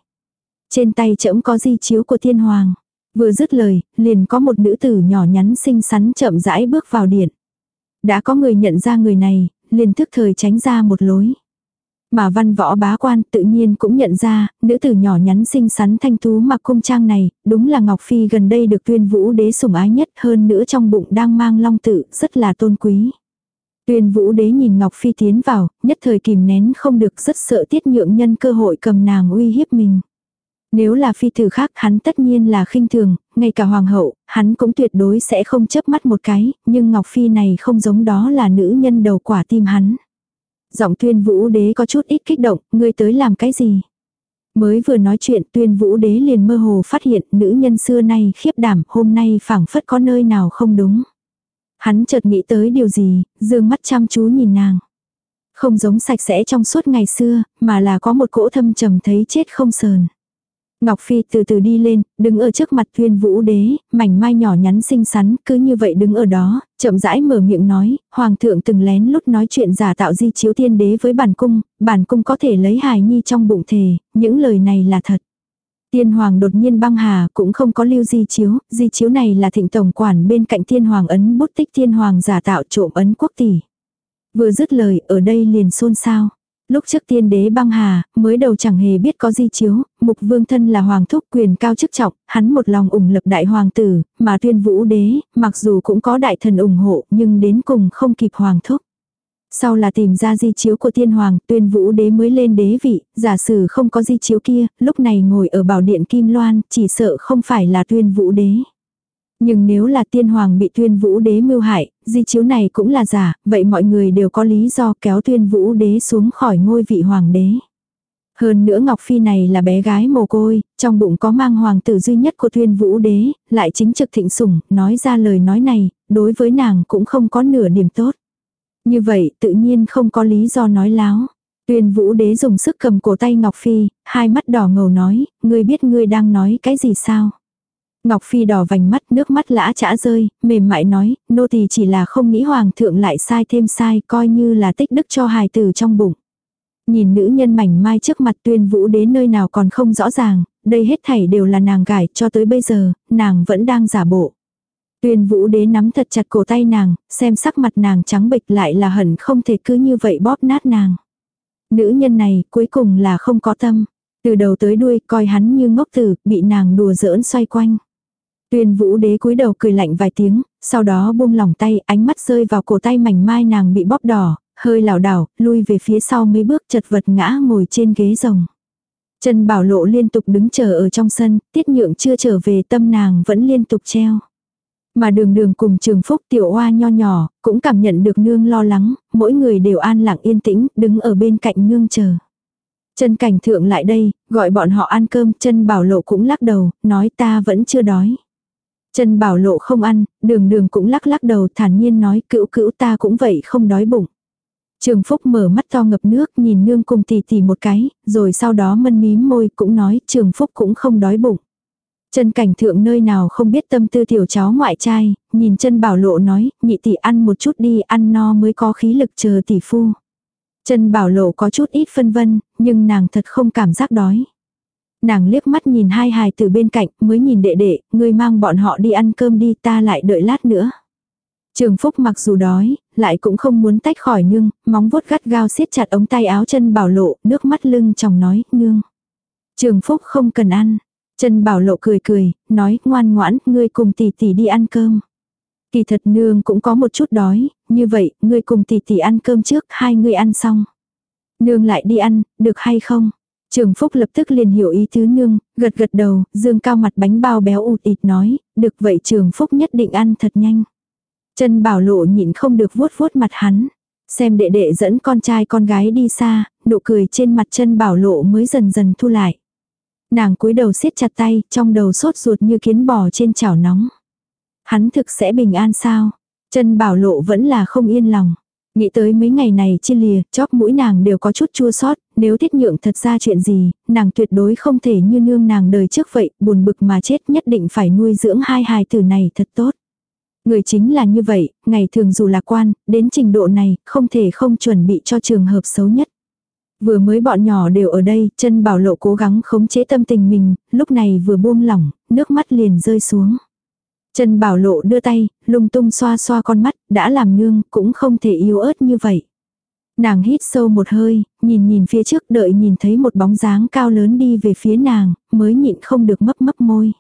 Trên tay chẫm có di chiếu của thiên hoàng. Vừa dứt lời, liền có một nữ tử nhỏ nhắn xinh xắn chậm rãi bước vào điện. Đã có người nhận ra người này, liền thức thời tránh ra một lối. Mà văn võ bá quan tự nhiên cũng nhận ra, nữ tử nhỏ nhắn xinh xắn thanh tú mặc cung trang này, đúng là Ngọc Phi gần đây được tuyên vũ đế sủng ái nhất hơn nữa trong bụng đang mang long tự, rất là tôn quý. Tuyên vũ đế nhìn Ngọc Phi tiến vào, nhất thời kìm nén không được rất sợ tiết nhượng nhân cơ hội cầm nàng uy hiếp mình. Nếu là phi tử khác hắn tất nhiên là khinh thường, ngay cả hoàng hậu, hắn cũng tuyệt đối sẽ không chấp mắt một cái, nhưng Ngọc Phi này không giống đó là nữ nhân đầu quả tim hắn. Giọng tuyên vũ đế có chút ít kích động, ngươi tới làm cái gì? Mới vừa nói chuyện tuyên vũ đế liền mơ hồ phát hiện nữ nhân xưa nay khiếp đảm hôm nay phảng phất có nơi nào không đúng. Hắn chợt nghĩ tới điều gì, dương mắt chăm chú nhìn nàng. Không giống sạch sẽ trong suốt ngày xưa, mà là có một cỗ thâm trầm thấy chết không sờn. Ngọc Phi từ từ đi lên, đứng ở trước mặt tuyên vũ đế, mảnh mai nhỏ nhắn xinh xắn, cứ như vậy đứng ở đó, chậm rãi mở miệng nói, hoàng thượng từng lén lút nói chuyện giả tạo di chiếu tiên đế với bản cung, bản cung có thể lấy hài nhi trong bụng thề, những lời này là thật. Tiên hoàng đột nhiên băng hà cũng không có lưu di chiếu, di chiếu này là thịnh tổng quản bên cạnh tiên hoàng ấn bút tích tiên hoàng giả tạo trộm ấn quốc tỷ. Vừa dứt lời ở đây liền xôn xao. Lúc trước tiên đế băng hà, mới đầu chẳng hề biết có di chiếu, mục vương thân là hoàng thúc quyền cao chức trọng, hắn một lòng ủng lập đại hoàng tử, mà tuyên vũ đế, mặc dù cũng có đại thần ủng hộ, nhưng đến cùng không kịp hoàng thúc. Sau là tìm ra di chiếu của tiên hoàng, tuyên vũ đế mới lên đế vị, giả sử không có di chiếu kia, lúc này ngồi ở bảo điện Kim Loan, chỉ sợ không phải là tuyên vũ đế. Nhưng nếu là tiên hoàng bị tuyên vũ đế mưu hại, di chiếu này cũng là giả, vậy mọi người đều có lý do kéo tuyên vũ đế xuống khỏi ngôi vị hoàng đế. Hơn nữa Ngọc Phi này là bé gái mồ côi, trong bụng có mang hoàng tử duy nhất của tuyên vũ đế, lại chính trực thịnh sủng, nói ra lời nói này, đối với nàng cũng không có nửa điểm tốt. Như vậy tự nhiên không có lý do nói láo. Tuyên vũ đế dùng sức cầm cổ tay Ngọc Phi, hai mắt đỏ ngầu nói, ngươi biết ngươi đang nói cái gì sao? Ngọc Phi đỏ vành mắt, nước mắt lã chã rơi, mềm mại nói, nô tỳ chỉ là không nghĩ hoàng thượng lại sai thêm sai, coi như là tích đức cho hài tử trong bụng. Nhìn nữ nhân mảnh mai trước mặt tuyên vũ đến nơi nào còn không rõ ràng, đây hết thảy đều là nàng gải, cho tới bây giờ, nàng vẫn đang giả bộ. Tuyên vũ đế nắm thật chặt cổ tay nàng, xem sắc mặt nàng trắng bệch lại là hận không thể cứ như vậy bóp nát nàng. Nữ nhân này cuối cùng là không có tâm. Từ đầu tới đuôi coi hắn như ngốc tử, bị nàng đùa giỡn xoay quanh. Tuyên vũ đế cúi đầu cười lạnh vài tiếng, sau đó buông lỏng tay, ánh mắt rơi vào cổ tay mảnh mai nàng bị bóp đỏ, hơi lảo đảo, lui về phía sau mấy bước chật vật ngã ngồi trên ghế rồng. Trần Bảo Lộ liên tục đứng chờ ở trong sân, tiết nhượng chưa trở về tâm nàng vẫn liên tục treo. Mà đường đường cùng trường phúc tiểu oa nho nhỏ, cũng cảm nhận được nương lo lắng, mỗi người đều an lặng yên tĩnh, đứng ở bên cạnh nương chờ. Trần cảnh thượng lại đây, gọi bọn họ ăn cơm, chân bảo lộ cũng lắc đầu, nói ta vẫn chưa đói. Trần bảo lộ không ăn, đường đường cũng lắc lắc đầu thản nhiên nói cữu cữu ta cũng vậy không đói bụng. Trường Phúc mở mắt to ngập nước nhìn nương cùng tì tì một cái, rồi sau đó mân mím môi cũng nói Trường Phúc cũng không đói bụng. Chân cảnh thượng nơi nào không biết tâm tư tiểu cháu ngoại trai, nhìn chân bảo lộ nói, nhị tỷ ăn một chút đi, ăn no mới có khí lực chờ tỷ phu. Chân bảo lộ có chút ít phân vân, nhưng nàng thật không cảm giác đói. Nàng liếc mắt nhìn hai hài từ bên cạnh, mới nhìn đệ đệ, ngươi mang bọn họ đi ăn cơm đi ta lại đợi lát nữa. Trường Phúc mặc dù đói, lại cũng không muốn tách khỏi nương, móng vuốt gắt gao siết chặt ống tay áo chân bảo lộ, nước mắt lưng chồng nói, nương. Trường Phúc không cần ăn. Chân bảo lộ cười cười, nói, ngoan ngoãn, ngươi cùng tỷ tỷ đi ăn cơm. Kỳ thật nương cũng có một chút đói, như vậy, ngươi cùng tỷ tỷ ăn cơm trước, hai ngươi ăn xong. Nương lại đi ăn, được hay không? Trường Phúc lập tức liền hiểu ý tứ nương, gật gật đầu, dương cao mặt bánh bao béo ụt ịt nói, được vậy Trường Phúc nhất định ăn thật nhanh. Chân bảo lộ nhịn không được vuốt vuốt mặt hắn. Xem đệ đệ dẫn con trai con gái đi xa, nụ cười trên mặt chân bảo lộ mới dần dần thu lại. Nàng cúi đầu siết chặt tay, trong đầu sốt ruột như kiến bò trên chảo nóng. Hắn thực sẽ bình an sao? Chân bảo lộ vẫn là không yên lòng. Nghĩ tới mấy ngày này chia lìa, chóp mũi nàng đều có chút chua sót, nếu tiết nhượng thật ra chuyện gì, nàng tuyệt đối không thể như nương nàng đời trước vậy, buồn bực mà chết nhất định phải nuôi dưỡng hai hài tử này thật tốt. Người chính là như vậy, ngày thường dù lạc quan, đến trình độ này, không thể không chuẩn bị cho trường hợp xấu nhất. Vừa mới bọn nhỏ đều ở đây, chân bảo lộ cố gắng khống chế tâm tình mình, lúc này vừa buông lỏng, nước mắt liền rơi xuống. Chân bảo lộ đưa tay, lung tung xoa xoa con mắt, đã làm nương, cũng không thể yếu ớt như vậy. Nàng hít sâu một hơi, nhìn nhìn phía trước đợi nhìn thấy một bóng dáng cao lớn đi về phía nàng, mới nhịn không được mấp mấp môi.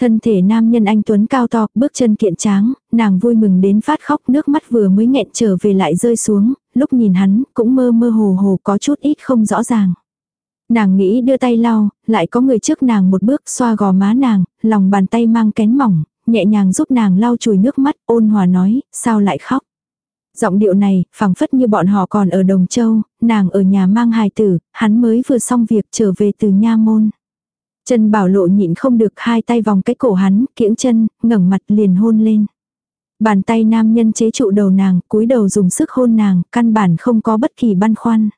Thân thể nam nhân anh Tuấn cao to, bước chân kiện tráng, nàng vui mừng đến phát khóc nước mắt vừa mới nghẹn trở về lại rơi xuống, lúc nhìn hắn cũng mơ mơ hồ hồ có chút ít không rõ ràng. Nàng nghĩ đưa tay lau, lại có người trước nàng một bước xoa gò má nàng, lòng bàn tay mang kén mỏng, nhẹ nhàng giúp nàng lau chùi nước mắt, ôn hòa nói, sao lại khóc. Giọng điệu này, phẳng phất như bọn họ còn ở Đồng Châu, nàng ở nhà mang hài tử, hắn mới vừa xong việc trở về từ nha môn. trần bảo lộ nhịn không được hai tay vòng cái cổ hắn, kiễng chân, ngẩng mặt liền hôn lên. Bàn tay nam nhân chế trụ đầu nàng, cúi đầu dùng sức hôn nàng, căn bản không có bất kỳ băn khoăn.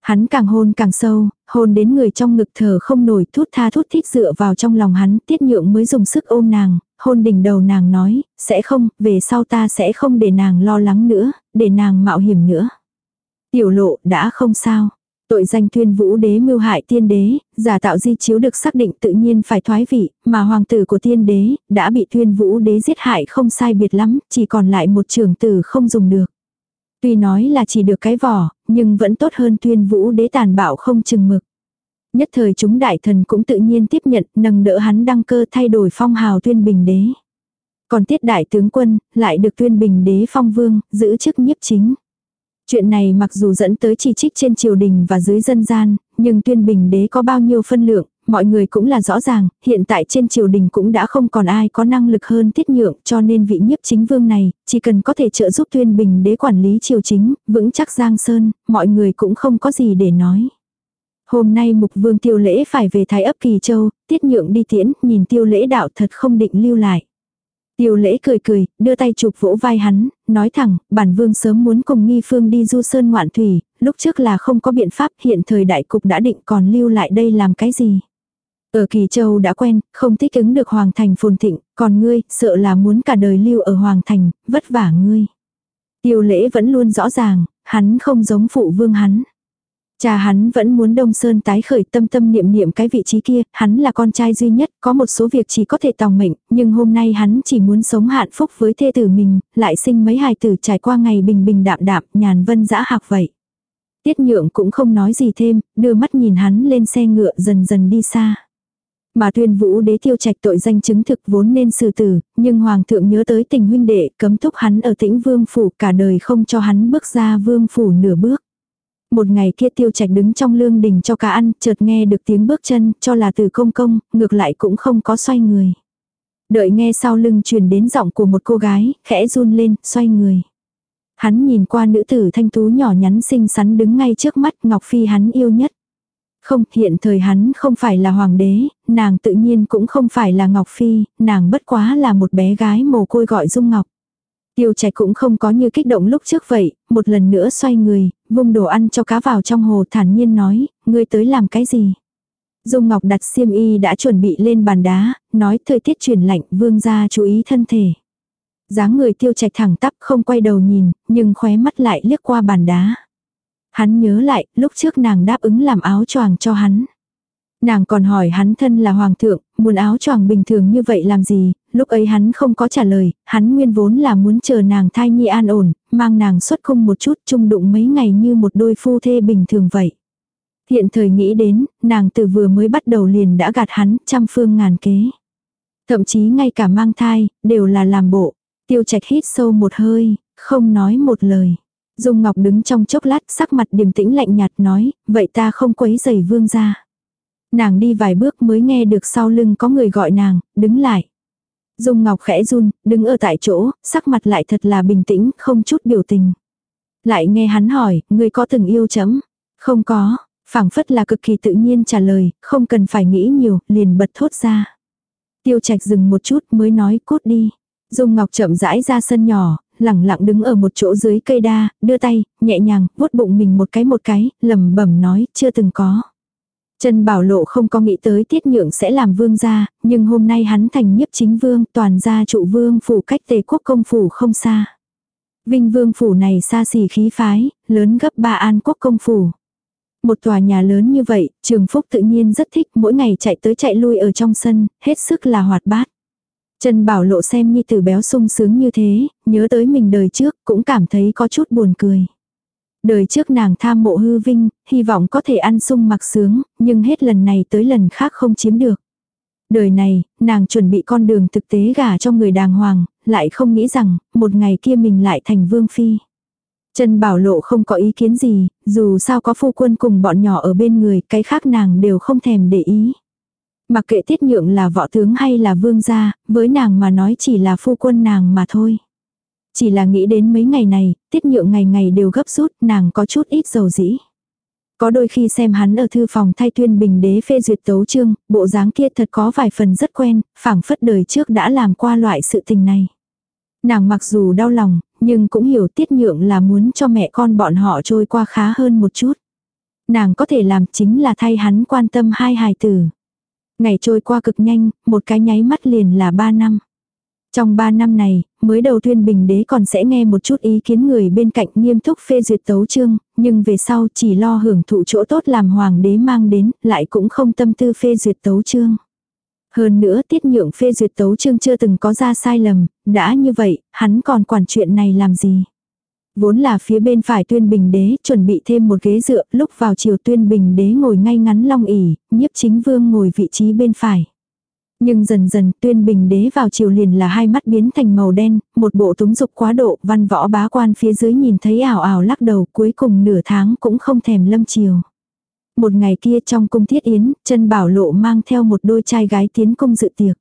Hắn càng hôn càng sâu, hôn đến người trong ngực thở không nổi thút tha thút thít dựa vào trong lòng hắn, tiết nhượng mới dùng sức ôm nàng, hôn đỉnh đầu nàng nói, sẽ không, về sau ta sẽ không để nàng lo lắng nữa, để nàng mạo hiểm nữa. Tiểu lộ đã không sao. Tội danh tuyên vũ đế mưu hại tiên đế, giả tạo di chiếu được xác định tự nhiên phải thoái vị, mà hoàng tử của tiên đế, đã bị tuyên vũ đế giết hại không sai biệt lắm, chỉ còn lại một trưởng tử không dùng được. Tuy nói là chỉ được cái vỏ, nhưng vẫn tốt hơn tuyên vũ đế tàn bạo không chừng mực. Nhất thời chúng đại thần cũng tự nhiên tiếp nhận, nâng đỡ hắn đăng cơ thay đổi phong hào tuyên bình đế. Còn tiết đại tướng quân, lại được tuyên bình đế phong vương, giữ chức nhiếp chính. Chuyện này mặc dù dẫn tới chỉ trích trên triều đình và dưới dân gian, nhưng tuyên bình đế có bao nhiêu phân lượng, mọi người cũng là rõ ràng, hiện tại trên triều đình cũng đã không còn ai có năng lực hơn tiết nhượng cho nên vị nhiếp chính vương này, chỉ cần có thể trợ giúp tuyên bình đế quản lý triều chính, vững chắc giang sơn, mọi người cũng không có gì để nói. Hôm nay mục vương tiêu lễ phải về Thái ấp Kỳ Châu, tiết nhượng đi tiễn, nhìn tiêu lễ đạo thật không định lưu lại. Tiêu lễ cười cười, đưa tay chụp vỗ vai hắn, nói thẳng, bản vương sớm muốn cùng nghi phương đi du sơn ngoạn thủy, lúc trước là không có biện pháp hiện thời đại cục đã định còn lưu lại đây làm cái gì. Ở Kỳ Châu đã quen, không thích ứng được Hoàng Thành phồn thịnh, còn ngươi, sợ là muốn cả đời lưu ở Hoàng Thành, vất vả ngươi. Tiêu lễ vẫn luôn rõ ràng, hắn không giống phụ vương hắn. Cha hắn vẫn muốn Đông Sơn tái khởi tâm tâm niệm niệm cái vị trí kia, hắn là con trai duy nhất, có một số việc chỉ có thể tòng mệnh, nhưng hôm nay hắn chỉ muốn sống hạn phúc với thê tử mình, lại sinh mấy hài tử trải qua ngày bình bình đạm đạm, nhàn vân dã hạc vậy. Tiết nhượng cũng không nói gì thêm, đưa mắt nhìn hắn lên xe ngựa dần dần đi xa. Mà tuyên vũ đế tiêu trạch tội danh chứng thực vốn nên xử tử, nhưng hoàng thượng nhớ tới tình huynh đệ cấm thúc hắn ở tĩnh vương phủ cả đời không cho hắn bước ra vương phủ nửa bước. Một ngày kia tiêu trạch đứng trong lương đình cho cá ăn, chợt nghe được tiếng bước chân, cho là từ công công, ngược lại cũng không có xoay người. Đợi nghe sau lưng truyền đến giọng của một cô gái, khẽ run lên, xoay người. Hắn nhìn qua nữ tử thanh tú nhỏ nhắn xinh xắn đứng ngay trước mắt Ngọc Phi hắn yêu nhất. Không, hiện thời hắn không phải là hoàng đế, nàng tự nhiên cũng không phải là Ngọc Phi, nàng bất quá là một bé gái mồ côi gọi Dung Ngọc. Tiêu trạch cũng không có như kích động lúc trước vậy, một lần nữa xoay người, vung đồ ăn cho cá vào trong hồ thản nhiên nói, ngươi tới làm cái gì? Dung Ngọc đặt xiêm y đã chuẩn bị lên bàn đá, nói thời tiết chuyển lạnh vương gia chú ý thân thể. dáng người tiêu trạch thẳng tắp không quay đầu nhìn, nhưng khóe mắt lại liếc qua bàn đá. Hắn nhớ lại, lúc trước nàng đáp ứng làm áo choàng cho hắn. Nàng còn hỏi hắn thân là hoàng thượng, muốn áo choàng bình thường như vậy làm gì, lúc ấy hắn không có trả lời, hắn nguyên vốn là muốn chờ nàng thai nhi an ổn, mang nàng xuất cung một chút chung đụng mấy ngày như một đôi phu thê bình thường vậy. Hiện thời nghĩ đến, nàng từ vừa mới bắt đầu liền đã gạt hắn trăm phương ngàn kế. Thậm chí ngay cả mang thai, đều là làm bộ. Tiêu trạch hít sâu một hơi, không nói một lời. Dung Ngọc đứng trong chốc lát sắc mặt điềm tĩnh lạnh nhạt nói, vậy ta không quấy giày vương ra. Nàng đi vài bước mới nghe được sau lưng có người gọi nàng, đứng lại. Dung Ngọc khẽ run, đứng ở tại chỗ, sắc mặt lại thật là bình tĩnh, không chút biểu tình. Lại nghe hắn hỏi, người có từng yêu chấm? Không có, phảng phất là cực kỳ tự nhiên trả lời, không cần phải nghĩ nhiều, liền bật thốt ra. Tiêu trạch dừng một chút mới nói cút đi. Dung Ngọc chậm rãi ra sân nhỏ, lẳng lặng đứng ở một chỗ dưới cây đa, đưa tay, nhẹ nhàng, vuốt bụng mình một cái một cái, lầm bẩm nói, chưa từng có. Trần Bảo Lộ không có nghĩ tới Tiết Nhượng sẽ làm vương gia, nhưng hôm nay hắn thành nhiếp chính vương, toàn gia trụ vương phủ cách tề quốc công phủ không xa. Vinh vương phủ này xa xỉ khí phái, lớn gấp ba an quốc công phủ. Một tòa nhà lớn như vậy, Trường Phúc tự nhiên rất thích mỗi ngày chạy tới chạy lui ở trong sân, hết sức là hoạt bát. Trần Bảo Lộ xem như từ béo sung sướng như thế, nhớ tới mình đời trước cũng cảm thấy có chút buồn cười. Đời trước nàng tham mộ hư vinh, hy vọng có thể ăn sung mặc sướng, nhưng hết lần này tới lần khác không chiếm được. Đời này, nàng chuẩn bị con đường thực tế gả cho người đàng hoàng, lại không nghĩ rằng, một ngày kia mình lại thành vương phi. Trần Bảo Lộ không có ý kiến gì, dù sao có phu quân cùng bọn nhỏ ở bên người, cái khác nàng đều không thèm để ý. Mặc kệ tiết nhượng là võ tướng hay là vương gia, với nàng mà nói chỉ là phu quân nàng mà thôi. Chỉ là nghĩ đến mấy ngày này, tiết nhượng ngày ngày đều gấp rút, nàng có chút ít dầu dĩ. Có đôi khi xem hắn ở thư phòng thay tuyên bình đế phê duyệt tấu chương, bộ dáng kia thật có vài phần rất quen, phảng phất đời trước đã làm qua loại sự tình này. Nàng mặc dù đau lòng, nhưng cũng hiểu tiết nhượng là muốn cho mẹ con bọn họ trôi qua khá hơn một chút. nàng có thể làm chính là thay hắn quan tâm hai hài tử. Ngày trôi qua cực nhanh, một cái nháy mắt liền là ba năm. Trong 3 năm này, mới đầu tuyên bình đế còn sẽ nghe một chút ý kiến người bên cạnh nghiêm túc phê duyệt tấu chương, nhưng về sau chỉ lo hưởng thụ chỗ tốt làm hoàng đế mang đến, lại cũng không tâm tư phê duyệt tấu chương. Hơn nữa tiết nhượng phê duyệt tấu chương chưa từng có ra sai lầm, đã như vậy, hắn còn quản chuyện này làm gì. Vốn là phía bên phải tuyên bình đế chuẩn bị thêm một ghế dựa, lúc vào chiều tuyên bình đế ngồi ngay ngắn long ỉ, nhiếp chính vương ngồi vị trí bên phải. Nhưng dần dần tuyên bình đế vào chiều liền là hai mắt biến thành màu đen, một bộ túng dục quá độ, văn võ bá quan phía dưới nhìn thấy ảo ảo lắc đầu cuối cùng nửa tháng cũng không thèm lâm chiều. Một ngày kia trong cung thiết yến, chân bảo lộ mang theo một đôi trai gái tiến cung dự tiệc.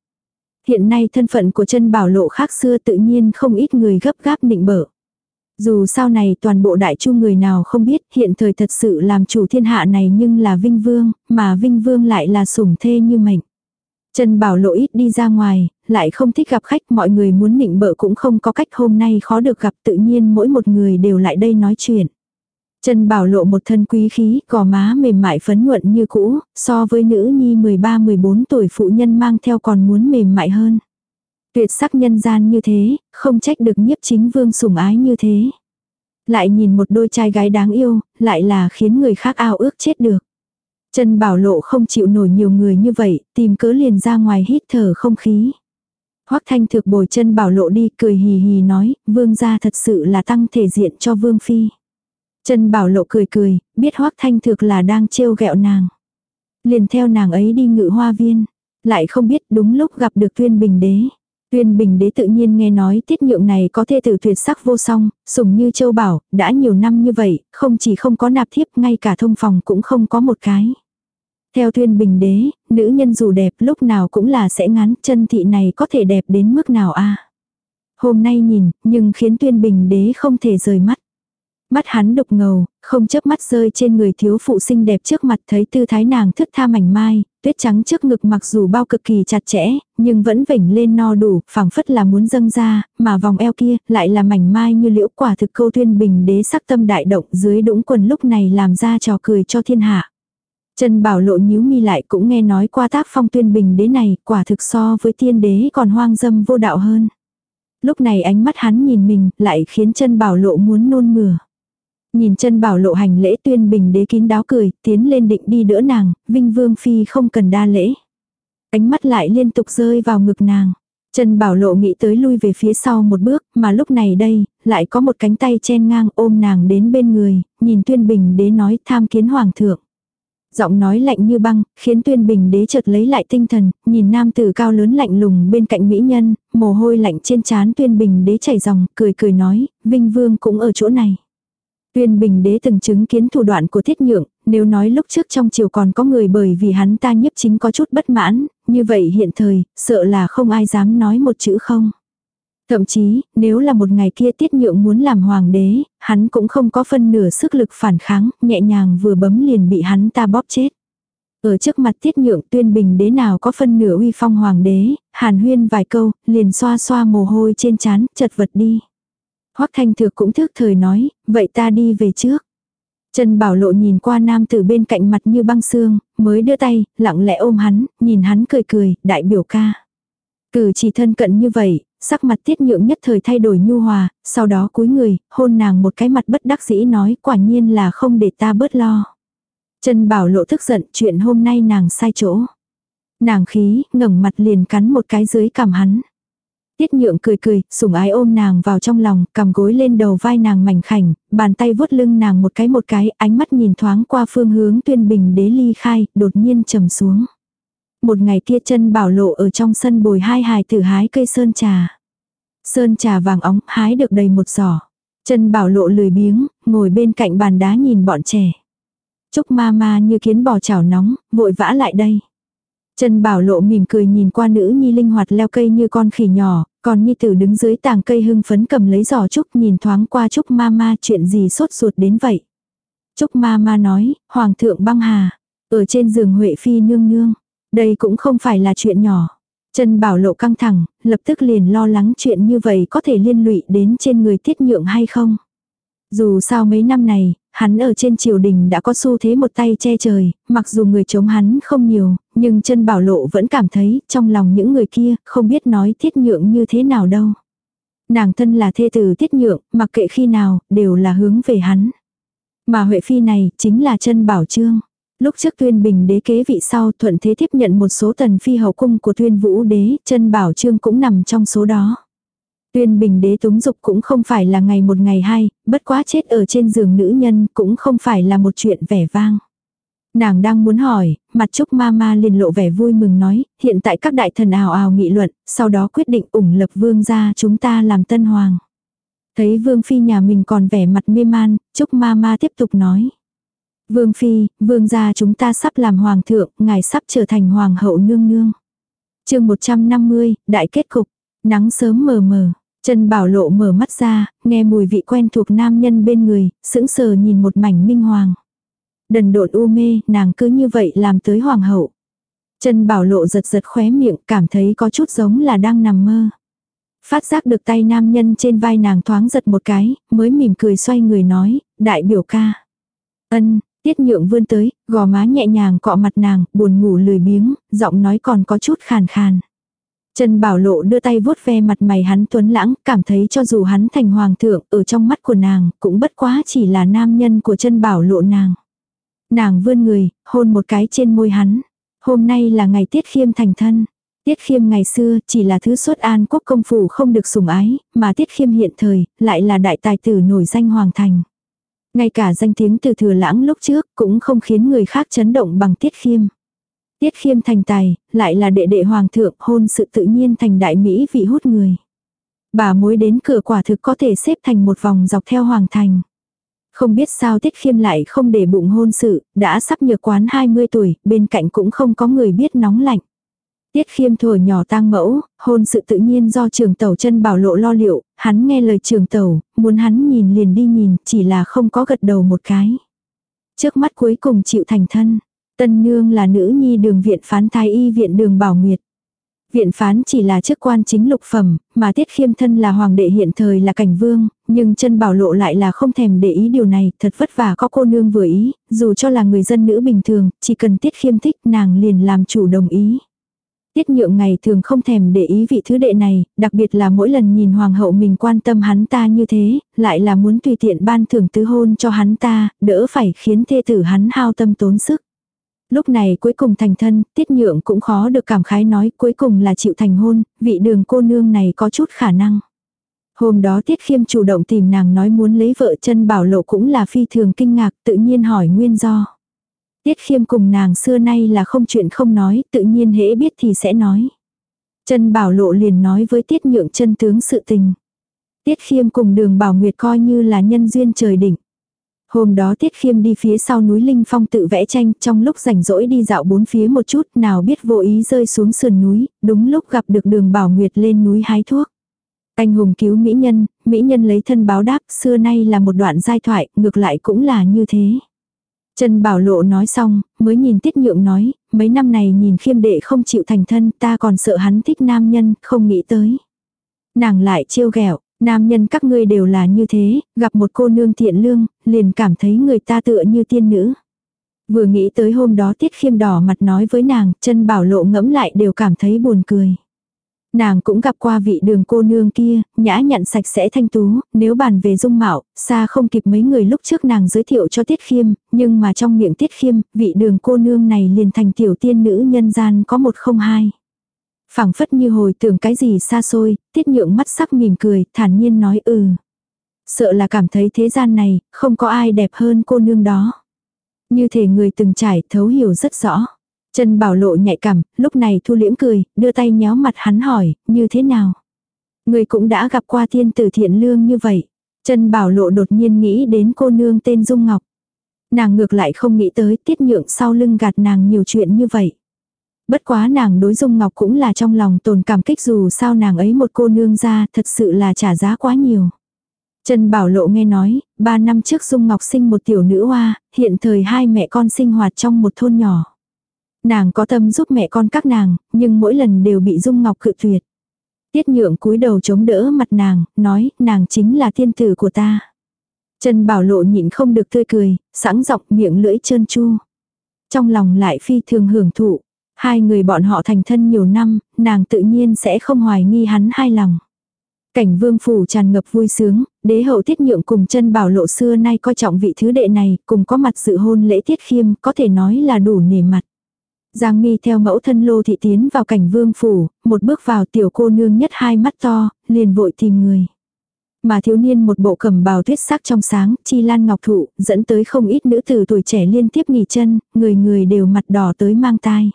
Hiện nay thân phận của chân bảo lộ khác xưa tự nhiên không ít người gấp gáp nịnh bở. Dù sau này toàn bộ đại chu người nào không biết hiện thời thật sự làm chủ thiên hạ này nhưng là Vinh Vương, mà Vinh Vương lại là sủng thê như mệnh. Trần Bảo Lộ ít đi ra ngoài, lại không thích gặp khách, mọi người muốn nịnh bợ cũng không có cách hôm nay khó được gặp tự nhiên mỗi một người đều lại đây nói chuyện. Trần Bảo Lộ một thân quý khí, gò má mềm mại phấn nhuận như cũ, so với nữ nhi 13-14 tuổi phụ nhân mang theo còn muốn mềm mại hơn. Tuyệt sắc nhân gian như thế, không trách được nhiếp chính vương sủng ái như thế. Lại nhìn một đôi trai gái đáng yêu, lại là khiến người khác ao ước chết được. Trần Bảo Lộ không chịu nổi nhiều người như vậy, tìm cớ liền ra ngoài hít thở không khí. Hoắc Thanh thực bồi chân Bảo Lộ đi, cười hì hì nói, vương gia thật sự là tăng thể diện cho vương phi. Trần Bảo Lộ cười cười, biết Hoắc Thanh thực là đang trêu ghẹo nàng. Liền theo nàng ấy đi ngự hoa viên, lại không biết đúng lúc gặp được Tuyên Bình Đế. Tuyên Bình Đế tự nhiên nghe nói tiết nhượng này có thê tử tuyệt sắc vô song, sùng như châu bảo, đã nhiều năm như vậy, không chỉ không có nạp thiếp, ngay cả thông phòng cũng không có một cái. Theo Tuyên Bình Đế, nữ nhân dù đẹp lúc nào cũng là sẽ ngắn, chân thị này có thể đẹp đến mức nào a Hôm nay nhìn, nhưng khiến Tuyên Bình Đế không thể rời mắt. Mắt hắn đục ngầu, không chớp mắt rơi trên người thiếu phụ xinh đẹp trước mặt thấy tư thái nàng thức tha mảnh mai, tuyết trắng trước ngực mặc dù bao cực kỳ chặt chẽ, nhưng vẫn vểnh lên no đủ, phảng phất là muốn dâng ra, mà vòng eo kia lại là mảnh mai như liễu quả thực câu tuyên bình đế sắc tâm đại động dưới đũng quần lúc này làm ra trò cười cho thiên hạ. Trần Bảo Lộ nhíu mi lại cũng nghe nói qua tác phong tuyên bình đế này, quả thực so với tiên đế còn hoang dâm vô đạo hơn. Lúc này ánh mắt hắn nhìn mình, lại khiến chân Bảo Lộ muốn nôn mửa. Nhìn chân bảo lộ hành lễ tuyên bình đế kín đáo cười, tiến lên định đi đỡ nàng, Vinh Vương Phi không cần đa lễ. Ánh mắt lại liên tục rơi vào ngực nàng. Chân bảo lộ nghĩ tới lui về phía sau một bước, mà lúc này đây, lại có một cánh tay chen ngang ôm nàng đến bên người, nhìn tuyên bình đế nói tham kiến hoàng thượng. Giọng nói lạnh như băng, khiến tuyên bình đế chợt lấy lại tinh thần, nhìn nam tử cao lớn lạnh lùng bên cạnh mỹ nhân, mồ hôi lạnh trên trán tuyên bình đế chảy dòng, cười cười nói, Vinh Vương cũng ở chỗ này. Tuyên Bình đế từng chứng kiến thủ đoạn của thiết nhượng, nếu nói lúc trước trong triều còn có người bởi vì hắn ta nhiếp chính có chút bất mãn, như vậy hiện thời, sợ là không ai dám nói một chữ không. Thậm chí, nếu là một ngày kia tiết nhượng muốn làm hoàng đế, hắn cũng không có phân nửa sức lực phản kháng, nhẹ nhàng vừa bấm liền bị hắn ta bóp chết. Ở trước mặt tiết nhượng tuyên bình đế nào có phân nửa uy phong hoàng đế, hàn huyên vài câu, liền xoa xoa mồ hôi trên trán chật vật đi. Hoắc Thanh Thược cũng thức thời nói, vậy ta đi về trước. Trần Bảo Lộ nhìn qua nam tử bên cạnh mặt như băng xương, mới đưa tay, lặng lẽ ôm hắn, nhìn hắn cười cười, đại biểu ca. Cử chỉ thân cận như vậy, sắc mặt tiết nhượng nhất thời thay đổi nhu hòa, sau đó cúi người, hôn nàng một cái mặt bất đắc dĩ nói quả nhiên là không để ta bớt lo. Trần Bảo Lộ tức giận chuyện hôm nay nàng sai chỗ. Nàng khí, ngẩng mặt liền cắn một cái dưới cằm hắn. Tiết nhượng cười cười, sủng ái ôm nàng vào trong lòng, cầm gối lên đầu vai nàng mảnh khảnh, bàn tay vuốt lưng nàng một cái một cái, ánh mắt nhìn thoáng qua phương hướng tuyên bình đế ly khai, đột nhiên trầm xuống. Một ngày kia chân bảo lộ ở trong sân bồi hai hài tử hái cây sơn trà. Sơn trà vàng óng hái được đầy một giỏ. Chân bảo lộ lười biếng, ngồi bên cạnh bàn đá nhìn bọn trẻ. Trúc ma ma như kiến bò chảo nóng, vội vã lại đây. Trần Bảo Lộ mỉm cười nhìn qua nữ nhi linh hoạt leo cây như con khỉ nhỏ, còn nhi tử đứng dưới tàng cây hưng phấn cầm lấy giỏ Trúc nhìn thoáng qua Trúc ma ma chuyện gì sốt ruột đến vậy. Trúc ma ma nói, Hoàng thượng băng hà, ở trên giường Huệ Phi nương nương, đây cũng không phải là chuyện nhỏ. Trần Bảo Lộ căng thẳng, lập tức liền lo lắng chuyện như vậy có thể liên lụy đến trên người tiết nhượng hay không. Dù sao mấy năm này, hắn ở trên triều đình đã có xu thế một tay che trời, mặc dù người chống hắn không nhiều, nhưng chân bảo lộ vẫn cảm thấy trong lòng những người kia không biết nói thiết nhượng như thế nào đâu. Nàng thân là thê tử thiết nhượng, mặc kệ khi nào, đều là hướng về hắn. Mà Huệ Phi này chính là chân bảo trương. Lúc trước tuyên bình đế kế vị sau thuận thế tiếp nhận một số tần phi hậu cung của tuyên vũ đế, chân bảo trương cũng nằm trong số đó. Tuyên bình đế túng dục cũng không phải là ngày một ngày hai, bất quá chết ở trên giường nữ nhân cũng không phải là một chuyện vẻ vang. Nàng đang muốn hỏi, mặt trúc ma ma liền lộ vẻ vui mừng nói, hiện tại các đại thần ào ào nghị luận, sau đó quyết định ủng lập vương gia chúng ta làm tân hoàng. Thấy vương phi nhà mình còn vẻ mặt mê man, trúc ma ma tiếp tục nói. Vương phi, vương gia chúng ta sắp làm hoàng thượng, ngài sắp trở thành hoàng hậu nương nương. chương 150, đại kết cục, nắng sớm mờ mờ, Trần Bảo Lộ mở mắt ra, nghe mùi vị quen thuộc nam nhân bên người, sững sờ nhìn một mảnh minh hoàng. Đần độn u mê, nàng cứ như vậy làm tới hoàng hậu. chân Bảo Lộ giật giật khóe miệng, cảm thấy có chút giống là đang nằm mơ. Phát giác được tay nam nhân trên vai nàng thoáng giật một cái, mới mỉm cười xoay người nói, đại biểu ca. Ân, tiết nhượng vươn tới, gò má nhẹ nhàng cọ mặt nàng, buồn ngủ lười biếng, giọng nói còn có chút khàn khàn. Trần Bảo Lộ đưa tay vuốt ve mặt mày hắn tuấn lãng, cảm thấy cho dù hắn thành hoàng thượng, ở trong mắt của nàng, cũng bất quá chỉ là nam nhân của Trần Bảo Lộ nàng. Nàng vươn người, hôn một cái trên môi hắn. Hôm nay là ngày Tiết Khiêm thành thân. Tiết Khiêm ngày xưa chỉ là thứ xuất an quốc công phủ không được sủng ái, mà Tiết Khiêm hiện thời lại là đại tài tử nổi danh hoàng thành. Ngay cả danh tiếng từ thừa lãng lúc trước cũng không khiến người khác chấn động bằng Tiết Khiêm. Tiết khiêm thành tài, lại là đệ đệ hoàng thượng hôn sự tự nhiên thành đại Mỹ vị hút người. Bà mối đến cửa quả thực có thể xếp thành một vòng dọc theo hoàng thành. Không biết sao Tiết Khiêm lại không để bụng hôn sự, đã sắp nhược quán 20 tuổi, bên cạnh cũng không có người biết nóng lạnh. Tiết Khiêm thổi nhỏ tang mẫu, hôn sự tự nhiên do trường tẩu chân bảo lộ lo liệu, hắn nghe lời trường tẩu, muốn hắn nhìn liền đi nhìn, chỉ là không có gật đầu một cái. Trước mắt cuối cùng chịu thành thân. Tân Nương là nữ nhi đường viện phán thái y viện đường Bảo Nguyệt. Viện phán chỉ là chức quan chính lục phẩm, mà Tiết Khiêm thân là hoàng đệ hiện thời là cảnh vương, nhưng chân bảo lộ lại là không thèm để ý điều này, thật vất vả có cô nương vừa ý, dù cho là người dân nữ bình thường, chỉ cần Tiết Khiêm thích nàng liền làm chủ đồng ý. Tiết nhượng ngày thường không thèm để ý vị thứ đệ này, đặc biệt là mỗi lần nhìn hoàng hậu mình quan tâm hắn ta như thế, lại là muốn tùy tiện ban thưởng tứ hôn cho hắn ta, đỡ phải khiến thê tử hắn hao tâm tốn sức. Lúc này cuối cùng thành thân, tiết nhượng cũng khó được cảm khái nói cuối cùng là chịu thành hôn, vị đường cô nương này có chút khả năng. Hôm đó Tiết Khiêm chủ động tìm nàng nói muốn lấy vợ chân bảo lộ cũng là phi thường kinh ngạc tự nhiên hỏi nguyên do. Tiết Khiêm cùng nàng xưa nay là không chuyện không nói, tự nhiên hễ biết thì sẽ nói. Chân bảo lộ liền nói với Tiết Nhượng chân tướng sự tình. Tiết Khiêm cùng đường bảo nguyệt coi như là nhân duyên trời đỉnh. Hôm đó Tiết Khiêm đi phía sau núi Linh Phong tự vẽ tranh, trong lúc rảnh rỗi đi dạo bốn phía một chút, nào biết vô ý rơi xuống sườn núi, đúng lúc gặp được đường Bảo Nguyệt lên núi hái thuốc. Anh hùng cứu mỹ nhân, mỹ nhân lấy thân báo đáp, xưa nay là một đoạn giai thoại, ngược lại cũng là như thế. Trần Bảo Lộ nói xong, mới nhìn Tiết Nhượng nói, mấy năm này nhìn khiêm đệ không chịu thành thân, ta còn sợ hắn thích nam nhân, không nghĩ tới. Nàng lại trêu ghẹo Nam nhân các ngươi đều là như thế, gặp một cô nương thiện lương, liền cảm thấy người ta tựa như tiên nữ. Vừa nghĩ tới hôm đó tiết khiêm đỏ mặt nói với nàng, chân bảo lộ ngẫm lại đều cảm thấy buồn cười. Nàng cũng gặp qua vị đường cô nương kia, nhã nhặn sạch sẽ thanh tú, nếu bàn về dung mạo, xa không kịp mấy người lúc trước nàng giới thiệu cho Tiết Khiêm, nhưng mà trong miệng Tiết Khiêm, vị đường cô nương này liền thành tiểu tiên nữ nhân gian có một không hai phảng phất như hồi tưởng cái gì xa xôi, tiết nhượng mắt sắc mỉm cười, thản nhiên nói ừ. Sợ là cảm thấy thế gian này, không có ai đẹp hơn cô nương đó. Như thể người từng trải thấu hiểu rất rõ. Trần Bảo Lộ nhạy cảm, lúc này thu liễm cười, đưa tay nhéo mặt hắn hỏi, như thế nào? Người cũng đã gặp qua tiên tử thiện lương như vậy. Trần Bảo Lộ đột nhiên nghĩ đến cô nương tên Dung Ngọc. Nàng ngược lại không nghĩ tới tiết nhượng sau lưng gạt nàng nhiều chuyện như vậy. Bất quá nàng đối Dung Ngọc cũng là trong lòng tồn cảm kích dù sao nàng ấy một cô nương ra thật sự là trả giá quá nhiều. Trần Bảo Lộ nghe nói, ba năm trước Dung Ngọc sinh một tiểu nữ hoa, hiện thời hai mẹ con sinh hoạt trong một thôn nhỏ. Nàng có tâm giúp mẹ con các nàng, nhưng mỗi lần đều bị Dung Ngọc cự tuyệt. Tiết nhượng cúi đầu chống đỡ mặt nàng, nói, nàng chính là thiên tử của ta. Trần Bảo Lộ nhịn không được tươi cười, sẵn dọc miệng lưỡi trơn chu. Trong lòng lại phi thường hưởng thụ. Hai người bọn họ thành thân nhiều năm, nàng tự nhiên sẽ không hoài nghi hắn hai lòng. Cảnh vương phủ tràn ngập vui sướng, đế hậu tiết nhượng cùng chân bảo lộ xưa nay coi trọng vị thứ đệ này, cùng có mặt sự hôn lễ tiết khiêm, có thể nói là đủ nể mặt. Giang mi theo mẫu thân lô thị tiến vào cảnh vương phủ, một bước vào tiểu cô nương nhất hai mắt to, liền vội tìm người. Mà thiếu niên một bộ cẩm bào tuyết sắc trong sáng, chi lan ngọc thụ, dẫn tới không ít nữ tử tuổi trẻ liên tiếp nghỉ chân, người người đều mặt đỏ tới mang tai.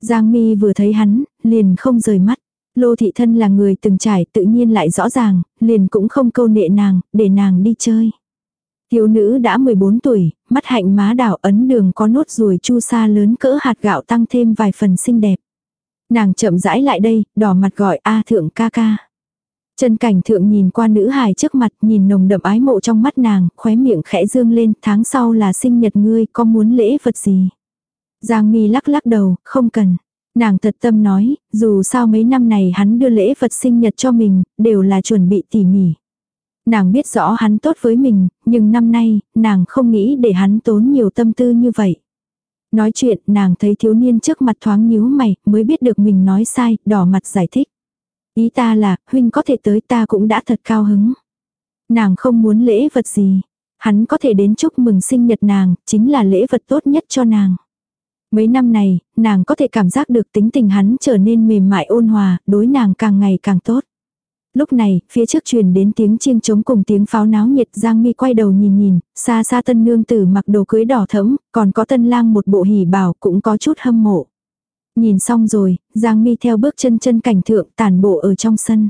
Giang mi vừa thấy hắn, liền không rời mắt. Lô thị thân là người từng trải tự nhiên lại rõ ràng, liền cũng không câu nệ nàng, để nàng đi chơi. Thiếu nữ đã 14 tuổi, mắt hạnh má đảo ấn đường có nốt ruồi chu sa lớn cỡ hạt gạo tăng thêm vài phần xinh đẹp. Nàng chậm rãi lại đây, đỏ mặt gọi A thượng ca ca. chân cảnh thượng nhìn qua nữ hài trước mặt nhìn nồng đậm ái mộ trong mắt nàng, khóe miệng khẽ dương lên, tháng sau là sinh nhật ngươi, có muốn lễ vật gì? Giang mi lắc lắc đầu, không cần. Nàng thật tâm nói, dù sao mấy năm này hắn đưa lễ vật sinh nhật cho mình, đều là chuẩn bị tỉ mỉ. Nàng biết rõ hắn tốt với mình, nhưng năm nay, nàng không nghĩ để hắn tốn nhiều tâm tư như vậy. Nói chuyện, nàng thấy thiếu niên trước mặt thoáng nhíu mày, mới biết được mình nói sai, đỏ mặt giải thích. Ý ta là, huynh có thể tới ta cũng đã thật cao hứng. Nàng không muốn lễ vật gì. Hắn có thể đến chúc mừng sinh nhật nàng, chính là lễ vật tốt nhất cho nàng. Mấy năm này, nàng có thể cảm giác được tính tình hắn trở nên mềm mại ôn hòa, đối nàng càng ngày càng tốt. Lúc này, phía trước truyền đến tiếng chiêng trống cùng tiếng pháo náo nhiệt Giang mi quay đầu nhìn nhìn, xa xa tân nương tử mặc đồ cưới đỏ thẫm, còn có tân lang một bộ hỉ bảo cũng có chút hâm mộ. Nhìn xong rồi, Giang mi theo bước chân chân cảnh thượng tản bộ ở trong sân.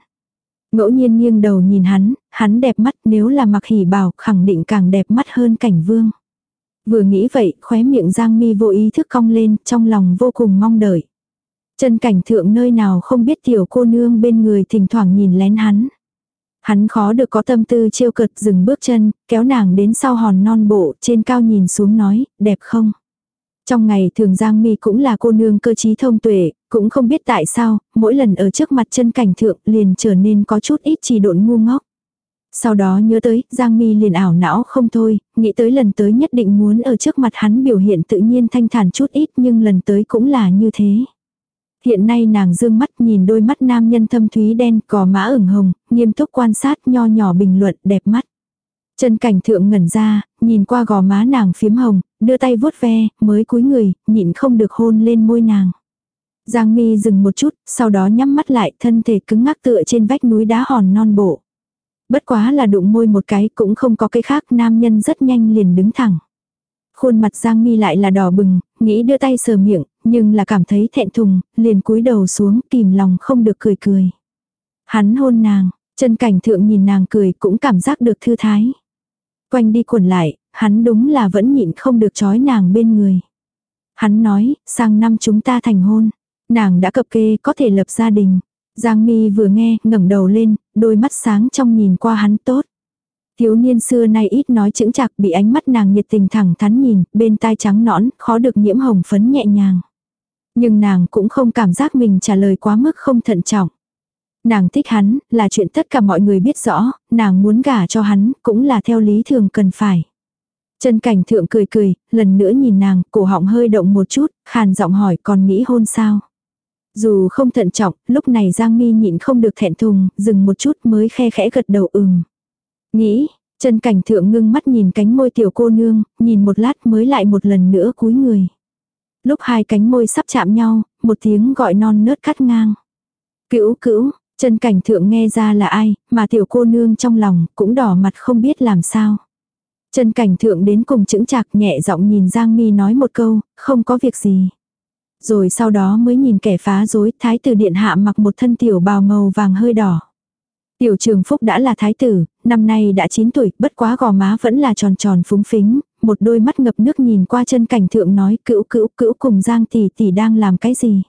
Ngẫu nhiên nghiêng đầu nhìn hắn, hắn đẹp mắt nếu là mặc hỉ bảo khẳng định càng đẹp mắt hơn cảnh vương. Vừa nghĩ vậy, khóe miệng Giang Mi vô ý thức cong lên, trong lòng vô cùng mong đợi. Chân cảnh thượng nơi nào không biết tiểu cô nương bên người thỉnh thoảng nhìn lén hắn. Hắn khó được có tâm tư trêu cợt dừng bước chân, kéo nàng đến sau hòn non bộ, trên cao nhìn xuống nói, đẹp không? Trong ngày thường Giang Mi cũng là cô nương cơ trí thông tuệ, cũng không biết tại sao, mỗi lần ở trước mặt chân cảnh thượng liền trở nên có chút ít chỉ độn ngu ngốc. Sau đó nhớ tới, Giang Mi liền ảo não không thôi, nghĩ tới lần tới nhất định muốn ở trước mặt hắn biểu hiện tự nhiên thanh thản chút ít nhưng lần tới cũng là như thế. Hiện nay nàng dương mắt nhìn đôi mắt nam nhân thâm thúy đen cò má ửng hồng, nghiêm túc quan sát nho nhỏ bình luận đẹp mắt. Chân cảnh thượng ngẩn ra, nhìn qua gò má nàng phiếm hồng, đưa tay vuốt ve, mới cúi người, nhịn không được hôn lên môi nàng. Giang mi dừng một chút, sau đó nhắm mắt lại, thân thể cứng ngắc tựa trên vách núi đá hòn non bộ. Bất quá là đụng môi một cái cũng không có cái khác nam nhân rất nhanh liền đứng thẳng. Khuôn mặt Giang Mi lại là đỏ bừng, nghĩ đưa tay sờ miệng, nhưng là cảm thấy thẹn thùng, liền cúi đầu xuống kìm lòng không được cười cười. Hắn hôn nàng, chân cảnh thượng nhìn nàng cười cũng cảm giác được thư thái. Quanh đi quẩn lại, hắn đúng là vẫn nhịn không được chói nàng bên người. Hắn nói, sang năm chúng ta thành hôn. Nàng đã cập kê có thể lập gia đình. Giang mi vừa nghe, ngẩng đầu lên, đôi mắt sáng trong nhìn qua hắn tốt. Thiếu niên xưa nay ít nói chững chạc bị ánh mắt nàng nhiệt tình thẳng thắn nhìn, bên tai trắng nõn, khó được nhiễm hồng phấn nhẹ nhàng. Nhưng nàng cũng không cảm giác mình trả lời quá mức không thận trọng. Nàng thích hắn, là chuyện tất cả mọi người biết rõ, nàng muốn gả cho hắn, cũng là theo lý thường cần phải. Chân cảnh thượng cười cười, lần nữa nhìn nàng, cổ họng hơi động một chút, khàn giọng hỏi còn nghĩ hôn sao. Dù không thận trọng, lúc này Giang Mi nhịn không được thẹn thùng, dừng một chút mới khe khẽ gật đầu ừm. Nghĩ, chân cảnh thượng ngưng mắt nhìn cánh môi tiểu cô nương, nhìn một lát mới lại một lần nữa cúi người. Lúc hai cánh môi sắp chạm nhau, một tiếng gọi non nớt cắt ngang. Cữu cữu, chân cảnh thượng nghe ra là ai, mà tiểu cô nương trong lòng cũng đỏ mặt không biết làm sao. Chân cảnh thượng đến cùng chững chạc nhẹ giọng nhìn Giang Mi nói một câu, không có việc gì rồi sau đó mới nhìn kẻ phá rối, thái tử điện hạ mặc một thân tiểu bào màu vàng hơi đỏ. Tiểu trường phúc đã là thái tử, năm nay đã 9 tuổi, bất quá gò má vẫn là tròn tròn phúng phính, một đôi mắt ngập nước nhìn qua chân cảnh thượng nói cữu cữu cữu cùng giang tỷ tỷ đang làm cái gì.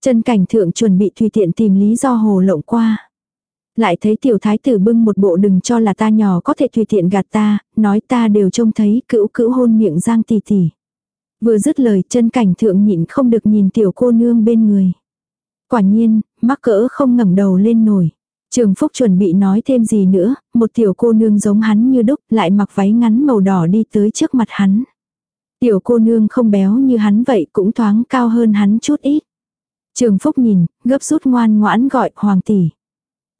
Chân cảnh thượng chuẩn bị tùy tiện tìm lý do hồ lộng qua. Lại thấy tiểu thái tử bưng một bộ đừng cho là ta nhỏ có thể tùy tiện gạt ta, nói ta đều trông thấy cữu cữu hôn miệng giang tỷ tỷ. Vừa dứt lời chân cảnh thượng nhịn không được nhìn tiểu cô nương bên người. Quả nhiên, mắc cỡ không ngẩng đầu lên nổi. Trường Phúc chuẩn bị nói thêm gì nữa, một tiểu cô nương giống hắn như đúc lại mặc váy ngắn màu đỏ đi tới trước mặt hắn. Tiểu cô nương không béo như hắn vậy cũng thoáng cao hơn hắn chút ít. Trường Phúc nhìn, gấp rút ngoan ngoãn gọi hoàng tỷ.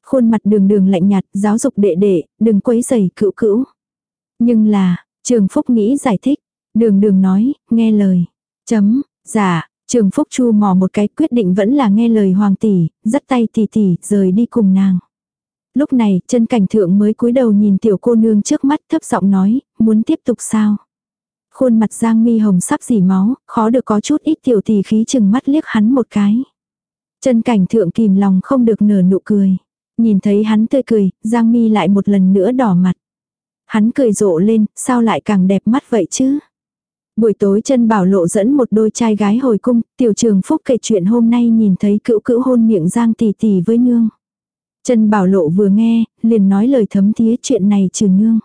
Khuôn mặt đường đường lạnh nhạt, giáo dục đệ đệ, đừng quấy giày cữu cữu. Nhưng là, Trường Phúc nghĩ giải thích. Đường đường nói, nghe lời. Chấm, dạ, Trường Phúc Chu mò một cái quyết định vẫn là nghe lời hoàng tỷ, dắt tay tỷ tỷ, rời đi cùng nàng. Lúc này, chân cảnh thượng mới cúi đầu nhìn tiểu cô nương trước mắt thấp giọng nói, muốn tiếp tục sao? Khuôn mặt Giang Mi hồng sắp dỉ máu, khó được có chút ít tiểu tỷ khí chừng mắt liếc hắn một cái. Chân cảnh thượng kìm lòng không được nở nụ cười. Nhìn thấy hắn tươi cười, Giang Mi lại một lần nữa đỏ mặt. Hắn cười rộ lên, sao lại càng đẹp mắt vậy chứ? Buổi tối chân bảo lộ dẫn một đôi trai gái hồi cung, tiểu trường phúc kể chuyện hôm nay nhìn thấy cữu cữu hôn miệng Giang tỷ tỷ với nương. Chân bảo lộ vừa nghe, liền nói lời thấm thía chuyện này trừ nương.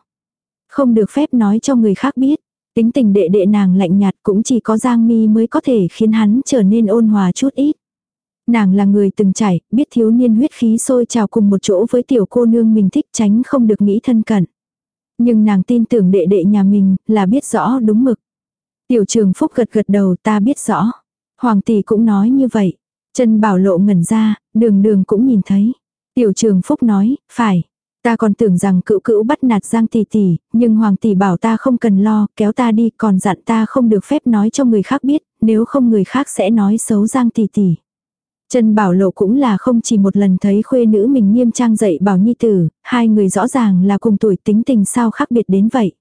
Không được phép nói cho người khác biết. Tính tình đệ đệ nàng lạnh nhạt cũng chỉ có Giang Mi mới có thể khiến hắn trở nên ôn hòa chút ít. Nàng là người từng trải, biết thiếu niên huyết khí sôi trào cùng một chỗ với tiểu cô nương mình thích tránh không được nghĩ thân cận. Nhưng nàng tin tưởng đệ đệ nhà mình là biết rõ đúng mực. Tiểu trường phúc gật gật đầu ta biết rõ. Hoàng tỷ cũng nói như vậy. Chân bảo lộ ngẩn ra, đường đường cũng nhìn thấy. Tiểu trường phúc nói, phải. Ta còn tưởng rằng cựu cữu bắt nạt giang tỷ tỷ, nhưng hoàng tỷ bảo ta không cần lo, kéo ta đi, còn dặn ta không được phép nói cho người khác biết, nếu không người khác sẽ nói xấu giang tỷ tỷ. Trần Bảo Lộ cũng là không chỉ một lần thấy khuê nữ mình nghiêm trang dạy bảo nhi tử, hai người rõ ràng là cùng tuổi tính tình sao khác biệt đến vậy.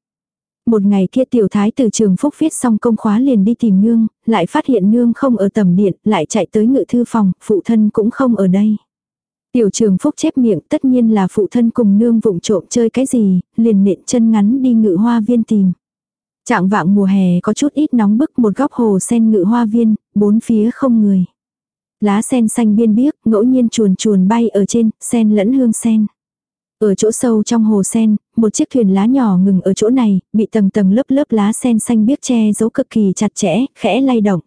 Một ngày kia tiểu thái từ trường phúc viết xong công khóa liền đi tìm nương, lại phát hiện nương không ở tầm điện, lại chạy tới ngự thư phòng, phụ thân cũng không ở đây. Tiểu trường phúc chép miệng tất nhiên là phụ thân cùng nương vụng trộm chơi cái gì, liền nện chân ngắn đi ngự hoa viên tìm. Trạng vạng mùa hè có chút ít nóng bức một góc hồ sen ngự hoa viên, bốn phía không người. Lá sen xanh biên biếc, ngẫu nhiên chuồn chuồn bay ở trên, sen lẫn hương sen. Ở chỗ sâu trong hồ sen, một chiếc thuyền lá nhỏ ngừng ở chỗ này, bị tầng tầng lớp lớp lá sen xanh biếc che giấu cực kỳ chặt chẽ, khẽ lay động.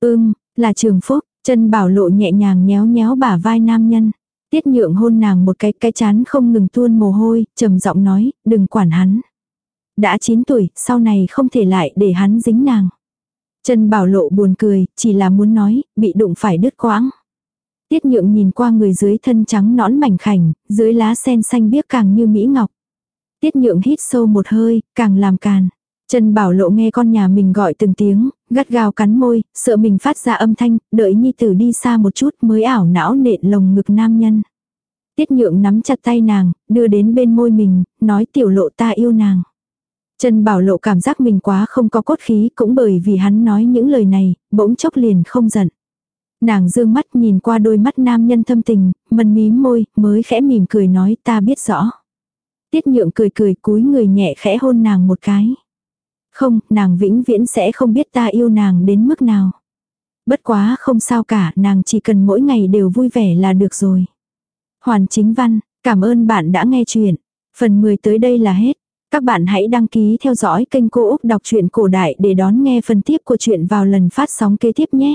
Ưm, là trường phúc, chân bảo lộ nhẹ nhàng nhéo nhéo bả vai nam nhân. Tiết nhượng hôn nàng một cái cái chán không ngừng tuôn mồ hôi, trầm giọng nói, đừng quản hắn. Đã 9 tuổi, sau này không thể lại để hắn dính nàng. chân Bảo Lộ buồn cười, chỉ là muốn nói, bị đụng phải đứt quãng. Tiết nhượng nhìn qua người dưới thân trắng nõn mảnh khảnh, dưới lá sen xanh biếc càng như mỹ ngọc. Tiết nhượng hít sâu một hơi, càng làm càn. Trần Bảo Lộ nghe con nhà mình gọi từng tiếng, gắt gao cắn môi, sợ mình phát ra âm thanh, đợi nhi tử đi xa một chút mới ảo não nện lồng ngực nam nhân. Tiết nhượng nắm chặt tay nàng, đưa đến bên môi mình, nói tiểu lộ ta yêu nàng. Trần Bảo Lộ cảm giác mình quá không có cốt khí cũng bởi vì hắn nói những lời này, bỗng chốc liền không giận. Nàng dương mắt nhìn qua đôi mắt nam nhân thâm tình, mân mím môi, mới khẽ mỉm cười nói ta biết rõ. Tiết nhượng cười cười cúi người nhẹ khẽ hôn nàng một cái. Không, nàng vĩnh viễn sẽ không biết ta yêu nàng đến mức nào. Bất quá không sao cả, nàng chỉ cần mỗi ngày đều vui vẻ là được rồi. Hoàn chính văn, cảm ơn bạn đã nghe chuyện. Phần 10 tới đây là hết. Các bạn hãy đăng ký theo dõi kênh Cô Úc Đọc truyện Cổ Đại để đón nghe phần tiếp của chuyện vào lần phát sóng kế tiếp nhé.